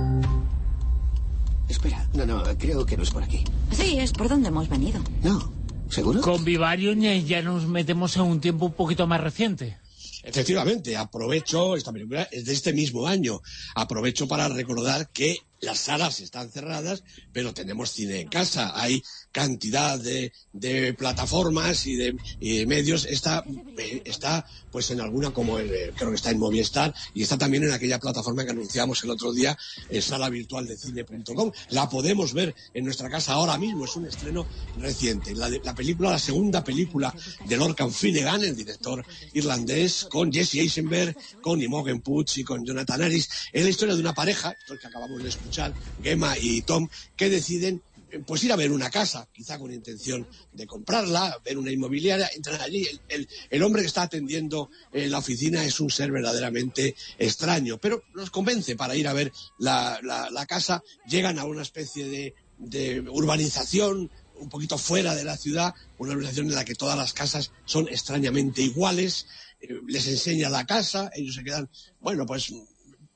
Espera, no, no, creo que no es por aquí. Sí, es por donde hemos venido. No, ¿seguro? Con Vivarium ya- ya nos metemos en un tiempo un poquito más reciente. Efectivamente, aprovecho, esta película es de este mismo año, aprovecho para recordar que las salas están cerradas, pero tenemos cine en casa, hay cantidad de, de plataformas y de, medios, está, eh, está pues en alguna como el, eh, creo que está en Movistar y está también en aquella plataforma que anunciamos el otro día, eh, sala virtual de cine.com, la podemos ver en nuestra casa ahora mismo, es un estreno reciente, la, de- la película, la segunda película de Lorcan Finnegan, el director irlandés, con Jesse Eisenberg, con Imogen Poots y con Jonathan Harris. Es la historia de una pareja, esto que acabamos de escuchar, Gemma y Tom, que deciden pues ir a ver una casa, quizá con intención de comprarla, ver una inmobiliaria, entran allí. El, hombre que está atendiendo en la oficina es un ser verdaderamente extraño, pero los convence para ir a ver la, casa. Llegan a una especie de, de urbanización un poquito fuera de la ciudad, una urbanización en la que todas las casas son extrañamente iguales. Eh, les enseña la casa, ellos se quedan, bueno, pues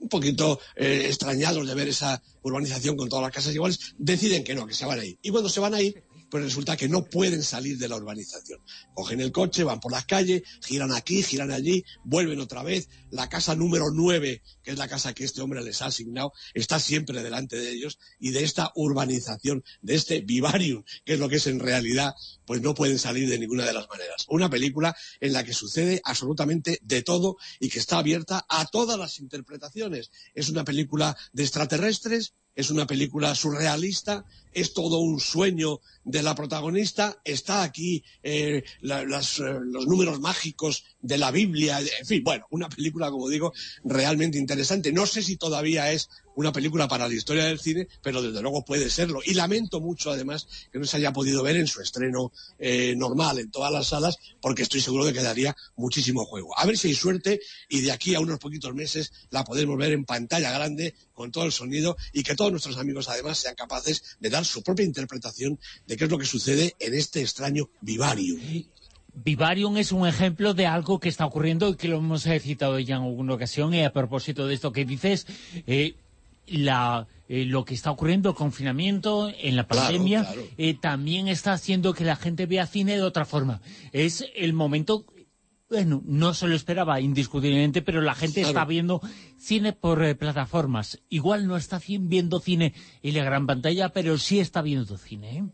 un poquito eh, extrañados de ver esa urbanización con todas las casas iguales, deciden que no, que se van a ir. Y cuando se van a ir, pues resulta que no pueden salir de la urbanización. Cogen el coche, van por las calles, giran aquí, giran allí, vuelven otra vez. La casa número 9, que es la casa que este hombre les ha asignado, está siempre delante de ellos. Y de esta urbanización, de este vivarium, que es lo que es en realidad, pues no pueden salir de ninguna de las maneras. Una película en la que sucede absolutamente de todo y que está abierta a todas las interpretaciones. Es una película de extraterrestres, es una película surrealista, es todo un sueño de la protagonista, está aquí eh, eh, los números mágicos de la Biblia, en fin, bueno, una película, como digo, realmente interesante. No sé si todavía es una película para la historia del cine, pero desde luego puede serlo. Y lamento mucho, además, que no se haya podido ver en su estreno eh, normal en todas las salas, porque estoy seguro de que daría muchísimo juego. A ver si hay suerte y de aquí a unos poquitos meses la podemos ver en pantalla grande con todo el sonido y que todos nuestros amigos además sean capaces de dar su propia interpretación de qué es lo que sucede en este extraño vivarium. Vivarium es un ejemplo de algo que está ocurriendo y que lo hemos citado ya en alguna ocasión. Y a propósito de esto que dices, eh, la, eh, lo que está ocurriendo, el confinamiento, en la pandemia, claro. eh, también está haciendo que la gente vea cine de otra forma. Es el momento, bueno, no se lo esperaba indiscutiblemente, pero la gente Claro. está viendo cine por eh, plataformas. Igual no está viendo cine en la gran pantalla, pero sí está viendo cine.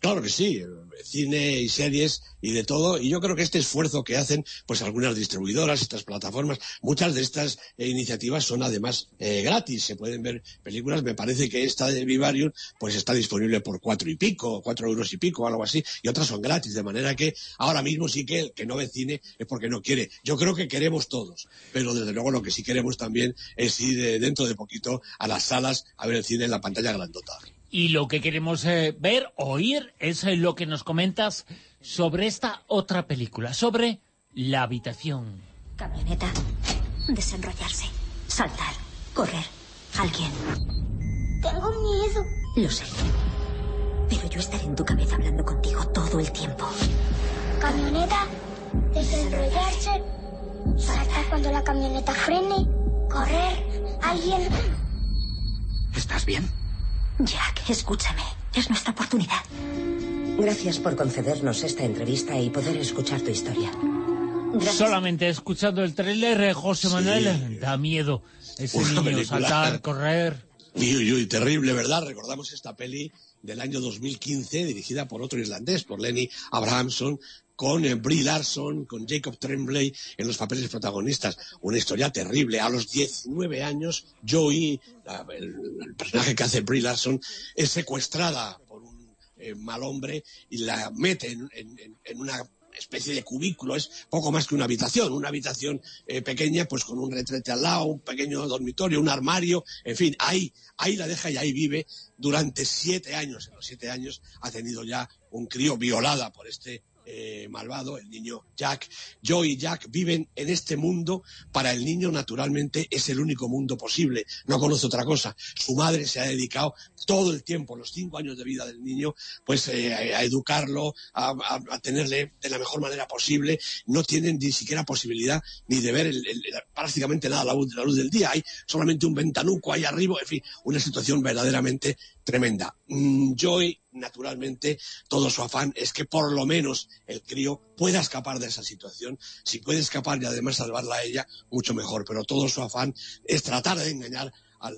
Claro que sí, cine y series y de todo. Y yo creo que este esfuerzo que hacen, pues algunas distribuidoras, estas plataformas, muchas de estas eh, iniciativas son además eh, gratis. Se pueden ver películas. Me parece que esta de Vivarium, pues está disponible por cuatro y pico, cuatro euros y pico, algo así. Y otras son gratis. De manera que ahora mismo sí que el que no ve cine es porque no quiere. Yo creo que queremos todos. Pero desde luego lo que sí queremos también es ir eh, dentro de poquito a las salas a ver el cine en la pantalla grandota. Y lo que queremos eh, ver, oír, es eh, lo que nos comentas sobre esta otra película, sobre La Habitación. Camioneta. Desenrollarse. Saltar. Correr. Alguien. Tengo miedo. Lo sé. Pero yo estaré en tu cabeza hablando contigo todo el tiempo. Camioneta. Desenrollarse. Saltar cuando la camioneta frene, correr, alguien... ¿Estás bien? Jack, escúchame. Es nuestra oportunidad. Gracias por concedernos esta entrevista y poder escuchar tu historia. Solamente escuchando el tráiler, José Manuel, da miedo. Ese Una niño, película. saltar, correr... Uy, uy, terrible, ¿verdad? Recordamos esta peli del año 2015, dirigida por otro irlandés, por Lenny Abrahamson, con eh, Brie Larson, con Jacob Tremblay en los papeles protagonistas. Una historia terrible. A los 19 años, Joey, el, personaje que hace Brie Larson, es secuestrada por un eh, mal hombre y la mete en una especie de cubículo, es poco más que una habitación, una habitación eh, pequeña, pues con un retrete al lado, un pequeño dormitorio, un armario, en fin, ahí, ahí la deja y ahí vive durante siete años. En los siete años ha tenido ya un crío violada por este eh, malvado, el niño Jack. Joe y Jack viven en este mundo. Para el niño, naturalmente, es el único mundo posible. No conoce otra cosa. Su madre se ha dedicado todo el tiempo, los cinco años de vida del niño, pues eh, a educarlo, a, tenerle de la mejor manera posible. No tienen ni siquiera posibilidad ni de ver el- prácticamente nada la luz, la luz del día. Hay solamente un ventanuco ahí arriba, en fin, una situación verdaderamente tremenda. Mm, Joy, naturalmente, todo su afán es que por lo menos el crío pueda escapar de esa situación. Si puede escapar y además salvarla a ella, mucho mejor. Pero todo su afán es tratar de engañar al,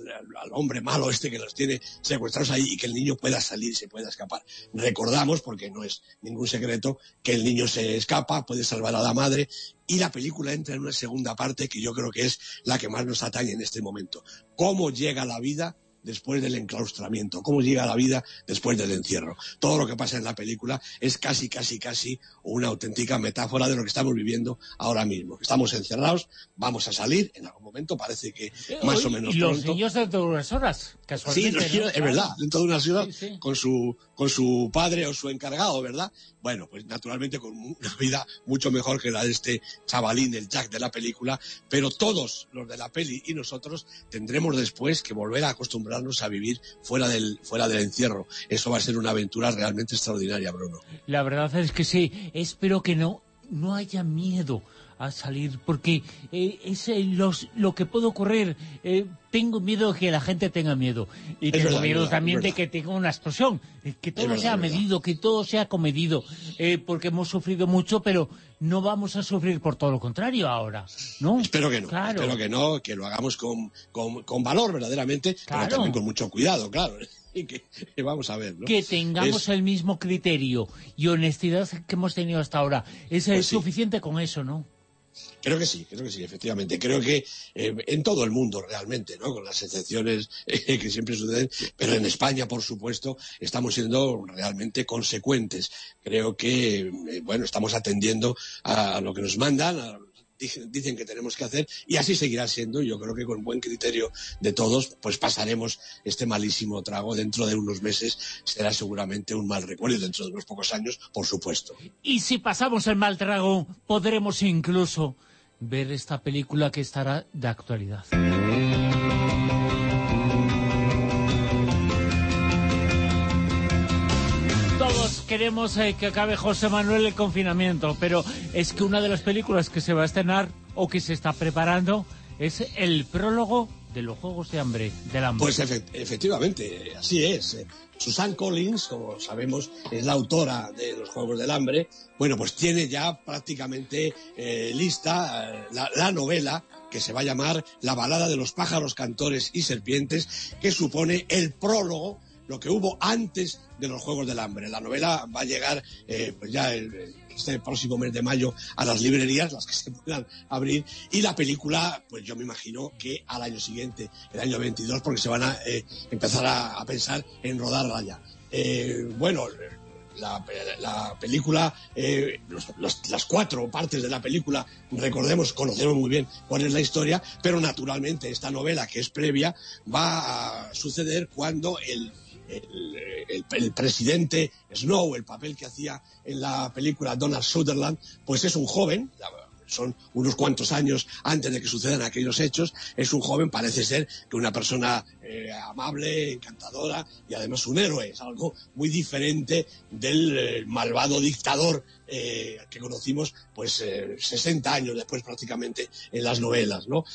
hombre malo este que los tiene secuestrados ahí y que el niño pueda salir, se pueda escapar. Recordamos, porque no es ningún secreto, que el niño se escapa, puede salvar a la madre y la película entra en una segunda parte que yo creo que es la que más nos atañe en este momento. ¿Cómo llega la vida después del enclaustramiento? ¿Cómo llega la vida después del encierro? Todo lo que pasa en la película es casi, casi, casi una auténtica metáfora de lo que estamos viviendo ahora mismo. Estamos encerrados, vamos a salir en algún momento, parece que más o menos y los pronto. niños dentro de unas horas, Sí, casualmente. niños, es verdad, dentro de una ciudad con su con su padre o su encargado, ¿verdad? Bueno, pues naturalmente con una vida mucho mejor que la de este chavalín, el Jack de la película, pero todos los de la peli y nosotros tendremos después que volver a acostumbrarnos a vivir fuera del fuera del encierro. Eso va a ser una aventura realmente extraordinaria, Bruno. La verdad es que sí. Espero que no, no haya miedo a salir, porque eh, es eh, los, lo que puede ocurrir. Eh, tengo miedo de que la gente tenga miedo. Y Es tengo verdad, miedo verdad, también de que tenga una explosión. eh, que todo sea medido, que todo sea comedido. eh, porque hemos sufrido mucho, pero no vamos a sufrir por todo lo contrario ahora. ¿no? Espero que no, Claro. espero que no, que lo hagamos con, con, con valor verdaderamente, Claro. pero también con mucho cuidado, claro. Y que, que vamos a ver, ¿no? Que tengamos Es- el mismo criterio y honestidad que hemos tenido hasta ahora. Es Pues sí. suficiente con eso, ¿no? Creo que sí, creo que sí, efectivamente. Creo que eh, en todo el mundo realmente, ¿no? Con las excepciones eh, que siempre suceden, pero en España, por supuesto, estamos siendo realmente consecuentes. Creo que, eh, bueno, estamos atendiendo a lo que nos mandan, dicen que tenemos que hacer y así seguirá siendo. Yo creo que con buen criterio de todos, pues pasaremos este malísimo trago. Dentro de unos meses será seguramente un mal recuerdo dentro de unos pocos años, por supuesto. Y si pasamos el mal trago, podremos incluso ver esta película que estará de actualidad. Todos queremos eh, que acabe José Manuel el confinamiento, pero es que una de las películas que se va a estrenar o que se está preparando es el prólogo de los Juegos de Hambre, del Hambre. Pues efe- efectivamente, así es. Susan Collins, como sabemos, es la autora de los Juegos del Hambre. Bueno, pues tiene ya prácticamente eh, lista eh, la, la novela que se va a llamar La balada de los pájaros, cantores y serpientes, que supone el prólogo, lo que hubo antes de los Juegos del Hambre. La novela va a llegar eh, pues ya el- este próximo mes de mayo a las librerías, las que se puedan abrir, y la película, pues yo me imagino que al año siguiente, el año 22, porque se van a eh, empezar a, pensar en rodarla ya. Eh, bueno, la, la película, eh, las cuatro partes de la película, recordemos, conocemos muy bien cuál es la historia, pero naturalmente esta novela, que es previa, va a suceder cuando el, el, el- presidente Snow, el papel que hacía en la película Donald Sutherland, pues es un joven, son unos cuantos años antes de que sucedan aquellos hechos, es un joven, parece ser que una persona eh, amable, encantadora y además un héroe. Es algo muy diferente del eh, malvado dictador eh, que conocimos pues eh, 60 años después prácticamente en las novelas. ¿no?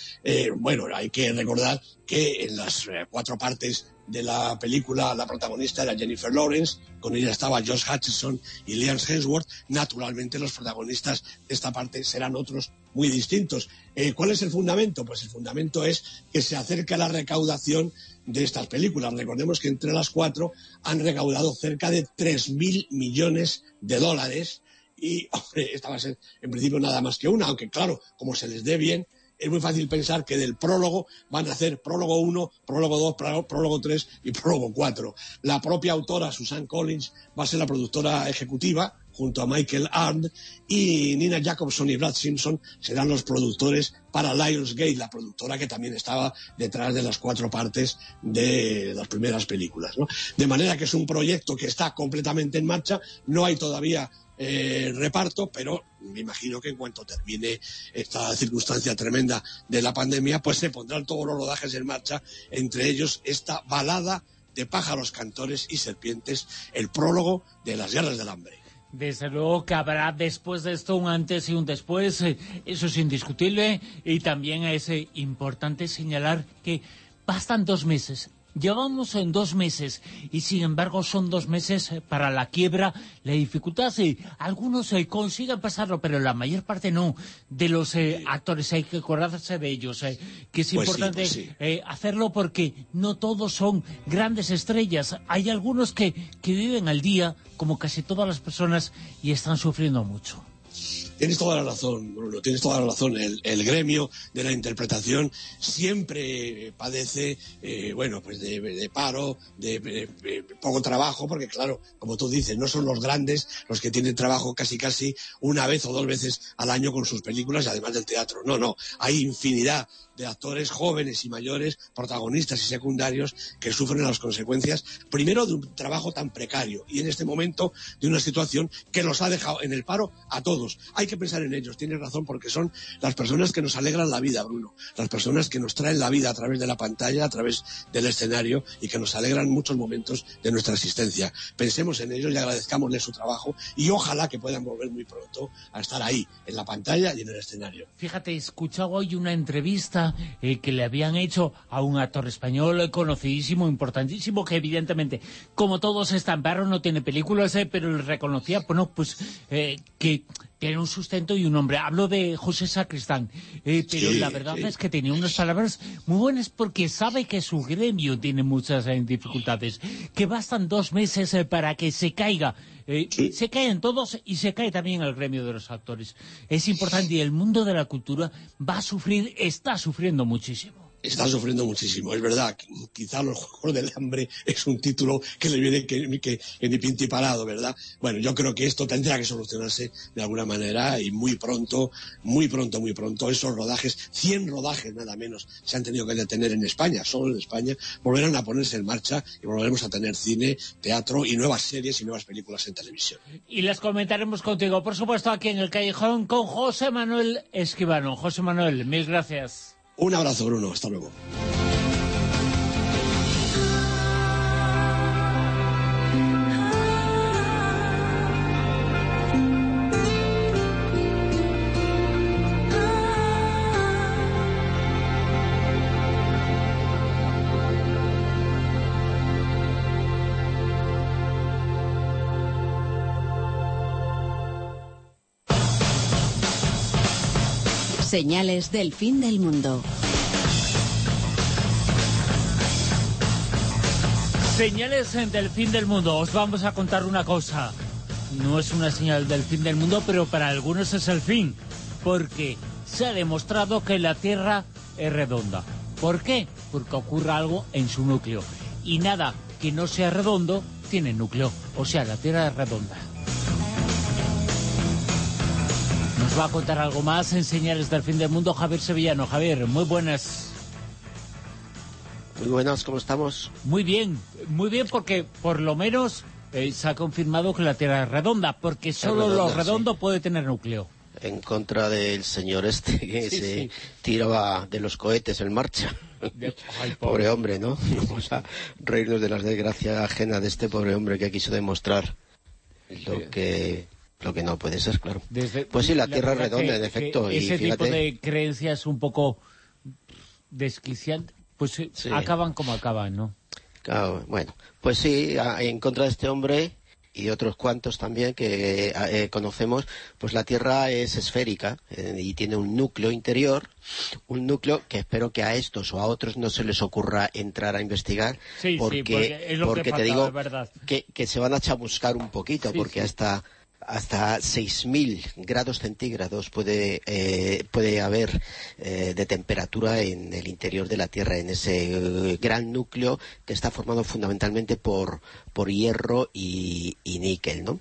Bueno, hay que recordar que en las cuatro partes de la película la protagonista era Jennifer Lawrence, con ella estaba Josh Hutcherson y Liam Hemsworth. Naturalmente los protagonistas de esta parte serán otros muy distintos. Eh, ¿Cuál es el fundamento? Pues el fundamento es que se acerca la recaudación de estas películas. Recordemos que entre las cuatro han recaudado cerca de 3.000 millones de dólares y hombre, esta va a ser en principio nada más que una, aunque claro, como se les dé bien, es muy fácil pensar que del prólogo van a hacer prólogo 1, prólogo 2, pró- prólogo 3 y prólogo 4. La propia autora, Susan Collins, va a ser la productora ejecutiva junto a Michael Arndt y Nina Jacobson y Brad Simpson serán los productores para Lionsgate, la productora que también estaba detrás de las cuatro partes de las primeras películas. De manera que es un proyecto que está completamente en marcha, no hay todavía eh, reparto, pero me imagino que en cuanto termine esta circunstancia tremenda de la pandemia, pues se pondrán todos los rodajes en marcha, entre ellos esta balada de pájaros, cantores y serpientes, el prólogo de las guerras del hambre. Desde luego que habrá después de esto un antes y un después, eh, eso es indiscutible, y también es eh, importante señalar que bastan dos meses. Llevamos en dos meses y sin embargo son dos meses eh, para la quiebra, la dificultad. eh, algunos eh, consiguen pasarlo, pero la mayor parte no. De los eh, actores hay que acordarse de ellos, eh, que es Pues sí, importante pues sí. eh, hacerlo porque no todos son grandes estrellas. Hay algunos que, que viven al día, como casi todas las personas, y están sufriendo mucho. Tienes toda la razón, Bruno, tienes toda la razón. El, gremio de la interpretación siempre eh, padece, eh, bueno, pues de, paro, de, de- de poco trabajo, porque claro, como tú dices, no son los grandes los que tienen trabajo casi casi una vez o dos veces al año con sus películas, además del teatro. No, no, hay infinidad de actores jóvenes y mayores, protagonistas y secundarios, que sufren las consecuencias, primero de un trabajo tan precario y en este momento de una situación que los ha dejado en el paro a todos. Hay que pensar en ellos, tienes razón, porque son las personas que nos alegran la vida, Bruno, las personas que nos traen la vida a través de la pantalla, a través del escenario y que nos alegran muchos momentos de nuestra existencia. Pensemos en ellos y agradezcámosles su trabajo y ojalá que puedan volver muy pronto a estar ahí, en la pantalla y en el escenario. Fíjate, he escuchado hoy una entrevista eh, que le habían hecho a un actor español conocidísimo, importantísimo, que evidentemente, como todos están no tiene películas, eh, pero le reconocía, bueno, pues eh, que tiene un sustento y un nombre. Hablo de José Sacristán, eh, pero Sí, la verdad sí. es que tenía unas palabras muy buenas porque sabe que su gremio tiene muchas eh, dificultades, que bastan dos meses eh, para que se caiga. Eh, Se caen todos y se cae también el gremio de los actores. Es importante y el mundo de la cultura va a sufrir, está sufriendo muchísimo. Está sufriendo muchísimo. Es verdad, qu- quizá Los Juegos del Hambre es un título que le viene que, que, que parado, ¿verdad? Bueno, yo creo que esto tendrá que solucionarse de alguna manera y muy pronto, muy pronto, muy pronto, esos rodajes, 100 rodajes nada menos, se han tenido que detener en España, solo en España, volverán a ponerse en marcha y volveremos a tener cine, teatro y nuevas series y nuevas películas en televisión. Y las comentaremos contigo, por supuesto, aquí en el Callejón con José Manuel Esquivano. José Manuel, mil gracias. Un abrazo, Bruno, hasta luego. Señales del fin del mundo. Señales del fin del mundo. Os vamos a contar una cosa. No es una señal del fin del mundo, pero para algunos es el fin. Porque se ha demostrado que la Tierra es redonda. ¿Por qué? Porque ocurre algo en su núcleo. Y nada que no sea redondo tiene núcleo. O sea, la Tierra es redonda. Nos va a contar algo más en Señales del fin del mundo Javier Sevillano. Javier, muy buenas. Muy buenas, ¿cómo estamos? Muy bien, muy bien porque por lo menos eh, se ha confirmado que la Tierra es redonda, porque solo redonda, lo sí. redondo puede tener núcleo. en contra del señor este que Sí, se sí. tiraba de los cohetes en marcha. Ay, Pobre hombre, ¿no? Vamos a reírnos de las desgracias ajenas de este pobre hombre que quiso demostrar lo que lo que no puede ser, claro. Desde- pues sí, la, Tierra es redonda, en efecto, y ese fíjate... tipo de creencias un poco desquiciantes, pues eh, Sí. acaban como acaban, ¿no? Claro, bueno, pues sí, en contra de este hombre y otros cuantos también que eh, conocemos, pues la Tierra es esférica eh, y tiene un núcleo interior, un núcleo que espero que a estos o a otros no se les ocurra entrar a investigar, Sí, sí, porque, porque es lo que porque te digo que, que se van a chamuscar un poquito, Sí, porque hasta hasta 6.000 grados centígrados puede, eh, puede haber eh, de temperatura en el interior de la Tierra, en ese eh, gran núcleo que está formado fundamentalmente por, por hierro y, y níquel, ¿no?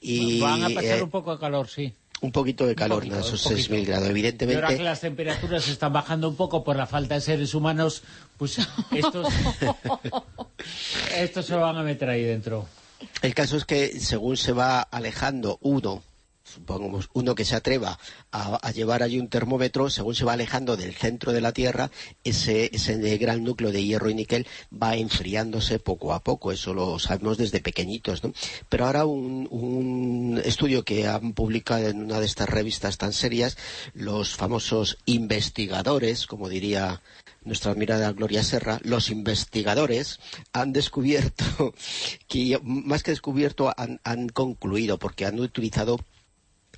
Y, Van a pasar eh, un poco de calor, sí. un poquito de calor poquito, en esos un poquito. 6.000 grados. Y ahora Evidentemente, que las temperaturas están bajando un poco por la falta de seres humanos, pues estos, estos se van a meter ahí dentro. El caso es que según se va alejando uno, supongamos uno que se atreva a, llevar allí un termómetro, según se va alejando del centro de la Tierra, ese, ese gran núcleo de hierro y níquel va enfriándose poco a poco. Eso lo sabemos desde pequeñitos, ¿no? Pero ahora un estudio que han publicado en una de estas revistas tan serias, los famosos investigadores, como diría nuestra admirada Gloria Serra, los investigadores han descubierto, que más que descubierto, han, han concluido, porque han utilizado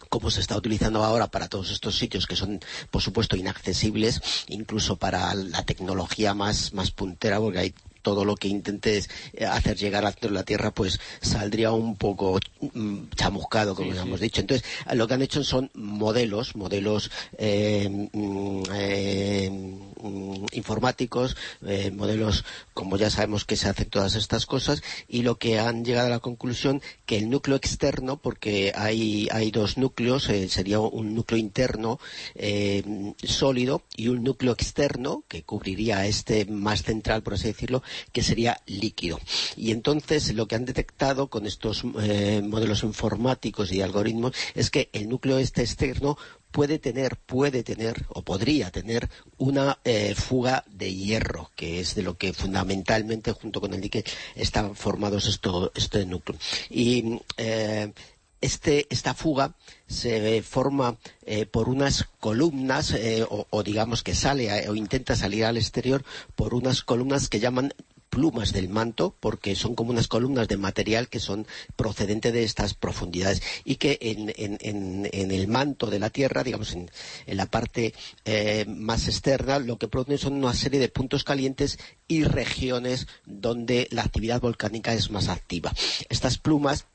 como se está utilizando ahora para todos estos sitios que son, por supuesto, inaccesibles, incluso para la tecnología más, más puntera, porque hay todo lo que intentes eh, hacer llegar a la Tierra, pues saldría un poco mm, chamuscado, como sí. hemos dicho. Entonces, lo que han hecho son modelos, modelos eh, mm, eh, mm, informáticos, eh, modelos, como ya sabemos que se hacen todas estas cosas, y lo que han llegado a la conclusión que el núcleo externo, porque hay, hay dos núcleos, eh, sería un núcleo interno eh, sólido y un núcleo externo que cubriría este más central, por así decirlo, que sería líquido. Y entonces lo que han detectado con estos modelos informáticos y algoritmos es que el núcleo este externo puede tener, puede tener o podría tener una eh, fuga de hierro, que es de lo que fundamentalmente junto con el níquel están formados esto, este núcleo. Y eh, este, esta fuga se forma eh, por unas columnas, o, digamos que sale o intenta salir al exterior por unas columnas que llaman plumas del manto, porque son como unas columnas de material que son procedentes de estas profundidades y que en, el manto de la Tierra, digamos en, en la parte eh, más externa, lo que producen son una serie de puntos calientes y regiones donde la actividad volcánica es más activa. Estas plumas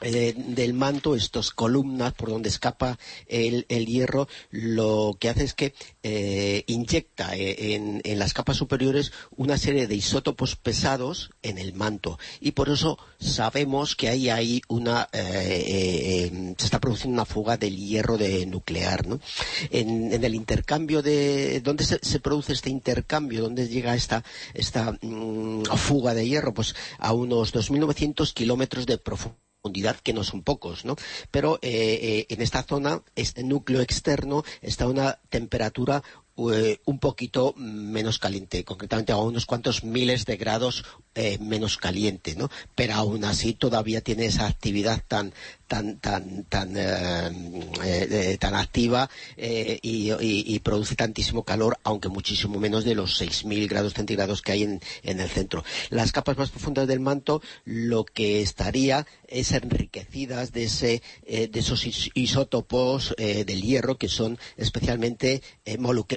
eh, del manto, estas columnas por donde escapa el, el hierro, lo que hace es que eh, inyecta eh, en, en las capas superiores una serie de isótopos pesados en el manto. Y por eso sabemos que ahí hay una eh, eh, eh, se está produciendo una fuga del hierro de nuclear, ¿no? En, en el intercambio de dónde se, se produce este intercambio, dónde llega esta esta mm, fuga de hierro, pues a unos 2.900 kilómetros de profundidad que no son pocos, ¿no? Pero eh, eh, en esta zona, este núcleo externo está una temperatura eh, un poquito menos caliente, concretamente a unos cuantos miles de grados menos caliente, ¿no? Pero aún así todavía tiene esa actividad tan tan tan tan eh, eh, tan activa eh, y, produce tantísimo calor, aunque muchísimo menos de los 6.000 grados centígrados que hay en, en el centro. Las capas más profundas del manto lo que estaría es enriquecidas de ese de esos is- isótopos del hierro que son especialmente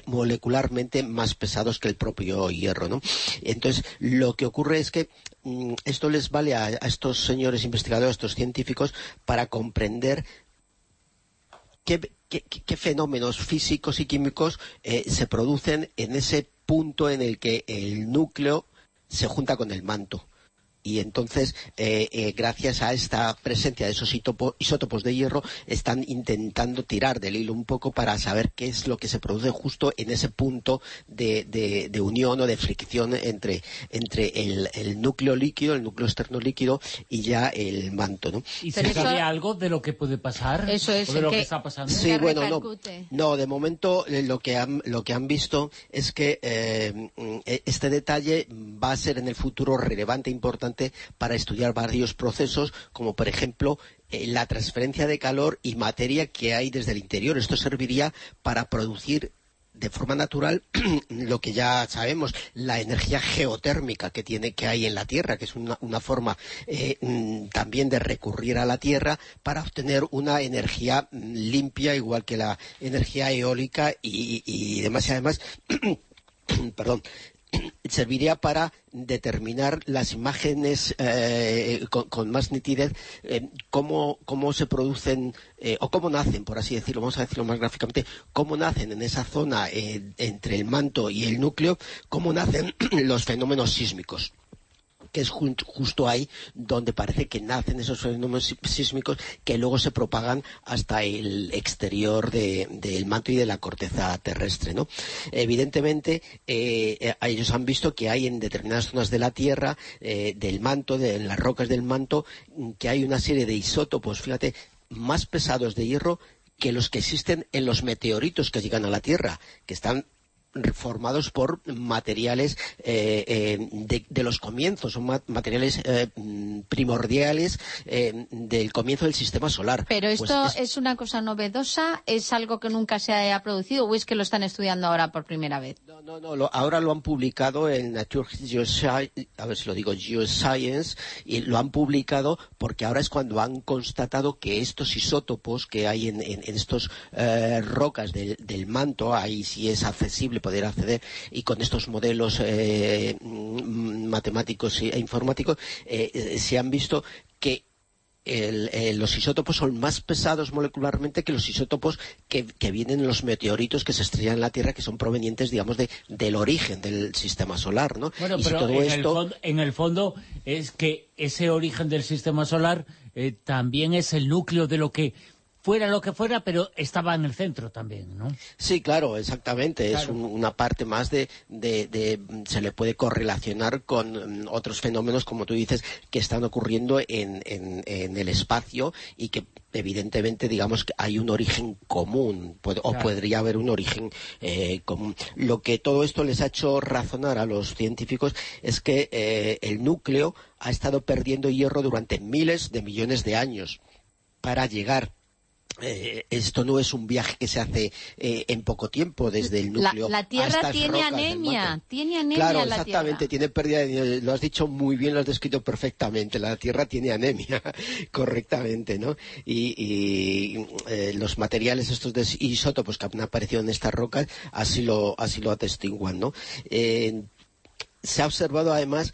molecularmente más pesados que el propio hierro, ¿no? Entonces, lo que ocurre es que esto les vale a, estos señores investigadores, a estos científicos, para comprender qué fenómenos físicos y químicos eh, se producen en ese punto en el que el núcleo se junta con el manto. Y entonces eh, eh, gracias a esta presencia de esos isótopo- isótopos de hierro están intentando tirar del hilo un poco para saber qué es lo que se produce justo en ese punto de, de- de unión o de fricción entre, entre el, el núcleo líquido, el núcleo externo líquido y ya el manto, ¿no? ¿Y se sabe algo de lo que puede pasar? Eso es, ¿O de ¿en lo que está pasando? Sí, bueno, no, de momento eh, lo que han, lo que han visto es que eh, mm, eh, este detalle va a ser en el futuro relevante e para estudiar varios procesos, como por ejemplo eh, la transferencia de calor y materia que hay desde el interior. Esto serviría para producir de forma natural lo que ya sabemos, la energía geotérmica que tiene que hay en la Tierra, que es una, una forma eh, mm, también de recurrir a la Tierra para obtener una energía mm, limpia, igual que la energía eólica y, y demás. Y además, perdón, serviría para determinar las imágenes eh, con, más nitidez eh, cómo, cómo se producen eh, o cómo nacen, por así decirlo, vamos a decirlo más gráficamente, cómo nacen en esa zona entre el manto y el núcleo, cómo nacen los fenómenos sísmicos que es justo ahí donde parece que nacen esos fenómenos sí- sísmicos que luego se propagan hasta el exterior de- del manto y de la corteza terrestre. ¿no? Evidentemente, eh, eh, ellos han visto que hay en determinadas zonas de la Tierra, eh, del manto, de, en las rocas del manto, que hay una serie de isótopos, fíjate, más pesados de hierro que los que existen en los meteoritos que llegan a la Tierra, que están formados por materiales eh, eh, de, de los comienzos, son ma- materiales eh, primordiales del comienzo del sistema solar. Pero Pues esto es- es... una cosa novedosa, es algo que nunca se haya producido o es que lo están estudiando ahora por primera vez. No, no, lo- ahora lo han publicado en Nature Geoscience, a ver si lo digo, Geoscience, y lo han publicado porque ahora es cuando han constatado que estos isótopos que hay en, en- en estos rocas del, del manto, ahí sí es accesible poder acceder, y con estos modelos eh, matemáticos e informáticos, eh, eh, se han visto que el- eh, los isótopos son más pesados molecularmente que los isótopos que, que vienen en los meteoritos que se estrellan en la Tierra, que son provenientes, digamos, de, del origen del sistema solar, ¿no? Bueno, y si pero todo en, el fondo, en el fondo es que ese origen del sistema solar eh, también es el núcleo de lo que fuera lo que fuera, pero estaba en el centro también, ¿no? Sí, claro, exactamente. Es un- una parte más de, de- de- Se le puede correlacionar con mm, otros fenómenos, como tú dices, que están ocurriendo en, en- en el espacio y que evidentemente digamos que hay un origen común puede- o podría haber un origen eh, común. Lo que todo esto les ha hecho razonar a los científicos es que eh, el núcleo ha estado perdiendo hierro durante miles de millones de años para llegar eh, esto no es un viaje que se hace eh, en poco tiempo desde el La, núcleo la a Tierra estas tiene anemia, tiene anemia Claro, la exactamente, Tierra. tiene pérdida de lo has dicho muy bien, lo has descrito perfectamente. La Tierra tiene anemia, correctamente, ¿no? Y, y, eh, los materiales estos de isótopos que han aparecido en estas rocas así lo así lo atestiguan, ¿no? Se ha observado además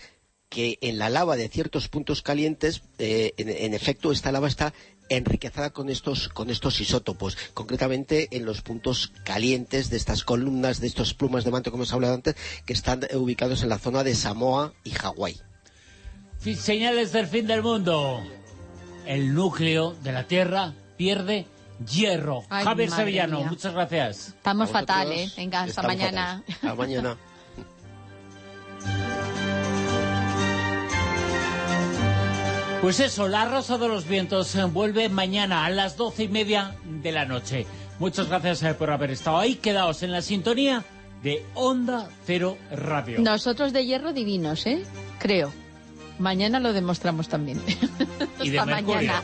que en la lava de ciertos puntos calientes, en, en efecto, esta lava está enriquecida con estos, con estos isótopos, concretamente en los puntos calientes de estas columnas, de estos plumas de manto, como hemos hablado antes, que están eh, ubicados en la zona de Samoa y Hawái. Señales del fin del mundo. El núcleo de la Tierra pierde hierro. Ay, Javier Sevillano, mía. muchas gracias. Estamos A fatal, vosotros ¿eh? Venga, hasta estamos mañana. fatales. Hasta mañana. Pues eso, la Rosa de los Vientos eh, vuelve mañana a las doce y media de la noche. Muchas gracias eh, por haber estado ahí. Quedaos en la sintonía de Onda Cero Radio. Nosotros de hierro divinos, ¿eh? Creo. Mañana lo demostramos también. Y de Hasta mercurio. mañana.